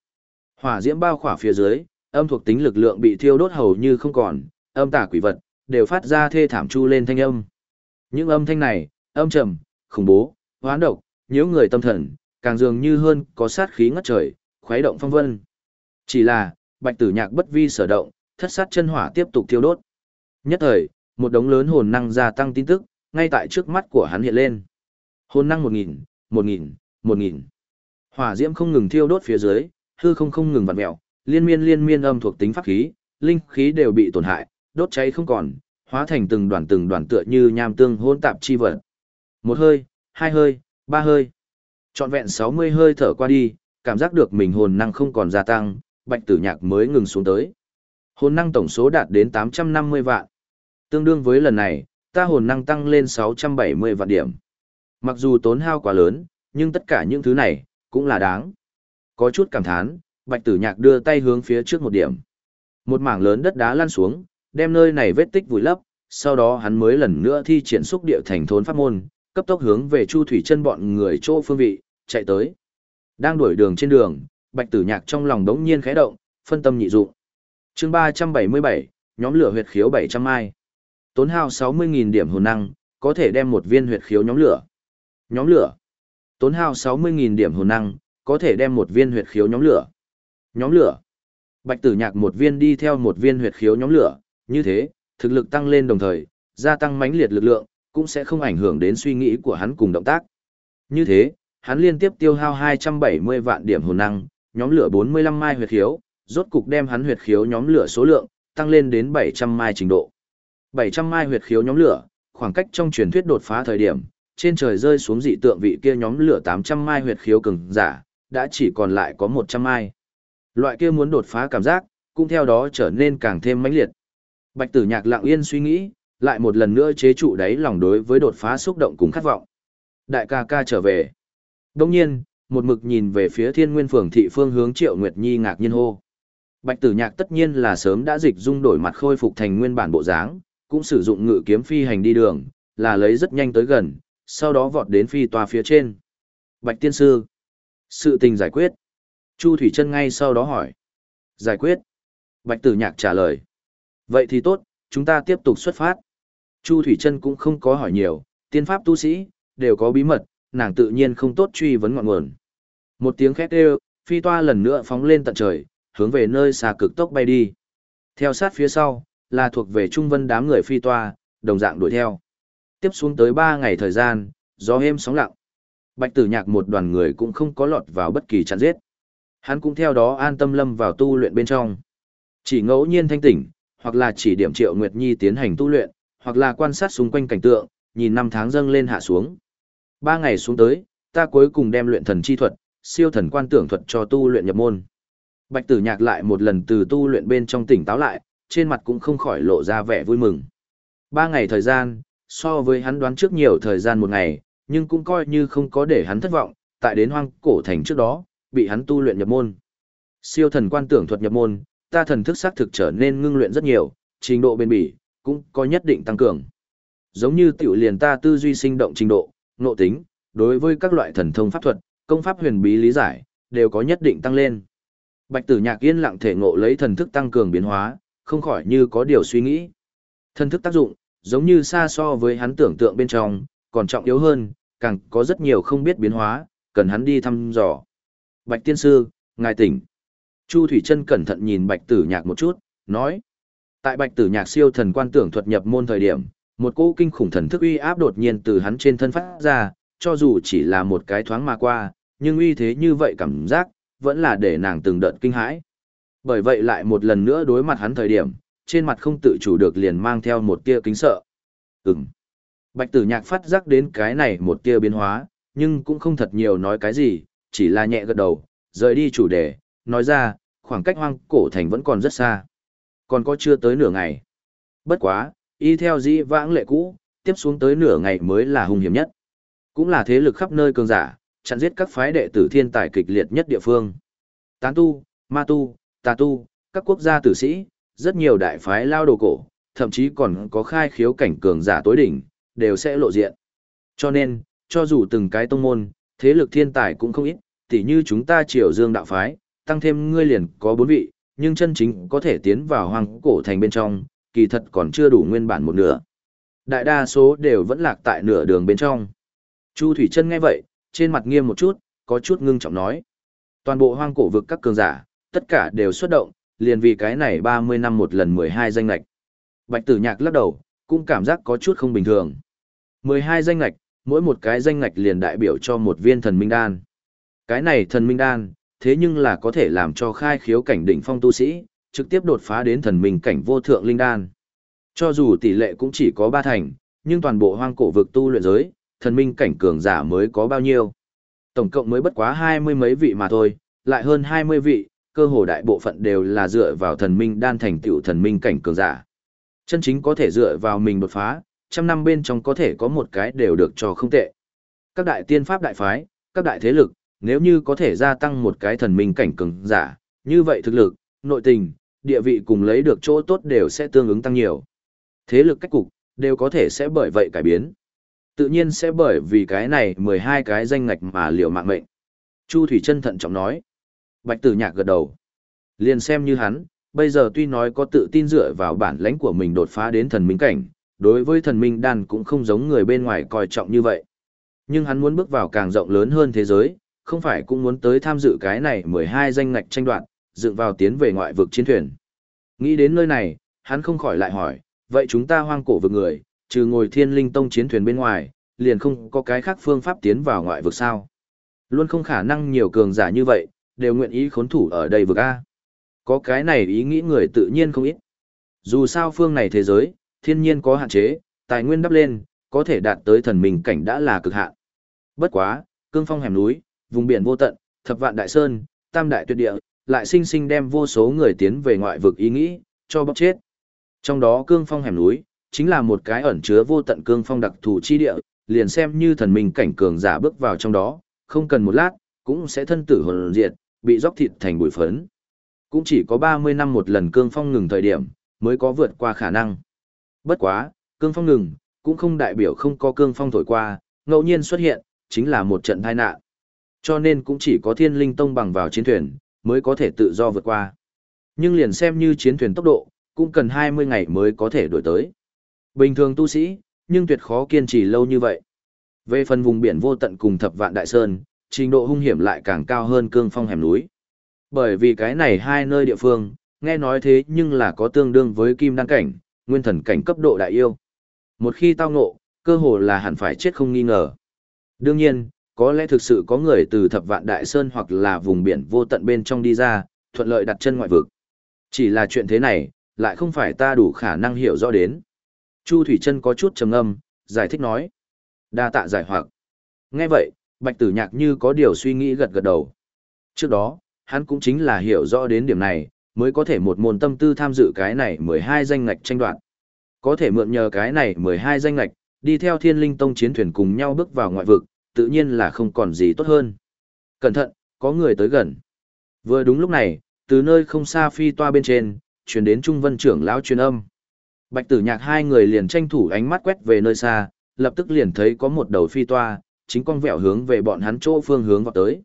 A: Hỏa diễm bao khỏa phía dưới, âm thuộc tính lực lượng bị thiêu đốt hầu như không còn, âm tà quỷ vật, đều phát ra thê thảm chu lên thanh âm. Những âm thanh này, âm trầm, khủng bố, hoán độc, nhiễu người tâm thần, càng dường như hơn có sát khí ngất trời, khuấy động phong vân. Chỉ là, bạch tử nhạc bất vi sở động, thất sát chân hỏa tiếp tục thiêu đốt. Nhất thời, một đống lớn hồn năng gia tăng tin tức, ngay tại trước mắt của hắn hiện lên. Hồn năng 1000, 1000, 1000. Hỏa diễm không ngừng thiêu đốt phía dưới, hư không không ngừng vặn mèo, liên miên liên miên âm thuộc tính pháp khí, linh khí đều bị tổn hại, đốt cháy không còn, hóa thành từng đoàn từng đoàn tựa như nham tương hỗn tạp chi vật. Một hơi, hai hơi, ba hơi. Trọn vẹn 60 hơi thở qua đi, cảm giác được mình hồn năng không còn gia tăng, Bạch Tử Nhạc mới ngừng xuống tới. Hồn năng tổng số đạt đến 850 vạn. Tương đương với lần này, ta hồn năng tăng lên 670 vạn điểm. Mặc dù tốn hao quá lớn, nhưng tất cả những thứ này, cũng là đáng. Có chút cảm thán, Bạch Tử Nhạc đưa tay hướng phía trước một điểm. Một mảng lớn đất đá lăn xuống, đem nơi này vết tích vùi lấp, sau đó hắn mới lần nữa thi triển xúc địa thành thốn pháp môn, cấp tốc hướng về Chu Thủy Chân bọn người chỗ phương vị, chạy tới. Đang đuổi đường trên đường, Bạch Tử Nhạc trong lòng đống nhiên khẽ động, phân tâm nhị dụng. Chương 377, nhóm lửa huyệt khiếu 700 mai. Tốn hao 60.000 điểm hồn năng, có thể đem một viên huyệt khiếu nhóm lửa. Nhóm lửa. Tốn hao 60.000 điểm hồn năng, có thể đem một viên huyệt khiếu nhóm lửa. Nhóm lửa. Bạch tử nhạc một viên đi theo một viên huyệt khiếu nhóm lửa, như thế, thực lực tăng lên đồng thời, gia tăng mãnh liệt lực lượng, cũng sẽ không ảnh hưởng đến suy nghĩ của hắn cùng động tác. Như thế, hắn liên tiếp tiêu hao 270 vạn điểm hồn năng, nhóm lửa 45 mai huyệt khiếu, rốt cục đem hắn huyệt khiếu nhóm lửa số lượng tăng lên đến 700 mai trình độ. 700 mai huyệt khiếu nhóm lửa, khoảng cách trong truyền thuyết đột phá thời điểm, trên trời rơi xuống dị tượng vị kia nhóm lửa 800 mai huyệt khiếu cường giả, đã chỉ còn lại có 100 mai. Loại kia muốn đột phá cảm giác, cũng theo đó trở nên càng thêm mãnh liệt. Bạch Tử Nhạc lặng yên suy nghĩ, lại một lần nữa chế trụ đáy lòng đối với đột phá xúc động cùng khát vọng. Đại ca ca trở về. Đông nhiên, một mực nhìn về phía thiên nguyên phường thị phương hướng Triệu Nguyệt Nhi ngạc nhiên hô. Bạch Tử Nhạc tất nhiên là sớm đã dịch dung đổi mặt khôi phục thành nguyên bản bộ dáng, cũng sử dụng ngự kiếm phi hành đi đường, là lấy rất nhanh tới gần, sau đó vọt đến phi tòa phía trên. Bạch tiên sư, sự tình giải quyết. Chu Thủy Chân ngay sau đó hỏi. Giải quyết. Bạch Tử Nhạc trả lời. Vậy thì tốt, chúng ta tiếp tục xuất phát. Chu Thủy Chân cũng không có hỏi nhiều, tiên pháp tu sĩ, đều có bí mật, nàng tự nhiên không tốt truy vấn ngọn nguồn. Một tiếng khét đều, phi toa lần nữa phóng lên tận trời, hướng về nơi xa cực tốc bay đi. Theo sát phía sau, là thuộc về trung vân đám người phi toa, đồng dạng đuổi theo. Tiếp xuống tới 3 ngày thời gian, gió êm sóng lặng. Bạch tử nhạc một đoàn người cũng không có lọt vào bất kỳ chặn giết. Hắn cũng theo đó an tâm lâm vào tu luyện bên trong. Chỉ ngẫu nhiên thanh tỉnh, hoặc là chỉ điểm triệu Nguyệt Nhi tiến hành tu luyện, hoặc là quan sát xung quanh cảnh tượng, nhìn năm tháng dâng lên hạ xuống. Ba ngày xuống tới, ta cuối cùng đem luyện thần chi thuật, siêu thần quan tưởng thuật cho tu luyện nhập môn. Bạch tử nhạc lại một lần từ tu luyện bên trong tỉnh táo lại, trên mặt cũng không khỏi lộ ra vẻ vui mừng. Ba ngày thời gian, so với hắn đoán trước nhiều thời gian một ngày, nhưng cũng coi như không có để hắn thất vọng, tại đến hoang cổ thành trước đó, bị hắn tu luyện nhập môn. Siêu thần quan tưởng thuật nhập môn, ta thần thức xác thực trở nên ngưng luyện rất nhiều, trình độ bền bỉ, cũng có nhất định tăng cường. Giống như tiểu liền ta tư duy sinh động trình độ, nộ tính, đối với các loại thần thông pháp thuật, công pháp huyền bí lý giải, đều có nhất định tăng lên. Bạch tử nhạc yên lặng thể ngộ lấy thần thức tăng cường biến hóa, không khỏi như có điều suy nghĩ. Thần thức tác dụng, giống như xa so với hắn tưởng tượng bên trong, còn trọng yếu hơn, càng có rất nhiều không biết biến hóa, cần hắn đi thăm dò. Bạch tiên sư, ngài tỉnh. Chu Thủy Trân cẩn thận nhìn bạch tử nhạc một chút, nói. Tại bạch tử nhạc siêu thần quan tưởng thuật nhập môn thời điểm, một cỗ kinh khủng thần thức uy áp đột nhiên từ hắn trên thân phát ra, cho dù chỉ là một cái thoáng mà qua, nhưng uy thế như vậy cảm giác, vẫn là để nàng từng đợt kinh hãi. Bởi vậy lại một lần nữa đối mặt hắn thời điểm, trên mặt không tự chủ được liền mang theo một tia kính sợ. Ừm. Bạch tử nhạc phát giác đến cái này một tia biến hóa, nhưng cũng không thật nhiều nói cái gì, chỉ là nhẹ gật đầu, rời đi chủ đề, nói ra, khoảng cách hoang cổ thành vẫn còn rất xa. Còn có chưa tới nửa ngày. Bất quá, y theo dĩ vãng lệ cũ, tiếp xuống tới nửa ngày mới là hung hiểm nhất. Cũng là thế lực khắp nơi cường giả, chặn giết các phái đệ tử thiên tài kịch liệt nhất địa phương. Tán tu, ma tu, tà tu, các quốc gia tử sĩ, rất nhiều đại phái lao đồ cổ, thậm chí còn có khai khiếu cảnh cường giả tối đỉnh, đều sẽ lộ diện. Cho nên, cho dù từng cái tông môn, thế lực thiên tài cũng không ít, tỉ như chúng ta triều dương đạo phái, tăng thêm ngươi liền có bốn vị, nhưng chân chính có thể tiến vào hoàng cổ thành bên trong, kỳ thật còn chưa đủ nguyên bản một nửa. Đại đa số đều vẫn lạc tại nửa đường bên trong. Chu Thủy Trân nghe vậy, trên mặt nghiêm một chút, có chút ngưng trọng nói. Toàn bộ hoang cổ vực các cường giả, tất cả đều xuất động, liền vì cái này 30 năm một lần 12 danh lạch. Bạch tử nhạc lắc đầu, cũng cảm giác có chút không bình thường. 12 danh lạch, mỗi một cái danh lạch liền đại biểu cho một viên thần minh đan. Cái này thần minh đan, thế nhưng là có thể làm cho khai khiếu cảnh đỉnh phong tu sĩ, trực tiếp đột phá đến thần minh cảnh vô thượng linh đan. Cho dù tỷ lệ cũng chỉ có ba thành, nhưng toàn bộ hoang cổ vực tu luyện giới, thần minh cảnh cường giả mới có bao nhiêu. Tổng cộng mới bất quá hai mươi mấy vị mà thôi, lại hơn hai mươi vị, cơ hồ đại bộ phận đều là dựa vào thần minh đan thành tựu thần minh cảnh cường giả. Chân chính có thể dựa vào mình đột phá, trăm năm bên trong có thể có một cái đều được cho không tệ. Các đại tiên pháp đại phái, các đại thế lực, nếu như có thể gia tăng một cái thần minh cảnh cường giả, như vậy thực lực, nội tình, địa vị cùng lấy được chỗ tốt đều sẽ tương ứng tăng nhiều. Thế lực cách cục, đều có thể sẽ bởi vậy cải biến. Tự nhiên sẽ bởi vì cái này 12 cái danh ngạch mà liều mạng mệnh. Chu Thủy Trân thận trọng nói. Bạch tử nhạc gật đầu. Liền xem như hắn, bây giờ tuy nói có tự tin dựa vào bản lãnh của mình đột phá đến thần minh cảnh, đối với thần minh đan cũng không giống người bên ngoài coi trọng như vậy. Nhưng hắn muốn bước vào càng rộng lớn hơn thế giới, không phải cũng muốn tới tham dự cái này 12 danh ngạch tranh đoạt, dựng vào tiến về ngoại vực chiến thuyền. Nghĩ đến nơi này, hắn không khỏi lại hỏi, vậy chúng ta hoang cổ vực người, trừ ngồi thiên linh tông chiến thuyền bên ngoài, liền không có cái khác phương pháp tiến vào ngoại vực sao. Luôn không khả năng nhiều cường giả như vậy, đều nguyện ý khốn thủ ở đây vực A. Có cái này ý nghĩ người tự nhiên không ít. Dù sao phương này thế giới, thiên nhiên có hạn chế, tài nguyên đắp lên, có thể đạt tới thần minh cảnh đã là cực hạn. Bất quá, cương phong hẻm núi, vùng biển vô tận, thập vạn đại sơn, tam đại tuyệt địa, lại sinh sinh đem vô số người tiến về ngoại vực ý nghĩ, cho bóc chết. Trong đó cương phong hẻm núi, chính là một cái ẩn chứa vô tận cương phong đặc thù chi địa, liền xem như thần minh cảnh cường giả bước vào trong đó, không cần một lát, cũng sẽ thân tử hồn diệt, bị dốc thịt thành bụi phấn. Cũng chỉ có 30 năm một lần cương phong ngừng thời điểm, mới có vượt qua khả năng. Bất quá, cương phong ngừng, cũng không đại biểu không có cương phong thổi qua, ngẫu nhiên xuất hiện, chính là một trận tai nạn. Cho nên cũng chỉ có thiên linh tông bằng vào chiến thuyền, mới có thể tự do vượt qua. Nhưng liền xem như chiến thuyền tốc độ, cũng cần 20 ngày mới có thể đổi tới. Bình thường tu sĩ, nhưng tuyệt khó kiên trì lâu như vậy. Về phần vùng biển vô tận cùng thập vạn đại sơn, trình độ hung hiểm lại càng cao hơn cương phong hẻm núi. Bởi vì cái này hai nơi địa phương, nghe nói thế nhưng là có tương đương với kim đăng cảnh, nguyên thần cảnh cấp độ đại yêu. Một khi tao ngộ, cơ hồ là hẳn phải chết không nghi ngờ. Đương nhiên, có lẽ thực sự có người từ thập vạn đại sơn hoặc là vùng biển vô tận bên trong đi ra, thuận lợi đặt chân ngoại vực. Chỉ là chuyện thế này, lại không phải ta đủ khả năng hiểu rõ đến. Chu Thủy Trân có chút trầm ngâm, giải thích nói. Đa tạ giải hoặc. Nghe vậy, Bạch Tử Nhạc như có điều suy nghĩ gật gật đầu. Trước đó, hắn cũng chính là hiểu rõ đến điểm này, mới có thể một môn tâm tư tham dự cái này 12 danh ngạch tranh đoạt. Có thể mượn nhờ cái này 12 danh ngạch, đi theo thiên linh tông chiến thuyền cùng nhau bước vào ngoại vực, tự nhiên là không còn gì tốt hơn. Cẩn thận, có người tới gần. Vừa đúng lúc này, từ nơi không xa phi toa bên trên, chuyển đến trung vân trưởng lão truyền âm. Bạch tử nhạc hai người liền tranh thủ ánh mắt quét về nơi xa, lập tức liền thấy có một đầu phi toa, chính con vẹo hướng về bọn hắn chỗ phương hướng vào tới.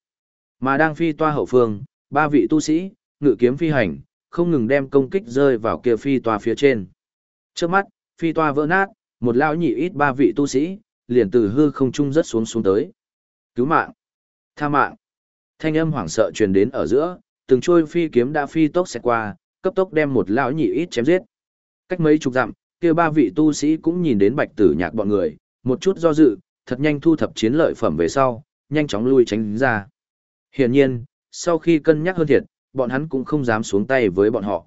A: Mà đang phi toa hậu phương, ba vị tu sĩ, ngự kiếm phi hành, không ngừng đem công kích rơi vào kia phi toa phía trên. Trước mắt, phi toa vỡ nát, một lão nhị ít ba vị tu sĩ, liền từ hư không trung rất xuống xuống tới. Cứu mạng! Tha mạng! Thanh âm hoảng sợ truyền đến ở giữa, từng trôi phi kiếm đã phi tốc xẹt qua, cấp tốc đem một lão nhị ít chém giết. Cách mấy chục dặm, kia ba vị tu sĩ cũng nhìn đến bạch tử nhạc bọn người, một chút do dự, thật nhanh thu thập chiến lợi phẩm về sau, nhanh chóng lui tránh ra. Hiển nhiên, sau khi cân nhắc hơn thiệt, bọn hắn cũng không dám xuống tay với bọn họ.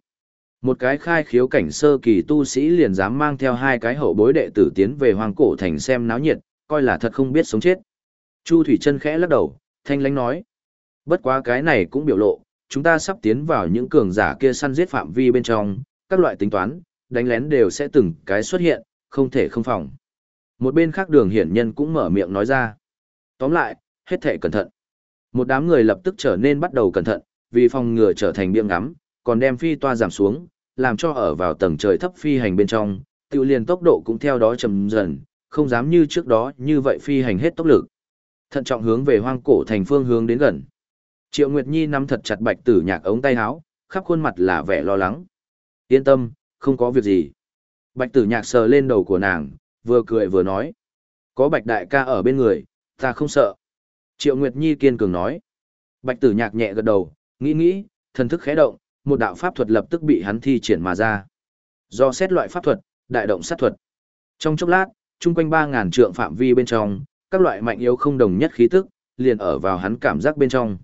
A: Một cái khai khiếu cảnh sơ kỳ tu sĩ liền dám mang theo hai cái hậu bối đệ tử tiến về hoàng cổ thành xem náo nhiệt, coi là thật không biết sống chết. Chu Thủy chân khẽ lắc đầu, thanh lãnh nói. Bất quá cái này cũng biểu lộ, chúng ta sắp tiến vào những cường giả kia săn giết phạm vi bên trong, các loại tính toán, đánh lén đều sẽ từng cái xuất hiện, không thể không phòng. Một bên khác đường hiển nhân cũng mở miệng nói ra. Tóm lại, hết thể cẩn thận. Một đám người lập tức trở nên bắt đầu cẩn thận, vì phòng ngừa trở thành biếng ngắm, còn đem phi toa giảm xuống, làm cho ở vào tầng trời thấp phi hành bên trong, tiêu liền tốc độ cũng theo đó chậm dần, không dám như trước đó như vậy phi hành hết tốc lực. Thận trọng hướng về hoang cổ thành phương hướng đến gần. Triệu Nguyệt Nhi nắm thật chặt bạch tử nhạc ống tay áo, khắp khuôn mặt là vẻ lo lắng. Yên tâm, không có việc gì. Bạch tử nhạc sờ lên đầu của nàng, vừa cười vừa nói. Có bạch đại ca ở bên người, ta không sợ. Triệu Nguyệt Nhi kiên cường nói. Bạch tử nhạc nhẹ gật đầu, nghĩ nghĩ, thần thức khẽ động, một đạo pháp thuật lập tức bị hắn thi triển mà ra. Do xét loại pháp thuật, đại động sát thuật. Trong chốc lát, chung quanh 3.000 trượng phạm vi bên trong, các loại mạnh yếu không đồng nhất khí tức, liền ở vào hắn cảm giác bên trong.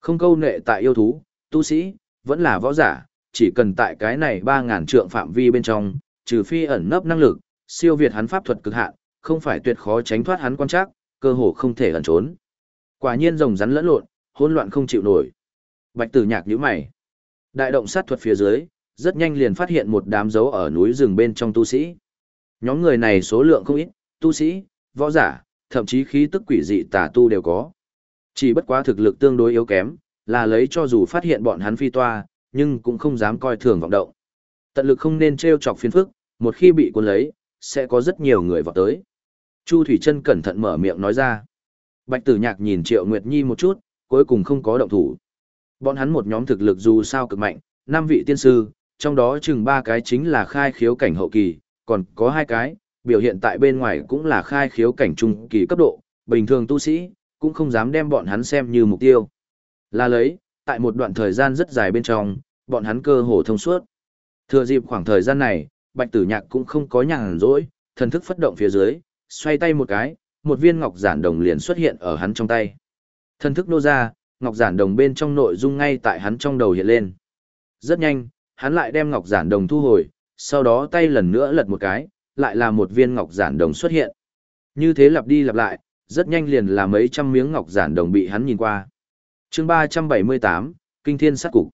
A: Không câu nệ tại yêu thú, tu sĩ, vẫn là võ giả, chỉ cần tại cái này 3.000 trượng phạm vi bên trong, trừ phi ẩn nấp năng lực, siêu việt hắn pháp thuật cực hạn, không phải tuyệt khó tránh thoát hắn quan trắc, cơ hồ không thể ẩn trốn. Quả nhiên rồng rắn lẫn lộn, hỗn loạn không chịu nổi. Bạch Tử Nhạc nhíu mày. Đại động sát thuật phía dưới, rất nhanh liền phát hiện một đám dấu ở núi rừng bên trong tu sĩ. Nhóm người này số lượng không ít, tu sĩ, võ giả, thậm chí khí tức quỷ dị tà tu đều có. Chỉ bất quá thực lực tương đối yếu kém, là lấy cho dù phát hiện bọn hắn phi toa, nhưng cũng không dám coi thường vọng động. Tận lực không nên treo chọc phiền phức, một khi bị cuốn lấy, sẽ có rất nhiều người vào tới. Chu Thủy Trân cẩn thận mở miệng nói ra. Bạch Tử Nhạc nhìn Triệu Nguyệt Nhi một chút, cuối cùng không có động thủ. Bọn hắn một nhóm thực lực dù sao cực mạnh, năm vị tiên sư, trong đó chừng ba cái chính là khai khiếu cảnh hậu kỳ, còn có hai cái, biểu hiện tại bên ngoài cũng là khai khiếu cảnh trung kỳ cấp độ, bình thường tu sĩ, cũng không dám đem bọn hắn xem như mục tiêu. Là lấy, tại một đoạn thời gian rất dài bên trong, bọn hắn cơ hồ thông suốt. Thừa dịp khoảng thời gian này, Bạch Tử Nhạc cũng không có nhàn rỗi, thần thức phất động phía dưới, xoay tay một cái, một viên ngọc giản đồng liền xuất hiện ở hắn trong tay. Thần thức nô ra, ngọc giản đồng bên trong nội dung ngay tại hắn trong đầu hiện lên. Rất nhanh, hắn lại đem ngọc giản đồng thu hồi, sau đó tay lần nữa lật một cái, lại là một viên ngọc giản đồng xuất hiện. Như thế lặp đi lặp lại, rất nhanh liền là mấy trăm miếng ngọc giản đồng bị hắn nhìn qua. chương 378, Kinh Thiên Sát Cục.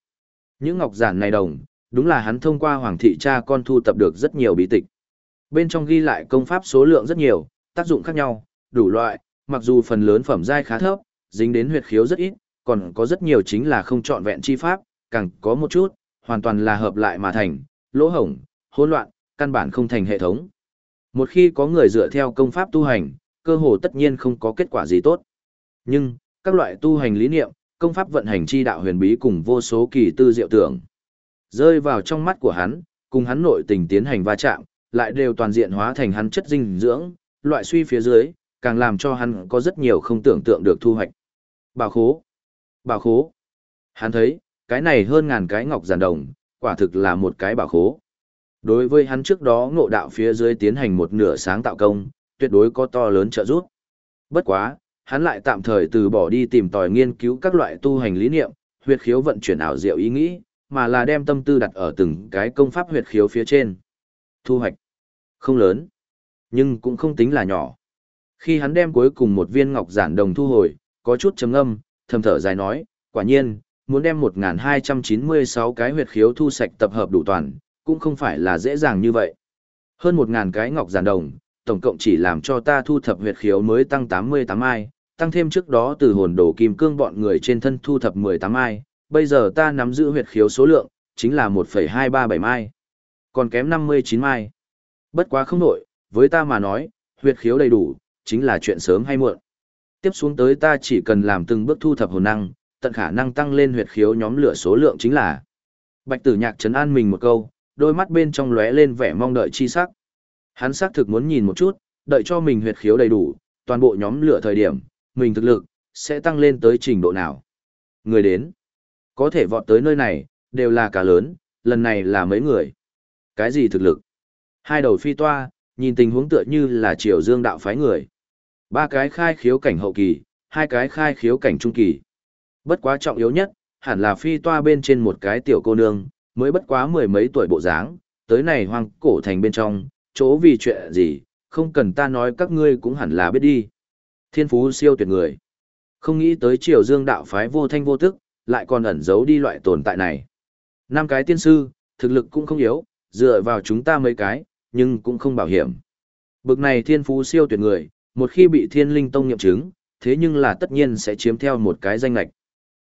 A: Những ngọc giản này đồng, đúng là hắn thông qua hoàng thị cha con thu tập được rất nhiều bí tịch. Bên trong ghi lại công pháp số lượng rất nhiều, tác dụng khác nhau, đủ loại, mặc dù phần lớn phẩm giai khá thấp, dính đến huyệt khiếu rất ít, còn có rất nhiều chính là không chọn vẹn chi pháp, càng có một chút, hoàn toàn là hợp lại mà thành, lỗ hổng, hỗn loạn, căn bản không thành hệ thống. Một khi có người dựa theo công pháp tu hành, cơ hồ tất nhiên không có kết quả gì tốt. Nhưng, các loại tu hành lý niệm, công pháp vận hành chi đạo huyền bí cùng vô số kỳ tư diệu tưởng. Rơi vào trong mắt của hắn, cùng hắn nội tình tiến hành va chạm, lại đều toàn diện hóa thành hắn chất dinh dưỡng, loại suy phía dưới, càng làm cho hắn có rất nhiều không tưởng tượng được thu hoạch. Bảo khố. Bảo khố. Hắn thấy, cái này hơn ngàn cái ngọc giản đồng, quả thực là một cái bảo khố. Đối với hắn trước đó ngộ đạo phía dưới tiến hành một nửa sáng tạo công, tuyệt đối có to lớn trợ giúp. Bất quá, hắn lại tạm thời từ bỏ đi tìm tòi nghiên cứu các loại tu hành lý niệm, huyệt khiếu vận chuyển ảo diệu ý nghĩ, mà là đem tâm tư đặt ở từng cái công pháp huyệt khiếu phía trên. Thu hoạch không lớn, nhưng cũng không tính là nhỏ. Khi hắn đem cuối cùng một viên ngọc giản đồng thu hồi, có chút trầm âm, thầm thở dài nói, quả nhiên, muốn đem 1296 cái huyệt khiếu thu sạch tập hợp đủ toàn, cũng không phải là dễ dàng như vậy. Hơn 1000 cái ngọc giản đồng, tổng cộng chỉ làm cho ta thu thập huyệt khiếu mới tăng 88 ai, tăng thêm trước đó từ hồn đồ kim cương bọn người trên thân thu thập 18 ai, bây giờ ta nắm giữ huyệt khiếu số lượng, chính là 1,237 mai. Còn kém 59 mai. Bất quá không nổi, với ta mà nói, huyệt khiếu đầy đủ, chính là chuyện sớm hay muộn. Tiếp xuống tới ta chỉ cần làm từng bước thu thập hồn năng, tận khả năng tăng lên huyệt khiếu nhóm lửa số lượng chính là. Bạch tử nhạc trấn an mình một câu, đôi mắt bên trong lóe lên vẻ mong đợi chi sắc. Hắn xác thực muốn nhìn một chút, đợi cho mình huyệt khiếu đầy đủ, toàn bộ nhóm lửa thời điểm, mình thực lực, sẽ tăng lên tới trình độ nào. Người đến, có thể vọt tới nơi này, đều là cả lớn, lần này là mấy người. Cái gì thực lực? Hai đầu phi toa, nhìn tình huống tựa như là triều dương đạo phái người. Ba cái khai khiếu cảnh hậu kỳ, hai cái khai khiếu cảnh trung kỳ. Bất quá trọng yếu nhất, hẳn là phi toa bên trên một cái tiểu cô nương, mới bất quá mười mấy tuổi bộ dáng, tới này hoang cổ thành bên trong, chỗ vì chuyện gì, không cần ta nói các ngươi cũng hẳn là biết đi. Thiên phú siêu tuyệt người. Không nghĩ tới triều dương đạo phái vô thanh vô tức, lại còn ẩn giấu đi loại tồn tại này. Năm cái tiên sư, thực lực cũng không yếu, dựa vào chúng ta mấy cái, nhưng cũng không bảo hiểm. Bực này thiên phú siêu tuyệt người, một khi bị thiên linh tông nghiệm chứng, thế nhưng là tất nhiên sẽ chiếm theo một cái danh lạch.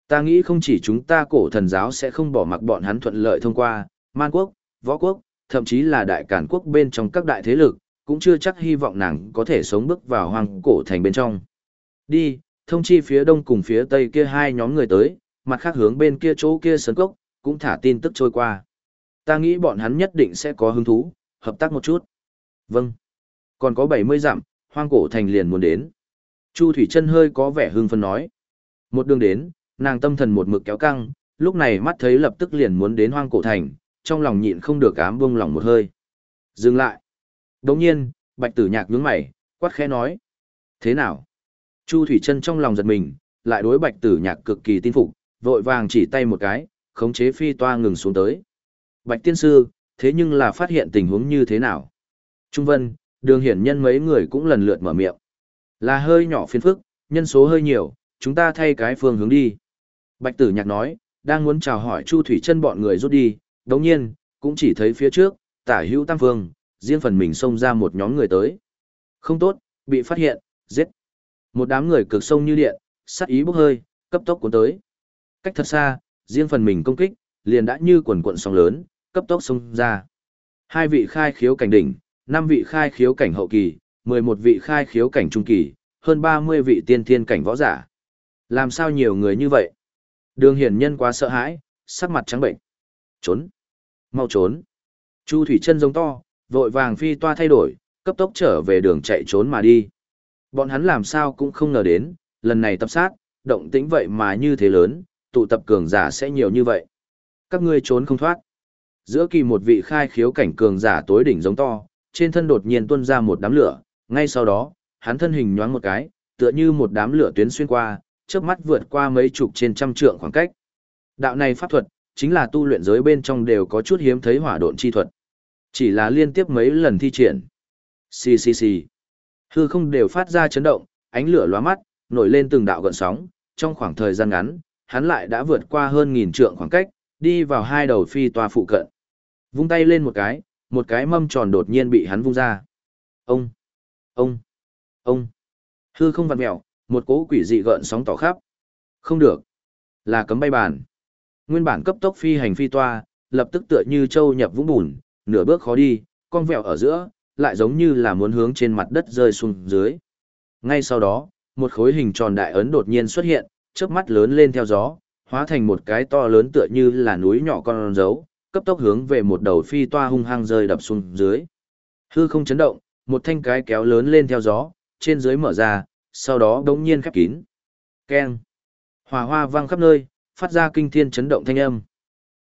A: Ta nghĩ không chỉ chúng ta cổ thần giáo sẽ không bỏ mặc bọn hắn thuận lợi thông qua, man quốc, võ quốc, thậm chí là đại cản quốc bên trong các đại thế lực, cũng chưa chắc hy vọng nàng có thể sống bước vào hoàng cổ thành bên trong. Đi, thông chi phía đông cùng phía tây kia hai nhóm người tới, mặt khác hướng bên kia chỗ kia sân cốc, cũng thả tin tức trôi qua. Ta nghĩ bọn hắn nhất định sẽ có hứng thú, hợp tác một chút. Vâng. Còn có 70 dặm, hoang cổ thành liền muốn đến. Chu Thủy Trân hơi có vẻ hưng phấn nói. Một đường đến, nàng tâm thần một mực kéo căng, lúc này mắt thấy lập tức liền muốn đến hoang cổ thành, trong lòng nhịn không được ám buông lòng một hơi. Dừng lại. Đồng nhiên, bạch tử nhạc nhướng mày, quát khẽ nói. Thế nào? Chu Thủy Trân trong lòng giật mình, lại đối bạch tử nhạc cực kỳ tin phục, vội vàng chỉ tay một cái, khống chế phi toa ngừng xuống tới. Bạch tiên sư, thế nhưng là phát hiện tình huống như thế nào? Trung Vân, đường hiển nhân mấy người cũng lần lượt mở miệng. Là hơi nhỏ phiền phức, nhân số hơi nhiều, chúng ta thay cái phương hướng đi. Bạch tử nhạc nói, đang muốn chào hỏi Chu Thủy chân bọn người rút đi, đồng nhiên, cũng chỉ thấy phía trước, tả hữu tam phương, riêng phần mình xông ra một nhóm người tới. Không tốt, bị phát hiện, giết. Một đám người cực sông như điện, sát ý bốc hơi, cấp tốc cuốn tới. Cách thật xa, riêng phần mình công kích, liền đã như quần cuộn sóng lớn, cấp tốc xông ra. Hai vị khai khiếu cảnh đỉnh, năm vị khai khiếu cảnh hậu kỳ, mười một vị khai khiếu cảnh trung kỳ, hơn ba mươi vị tiên thiên cảnh võ giả. Làm sao nhiều người như vậy? Đường hiển nhân quá sợ hãi, sắc mặt trắng bệnh. Trốn! Mau trốn! Chu Thủy chân giống to, vội vàng phi toa thay đổi, cấp tốc trở về đường chạy trốn mà đi. Bọn hắn làm sao cũng không ngờ đến, lần này tập sát, động tĩnh vậy mà như thế lớn, tụ tập cường giả sẽ nhiều như vậy. Các ngươi trốn không thoát. Giữa kỳ một vị khai khiếu cảnh cường giả tối đỉnh giống to, trên thân đột nhiên tuôn ra một đám lửa, ngay sau đó, hắn thân hình nhoáng một cái, tựa như một đám lửa tuyến xuyên qua, chớp mắt vượt qua mấy chục trên trăm trượng khoảng cách. Đạo này pháp thuật, chính là tu luyện giới bên trong đều có chút hiếm thấy hỏa độn chi thuật. Chỉ là liên tiếp mấy lần thi triển, Xì xì xì. Hư không đều phát ra chấn động, ánh lửa lóa mắt, nổi lên từng đạo gợn sóng, trong khoảng thời gian ngắn, hắn lại đã vượt qua hơn nghìn trượng khoảng cách, đi vào hai đầu phi toa phụ cận. Vung tay lên một cái, một cái mâm tròn đột nhiên bị hắn vung ra. Ông, ông, ông. Hư không vặn mèo, một cỗ quỷ dị gợn sóng tỏ khắp. Không được, là cấm bay bàn. Nguyên bản cấp tốc phi hành phi toa, lập tức tựa như châu nhập vũng bùn, nửa bước khó đi, con vẹo ở giữa, lại giống như là muốn hướng trên mặt đất rơi xuống dưới. Ngay sau đó, một khối hình tròn đại ấn đột nhiên xuất hiện, chớp mắt lớn lên theo gió, hóa thành một cái to lớn tựa như là núi nhỏ con dấu, cấp tốc hướng về một đầu phi toa hung hăng rơi đập xuống dưới. Hư không chấn động, một thanh cái kéo lớn lên theo gió, trên dưới mở ra, sau đó đống nhiên khép kín. Keng. hòa hoa vang khắp nơi, phát ra kinh thiên chấn động thanh âm.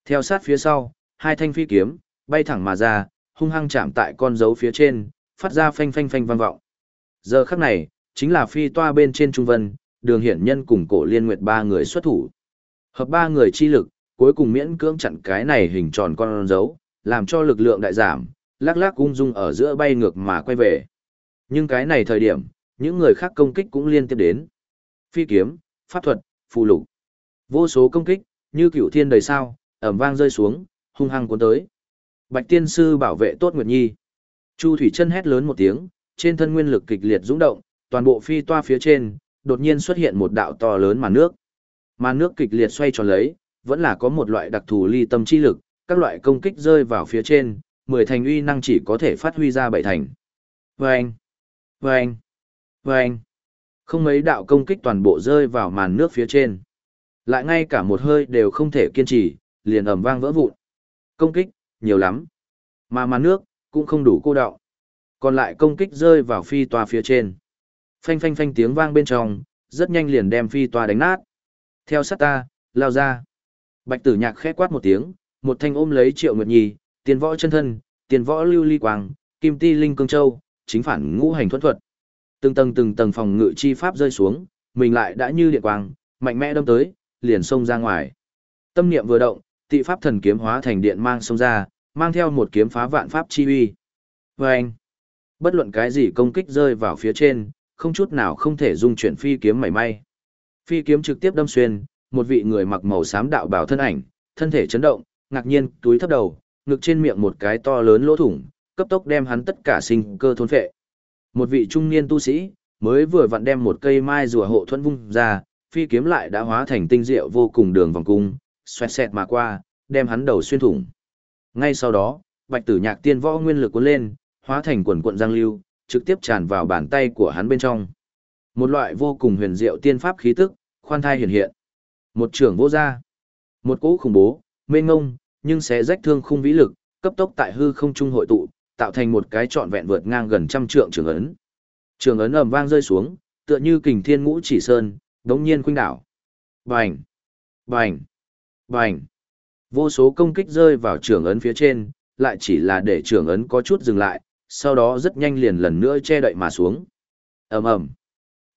A: Theo sát phía sau, hai thanh phi kiếm, bay thẳng mà ra, hung hăng chạm tại con dấu phía trên, phát ra phanh phanh phanh vang vọng. Giờ khắc này, chính là phi toa bên trên trung vân, đường hiển nhân cùng cổ liên nguyệt ba người xuất thủ. Hợp ba người chi lực, cuối cùng miễn cưỡng chặn cái này hình tròn con dấu, làm cho lực lượng đại giảm, lắc lắc ung dung ở giữa bay ngược mà quay về. Nhưng cái này thời điểm, những người khác công kích cũng liên tiếp đến. Phi kiếm, pháp thuật, phù lục. Vô số công kích, như cửu thiên đầy sao, ẩm vang rơi xuống, hung hăng cuốn tới. Bạch tiên sư bảo vệ tốt Nguyệt Nhi. Chu Thủy chân hét lớn một tiếng, trên thân nguyên lực kịch liệt dũng động, toàn bộ phi toa phía trên, đột nhiên xuất hiện một đạo to lớn màn nước. Màn nước kịch liệt xoay tròn lấy, vẫn là có một loại đặc thù ly tâm chi lực, các loại công kích rơi vào phía trên, mười thành uy năng chỉ có thể phát huy ra bảy thành. Vâng! Vâng! Vâng! Không mấy đạo công kích toàn bộ rơi vào màn nước phía trên. Lại ngay cả một hơi đều không thể kiên trì, liền ầm vang vỡ vụn. Công kích, nhiều lắm. Mà màn nước, cũng không đủ cô đạo, Còn lại công kích rơi vào phi tòa phía trên. Phanh phanh phanh tiếng vang bên trong, rất nhanh liền đem phi tòa đánh nát. Theo sát ta, lao ra. Bạch tử nhạc khẽ quát một tiếng, một thanh ôm lấy triệu nguyệt nhi, tiền võ chân thân, tiền võ lưu ly quang, kim ti linh cương châu, chính phản ngũ hành thuẫn thuật. Từng tầng từng tầng phòng ngự chi pháp rơi xuống, mình lại đã như điện quang, mạnh mẽ đâm tới, liền xông ra ngoài. Tâm niệm vừa động, tị pháp thần kiếm hóa thành điện mang xông ra, mang theo một kiếm phá vạn pháp chi uy. Vâng! Bất luận cái gì công kích rơi vào phía trên, không chút nào không thể dung chuyển phi kiếm mảy may. Phi kiếm trực tiếp đâm xuyên, một vị người mặc màu xám đạo bào thân ảnh, thân thể chấn động, ngạc nhiên túi thấp đầu, ngực trên miệng một cái to lớn lỗ thủng, cấp tốc đem hắn tất cả sinh cơ thôn phệ. Một vị trung niên tu sĩ, mới vừa vặn đem một cây mai rùa hộ thuẫn vung ra, phi kiếm lại đã hóa thành tinh diệu vô cùng đường vòng cung, xoẹt xẹt mà qua, đem hắn đầu xuyên thủng. Ngay sau đó, bạch tử nhạc tiên võ nguyên lực cuốn lên, hóa thành quần cuộn giang lưu, trực tiếp tràn vào bàn tay của hắn bên trong. Một loại vô cùng huyền diệu tiên pháp khí tức, khoan thai hiện hiện. Một trưởng vô gia, một cỗ khủng bố, mênh ngông, nhưng sẽ rách thương khung vĩ lực, cấp tốc tại hư không trung hội tụ, tạo thành một cái trọn vẹn vượt ngang gần trăm trượng trường ấn. Trường ấn ầm vang rơi xuống, tựa như kình thiên ngũ chỉ sơn, đống nhiên khuynh đảo. Bành! Bành! Bành! Vô số công kích rơi vào trường ấn phía trên, lại chỉ là để trường ấn có chút dừng lại, sau đó rất nhanh liền lần nữa che đậy mà xuống. ầm ầm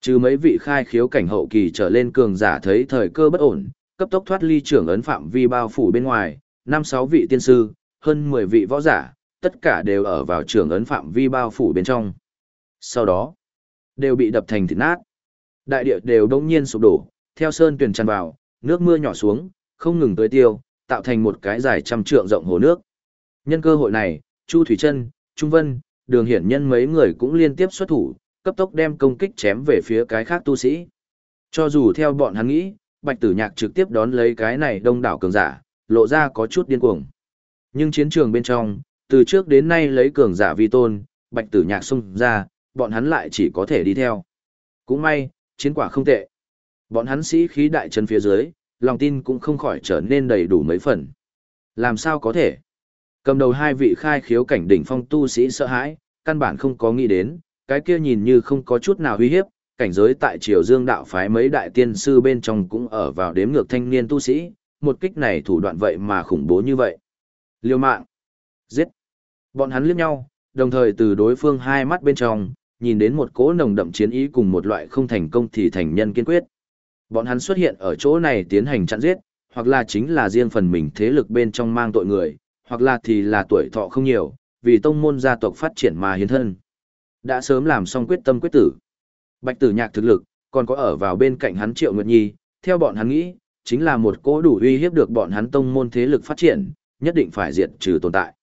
A: Trừ mấy vị khai khiếu cảnh hậu kỳ trở lên cường giả thấy thời cơ bất ổn, cấp tốc thoát ly trưởng ấn phạm vi bao phủ bên ngoài, năm sáu vị tiên sư, hơn 10 vị võ giả, tất cả đều ở vào trưởng ấn phạm vi bao phủ bên trong. Sau đó, đều bị đập thành thịt nát. Đại địa đều đông nhiên sụp đổ, theo sơn tuyển tràn vào, nước mưa nhỏ xuống, không ngừng tới tiêu, tạo thành một cái dài trăm trượng rộng hồ nước. Nhân cơ hội này, Chu Thủy Trân, Trung Vân, Đường Hiển Nhân mấy người cũng liên tiếp xuất thủ, cấp tốc đem công kích chém về phía cái khác tu sĩ. Cho dù theo bọn hắn nghĩ, Bạch Tử Nhạc trực tiếp đón lấy cái này đông đảo cường giả, lộ ra có chút điên cuồng. Nhưng chiến trường bên trong, từ trước đến nay lấy cường giả vi tôn, Bạch Tử Nhạc xung ra, bọn hắn lại chỉ có thể đi theo. Cũng may, chiến quả không tệ. Bọn hắn sĩ khí đại chân phía dưới, lòng tin cũng không khỏi trở nên đầy đủ mấy phần. Làm sao có thể? Cầm đầu hai vị khai khiếu cảnh đỉnh phong tu sĩ sợ hãi, căn bản không có nghĩ đến, cái kia nhìn như không có chút nào uy hiếp, cảnh giới tại triều dương đạo phái mấy đại tiên sư bên trong cũng ở vào đếm ngược thanh niên tu sĩ, một kích này thủ đoạn vậy mà khủng bố như vậy. Liêu mạng, giết. Bọn hắn liếc nhau, đồng thời từ đối phương hai mắt bên trong, nhìn đến một cỗ nồng đậm chiến ý cùng một loại không thành công thì thành nhân kiên quyết. Bọn hắn xuất hiện ở chỗ này tiến hành chặn giết, hoặc là chính là riêng phần mình thế lực bên trong mang tội người, hoặc là thì là tuổi thọ không nhiều, vì tông môn gia tộc phát triển mà hiến thân. Đã sớm làm xong quyết tâm quyết tử. Bạch tử nhạc thực lực, còn có ở vào bên cạnh hắn Triệu Nguyệt Nhi, theo bọn hắn nghĩ, chính là một cỗ đủ uy hiếp được bọn hắn tông môn thế lực phát triển, nhất định phải diệt trừ tồn tại.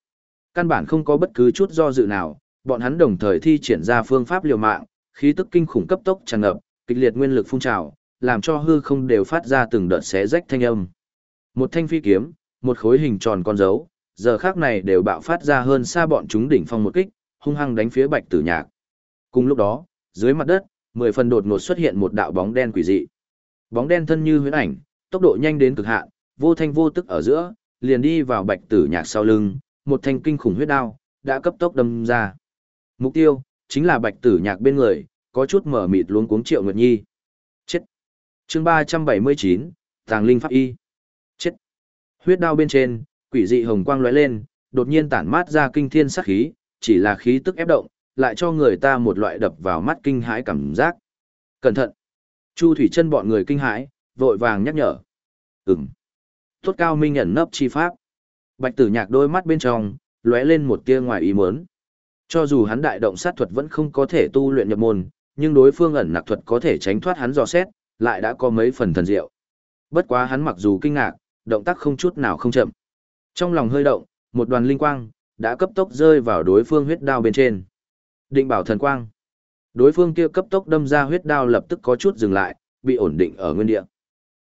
A: Căn bản không có bất cứ chút do dự nào, bọn hắn đồng thời thi triển ra phương pháp liều mạng, khí tức kinh khủng cấp tốc tràn ngập, kịch liệt nguyên lực phun trào, làm cho hư không đều phát ra từng đợt xé rách thanh âm. Một thanh phi kiếm, một khối hình tròn con dấu, giờ khác này đều bạo phát ra hơn xa bọn chúng đỉnh phong một kích, hung hăng đánh phía Bạch Tử Nhạc. Cùng lúc đó, dưới mặt đất, mười phần đột ngột xuất hiện một đạo bóng đen quỷ dị. Bóng đen thân như huyễn ảnh, tốc độ nhanh đến cực hạn, vô thanh vô tức ở giữa, liền đi vào Bạch Tử Nhạc sau lưng, một thanh kinh khủng huyết đao đã cấp tốc đâm ra. Mục tiêu chính là Bạch Tử Nhạc bên người, có chút mở mịt luống cuống Triệu Nguyệt Nhi. Chết. Chương ba trăm bảy mươi chín Tàng Linh Pháp Y. Chết. Huyết đao bên trên, quỷ dị hồng quang lóe lên, đột nhiên tản mát ra kinh thiên sát khí, chỉ là khí tức ép động, lại cho người ta một loại đập vào mắt kinh hãi cảm giác. Cẩn thận! Chu Thủy chân bọn người kinh hãi, vội vàng nhắc nhở. Ừm. Tốt cao minh nhận nấp chi pháp. Bạch tử nhạc đôi mắt bên trong, lóe lên một tia ngoài ý muốn. Cho dù hắn đại động sát thuật vẫn không có thể tu luyện nhập môn, nhưng đối phương ẩn nặc thuật có thể tránh thoát hắn dò xét, lại đã có mấy phần thần diệu. Bất quá hắn mặc dù kinh ngạc, động tác không chút nào không chậm. Trong lòng hơi động, một đoàn linh quang đã cấp tốc rơi vào đối phương huyết đao bên trên. Định bảo thần quang. Đối phương kia cấp tốc đâm ra huyết đao lập tức có chút dừng lại, bị ổn định ở nguyên địa.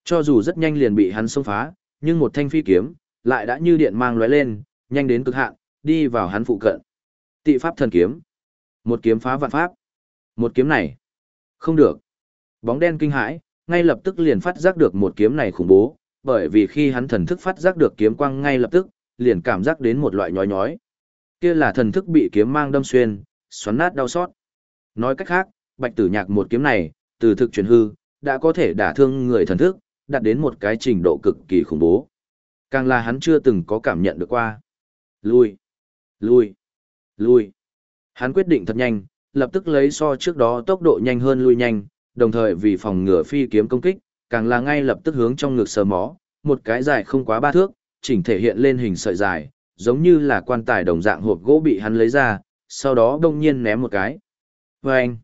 A: Cho dù rất nhanh liền bị hắn xông phá, nhưng một thanh phi kiếm lại đã như điện mang lóe lên, nhanh đến cực hạn, đi vào hắn phụ cận. Tị pháp thần kiếm. Một kiếm phá vạn pháp. Một kiếm này. Không được. Bóng đen kinh hãi, ngay lập tức liền phát giác được một kiếm này khủng bố, bởi vì khi hắn thần thức phát giác được kiếm quang ngay lập tức, liền cảm giác đến một loại nhói nhói. Kia là thần thức bị kiếm mang đâm xuyên, xoắn nát đau xót. Nói cách khác, Bạch Tử Nhạc một kiếm này, từ thực chuyển hư, đã có thể đả thương người thần thức, đạt đến một cái trình độ cực kỳ khủng bố. Càng là hắn chưa từng có cảm nhận được qua. Lui, lui, lui. Hắn quyết định thật nhanh, lập tức lấy so trước đó tốc độ nhanh hơn lui nhanh, đồng thời vì phòng ngừa phi kiếm công kích, càng là ngay lập tức hướng trong ngực sờ mó, một cái dài không quá ba thước, chỉnh thể hiện lên hình sợi dài, giống như là quan tài đồng dạng hộp gỗ bị hắn lấy ra, sau đó đông nhiên ném một cái. Vâng!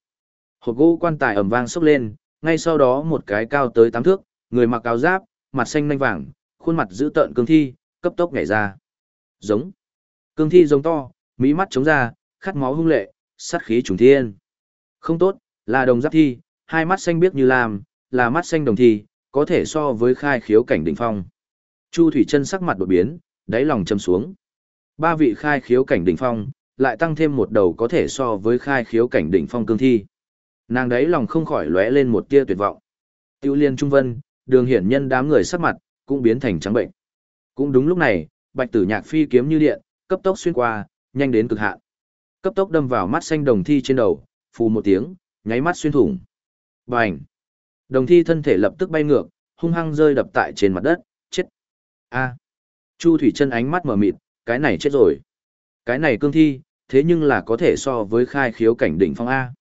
A: Hộp gỗ quan tài ầm vang sốc lên, ngay sau đó một cái cao tới tám thước, người mặc áo giáp, mặt xanh nanh vàng, khuôn mặt dữ tợn cương thi, cấp tốc nhảy ra. Giống! Cương thi giống to, mỹ mắt trống ra, khát máu hung lệ, sát khí trùng thiên. Không tốt, là đồng giáp thi, hai mắt xanh biếc như làm, là mắt xanh đồng thi, có thể so với khai khiếu cảnh đỉnh phong. Chu Thủy Chân sắc mặt đột biến, đáy lòng châm xuống. Ba vị khai khiếu cảnh đỉnh phong, lại tăng thêm một đầu có thể so với khai khiếu cảnh đỉnh phong cương thi. Nàng đấy lòng không khỏi lóe lên một tia tuyệt vọng. Tiêu Liên Trung Vân, Đường Hiển Nhân đám người sắc mặt cũng biến thành trắng bệnh. Cũng đúng lúc này, Bạch Tử Nhạc phi kiếm như điện, cấp tốc xuyên qua, nhanh đến cực hạn. Cấp tốc đâm vào mắt xanh đồng thi trên đầu, phù một tiếng, nháy mắt xuyên thủng. Bành! Đồng thi thân thể lập tức bay ngược, hung hăng rơi đập tại trên mặt đất, chết. A. Chu Thủy chân ánh mắt mở mịt, cái này chết rồi. Cái này cương thi, thế nhưng là có thể so với khai khiếu cảnh đỉnh phong A.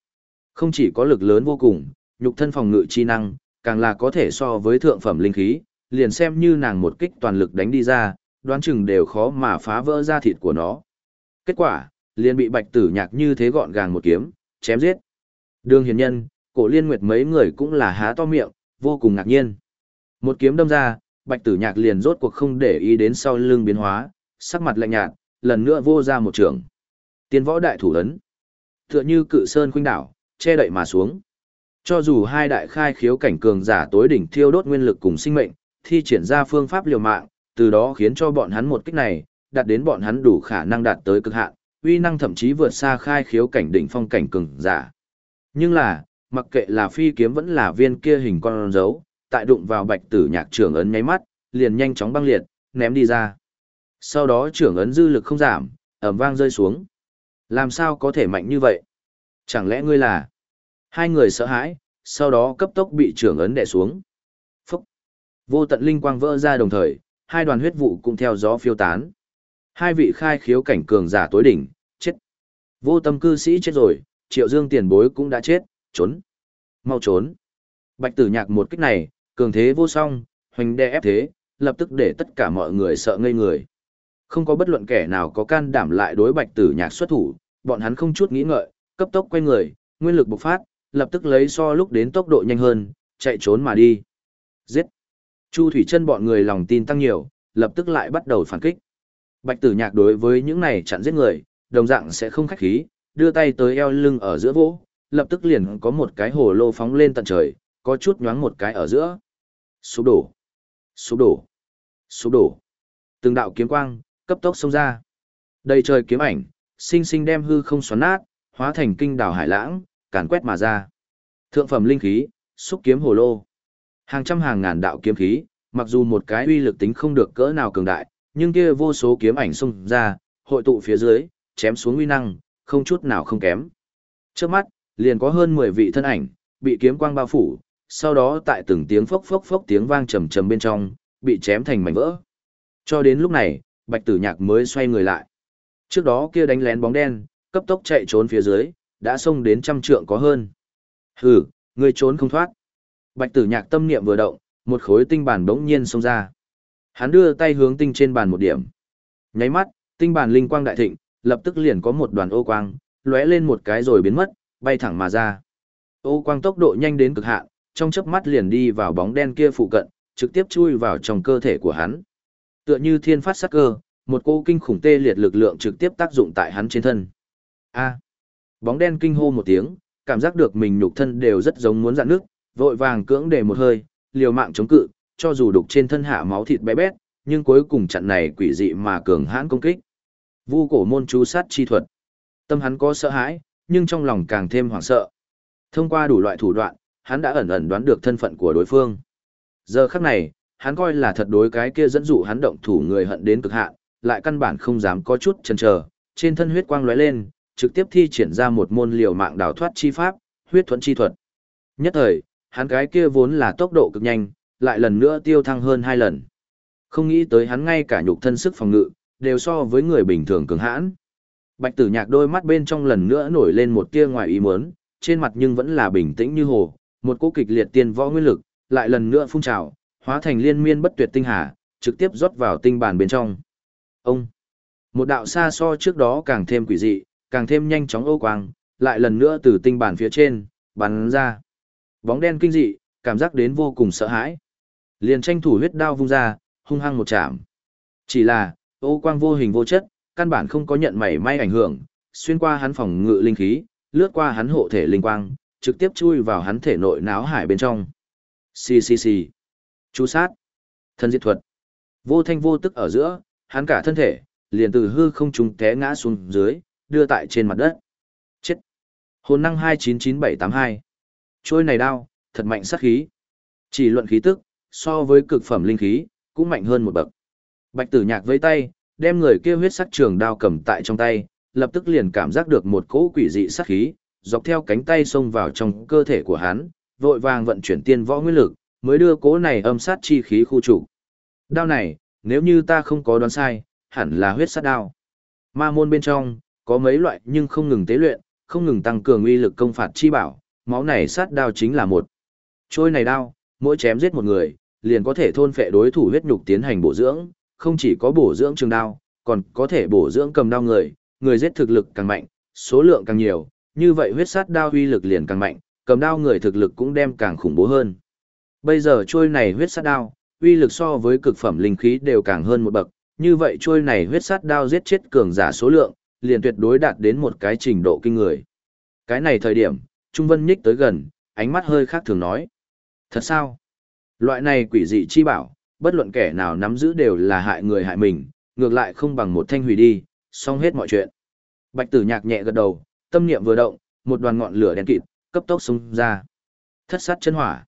A: Không chỉ có lực lớn vô cùng, nhục thân phòng ngự chi năng, càng là có thể so với thượng phẩm linh khí, liền xem như nàng một kích toàn lực đánh đi ra, đoán chừng đều khó mà phá vỡ ra thịt của nó. Kết quả, liền bị bạch tử nhạc như thế gọn gàng một kiếm, chém giết. Đường hiền nhân, cổ liên nguyệt mấy người cũng là há to miệng, vô cùng ngạc nhiên. Một kiếm đâm ra, bạch tử nhạc liền rốt cuộc không để ý đến sau lưng biến hóa, sắc mặt lạnh nhạt, lần nữa vô ra một trường. Tiên võ đại thủ ấn. Tựa như cự sơn khuynh đảo, che đậy mà xuống. Cho dù hai đại khai khiếu cảnh cường giả tối đỉnh thiêu đốt nguyên lực cùng sinh mệnh, thi triển ra phương pháp liều mạng, từ đó khiến cho bọn hắn một kích này, đạt đến bọn hắn đủ khả năng đạt tới cực hạn, uy năng thậm chí vượt xa khai khiếu cảnh đỉnh phong cảnh cường giả. Nhưng là, mặc kệ là phi kiếm vẫn là viên kia hình con dấu, tại đụng vào bạch tử nhạc trưởng ấn nháy mắt, liền nhanh chóng băng liệt, ném đi ra. Sau đó trưởng ấn dư lực không giảm, ẩm vang rơi xuống. Làm sao có thể mạnh như vậy? Chẳng lẽ ngươi là... Hai người sợ hãi, sau đó cấp tốc bị trưởng ấn đè xuống. Phúc! Vô tận linh quang vỡ ra đồng thời, hai đoàn huyết vụ cũng theo gió phiêu tán. Hai vị khai khiếu cảnh cường giả tối đỉnh, chết. Vô tâm cư sĩ chết rồi, triệu dương tiền bối cũng đã chết, trốn. Mau trốn. Bạch tử nhạc một kích này, cường thế vô song, hoành đe ép thế, lập tức để tất cả mọi người sợ ngây người. Không có bất luận kẻ nào có can đảm lại đối bạch tử nhạc xuất thủ, bọn hắn không chút nghĩ ngợi, cấp tốc quay người, nguyên lực bộc phát, lập tức lấy so lúc đến tốc độ nhanh hơn, chạy trốn mà đi. Giết! Chu Thủy Chân bọn người lòng tin tăng nhiều, lập tức lại bắt đầu phản kích. Bạch Tử Nhạc đối với những này chặn giết người, đồng dạng sẽ không khách khí, đưa tay tới eo lưng ở giữa vỗ, lập tức liền có một cái hồ lô phóng lên tận trời, có chút nhoáng một cái ở giữa. Sụp đổ, sụp đổ, sụp đổ. Từng đạo kiếm quang, cấp tốc xông ra. Đầy trời kiếm ảnh, sinh sinh đem hư không xoắn nát, hóa thành kinh đảo hải lãng, càn quét mà ra. Thượng phẩm linh khí, xúc kiếm hồ lô. Hàng trăm hàng ngàn đạo kiếm khí, mặc dù một cái uy lực tính không được cỡ nào cường đại, nhưng kia vô số kiếm ảnh xông ra, hội tụ phía dưới, chém xuống uy năng, không chút nào không kém. Trước mắt, liền có hơn 10 vị thân ảnh, bị kiếm quang bao phủ, sau đó tại từng tiếng phốc phốc phốc tiếng vang trầm trầm bên trong, bị chém thành mảnh vỡ. Cho đến lúc này, Bạch Tử Nhạc mới xoay người lại. Trước đó kia đánh lén bóng đen, cấp tốc chạy trốn phía dưới, đã xông đến trăm trượng có hơn. Hừ, ngươi trốn không thoát. Bạch Tử Nhạc tâm niệm vừa động, một khối tinh bản bỗng nhiên xông ra. Hắn đưa tay hướng tinh trên bàn một điểm. Nháy mắt, tinh bản linh quang đại thịnh, lập tức liền có một đoàn ô quang, lóe lên một cái rồi biến mất, bay thẳng mà ra. Ô quang tốc độ nhanh đến cực hạn, trong chớp mắt liền đi vào bóng đen kia phụ cận, trực tiếp chui vào trong cơ thể của hắn. Tựa như thiên phát sát cơ, một cô kinh khủng tê liệt lực lượng trực tiếp tác dụng tại hắn trên thân. A. Bóng đen kinh hô một tiếng, cảm giác được mình nhục thân đều rất giống muốn dạn nước, vội vàng cưỡng để một hơi, liều mạng chống cự, cho dù đục trên thân hạ máu thịt bé bét, nhưng cuối cùng trận này quỷ dị mà cường hãn công kích. Vu cổ môn chú sát chi thuật. Tâm hắn có sợ hãi, nhưng trong lòng càng thêm hoảng sợ. Thông qua đủ loại thủ đoạn, hắn đã ẩn ẩn đoán được thân phận của đối phương. Giờ khắc này, hắn coi là thật đối cái kia dẫn dụ hắn động thủ người hận đến cực hạn, lại căn bản không dám có chút chần chờ, trên thân huyết quang lóe lên, trực tiếp thi triển ra một môn liều mạng đào thoát chi pháp, huyết thuẫn chi thuật. Nhất thời, hắn cái kia vốn là tốc độ cực nhanh, lại lần nữa tiêu thăng hơn hai lần. Không nghĩ tới hắn ngay cả nhục thân sức phòng ngự, đều so với người bình thường cường hãn. Bạch tử nhạc đôi mắt bên trong lần nữa nổi lên một tia ngoài ý muốn, trên mặt nhưng vẫn là bình tĩnh như hồ, một cỗ kịch liệt tiên võ nguyên lực, lại lần nữa phun trào, hóa thành liên miên bất tuyệt tinh hà, trực tiếp rót vào tinh bản bên trong. Ông, một đạo xa so trước đó càng thêm quỷ dị, càng thêm nhanh chóng ô quang, lại lần nữa từ tinh bản phía trên, bắn ra. Bóng đen kinh dị, cảm giác đến vô cùng sợ hãi. Liền tranh thủ huyết đao vung ra, hung hăng một chạm. Chỉ là, ô quang vô hình vô chất, căn bản không có nhận mảy may ảnh hưởng, xuyên qua hắn phòng ngự linh khí, lướt qua hắn hộ thể linh quang, trực tiếp chui vào hắn thể nội náo hải bên trong. Xì xì xì. Chú sát. Thân diệt thuật. Vô thanh vô tức ở giữa, hắn cả thân thể, liền từ hư không trùng té ngã xuống dưới, đưa tại trên mặt đất. Chết. Hồn năng 299782. Trôi này đao, thật mạnh sát khí. Chỉ luận khí tức, so với cực phẩm linh khí, cũng mạnh hơn một bậc. Bạch tử nhạc với tay, đem người kia huyết sắc trường đao cầm tại trong tay, lập tức liền cảm giác được một cỗ quỷ dị sát khí, dọc theo cánh tay xông vào trong cơ thể của hắn, vội vàng vận chuyển tiên võ nguyên lực, mới đưa cố này âm sát chi khí khu trụ. Đao này, nếu như ta không có đoán sai, hẳn là huyết sát đao. Ma môn bên trong, có mấy loại nhưng không ngừng tế luyện, không ngừng tăng cường uy lực công phạt chi bảo, máu này sát đao chính là một. Trôi này đao, mỗi chém giết một người, liền có thể thôn phệ đối thủ huyết nhục tiến hành bổ dưỡng, không chỉ có bổ dưỡng trường đao, còn có thể bổ dưỡng cầm đao người, người giết thực lực càng mạnh, số lượng càng nhiều, như vậy huyết sát đao uy lực liền càng mạnh, cầm đao người thực lực cũng đem càng khủng bố hơn. Bây giờ trôi này huyết sát đao, uy lực so với cực phẩm linh khí đều càng hơn một bậc, như vậy trôi này huyết sát đao giết chết cường giả số lượng, liền tuyệt đối đạt đến một cái trình độ kinh người. Cái này thời điểm, Trung Vân nhích tới gần, ánh mắt hơi khác thường nói. Thật sao? Loại này quỷ dị chi bảo, bất luận kẻ nào nắm giữ đều là hại người hại mình, ngược lại không bằng một thanh hủy đi, xong hết mọi chuyện. Bạch tử nhạc nhẹ gật đầu, tâm niệm vừa động, một đoàn ngọn lửa đen kịt, cấp tốc xung ra. Thất sát chân hỏa.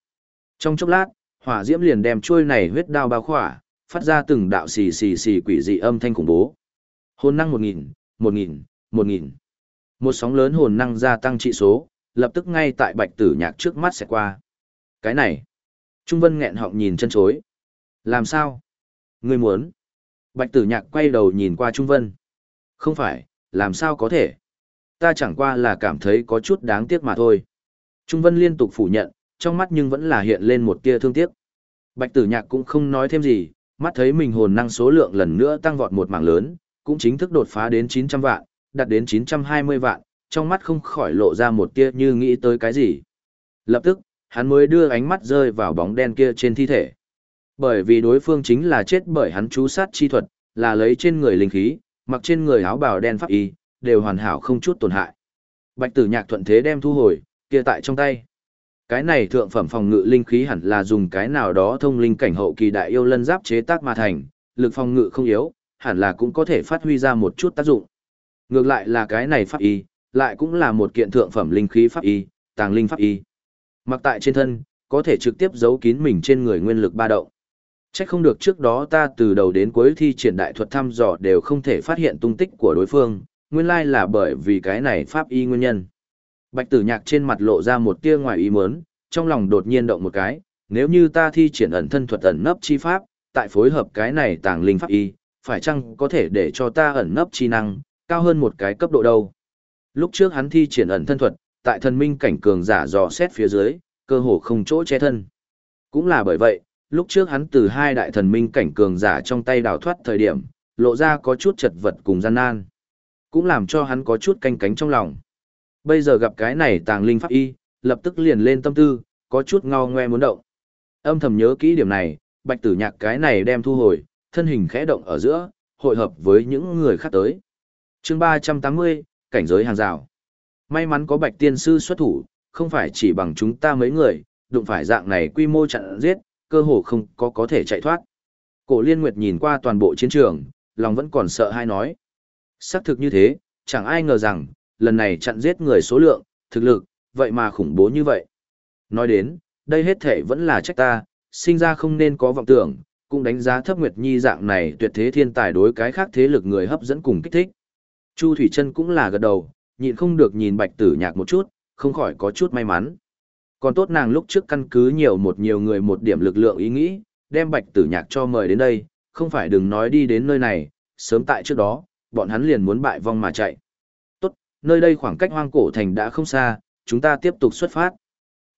A: Trong chốc lát, hỏa diễm liền đem chuôi này huyết đao bao khỏa, phát ra từng đạo xì xì xì quỷ dị âm thanh khủng bố. Hồn năng 1000, 1000, 1000. Một sóng lớn hồn năng gia tăng trị số, lập tức ngay tại bạch tử nhạc trước mắt sẽ qua. Cái này. Trung Vân nghẹn họng nhìn chân chối. Làm sao? Ngươi muốn? Bạch tử nhạc quay đầu nhìn qua Trung Vân. Không phải, làm sao có thể? Ta chẳng qua là cảm thấy có chút đáng tiếc mà thôi. Trung Vân liên tục phủ nhận, trong mắt nhưng vẫn là hiện lên một tia thương tiếc. Bạch tử nhạc cũng không nói thêm gì, mắt thấy mình hồn năng số lượng lần nữa tăng vọt một mảng lớn, cũng chính thức đột phá đến 900 vạn, đạt đến 920 vạn, trong mắt không khỏi lộ ra một tia như nghĩ tới cái gì. Lập tức, hắn mới đưa ánh mắt rơi vào bóng đen kia trên thi thể. Bởi vì đối phương chính là chết bởi hắn chú sát chi thuật, là lấy trên người linh khí, mặc trên người áo bào đen pháp y, đều hoàn hảo không chút tổn hại. Bạch tử nhạc thuận thế đem thu hồi, kia tại trong tay. Cái này thượng phẩm phòng ngự linh khí hẳn là dùng cái nào đó thông linh cảnh hậu kỳ đại yêu lân giáp chế tác mà thành, lực phòng ngự không yếu, hẳn là cũng có thể phát huy ra một chút tác dụng. Ngược lại là cái này pháp y, lại cũng là một kiện thượng phẩm linh khí pháp y, tàng linh pháp y. Mặc tại trên thân, có thể trực tiếp giấu kín mình trên người nguyên lực ba động. Chắc không được trước đó ta từ đầu đến cuối thi triển đại thuật thăm dò đều không thể phát hiện tung tích của đối phương, nguyên lai là bởi vì cái này pháp y nguyên nhân. Bạch tử nhạc trên mặt lộ ra một tia ngoài ý muốn, trong lòng đột nhiên động một cái, nếu như ta thi triển ẩn thân thuật ẩn nấp chi pháp, tại phối hợp cái này tàng linh pháp y, phải chăng có thể để cho ta ẩn nấp chi năng, cao hơn một cái cấp độ đâu. Lúc trước hắn thi triển ẩn thân thuật, tại thần minh cảnh cường giả dò xét phía dưới, cơ hồ không chỗ che thân. Cũng là bởi vậy, lúc trước hắn từ hai đại thần minh cảnh cường giả trong tay đào thoát thời điểm, lộ ra có chút chật vật cùng gian nan. Cũng làm cho hắn có chút canh cánh trong lòng. Bây giờ gặp cái này tàng linh pháp y, lập tức liền lên tâm tư, có chút ngao ngoe muốn động. Âm thầm nhớ kỹ điểm này, bạch tử nhạc cái này đem thu hồi, thân hình khẽ động ở giữa, hội hợp với những người khác tới. chương 380, cảnh giới hàng rào. May mắn có bạch tiên sư xuất thủ, không phải chỉ bằng chúng ta mấy người, đụng phải dạng này quy mô chặn giết, cơ hồ không có có thể chạy thoát. Cổ liên nguyệt nhìn qua toàn bộ chiến trường, lòng vẫn còn sợ hay nói. Xác thực như thế, chẳng ai ngờ rằng, lần này chặn giết người số lượng, thực lực, vậy mà khủng bố như vậy. Nói đến, đây hết thể vẫn là trách ta, sinh ra không nên có vọng tưởng, cũng đánh giá thấp Nguyệt Nhi dạng này tuyệt thế thiên tài đối cái khác thế lực người hấp dẫn cùng kích thích. Chu Thủy Trân cũng là gật đầu, nhịn không được nhìn Bạch Tử Nhạc một chút, không khỏi có chút may mắn. Còn tốt nàng lúc trước căn cứ nhiều một nhiều người một điểm lực lượng ý nghĩ, đem Bạch Tử Nhạc cho mời đến đây, không phải đừng nói đi đến nơi này, sớm tại trước đó, bọn hắn liền muốn bại vong mà chạy. Nơi đây khoảng cách hoang cổ thành đã không xa, chúng ta tiếp tục xuất phát.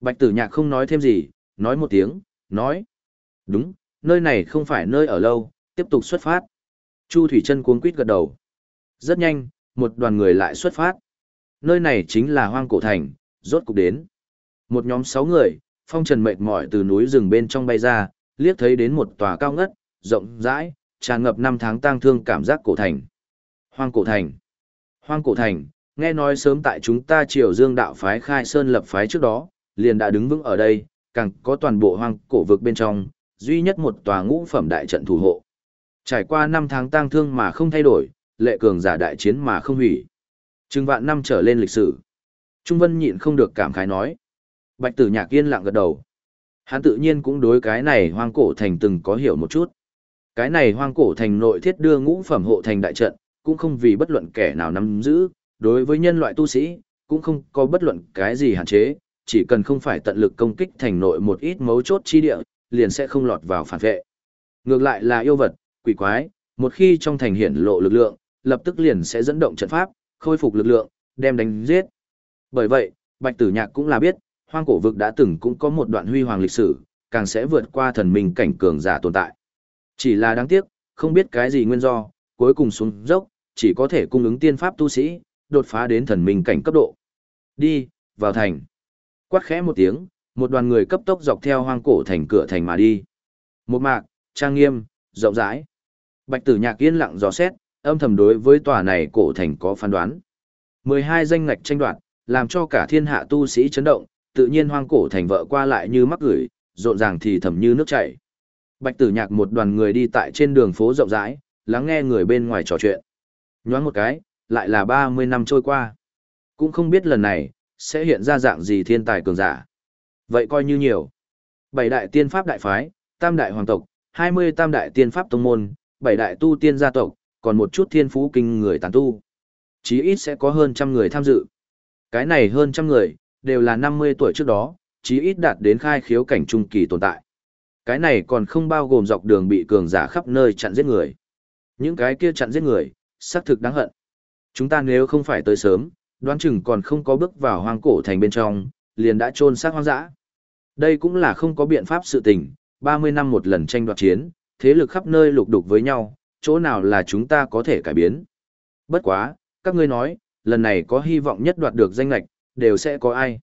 A: Bạch Tử Nhạc không nói thêm gì, nói một tiếng, nói. Đúng, nơi này không phải nơi ở lâu, tiếp tục xuất phát. Chu Thủy Trân cuống quýt gật đầu. Rất nhanh, một đoàn người lại xuất phát. Nơi này chính là hoang cổ thành, rốt cục đến. Một nhóm sáu người, phong trần mệt mỏi từ núi rừng bên trong bay ra, liếc thấy đến một tòa cao ngất, rộng rãi, tràn ngập năm tháng tang thương cảm giác cổ thành. Hoang cổ thành. Hoang cổ thành, nghe nói sớm tại chúng ta triều dương đạo phái khai sơn lập phái trước đó, liền đã đứng vững ở đây, càng có toàn bộ hoang cổ vực bên trong, duy nhất một tòa ngũ phẩm đại trận thủ hộ. Trải qua năm tháng tang thương mà không thay đổi, lệ cường giả đại chiến mà không hủy. Trừng vạn năm trở lên lịch sử. Trung Vân nhịn không được cảm khái nói. Bạch tử nhạc yên lặng gật đầu. Hắn tự nhiên cũng đối cái này hoang cổ thành từng có hiểu một chút. Cái này hoang cổ thành nội thiết đưa ngũ phẩm hộ thành đại trận, cũng không vì bất luận kẻ nào nắm giữ, đối với nhân loại tu sĩ, cũng không có bất luận cái gì hạn chế, chỉ cần không phải tận lực công kích thành nội một ít mấu chốt chi địa, liền sẽ không lọt vào phản vệ. Ngược lại là yêu vật, quỷ quái, một khi trong thành hiển lộ lực lượng, lập tức liền sẽ dẫn động trận pháp, khôi phục lực lượng, đem đánh giết. Bởi vậy, Bạch Tử Nhạc cũng là biết, hoang cổ vực đã từng cũng có một đoạn huy hoàng lịch sử, càng sẽ vượt qua thần minh cảnh cường giả tồn tại. Chỉ là đáng tiếc, không biết cái gì nguyên do, cuối cùng xuống dốc, chỉ có thể cung ứng tiên pháp tu sĩ, đột phá đến thần minh cảnh cấp độ. Đi, vào thành. Quát khẽ một tiếng, một đoàn người cấp tốc dọc theo hoang cổ thành cửa thành mà đi. Một mạc, trang nghiêm, rộng rãi. Bạch tử nhạc yên lặng dò xét, âm thầm đối với tòa này cổ thành có phán đoán. 12 danh ngạch tranh đoạt, làm cho cả thiên hạ tu sĩ chấn động, tự nhiên hoang cổ thành vợ qua lại như mắc gửi, rộn ràng thì thầm như nước chảy. Bạch tử nhạc một đoàn người đi tại trên đường phố rộng rãi, lắng nghe người bên ngoài trò chuyện. Nhoáng một cái, lại là 30 năm trôi qua. Cũng không biết lần này, sẽ hiện ra dạng gì thiên tài cường giả. Vậy coi như nhiều. Bảy đại tiên pháp đại phái, tam đại hoàng tộc, 20 tam đại tiên pháp tông môn, bảy đại tu tiên gia tộc, còn một chút thiên phú kinh người tàn tu. Chí ít sẽ có hơn trăm người tham dự. Cái này hơn trăm người, đều là 50 tuổi trước đó, chí ít đạt đến khai khiếu cảnh trung kỳ tồn tại. Cái này còn không bao gồm dọc đường bị cường giả khắp nơi chặn giết người. Những cái kia chặn giết người, xác thực đáng hận. Chúng ta nếu không phải tới sớm, đoán chừng còn không có bước vào hoang cổ thành bên trong, liền đã trôn xác hoang dã. Đây cũng là không có biện pháp sự tình, 30 năm một lần tranh đoạt chiến, thế lực khắp nơi lục đục với nhau, chỗ nào là chúng ta có thể cải biến. Bất quá, các ngươi nói, lần này có hy vọng nhất đoạt được danh lạch, đều sẽ có ai.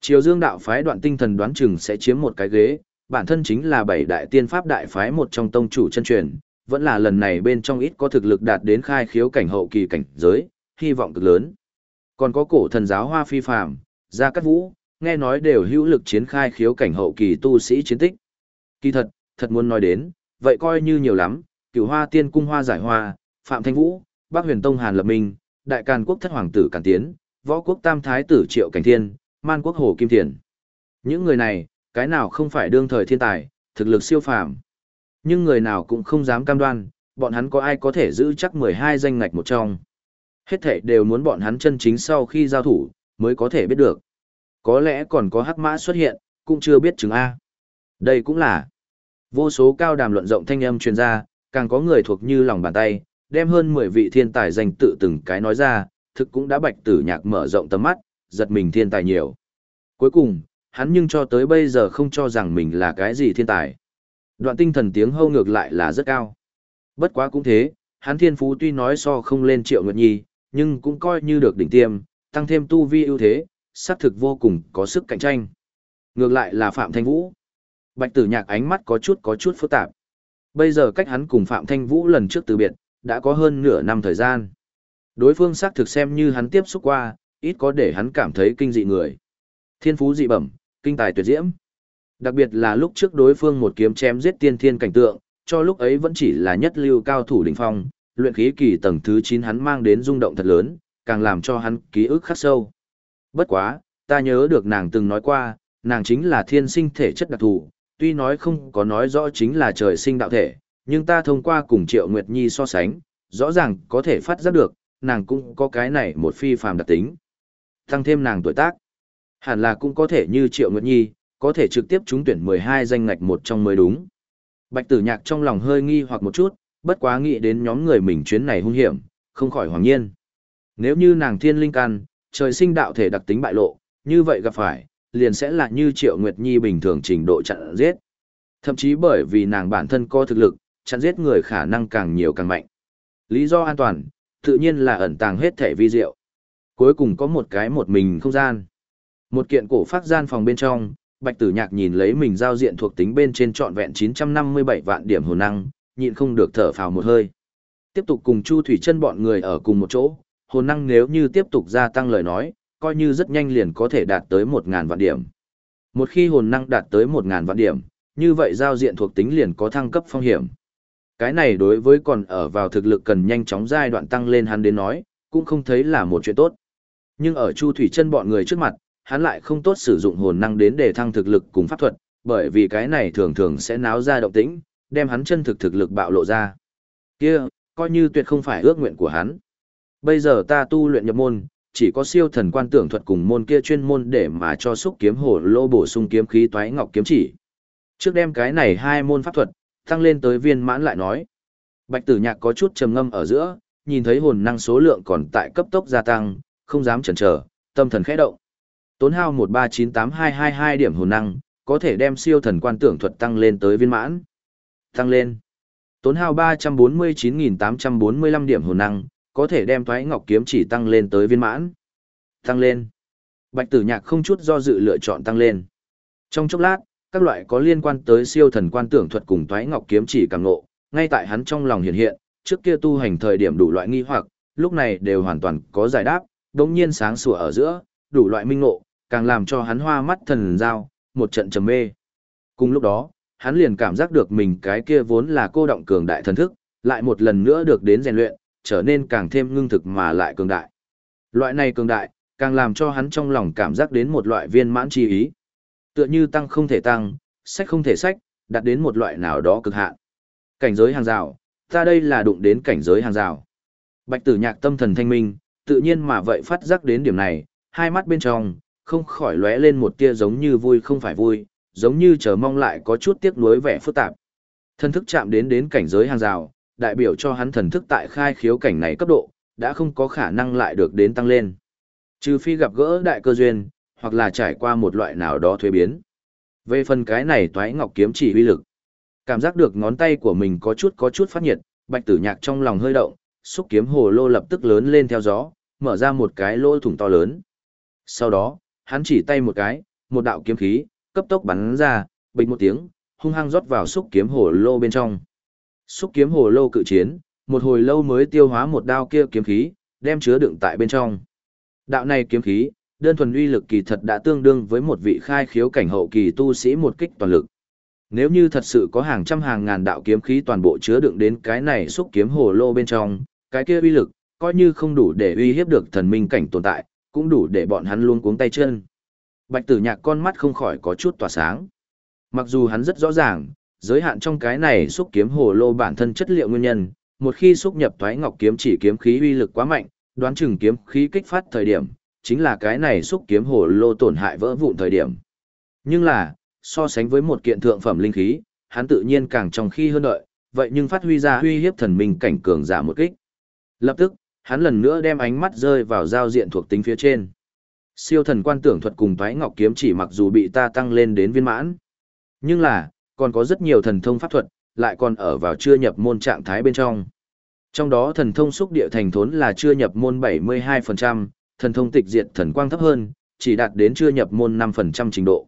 A: Triều Dương đạo phái đoạn tinh thần đoán chừng sẽ chiếm một cái ghế, bản thân chính là bảy đại tiên pháp đại phái một trong tông chủ chân truyền, vẫn là lần này bên trong ít có thực lực đạt đến khai khiếu cảnh hậu kỳ cảnh giới, hy vọng cực lớn. Còn có cổ thần giáo hoa phi phàm, gia cát vũ, nghe nói đều hữu lực chiến khai khiếu cảnh hậu kỳ tu sĩ chiến tích. Kỳ thật, thật muốn nói đến, vậy coi như nhiều lắm, cửu hoa tiên cung hoa giải hoa, phạm thanh vũ, bác huyền tông hàn lập minh, đại càn quốc thất hoàng tử càn tiến, võ quốc tam thái tử triệu cảnh thiên, man quốc hồ kim thiền. Những người này, cái nào không phải đương thời thiên tài, thực lực siêu phàm. Nhưng người nào cũng không dám cam đoan, bọn hắn có ai có thể giữ chắc 12 danh ngạch một trong. Hết thể đều muốn bọn hắn chân chính sau khi giao thủ, mới có thể biết được. Có lẽ còn có hắc mã xuất hiện, cũng chưa biết chứng A. Đây cũng là vô số cao đàm luận rộng thanh âm truyền ra, càng có người thuộc như lòng bàn tay, đem hơn 10 vị thiên tài danh tự từng cái nói ra, thực cũng đã bạch tử nhạc mở rộng tầm mắt, giật mình thiên tài nhiều. Cuối cùng, hắn nhưng cho tới bây giờ không cho rằng mình là cái gì thiên tài. Đoạn tinh thần tiếng hâu ngược lại là rất cao. Bất quá cũng thế, hắn thiên phú tuy nói so không lên triệu nguyệt nhi, nhưng cũng coi như được đỉnh tiêm, tăng thêm tu vi ưu thế, xác thực vô cùng có sức cạnh tranh. Ngược lại là Phạm Thanh Vũ. Bạch tử nhạc ánh mắt có chút có chút phức tạp. Bây giờ cách hắn cùng Phạm Thanh Vũ lần trước từ biệt, đã có hơn nửa năm thời gian. Đối phương xác thực xem như hắn tiếp xúc qua, ít có để hắn cảm thấy kinh dị người. Thiên phú dị bẩm, kinh tài tuyệt diễm. Đặc biệt là lúc trước đối phương một kiếm chém giết tiên thiên cảnh tượng, cho lúc ấy vẫn chỉ là nhất lưu cao thủ đỉnh phong, luyện khí kỳ tầng thứ 9 hắn mang đến rung động thật lớn, càng làm cho hắn ký ức khắc sâu. Bất quá, ta nhớ được nàng từng nói qua, nàng chính là thiên sinh thể chất đặc thù, tuy nói không có nói rõ chính là trời sinh đạo thể, nhưng ta thông qua cùng Triệu Nguyệt Nhi so sánh, rõ ràng có thể phát giác được, nàng cũng có cái này một phi phàm đặc tính. Tăng thêm nàng tuổi tác, hẳn là cũng có thể như Triệu Nguyệt Nhi, có thể trực tiếp trúng tuyển 12 danh ngạch một trong mới đúng. Bạch tử nhạc trong lòng hơi nghi hoặc một chút, bất quá nghĩ đến nhóm người mình chuyến này hung hiểm, không khỏi hoàng nhiên. Nếu như nàng thiên linh căn, trời sinh đạo thể đặc tính bại lộ, như vậy gặp phải, liền sẽ là như Triệu Nguyệt Nhi bình thường trình độ chặn giết. Thậm chí bởi vì nàng bản thân có thực lực, chặn giết người khả năng càng nhiều càng mạnh. Lý do an toàn, tự nhiên là ẩn tàng hết thể vi diệu. Cuối cùng có một cái một mình không gian. Một kiện cổ phát gian phòng bên trong, Bạch Tử Nhạc nhìn lấy mình giao diện thuộc tính bên trên trọn vẹn 957 vạn điểm hồn năng, nhịn không được thở phào một hơi. Tiếp tục cùng Chu Thủy Chân bọn người ở cùng một chỗ, hồn năng nếu như tiếp tục gia tăng lời nói, coi như rất nhanh liền có thể đạt tới 1000 vạn điểm. Một khi hồn năng đạt tới 1000 vạn điểm, như vậy giao diện thuộc tính liền có thăng cấp phong hiểm. Cái này đối với còn ở vào thực lực cần nhanh chóng giai đoạn tăng lên hắn đến nói, cũng không thấy là một chuyện tốt. Nhưng ở Chu Thủy Chân bọn người trước mặt, hắn lại không tốt sử dụng hồn năng đến để thăng thực lực cùng pháp thuật, bởi vì cái này thường thường sẽ náo ra động tĩnh, đem hắn chân thực thực lực bạo lộ ra. Kia, coi như tuyệt không phải ước nguyện của hắn. Bây giờ ta tu luyện nhập môn, chỉ có siêu thần quan tưởng thuật cùng môn kia chuyên môn để mà cho xúc kiếm hổ lô bổ sung kiếm khí toái ngọc kiếm chỉ. Trước đem cái này hai môn pháp thuật, tăng lên tới viên mãn lại nói. Bạch tử nhạc có chút trầm ngâm ở giữa, nhìn thấy hồn năng số lượng còn tại cấp tốc gia tăng, không dám chần chờ, tâm thần khẽ động. Tốn hao 1398222 điểm hồn năng, có thể đem siêu thần quan tưởng thuật tăng lên tới viên mãn. Tăng lên. Tốn hao 349845 điểm hồn năng, có thể đem thoái ngọc kiếm chỉ tăng lên tới viên mãn. Tăng lên. Bạch tử nhạc không chút do dự lựa chọn tăng lên. Trong chốc lát, các loại có liên quan tới siêu thần quan tưởng thuật cùng thoái ngọc kiếm chỉ càng ngộ, ngay tại hắn trong lòng hiện hiện, trước kia tu hành thời điểm đủ loại nghi hoặc, lúc này đều hoàn toàn có giải đáp, đống nhiên sáng sủa ở giữa, đủ loại minh ngộ, càng làm cho hắn hoa mắt thần giao, một trận trầm mê. Cùng lúc đó, hắn liền cảm giác được mình cái kia vốn là cô động cường đại thần thức, lại một lần nữa được đến rèn luyện, trở nên càng thêm ngưng thực mà lại cường đại. Loại này cường đại, càng làm cho hắn trong lòng cảm giác đến một loại viên mãn chi ý. Tựa như tăng không thể tăng, sách không thể sách, đạt đến một loại nào đó cực hạn. Cảnh giới hàng rào, ta đây là đụng đến cảnh giới hàng rào. Bạch tử nhạc tâm thần thanh minh, tự nhiên mà vậy phát giác đến điểm này, hai mắt bên trong, không khỏi lóe lên một tia giống như vui không phải vui, giống như chờ mong lại có chút tiếc nuối vẻ phức tạp. Thần thức chạm đến đến cảnh giới hàng rào, đại biểu cho hắn thần thức tại khai khiếu cảnh này cấp độ, đã không có khả năng lại được đến tăng lên. Trừ phi gặp gỡ đại cơ duyên, hoặc là trải qua một loại nào đó thuế biến. Về phần cái này toái ngọc kiếm chỉ uy lực. Cảm giác được ngón tay của mình có chút có chút phát nhiệt, bạch tử nhạc trong lòng hơi động, xúc kiếm hồ lô lập tức lớn lên theo gió, mở ra một cái lỗ thủng to lớn. Sau đó, hắn chỉ tay một cái, một đạo kiếm khí, cấp tốc bắn ra, bình một tiếng, hung hăng rót vào xúc kiếm hồ lô bên trong. Xúc kiếm hồ lô cự chiến, một hồi lâu mới tiêu hóa một đao kia kiếm khí, đem chứa đựng tại bên trong. Đạo này kiếm khí, đơn thuần uy lực kỳ thật đã tương đương với một vị khai khiếu cảnh hậu kỳ tu sĩ một kích toàn lực. Nếu như thật sự có hàng trăm hàng ngàn đạo kiếm khí toàn bộ chứa đựng đến cái này xúc kiếm hồ lô bên trong, cái kia uy lực, coi như không đủ để uy hiếp được thần minh cảnh tồn tại, cũng đủ để bọn hắn luôn cuống tay chân. Bạch tử nhạc con mắt không khỏi có chút tỏa sáng. Mặc dù hắn rất rõ ràng, giới hạn trong cái này xúc kiếm hồ lô bản thân chất liệu nguyên nhân, một khi xúc nhập thoái ngọc kiếm chỉ kiếm khí uy lực quá mạnh, đoán chừng kiếm khí kích phát thời điểm, chính là cái này xúc kiếm hồ lô tổn hại vỡ vụn thời điểm. Nhưng là, so sánh với một kiện thượng phẩm linh khí, hắn tự nhiên càng trong khi hơn đợi, vậy nhưng phát huy ra uy hiếp thần minh cảnh cường giả một kích. Lập tức, hắn lần nữa đem ánh mắt rơi vào giao diện thuộc tính phía trên. Siêu thần quan tưởng thuật cùng Toái Ngọc kiếm chỉ mặc dù bị ta tăng lên đến viên mãn, nhưng là, còn có rất nhiều thần thông pháp thuật, lại còn ở vào chưa nhập môn trạng thái bên trong. Trong đó thần thông xúc địa thành thốn là chưa nhập môn 72%, thần thông tịch diệt thần quang thấp hơn, chỉ đạt đến chưa nhập môn 5% trình độ.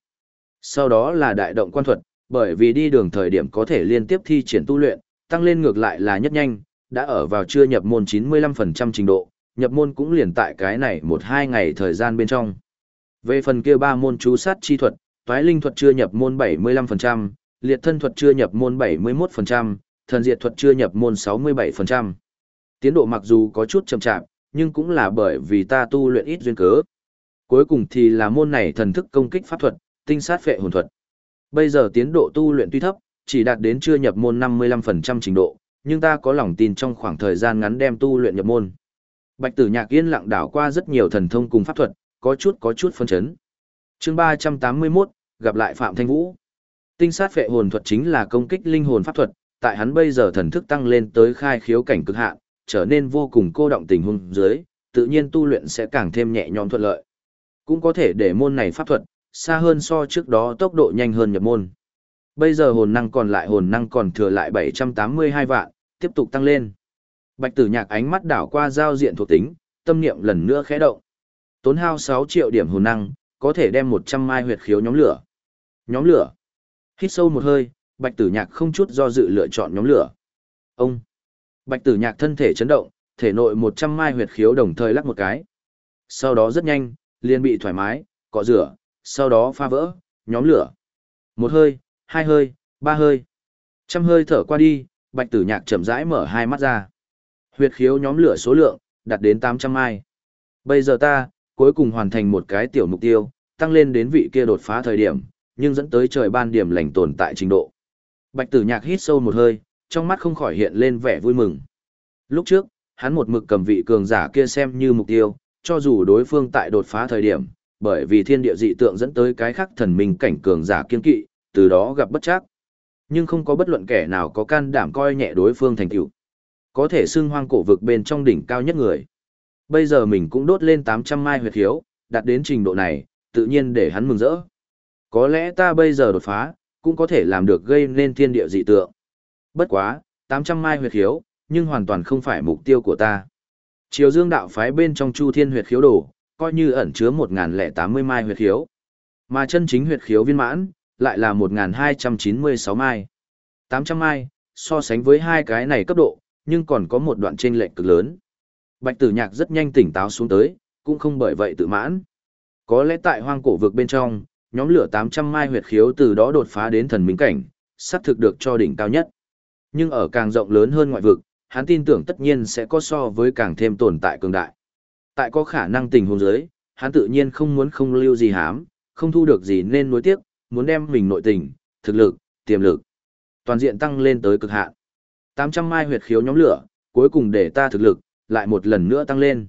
A: Sau đó là đại động quan thuật, bởi vì đi đường thời điểm có thể liên tiếp thi triển tu luyện, tăng lên ngược lại là nhất nhanh, đã ở vào chưa nhập môn 95% trình độ, nhập môn cũng liền tại cái này một hai ngày thời gian bên trong. Về phần kia ba môn chú sát chi thuật, toái linh thuật chưa nhập môn 75%, liệt thân thuật chưa nhập môn 71%, thần diệt thuật chưa nhập môn 67%. Tiến độ mặc dù có chút chậm chạp, nhưng cũng là bởi vì ta tu luyện ít duyên cớ. Cuối cùng thì là môn này thần thức công kích pháp thuật, tinh sát phệ hồn thuật. Bây giờ tiến độ tu luyện tuy thấp, chỉ đạt đến chưa nhập môn 55% trình độ, nhưng ta có lòng tin trong khoảng thời gian ngắn đem tu luyện nhập môn. Bạch Tử Nhạc yên lặng đảo qua rất nhiều thần thông cùng pháp thuật, có chút có chút phân chấn. Chương 381, gặp lại Phạm Thanh Vũ. Tinh sát phệ hồn thuật chính là công kích linh hồn pháp thuật, tại hắn bây giờ thần thức tăng lên tới khai khiếu cảnh cực hạn, trở nên vô cùng cô động tình huống dưới, tự nhiên tu luyện sẽ càng thêm nhẹ nhõm thuận lợi. Cũng có thể để môn này pháp thuật xa hơn so trước đó tốc độ nhanh hơn nhập môn. Bây giờ hồn năng còn lại hồn năng còn thừa lại 782 vạn, tiếp tục tăng lên. Bạch Tử Nhạc ánh mắt đảo qua giao diện thuộc tính, tâm niệm lần nữa khẽ động. Tốn hao 6 triệu điểm hồn năng, có thể đem 100 mai huyệt khiếu nhóm lửa. Nhóm lửa. Hít sâu một hơi, Bạch Tử Nhạc không chút do dự lựa chọn nhóm lửa. Ông. Bạch Tử Nhạc thân thể chấn động, thể nội 100 mai huyệt khiếu đồng thời lắc một cái. Sau đó rất nhanh, liền bị thoải mái, cọ rửa, sau đó pha vỡ, nhóm lửa. Một hơi, hai hơi, ba hơi. Trăm hơi thở qua đi, Bạch Tử Nhạc chậm rãi mở hai mắt ra. Huyệt khiếu nhóm lửa số lượng, đạt đến 800 mai. Bây giờ ta, cuối cùng hoàn thành một cái tiểu mục tiêu, tăng lên đến vị kia đột phá thời điểm, nhưng dẫn tới trời ban điểm lành tồn tại trình độ. Bạch tử nhạc hít sâu một hơi, trong mắt không khỏi hiện lên vẻ vui mừng. Lúc trước, hắn một mực cầm vị cường giả kia xem như mục tiêu, cho dù đối phương tại đột phá thời điểm, bởi vì thiên địa dị tượng dẫn tới cái khắc thần minh cảnh cường giả kiên kỵ, từ đó gặp bất chắc. Nhưng không có bất luận kẻ nào có can đảm coi nhẹ đối phương thành tựu. Có thể xưng hoang cổ vực bên trong đỉnh cao nhất người. Bây giờ mình cũng đốt lên 800 mai huyệt hiếu, đạt đến trình độ này, tự nhiên để hắn mừng rỡ. Có lẽ ta bây giờ đột phá, cũng có thể làm được gây nên thiên địa dị tượng. Bất quá, 800 mai huyệt hiếu, nhưng hoàn toàn không phải mục tiêu của ta. Triều Dương đạo phái bên trong Chu Thiên huyệt khiếu đồ, coi như ẩn chứa 1080 mai huyệt khiếu. Mà chân chính huyệt khiếu viên mãn, lại là 1296 mai. 800 mai, so sánh với hai cái này cấp độ, nhưng còn có một đoạn chênh lệch cực lớn. Bạch Tử Nhạc rất nhanh tỉnh táo xuống tới, cũng không bởi vậy tự mãn. Có lẽ tại hoang cổ vực bên trong, nhóm lửa 800 mai huyệt khiếu từ đó đột phá đến thần minh cảnh, sắp thực được cho đỉnh cao nhất. Nhưng ở càng rộng lớn hơn ngoại vực, hắn tin tưởng tất nhiên sẽ có so với càng thêm tồn tại cường đại. Tại có khả năng tình huống giới, hắn tự nhiên không muốn không lưu gì hám, không thu được gì nên nuối tiếc, muốn đem mình nội tình, thực lực, tiềm lực, toàn diện tăng lên tới cực hạn. 800 mai huyệt khiếu nhóm lửa, cuối cùng để ta thực lực, lại một lần nữa tăng lên.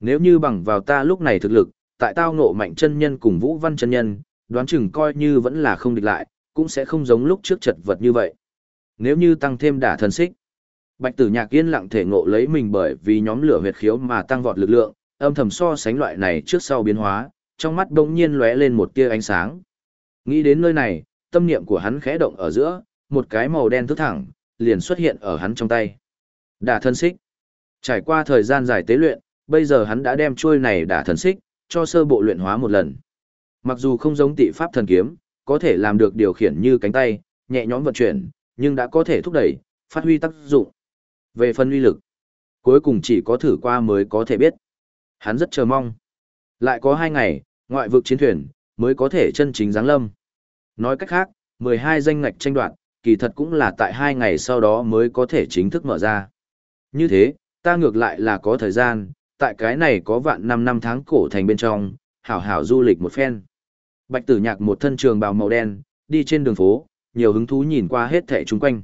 A: Nếu như bằng vào ta lúc này thực lực, tại tao ngộ mạnh chân nhân cùng vũ văn chân nhân, đoán chừng coi như vẫn là không địch lại, cũng sẽ không giống lúc trước chật vật như vậy. Nếu như tăng thêm đả thần xích, Bạch Tử Nhạc yên lặng thể ngộ lấy mình bởi vì nhóm lửa huyệt khiếu mà tăng vọt lực lượng, âm thầm so sánh loại này trước sau biến hóa, trong mắt bỗng nhiên lóe lên một tia ánh sáng. Nghĩ đến nơi này, tâm niệm của hắn khẽ động ở giữa, một cái màu đen thức thẳng, liền xuất hiện ở hắn trong tay. Đả thân xích. Trải qua thời gian dài tế luyện, Bây giờ hắn đã đem chuôi này đả thần xích, cho sơ bộ luyện hóa một lần. Mặc dù không giống tị pháp thần kiếm, có thể làm được điều khiển như cánh tay, nhẹ nhõm vận chuyển, nhưng đã có thể thúc đẩy, phát huy tác dụng. Về phần uy lực, cuối cùng chỉ có thử qua mới có thể biết. Hắn rất chờ mong. Lại có hai ngày, ngoại vực chiến thuyền, mới có thể chân chính giáng lâm. Nói cách khác, 12 danh ngạch tranh đoạt, kỳ thật cũng là tại hai ngày sau đó mới có thể chính thức mở ra. Như thế, ta ngược lại là có thời gian, tại cái này có vạn năm năm tháng cổ thành bên trong, hảo hảo du lịch một phen. Bạch tử nhạc một thân trường bào màu đen, đi trên đường phố, nhiều hứng thú nhìn qua hết thẻ chung quanh.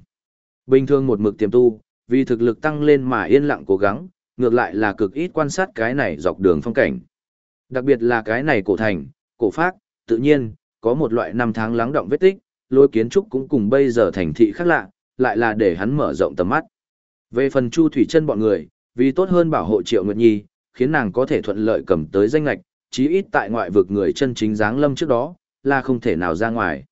A: Bình thường một mực tiềm tu, vì thực lực tăng lên mà yên lặng cố gắng, ngược lại là cực ít quan sát cái này dọc đường phong cảnh. Đặc biệt là cái này cổ thành, cổ phác, tự nhiên, có một loại năm tháng lắng động vết tích, lối kiến trúc cũng cùng bây giờ thành thị khác lạ, lại là để hắn mở rộng tầm mắt. Về phần Chu Thủy Chân bọn người, vì tốt hơn bảo hộ Triệu Nguyệt Nhi, khiến nàng có thể thuận lợi cầm tới danh lệch, chí ít tại ngoại vực người chân chính dáng lâm trước đó, là không thể nào ra ngoài.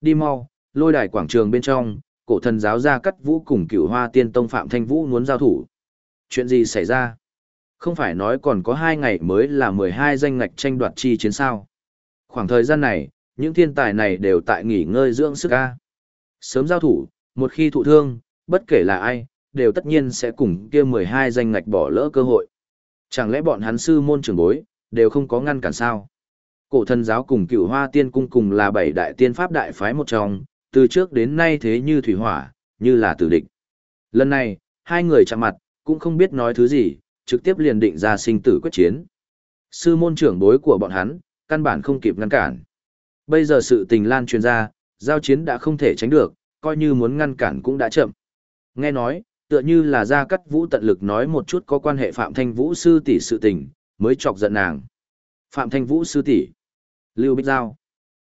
A: Đi mau, lôi đài quảng trường bên trong, cổ thần giáo gia cắt vũ cùng cửu hoa tiên tông Phạm Thanh Vũ muốn giao thủ. Chuyện gì xảy ra? Không phải nói còn có hai ngày mới là 12 danh ngạch tranh đoạt chi chiến sao. Khoảng thời gian này, những thiên tài này đều tại nghỉ ngơi dưỡng sức ca. Sớm giao thủ, một khi thụ thương, bất kể là ai, đều tất nhiên sẽ cùng kia 12 danh ngạch bỏ lỡ cơ hội. Chẳng lẽ bọn hắn sư môn trưởng bối, đều không có ngăn cản sao? Cổ thần giáo cùng cựu hoa tiên cung cùng là bảy đại tiên pháp đại phái một trong, từ trước đến nay thế như thủy hỏa, như là tử địch. Lần này, hai người chạm mặt, cũng không biết nói thứ gì, trực tiếp liền định ra sinh tử quyết chiến. Sư môn trưởng bối của bọn hắn, căn bản không kịp ngăn cản. Bây giờ sự tình lan truyền ra, giao chiến đã không thể tránh được, coi như muốn ngăn cản cũng đã chậm. Nghe nói, tựa như là Gia Cắt Vũ tận lực nói một chút có quan hệ Phạm Thanh Vũ sư tỷ sự tình, mới chọc giận nàng. Phạm Thanh Vũ sư tỷ, Lưu Bích Giao.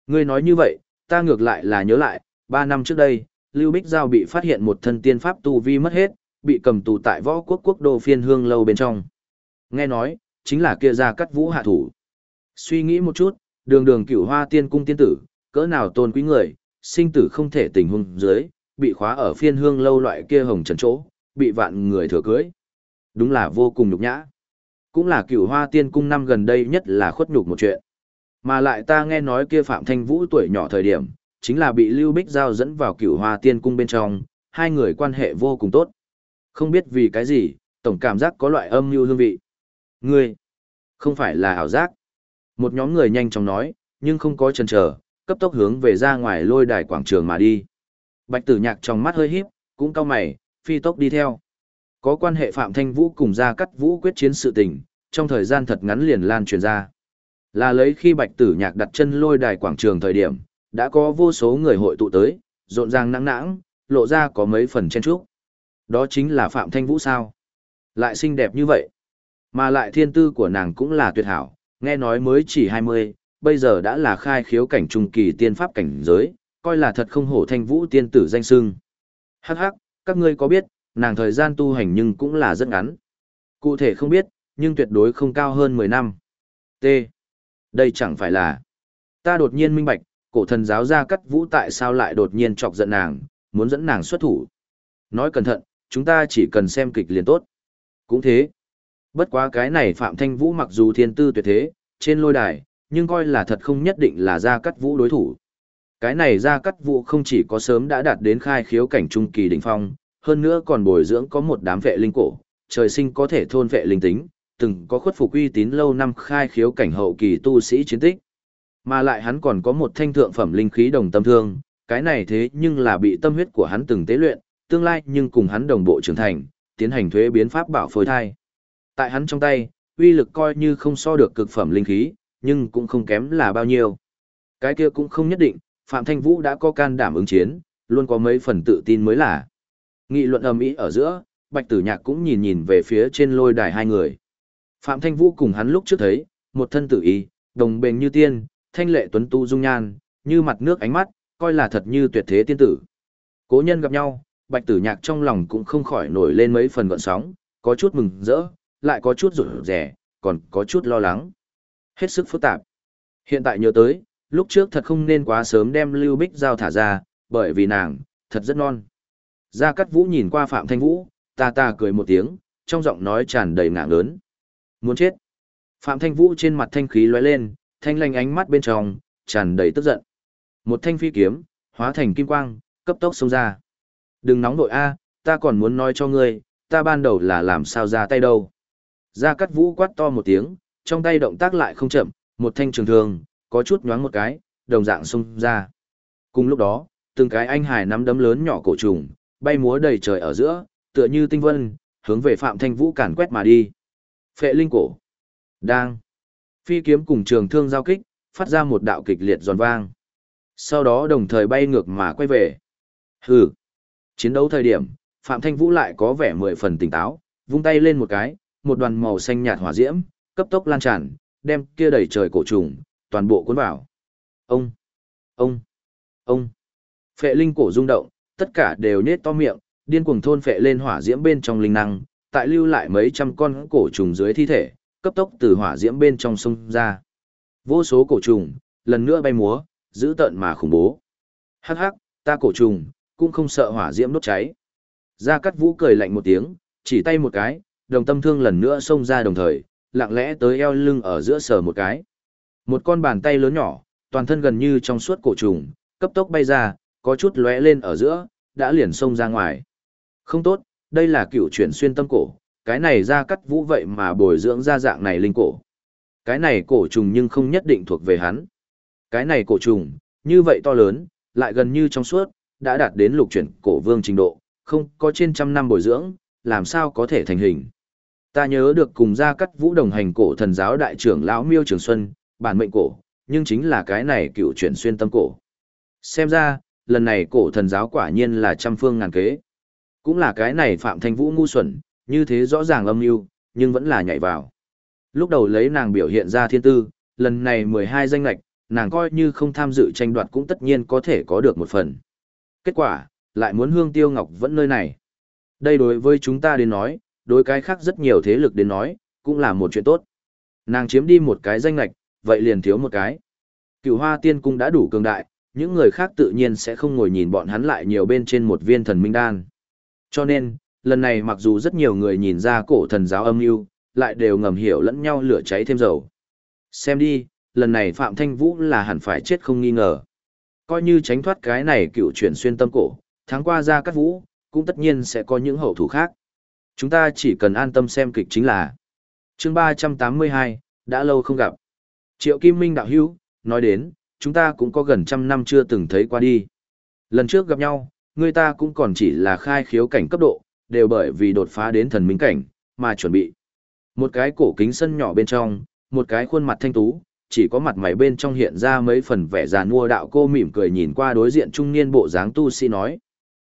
A: Ngươi nói như vậy, ta ngược lại là nhớ lại, ba năm trước đây, Lưu Bích Giao bị phát hiện một thân tiên pháp tu vi mất hết, bị cầm tù tại võ quốc quốc đô phiên hương lâu bên trong. Nghe nói, chính là kia Gia Cắt Vũ hạ thủ. Suy nghĩ một chút, đường đường cửu hoa tiên cung tiên tử, cỡ nào tôn quý người, sinh tử không thể tình hung dưới, bị khóa ở phiên hương lâu loại kia hồng trần chỗ, bị vạn người thừa cưới. Đúng là vô cùng nhục nhã. Cũng là cửu hoa tiên cung năm gần đây nhất là khuất nhục một chuyện. Mà lại ta nghe nói kia Phạm Thanh Vũ tuổi nhỏ thời điểm, chính là bị Lưu Bích Giao dẫn vào cửu hoa tiên cung bên trong, hai người quan hệ vô cùng tốt. Không biết vì cái gì, tổng cảm giác có loại âm mưu hương vị. Ngươi, không phải là ảo giác. Một nhóm người nhanh chóng nói, nhưng không có chần chờ, cấp tốc hướng về ra ngoài lôi đài quảng trường mà đi. Bạch tử nhạc trong mắt hơi híp, cũng cao mày, phi tốc đi theo. Có quan hệ Phạm Thanh Vũ cùng ra cắt vũ quyết chiến sự tình, trong thời gian thật ngắn liền lan truyền ra. Là lấy khi bạch tử nhạc đặt chân lôi đài quảng trường thời điểm, đã có vô số người hội tụ tới, rộn ràng nắng nãng, lộ ra có mấy phần chen trúc. Đó chính là Phạm Thanh Vũ sao? Lại xinh đẹp như vậy. Mà lại thiên tư của nàng cũng là tuyệt hảo, nghe nói mới chỉ 20, bây giờ đã là khai khiếu cảnh trung kỳ tiên pháp cảnh giới, coi là thật không hổ thanh vũ tiên tử danh sưng. Hắc hắc, các ngươi có biết, nàng thời gian tu hành nhưng cũng là rất ngắn. Cụ thể không biết, nhưng tuyệt đối không cao hơn 10 năm. T. Đây chẳng phải là... Ta đột nhiên minh bạch, cổ thần giáo ra cắt vũ tại sao lại đột nhiên chọc giận nàng, muốn dẫn nàng xuất thủ. Nói cẩn thận, chúng ta chỉ cần xem kịch liền tốt. Cũng thế. Bất quá cái này Phạm Thanh Vũ mặc dù thiên tư tuyệt thế, trên lôi đài, nhưng coi là thật không nhất định là Gia Cắt Vũ đối thủ. Cái này Gia Cắt Vũ không chỉ có sớm đã đạt đến khai khiếu cảnh trung kỳ đỉnh phong, hơn nữa còn bồi dưỡng có một đám vệ linh cổ, trời sinh có thể thôn vệ linh tính, từng có khuất phục uy tín lâu năm khai khiếu cảnh hậu kỳ tu sĩ chiến tích. Mà lại hắn còn có một thanh thượng phẩm linh khí đồng tâm thương, cái này thế nhưng là bị tâm huyết của hắn từng tế luyện, tương lai nhưng cùng hắn đồng bộ trưởng thành, tiến hành thuế biến pháp bảo phôi thai. Tại hắn trong tay, uy lực coi như không so được cực phẩm linh khí, nhưng cũng không kém là bao nhiêu. Cái kia cũng không nhất định, Phạm Thanh Vũ đã có can đảm ứng chiến, luôn có mấy phần tự tin mới là. Nghị luận ầm ĩ ở giữa, Bạch Tử Nhạc cũng nhìn nhìn về phía trên lôi đài hai người. Phạm Thanh Vũ cùng hắn lúc trước thấy, một thân tử y, đồng bền như tiên, thanh lệ tuấn tu dung nhan, như mặt nước ánh mắt, coi là thật như tuyệt thế tiên tử. Cố nhân gặp nhau, Bạch Tử Nhạc trong lòng cũng không khỏi nổi lên mấy phần gợn sóng, có chút mừng rỡ, lại có chút rủi rẻ, còn có chút lo lắng. Hết sức phức tạp. Hiện tại nhớ tới, lúc trước thật không nên quá sớm đem Lưu Bích Giao thả ra, bởi vì nàng, thật rất non. Gia Cát Vũ nhìn qua Phạm Thanh Vũ, ta ta cười một tiếng, trong giọng nói tràn đầy ngạng lớn. Muốn chết. Phạm Thanh Vũ trên mặt thanh khí lóe lên, thanh lanh ánh mắt bên trong, tràn đầy tức giận. Một thanh phi kiếm, hóa thành kim quang, cấp tốc xông ra. Đừng nóng nội A, ta còn muốn nói cho ngươi, ta ban đầu là làm sao ra tay đâu. Gia Cát Vũ quát to một tiếng, trong tay động tác lại không chậm, một thanh trường thương, có chút nhoáng một cái, đồng dạng xung ra. Cùng lúc đó, từng cái anh hải nắm đấm lớn nhỏ cổ trùng, bay múa đầy trời ở giữa, tựa như tinh vân, hướng về Phạm Thanh Vũ càn quét mà đi. Phệ linh cổ. Đang. Phi kiếm cùng trường thương giao kích, phát ra một đạo kịch liệt giòn vang. Sau đó đồng thời bay ngược mà quay về. Hừ. Chiến đấu thời điểm, Phạm Thanh Vũ lại có vẻ mười phần tỉnh táo, vung tay lên một cái, một đoàn màu xanh nhạt hỏa diễm, cấp tốc lan tràn, đem kia đầy trời cổ trùng, toàn bộ cuốn vào. Ông, ông, ông. Phệ linh cổ rung động, tất cả đều nết to miệng, điên cuồng thôn phệ lên hỏa diễm bên trong linh năng, tại lưu lại mấy trăm con cổ trùng dưới thi thể, cấp tốc từ hỏa diễm bên trong sông ra. Vô số cổ trùng, lần nữa bay múa, giữ tợn mà khủng bố. Hắc hắc, ta cổ trùng, cũng không sợ hỏa diễm đốt cháy. Gia Cát Vũ cười lạnh một tiếng, chỉ tay một cái, đồng tâm thương lần nữa xông ra đồng thời, lặng lẽ tới eo lưng ở giữa sờ một cái. Một con bàn tay lớn nhỏ, toàn thân gần như trong suốt cổ trùng, cấp tốc bay ra, có chút lóe lên ở giữa, đã liền xông ra ngoài. Không tốt, đây là cựu chuyển xuyên tâm cổ, cái này ra cắt vũ vậy mà bồi dưỡng ra dạng này linh cổ. Cái này cổ trùng nhưng không nhất định thuộc về hắn. Cái này cổ trùng, như vậy to lớn, lại gần như trong suốt, đã đạt đến lục chuyển cổ vương trình độ, không có trên trăm năm bồi dưỡng, làm sao có thể thành hình. Ta nhớ được cùng gia cắt vũ đồng hành cổ thần giáo đại trưởng lão Miêu Trường Xuân, bản mệnh cổ, nhưng chính là cái này cựu chuyển xuyên tâm cổ. Xem ra, lần này cổ thần giáo quả nhiên là trăm phương ngàn kế. Cũng là cái này Phạm Thanh Vũ ngu xuẩn, như thế rõ ràng âm mưu nhưng vẫn là nhảy vào. Lúc đầu lấy nàng biểu hiện ra thiên tư, lần này 12 danh lạch, nàng coi như không tham dự tranh đoạt cũng tất nhiên có thể có được một phần. Kết quả, lại muốn hương tiêu ngọc vẫn nơi này. Đây đối với chúng ta đến nói, đối cái khác rất nhiều thế lực đến nói, cũng là một chuyện tốt. Nàng chiếm đi một cái danh lạch, vậy liền thiếu một cái. Cựu hoa tiên cung đã đủ cường đại, những người khác tự nhiên sẽ không ngồi nhìn bọn hắn lại nhiều bên trên một viên thần minh đan. Cho nên, lần này mặc dù rất nhiều người nhìn ra cổ thần giáo âm mưu lại đều ngầm hiểu lẫn nhau lửa cháy thêm dầu. Xem đi, lần này Phạm Thanh Vũ là hẳn phải chết không nghi ngờ. Coi như tránh thoát cái này cựu chuyển xuyên tâm cổ, tháng qua ra các vũ, cũng tất nhiên sẽ có những hậu thủ khác. Chúng ta chỉ cần an tâm xem kịch chính là. chương 382, đã lâu không gặp. Triệu Kim Minh đạo hữu, nói đến, chúng ta cũng có gần trăm năm chưa từng thấy qua đi. Lần trước gặp nhau, người ta cũng còn chỉ là khai khiếu cảnh cấp độ, đều bởi vì đột phá đến thần minh cảnh, mà chuẩn bị. Một cái cổ kính sân nhỏ bên trong, một cái khuôn mặt thanh tú, chỉ có mặt mày bên trong hiện ra mấy phần vẻ già nua đạo cô mỉm cười nhìn qua đối diện trung niên bộ dáng tu sĩ nói.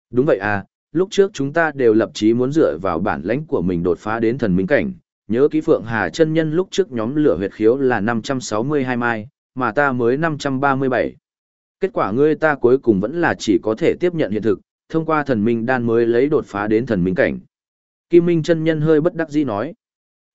A: Đúng vậy à, lúc trước chúng ta đều lập chí muốn dựa vào bản lãnh của mình đột phá đến thần minh cảnh, nhớ ký Phượng Hà chân nhân lúc trước nhóm lửa huyệt khiếu là 562 mai, mà ta mới 537. Kết quả ngươi ta cuối cùng vẫn là chỉ có thể tiếp nhận hiện thực, thông qua thần minh đan mới lấy đột phá đến thần minh cảnh. Kim Minh chân nhân hơi bất đắc dĩ nói.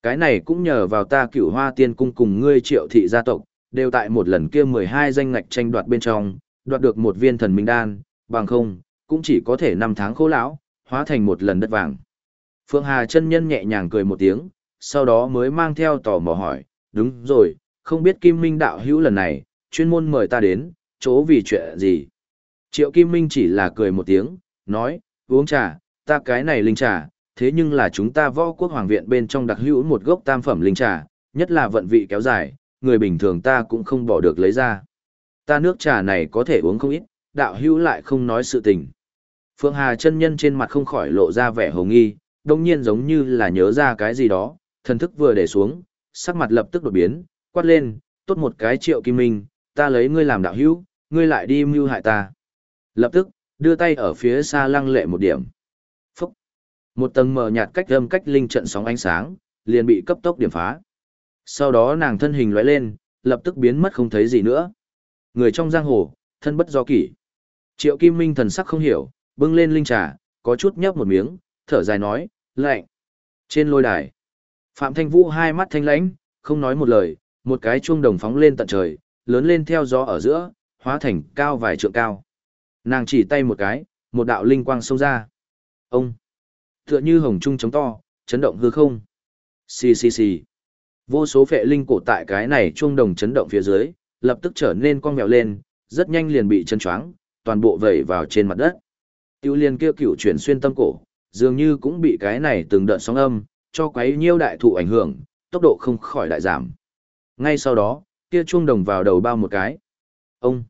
A: Cái này cũng nhờ vào ta cửu hoa tiên cung cùng ngươi triệu thị gia tộc, đều tại một lần kia 12 danh ngạch tranh đoạt bên trong, đoạt được một viên thần minh đan, bằng không, cũng chỉ có thể năm tháng khô lão, hóa thành một lần đất vàng. Phượng Hà chân nhân nhẹ nhàng cười một tiếng, sau đó mới mang theo tò mò hỏi, đúng rồi, không biết Kim Minh đạo hữu lần này, chuyên môn mời ta đến, chỗ vì chuyện gì. Triệu Kim Minh chỉ là cười một tiếng, nói, uống trà, ta cái này linh trà, thế nhưng là chúng ta võ quốc hoàng viện bên trong đặc hữu một gốc tam phẩm linh trà, nhất là vận vị kéo dài, người bình thường ta cũng không bỏ được lấy ra. Ta nước trà này có thể uống không ít, đạo hữu lại không nói sự tình. Phượng Hà chân nhân trên mặt không khỏi lộ ra vẻ hồ nghi, đồng nhiên giống như là nhớ ra cái gì đó, thần thức vừa để xuống, sắc mặt lập tức đột biến, quát lên, tốt một cái triệu kim minh, ta lấy ngươi làm đạo hữu, ngươi lại đi mưu hại ta. Lập tức, đưa tay ở phía xa lăng lệ một điểm. Phúc! Một tầng mờ nhạt cách âm cách linh trận sóng ánh sáng, liền bị cấp tốc điểm phá. Sau đó nàng thân hình lóe lên, lập tức biến mất không thấy gì nữa. Người trong giang hồ, thân bất do kỷ. Triệu Kim Minh thần sắc không hiểu, bưng lên linh trà, có chút nhấp một miếng, thở dài nói, lạnh. Trên lôi đài, Phạm Thanh Vũ hai mắt thanh lãnh, không nói một lời, một cái chuông đồng phóng lên tận trời, lớn lên theo gió ở giữa, hóa thành cao vài trượng cao. Nàng chỉ tay một cái, một đạo linh quang xông ra. Ông! Tựa như hồng trung chống to, chấn động hư không. Xì xì xì. Vô số phệ linh cổ tại cái này chuông đồng chấn động phía dưới, lập tức trở nên cong mèo lên, rất nhanh liền bị chân choáng, toàn bộ vẩy vào trên mặt đất. Tiêu liên kia cửu chuyển xuyên tâm cổ, dường như cũng bị cái này từng đợt sóng âm, cho quấy nhiêu đại thụ ảnh hưởng, tốc độ không khỏi đại giảm. Ngay sau đó, kia chuông đồng vào đầu bao một cái. Ông,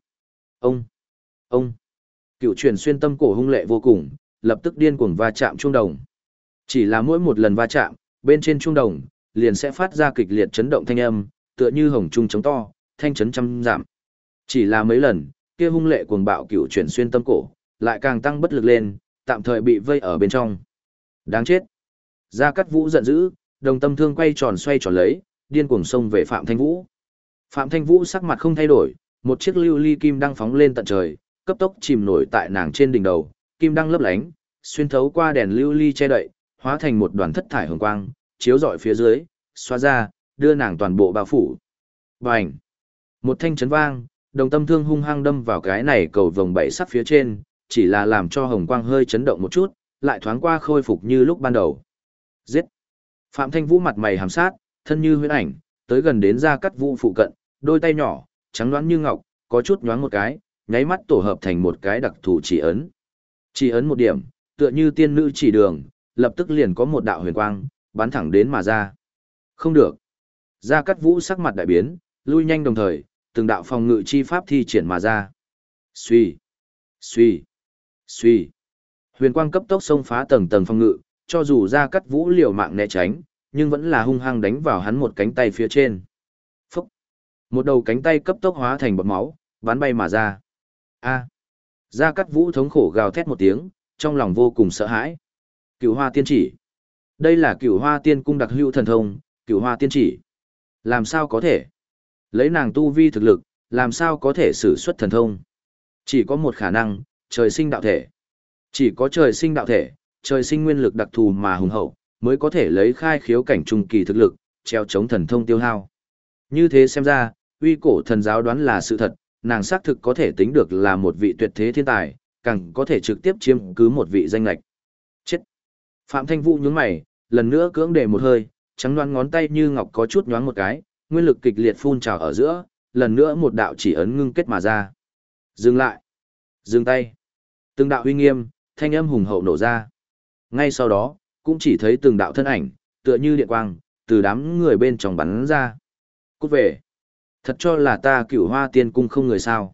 A: ông, ông. Cựu chuyển xuyên tâm cổ hung lệ vô cùng, lập tức điên cuồng va chạm chuông đồng. Chỉ là mỗi một lần va chạm, bên trên chuông đồng, liền sẽ phát ra kịch liệt chấn động thanh âm, tựa như hồng trung chống to, thanh chấn trăm giảm. Chỉ là mấy lần, kia hung lệ cuồng bạo cựu chuyển xuyên tâm cổ, lại càng tăng bất lực lên, tạm thời bị vây ở bên trong. Đáng chết. Gia Cát Vũ giận dữ, đồng tâm thương quay tròn xoay tròn lấy, điên cuồng xông về Phạm Thanh Vũ. Phạm Thanh Vũ sắc mặt không thay đổi, một chiếc lưu ly kim đang phóng lên tận trời, cấp tốc chìm nổi tại nàng trên đỉnh đầu, kim đang lấp lánh, xuyên thấu qua đèn lưu ly che đậy, hóa thành một đoàn thất thải hồng quang, chiếu rọi phía dưới, xóa ra, đưa nàng toàn bộ bao phủ. Bành! Một thanh chấn vang, đồng tâm thương hung hăng đâm vào cái này cầu vồng bảy sắt phía trên, chỉ là làm cho hồng quang hơi chấn động một chút, lại thoáng qua khôi phục như lúc ban đầu. Giết! Phạm Thanh Vũ mặt mày hàm sát, thân như huyễn ảnh, tới gần đến ra cắt vũ phụ cận, đôi tay nhỏ, trắng đoán như ngọc, có chút nhoáng một cái, nháy mắt tổ hợp thành một cái đặc thù chỉ ấn. Chỉ ấn một điểm, tựa như tiên nữ chỉ đường, lập tức liền có một đạo huyền quang, bắn thẳng đến mà ra. Không được. Gia Cát Vũ sắc mặt đại biến, lui nhanh đồng thời, từng đạo phòng ngự chi pháp thi triển mà ra. Xuy, xuy suy. Huyền quang cấp tốc xông phá tầng tầng phòng ngự, cho dù Ra Cát Vũ liều mạng né tránh, nhưng vẫn là hung hăng đánh vào hắn một cánh tay phía trên. Phúc. Một đầu cánh tay cấp tốc hóa thành bọt máu, bắn bay mà ra. A. Ra Cát Vũ thống khổ gào thét một tiếng, trong lòng vô cùng sợ hãi. Cửu Hoa Tiên Chỉ. Đây là Cửu Hoa Tiên cung đặc hữu thần thông, Cửu Hoa Tiên Chỉ. Làm sao có thể? Lấy nàng tu vi thực lực, làm sao có thể sử xuất thần thông? Chỉ có một khả năng, trời sinh đạo thể. Chỉ có trời sinh đạo thể, trời sinh nguyên lực đặc thù mà hùng hậu, mới có thể lấy khai khiếu cảnh trung kỳ thực lực, treo chống thần thông tiêu hao. Như thế xem ra, uy cổ thần giáo đoán là sự thật, nàng xác thực có thể tính được là một vị tuyệt thế thiên tài, càng có thể trực tiếp chiếm cứ một vị danh lạch. Chết! Phạm Thanh Vũ nhướng mày, lần nữa cưỡng để một hơi, trắng đoán ngón tay như ngọc có chút nhoáng một cái, nguyên lực kịch liệt phun trào ở giữa, lần nữa một đạo chỉ ấn ngưng kết mà ra. Dừng lại! Dừng tay! Từng đạo huy nghiêm, thanh âm hùng hậu nổ ra. Ngay sau đó, cũng chỉ thấy từng đạo thân ảnh, tựa như điện quang, từ đám người bên trong bắn ra. Cút về! Thật cho là ta cửu hoa tiên cung không người sao.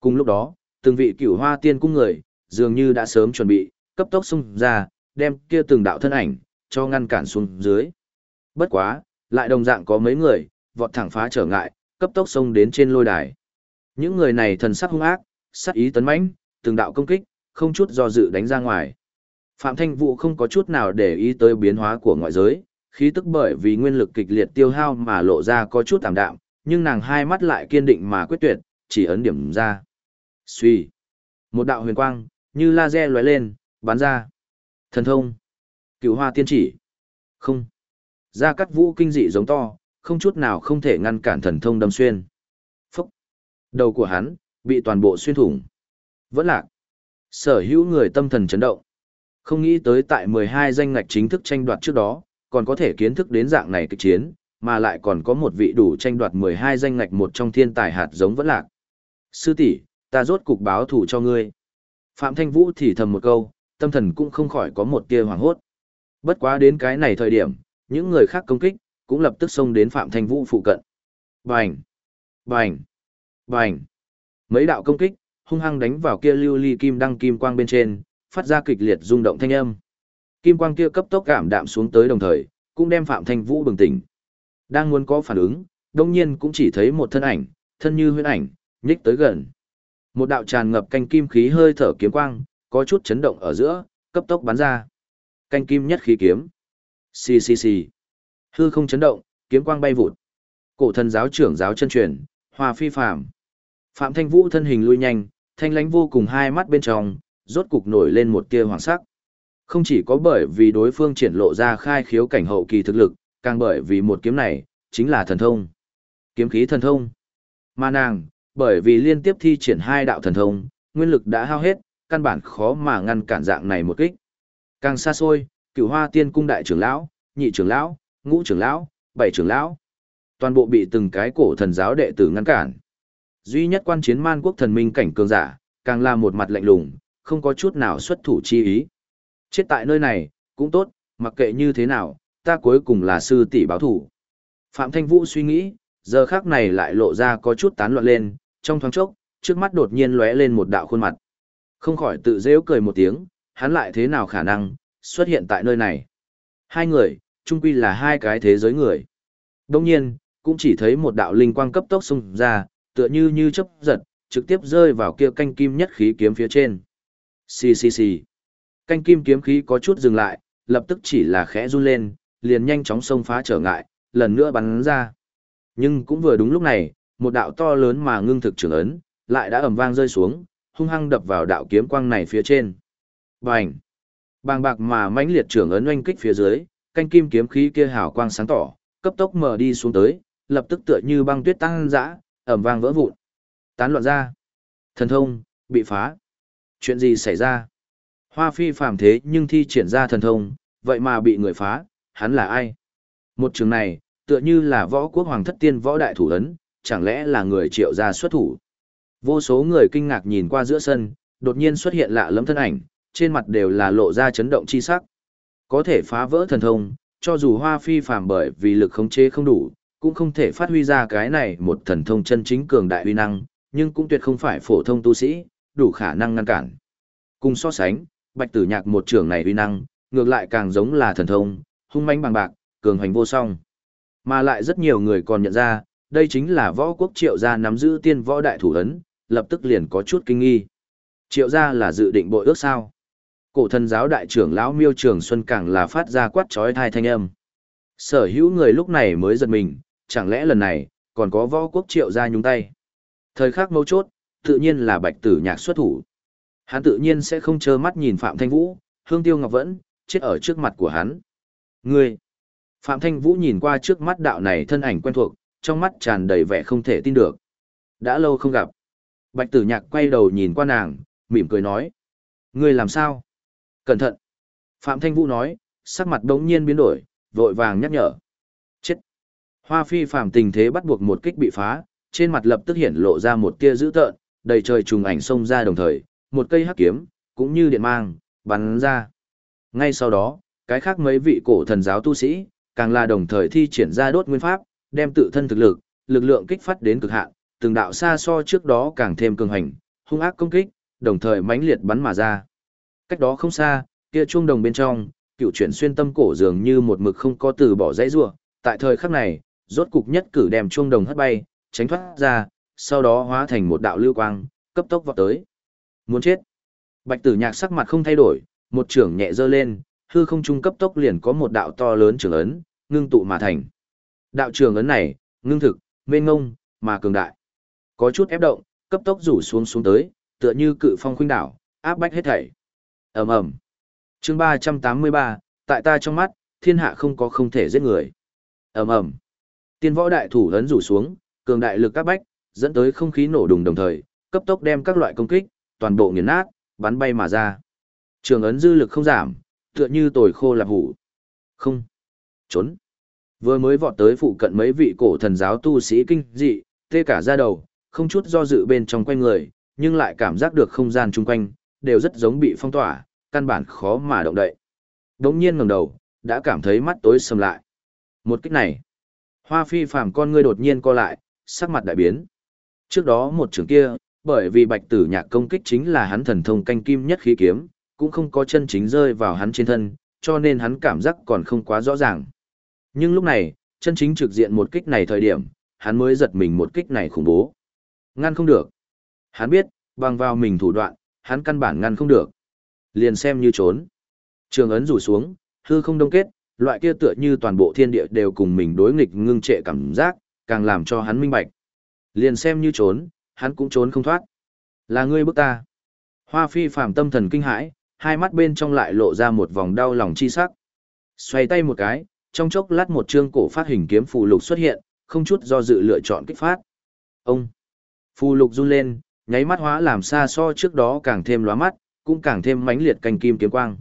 A: Cùng lúc đó, từng vị cửu hoa tiên cung người, dường như đã sớm chuẩn bị, cấp tốc xung ra, đem kia từng đạo thân ảnh, cho ngăn cản xuống dưới. Bất quá, lại đồng dạng có mấy người, vọt thẳng phá trở ngại, cấp tốc xông đến trên lôi đài. Những người này thần sắc hung ác, sát ý tấn mãnh, từng đạo công kích, không chút do dự đánh ra ngoài. Phạm Thanh Vũ không có chút nào để ý tới biến hóa của ngoại giới, khí tức bởi vì nguyên lực kịch liệt tiêu hao mà lộ ra có chút tạm đạm, nhưng nàng hai mắt lại kiên định mà quyết tuyệt, chỉ ấn điểm ra. Xuy. Một đạo huyền quang, như laser lóe lên, bắn ra. Thần thông. Cựu hoa tiên chỉ. Không. ra cắt vũ kinh dị giống to, không chút nào không thể ngăn cản thần thông đâm xuyên. Phúc. Đầu của hắn, bị toàn bộ xuyên thủng. Vẫn lạc. Sở hữu người tâm thần chấn động. Không nghĩ tới tại 12 danh ngạch chính thức tranh đoạt trước đó, còn có thể kiến thức đến dạng này kịch chiến, mà lại còn có một vị đủ tranh đoạt 12 danh ngạch một trong thiên tài hạt giống vẫn lạc. Sư tỷ, ta rốt cục báo thủ cho ngươi. Phạm Thanh Vũ thì thầm một câu, tâm thần cũng không khỏi có một tia hoảng hốt. Bất quá đến cái này thời điểm, những người khác công kích, cũng lập tức xông đến Phạm Thanh Vũ phụ cận. Bành! Bành! Bành! Mấy đạo công kích, hung hăng đánh vào kia lưu ly kim đăng kim quang bên trên, phát ra kịch liệt rung động thanh âm. Kim quang kia cấp tốc cảm đạm xuống tới đồng thời, cũng đem Phạm Thanh Vũ bừng tỉnh. Đang muốn có phản ứng, đông nhiên cũng chỉ thấy một thân ảnh, thân như huyễn ảnh, nhích tới gần. Một đạo tràn ngập canh kim khí hơi thở kiếm quang, có chút chấn động ở giữa, cấp tốc bắn ra. Canh kim nhất khí kiếm. Xì xì xì. Hư không chấn động, kiếm quang bay vụt. Cổ thần giáo trưởng giáo chân truyền, Hoa Phi Phạm. Phạm Thanh Vũ thân hình lui nhanh, thanh lánh vô cùng hai mắt bên trong, rốt cục nổi lên một tia hoàng sắc. Không chỉ có bởi vì đối phương triển lộ ra khai khiếu cảnh hậu kỳ thực lực, càng bởi vì một kiếm này, chính là thần thông. Kiếm khí thần thông. Mà nàng, bởi vì liên tiếp thi triển hai đạo thần thông, nguyên lực đã hao hết, căn bản khó mà ngăn cản dạng này một kích. Càng xa xôi, cửu hoa tiên cung đại trưởng lão, nhị trưởng lão, ngũ trưởng lão, bảy trưởng lão, Toàn bộ bị từng cái cổ thần giáo đệ tử ngăn cản. Duy nhất quan chiến man quốc thần minh cảnh cường giả, càng là một mặt lạnh lùng, không có chút nào xuất thủ chi ý. Chết tại nơi này, cũng tốt, mặc kệ như thế nào, ta cuối cùng là sư tỷ báo thủ. Phạm Thanh Vũ suy nghĩ, giờ khác này lại lộ ra có chút tán loạn lên, trong thoáng chốc, trước mắt đột nhiên lóe lên một đạo khuôn mặt. Không khỏi tự dễu cười một tiếng, hắn lại thế nào khả năng, xuất hiện tại nơi này. Hai người, chung quy là hai cái thế giới người. Đông nhiên, cũng chỉ thấy một đạo linh quang cấp tốc xung ra, tựa như như chớp giật, trực tiếp rơi vào kia canh kim nhất khí kiếm phía trên. Xì xì xì. Canh kim kiếm khí có chút dừng lại, lập tức chỉ là khẽ run lên, liền nhanh chóng xông phá trở ngại, lần nữa bắn ra. Nhưng cũng vừa đúng lúc này, một đạo to lớn mà ngưng thực trưởng ấn, lại đã ầm vang rơi xuống, hung hăng đập vào đạo kiếm quang này phía trên. Bành! Bàng bạc mà mãnh liệt trưởng ấn oanh kích phía dưới, canh kim kiếm khí kia hào quang sáng tỏ, cấp tốc mở đi xuống tới, lập tức tựa như băng tuyết tăng dã, ẩm vang vỡ vụn. Tán loạn ra. Thần thông, bị phá. Chuyện gì xảy ra? Hoa phi phàm thế nhưng thi triển ra thần thông, vậy mà bị người phá, hắn là ai? Một trường này, tựa như là võ quốc hoàng thất tiên võ đại thủ ấn, chẳng lẽ là người triệu gia xuất thủ? Vô số người kinh ngạc nhìn qua giữa sân, đột nhiên xuất hiện lạ lẫm thân ảnh, trên mặt đều là lộ ra chấn động chi sắc. Có thể phá vỡ thần thông, cho dù hoa phi phàm bởi vì lực khống chế không đủ, cũng không thể phát huy ra cái này một thần thông chân chính cường đại uy năng, nhưng cũng tuyệt không phải phổ thông tu sĩ, đủ khả năng ngăn cản. Cùng so sánh, bạch tử nhạc một trưởng này uy năng, ngược lại càng giống là thần thông, hung mãnh bằng bạc, cường hành vô song. Mà lại rất nhiều người còn nhận ra, đây chính là võ quốc triệu gia nắm giữ tiên võ đại thủ ấn, lập tức liền có chút kinh nghi. Triệu gia là dự định bội ước sao? Cổ thần giáo đại trưởng lão Miêu Trường Xuân càng là phát ra quát chói thai thanh âm. Sở hữu người lúc này mới giật mình, chẳng lẽ lần này còn có võ quốc triệu ra nhúng tay? Thời khắc mấu chốt, tự nhiên là Bạch Tử Nhạc xuất thủ. Hắn tự nhiên sẽ không trơ mắt nhìn Phạm Thanh Vũ, Hương Tiêu Ngọc vẫn chết ở trước mặt của hắn. Ngươi! Phạm Thanh Vũ nhìn qua trước mắt đạo này thân ảnh quen thuộc, trong mắt tràn đầy vẻ không thể tin được. Đã lâu không gặp. Bạch tử nhạc quay đầu nhìn qua nàng, mỉm cười nói. Ngươi làm sao? Cẩn thận. Phạm Thanh Vũ nói, sắc mặt đống nhiên biến đổi, vội vàng nhắc nhở. Hoa phi phàm tình thế bắt buộc một kích bị phá, trên mặt lập tức hiện lộ ra một tia dữ tợn, đầy trời trùng ảnh xông ra đồng thời, một cây hắc kiếm, cũng như điện mang, bắn ra. Ngay sau đó, cái khác mấy vị cổ thần giáo tu sĩ, càng là đồng thời thi triển ra đốt nguyên pháp, đem tự thân thực lực, lực lượng kích phát đến cực hạn, từng đạo xa so trước đó càng thêm cường hành, hung ác công kích, đồng thời mãnh liệt bắn mà ra. Cách đó không xa, kia chuông đồng bên trong, cựu chuyển xuyên tâm cổ dường như một mực không có từ bỏ dãy rủa, tại thời khắc này, rốt cục nhất cử đem chuông đồng hất bay, tránh thoát ra, sau đó hóa thành một đạo lưu quang, cấp tốc vọt tới. Muốn chết. Bạch Tử Nhạc sắc mặt không thay đổi, một trưởng nhẹ giơ lên, hư không trung cấp tốc liền có một đạo to lớn trường ấn, ngưng tụ mà thành. Đạo trường ấn này, ngưng thực, mênh ngông, mà cường đại. Có chút ép động, cấp tốc rủ xuống xuống tới, tựa như cự phong khuynh đảo, áp bách hết thảy. Ầm ầm. Chương 383, tại ta trong mắt, thiên hạ không có không thể giết người. Ầm ầm. Tiên võ đại thủ ấn rủ xuống, cường đại lực các bách, dẫn tới không khí nổ đùng đồng thời, cấp tốc đem các loại công kích, toàn bộ nghiền nát, bắn bay mà ra. Trường ấn dư lực không giảm, tựa như tồi khô lạp hủ. Không. Trốn. Vừa mới vọt tới phụ cận mấy vị cổ thần giáo tu sĩ kinh dị, tê cả ra đầu, không chút do dự bên trong quanh người, nhưng lại cảm giác được không gian chung quanh, đều rất giống bị phong tỏa, căn bản khó mà động đậy. Đống nhiên ngẩng đầu, đã cảm thấy mắt tối sầm lại. Một kích này, hoa phi phàm con ngươi đột nhiên co lại, sắc mặt đại biến. Trước đó một trường kia, bởi vì bạch tử nhạc công kích chính là hắn thần thông canh kim nhất khí kiếm, cũng không có chân chính rơi vào hắn trên thân, cho nên hắn cảm giác còn không quá rõ ràng. Nhưng lúc này, chân chính trực diện một kích này thời điểm, hắn mới giật mình một kích này khủng bố. Ngăn không được. Hắn biết, bằng vào mình thủ đoạn, hắn căn bản ngăn không được. Liền xem như trốn. Trường ấn rủ xuống, hư không đông kết, loại kia tựa như toàn bộ thiên địa đều cùng mình đối nghịch ngưng trệ cảm giác, càng làm cho hắn minh bạch. Liền xem như trốn, hắn cũng trốn không thoát. Là ngươi bức ta. Hoa phi phàm tâm thần kinh hãi, hai mắt bên trong lại lộ ra một vòng đau lòng chi sắc. Xoay tay một cái, trong chốc lát một chương cổ phát hình kiếm phù lục xuất hiện, không chút do dự lựa chọn kích phát. Ông! Phù lục run lên, nháy mắt hóa làm xa so trước đó càng thêm lóa mắt, cũng càng thêm mãnh liệt canh kim kiếm quang.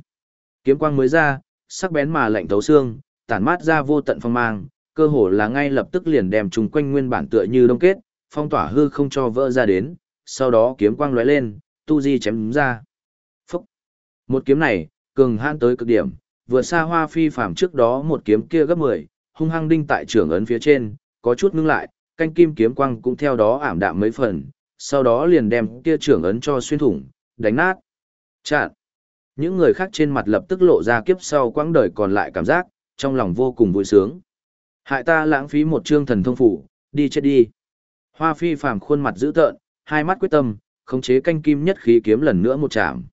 A: Kiếm quang mới ra, sắc bén mà lạnh thấu xương, tản mát ra vô tận phong mang, cơ hồ là ngay lập tức liền đem chúng quanh nguyên bản tựa như đông kết, phong tỏa hư không cho vỡ ra đến, sau đó kiếm quang lóe lên, tu di chém ra. Phúc! Một kiếm này, cường hãn tới cực điểm, vừa xa hoa phi phàm trước đó một kiếm kia gấp 10, hung hăng đinh tại trưởng ấn phía trên, có chút ngưng lại, canh kim kiếm quang cũng theo đó ảm đạm mấy phần, sau đó liền đem kia trưởng ấn cho xuyên thủng, đánh nát. Chạn! Những người khác trên mặt lập tức lộ ra kiếp sau quãng đời còn lại cảm giác, trong lòng vô cùng vui sướng. Hại ta lãng phí một chương thần thông phủ, đi chết đi. Hoa phi phàm khuôn mặt dữ tợn, hai mắt quyết tâm, khống chế canh kim nhất khí kiếm lần nữa một chạm.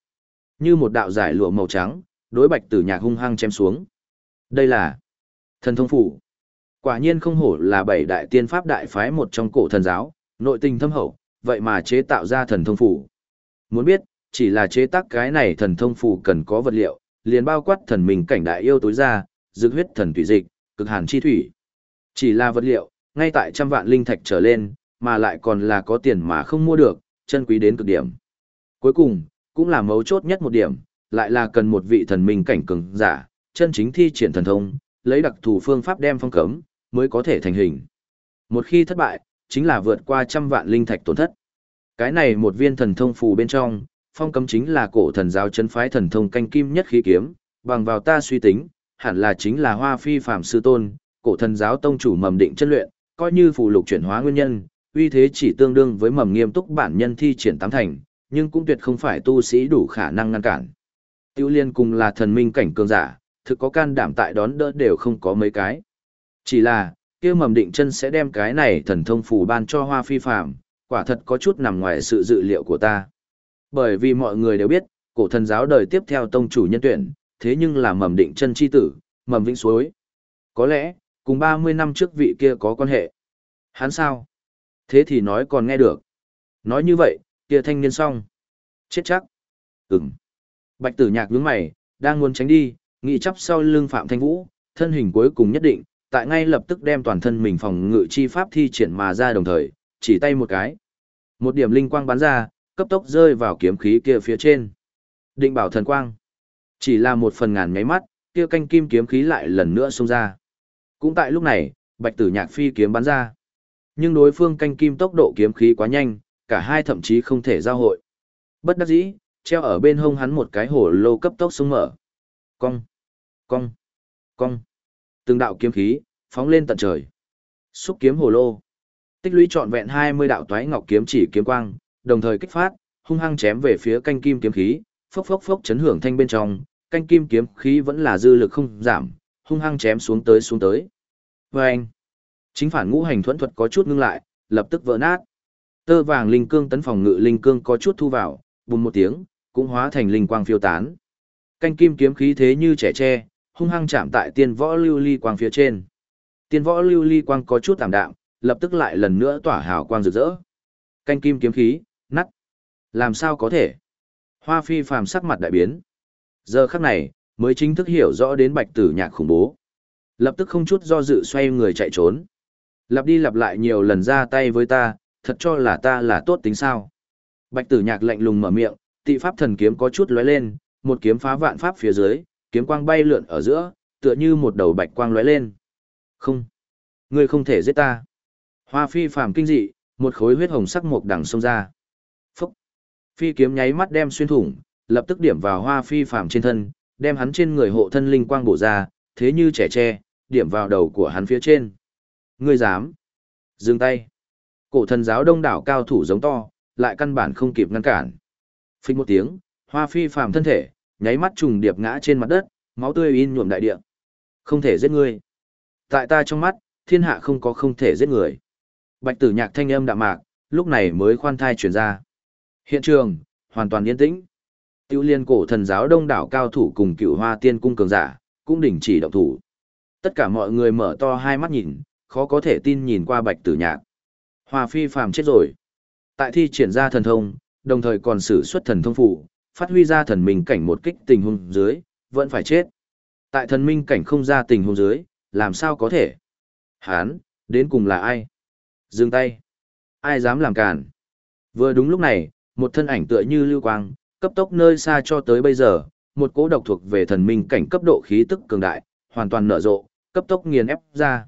A: Như một đạo giải lụa màu trắng, đối bạch tử nhạc hung hăng chém xuống. Đây là thần thông phủ. Quả nhiên không hổ là bảy đại tiên pháp đại phái một trong cổ thần giáo, nội tình thâm hậu, vậy mà chế tạo ra thần thông phủ. Muốn biết, chỉ là chế tác cái này thần thông phù cần có vật liệu, liền bao quát thần mình cảnh đại yêu tối ra, dược huyết thần thủy dịch, cực hàn chi thủy. Chỉ là vật liệu, ngay tại trăm vạn linh thạch trở lên, mà lại còn là có tiền mà không mua được, chân quý đến cực điểm. Cuối cùng, cũng là mấu chốt nhất một điểm, lại là cần một vị thần minh cảnh cường giả, chân chính thi triển thần thông, lấy đặc thù phương pháp đem phong cấm, mới có thể thành hình. Một khi thất bại, chính là vượt qua trăm vạn linh thạch tổn thất. Cái này một viên thần thông phù bên trong, phong cấm chính là cổ thần giáo chân phái thần thông canh kim nhất khí kiếm, bằng vào ta suy tính, hẳn là chính là hoa phi phạm sư tôn, cổ thần giáo tông chủ mầm định chân luyện, coi như phù lục chuyển hóa nguyên nhân, uy thế chỉ tương đương với mầm nghiêm túc bản nhân thi triển tám thành, nhưng cũng tuyệt không phải tu sĩ đủ khả năng ngăn cản. Tiêu liên cùng là thần minh cảnh cường giả, thực có can đảm tại đón đỡ đều không có mấy cái. Chỉ là, kia mầm định chân sẽ đem cái này thần thông phù ban cho hoa phi phạm, quả thật có chút nằm ngoài sự dự liệu của ta. Bởi vì mọi người đều biết, cổ thần giáo đời tiếp theo tông chủ nhân tuyển, thế nhưng là mầm định chân chi tử, mầm vĩnh suối. Có lẽ, cùng 30 năm trước vị kia có quan hệ. Hắn sao? Thế thì nói còn nghe được. Nói như vậy, kia thanh niên xong. Chết chắc. Ừm. Bạch tử nhạc nhướng mày, đang muốn tránh đi, nghị chắp sau lưng Phạm Thanh Vũ, thân hình cuối cùng nhất định, tại ngay lập tức đem toàn thân mình phòng ngự chi pháp thi triển mà ra đồng thời, chỉ tay một cái. Một điểm linh quang bắn ra, cấp tốc rơi vào kiếm khí kia phía trên. Định bảo thần quang. Chỉ là một phần ngàn nháy mắt, kia canh kim kiếm khí lại lần nữa xông ra. Cũng tại lúc này, bạch tử nhạc phi kiếm bắn ra. Nhưng đối phương canh kim tốc độ kiếm khí quá nhanh, cả hai thậm chí không thể giao hội. Bất đắc dĩ, treo ở bên hông hắn một cái hổ lô cấp tốc xuống mở. Cong, cong, cong. Từng đạo kiếm khí, phóng lên tận trời. Xúc kiếm hổ lô. Tích lũy trọn vẹn 20 đạo toái ngọc kiếm chỉ kiếm quang, đồng thời kích phát, hung hăng chém về phía canh kim kiếm khí, phốc phốc phốc chấn hưởng thanh bên trong, canh kim kiếm khí vẫn là dư lực không giảm, hung hăng chém xuống tới xuống tới. Và anh, chính phản ngũ hành thuẫn thuật có chút ngưng lại, lập tức vỡ nát. Tơ vàng linh cương tấn phòng ngự linh cương có chút thu vào, bùng một tiếng, cũng hóa thành linh quang phiêu tán. Canh kim kiếm khí thế như trẻ tre, hung hăng chạm tại tiên võ lưu ly quang phía trên. Tiên võ lưu ly quang có chút tạm đạm, lập tức lại lần nữa tỏa hào quang rực rỡ. Canh kim kiếm khí, nắt. Làm sao có thể? Hoa phi phàm sắc mặt đại biến. Giờ khắc này, mới chính thức hiểu rõ đến bạch tử nhạc khủng bố. Lập tức không chút do dự xoay người chạy trốn. Lặp đi lặp lại nhiều lần ra tay với ta, thật cho là ta là tốt tính sao. Bạch tử nhạc lạnh lùng mở miệng, tị pháp thần kiếm có chút lóe lên, một kiếm phá vạn pháp phía dưới, kiếm quang bay lượn ở giữa, tựa như một đầu bạch quang lóe lên. Không, ngươi không thể giết ta. Hoa phi phàm kinh dị, một khối huyết hồng sắc mộc đằng xông ra. Phi kiếm nháy mắt đem xuyên thủng, lập tức điểm vào hoa phi phàm trên thân, đem hắn trên người hộ thân linh quang bổ ra, thế như trẻ tre, điểm vào đầu của hắn phía trên. Ngươi dám? Dừng tay. Cổ thần giáo đông đảo cao thủ giống to, lại căn bản không kịp ngăn cản. Phích một tiếng, hoa phi phàm thân thể, nháy mắt trùng điệp ngã trên mặt đất, máu tươi in nhuộm đại địa. Không thể giết ngươi. Tại ta trong mắt, thiên hạ không có không thể giết người. Bạch tử nhạc thanh âm đạm mạc, lúc này mới khoan thai chuyển ra. Hiện trường, hoàn toàn yên tĩnh. Tiêu liên cổ thần giáo đông đảo cao thủ cùng cựu hoa tiên cung cường giả, cũng đình chỉ động thủ. Tất cả mọi người mở to hai mắt nhìn, khó có thể tin nhìn qua bạch tử nhạc. Hoa phi phàm chết rồi. Tại thi triển ra thần thông, đồng thời còn sử xuất thần thông phụ, phát huy ra thần minh cảnh một kích tình huống dưới, vẫn phải chết. Tại thần minh cảnh không ra tình huống dưới, làm sao có thể? Hán, đến cùng là ai? Dừng tay. Ai dám làm cản? Vừa đúng lúc này, một thân ảnh tựa như lưu quang, cấp tốc nơi xa cho tới bây giờ, một cỗ độc thuộc về thần minh cảnh cấp độ khí tức cường đại, hoàn toàn nở rộ, cấp tốc nghiền ép ra.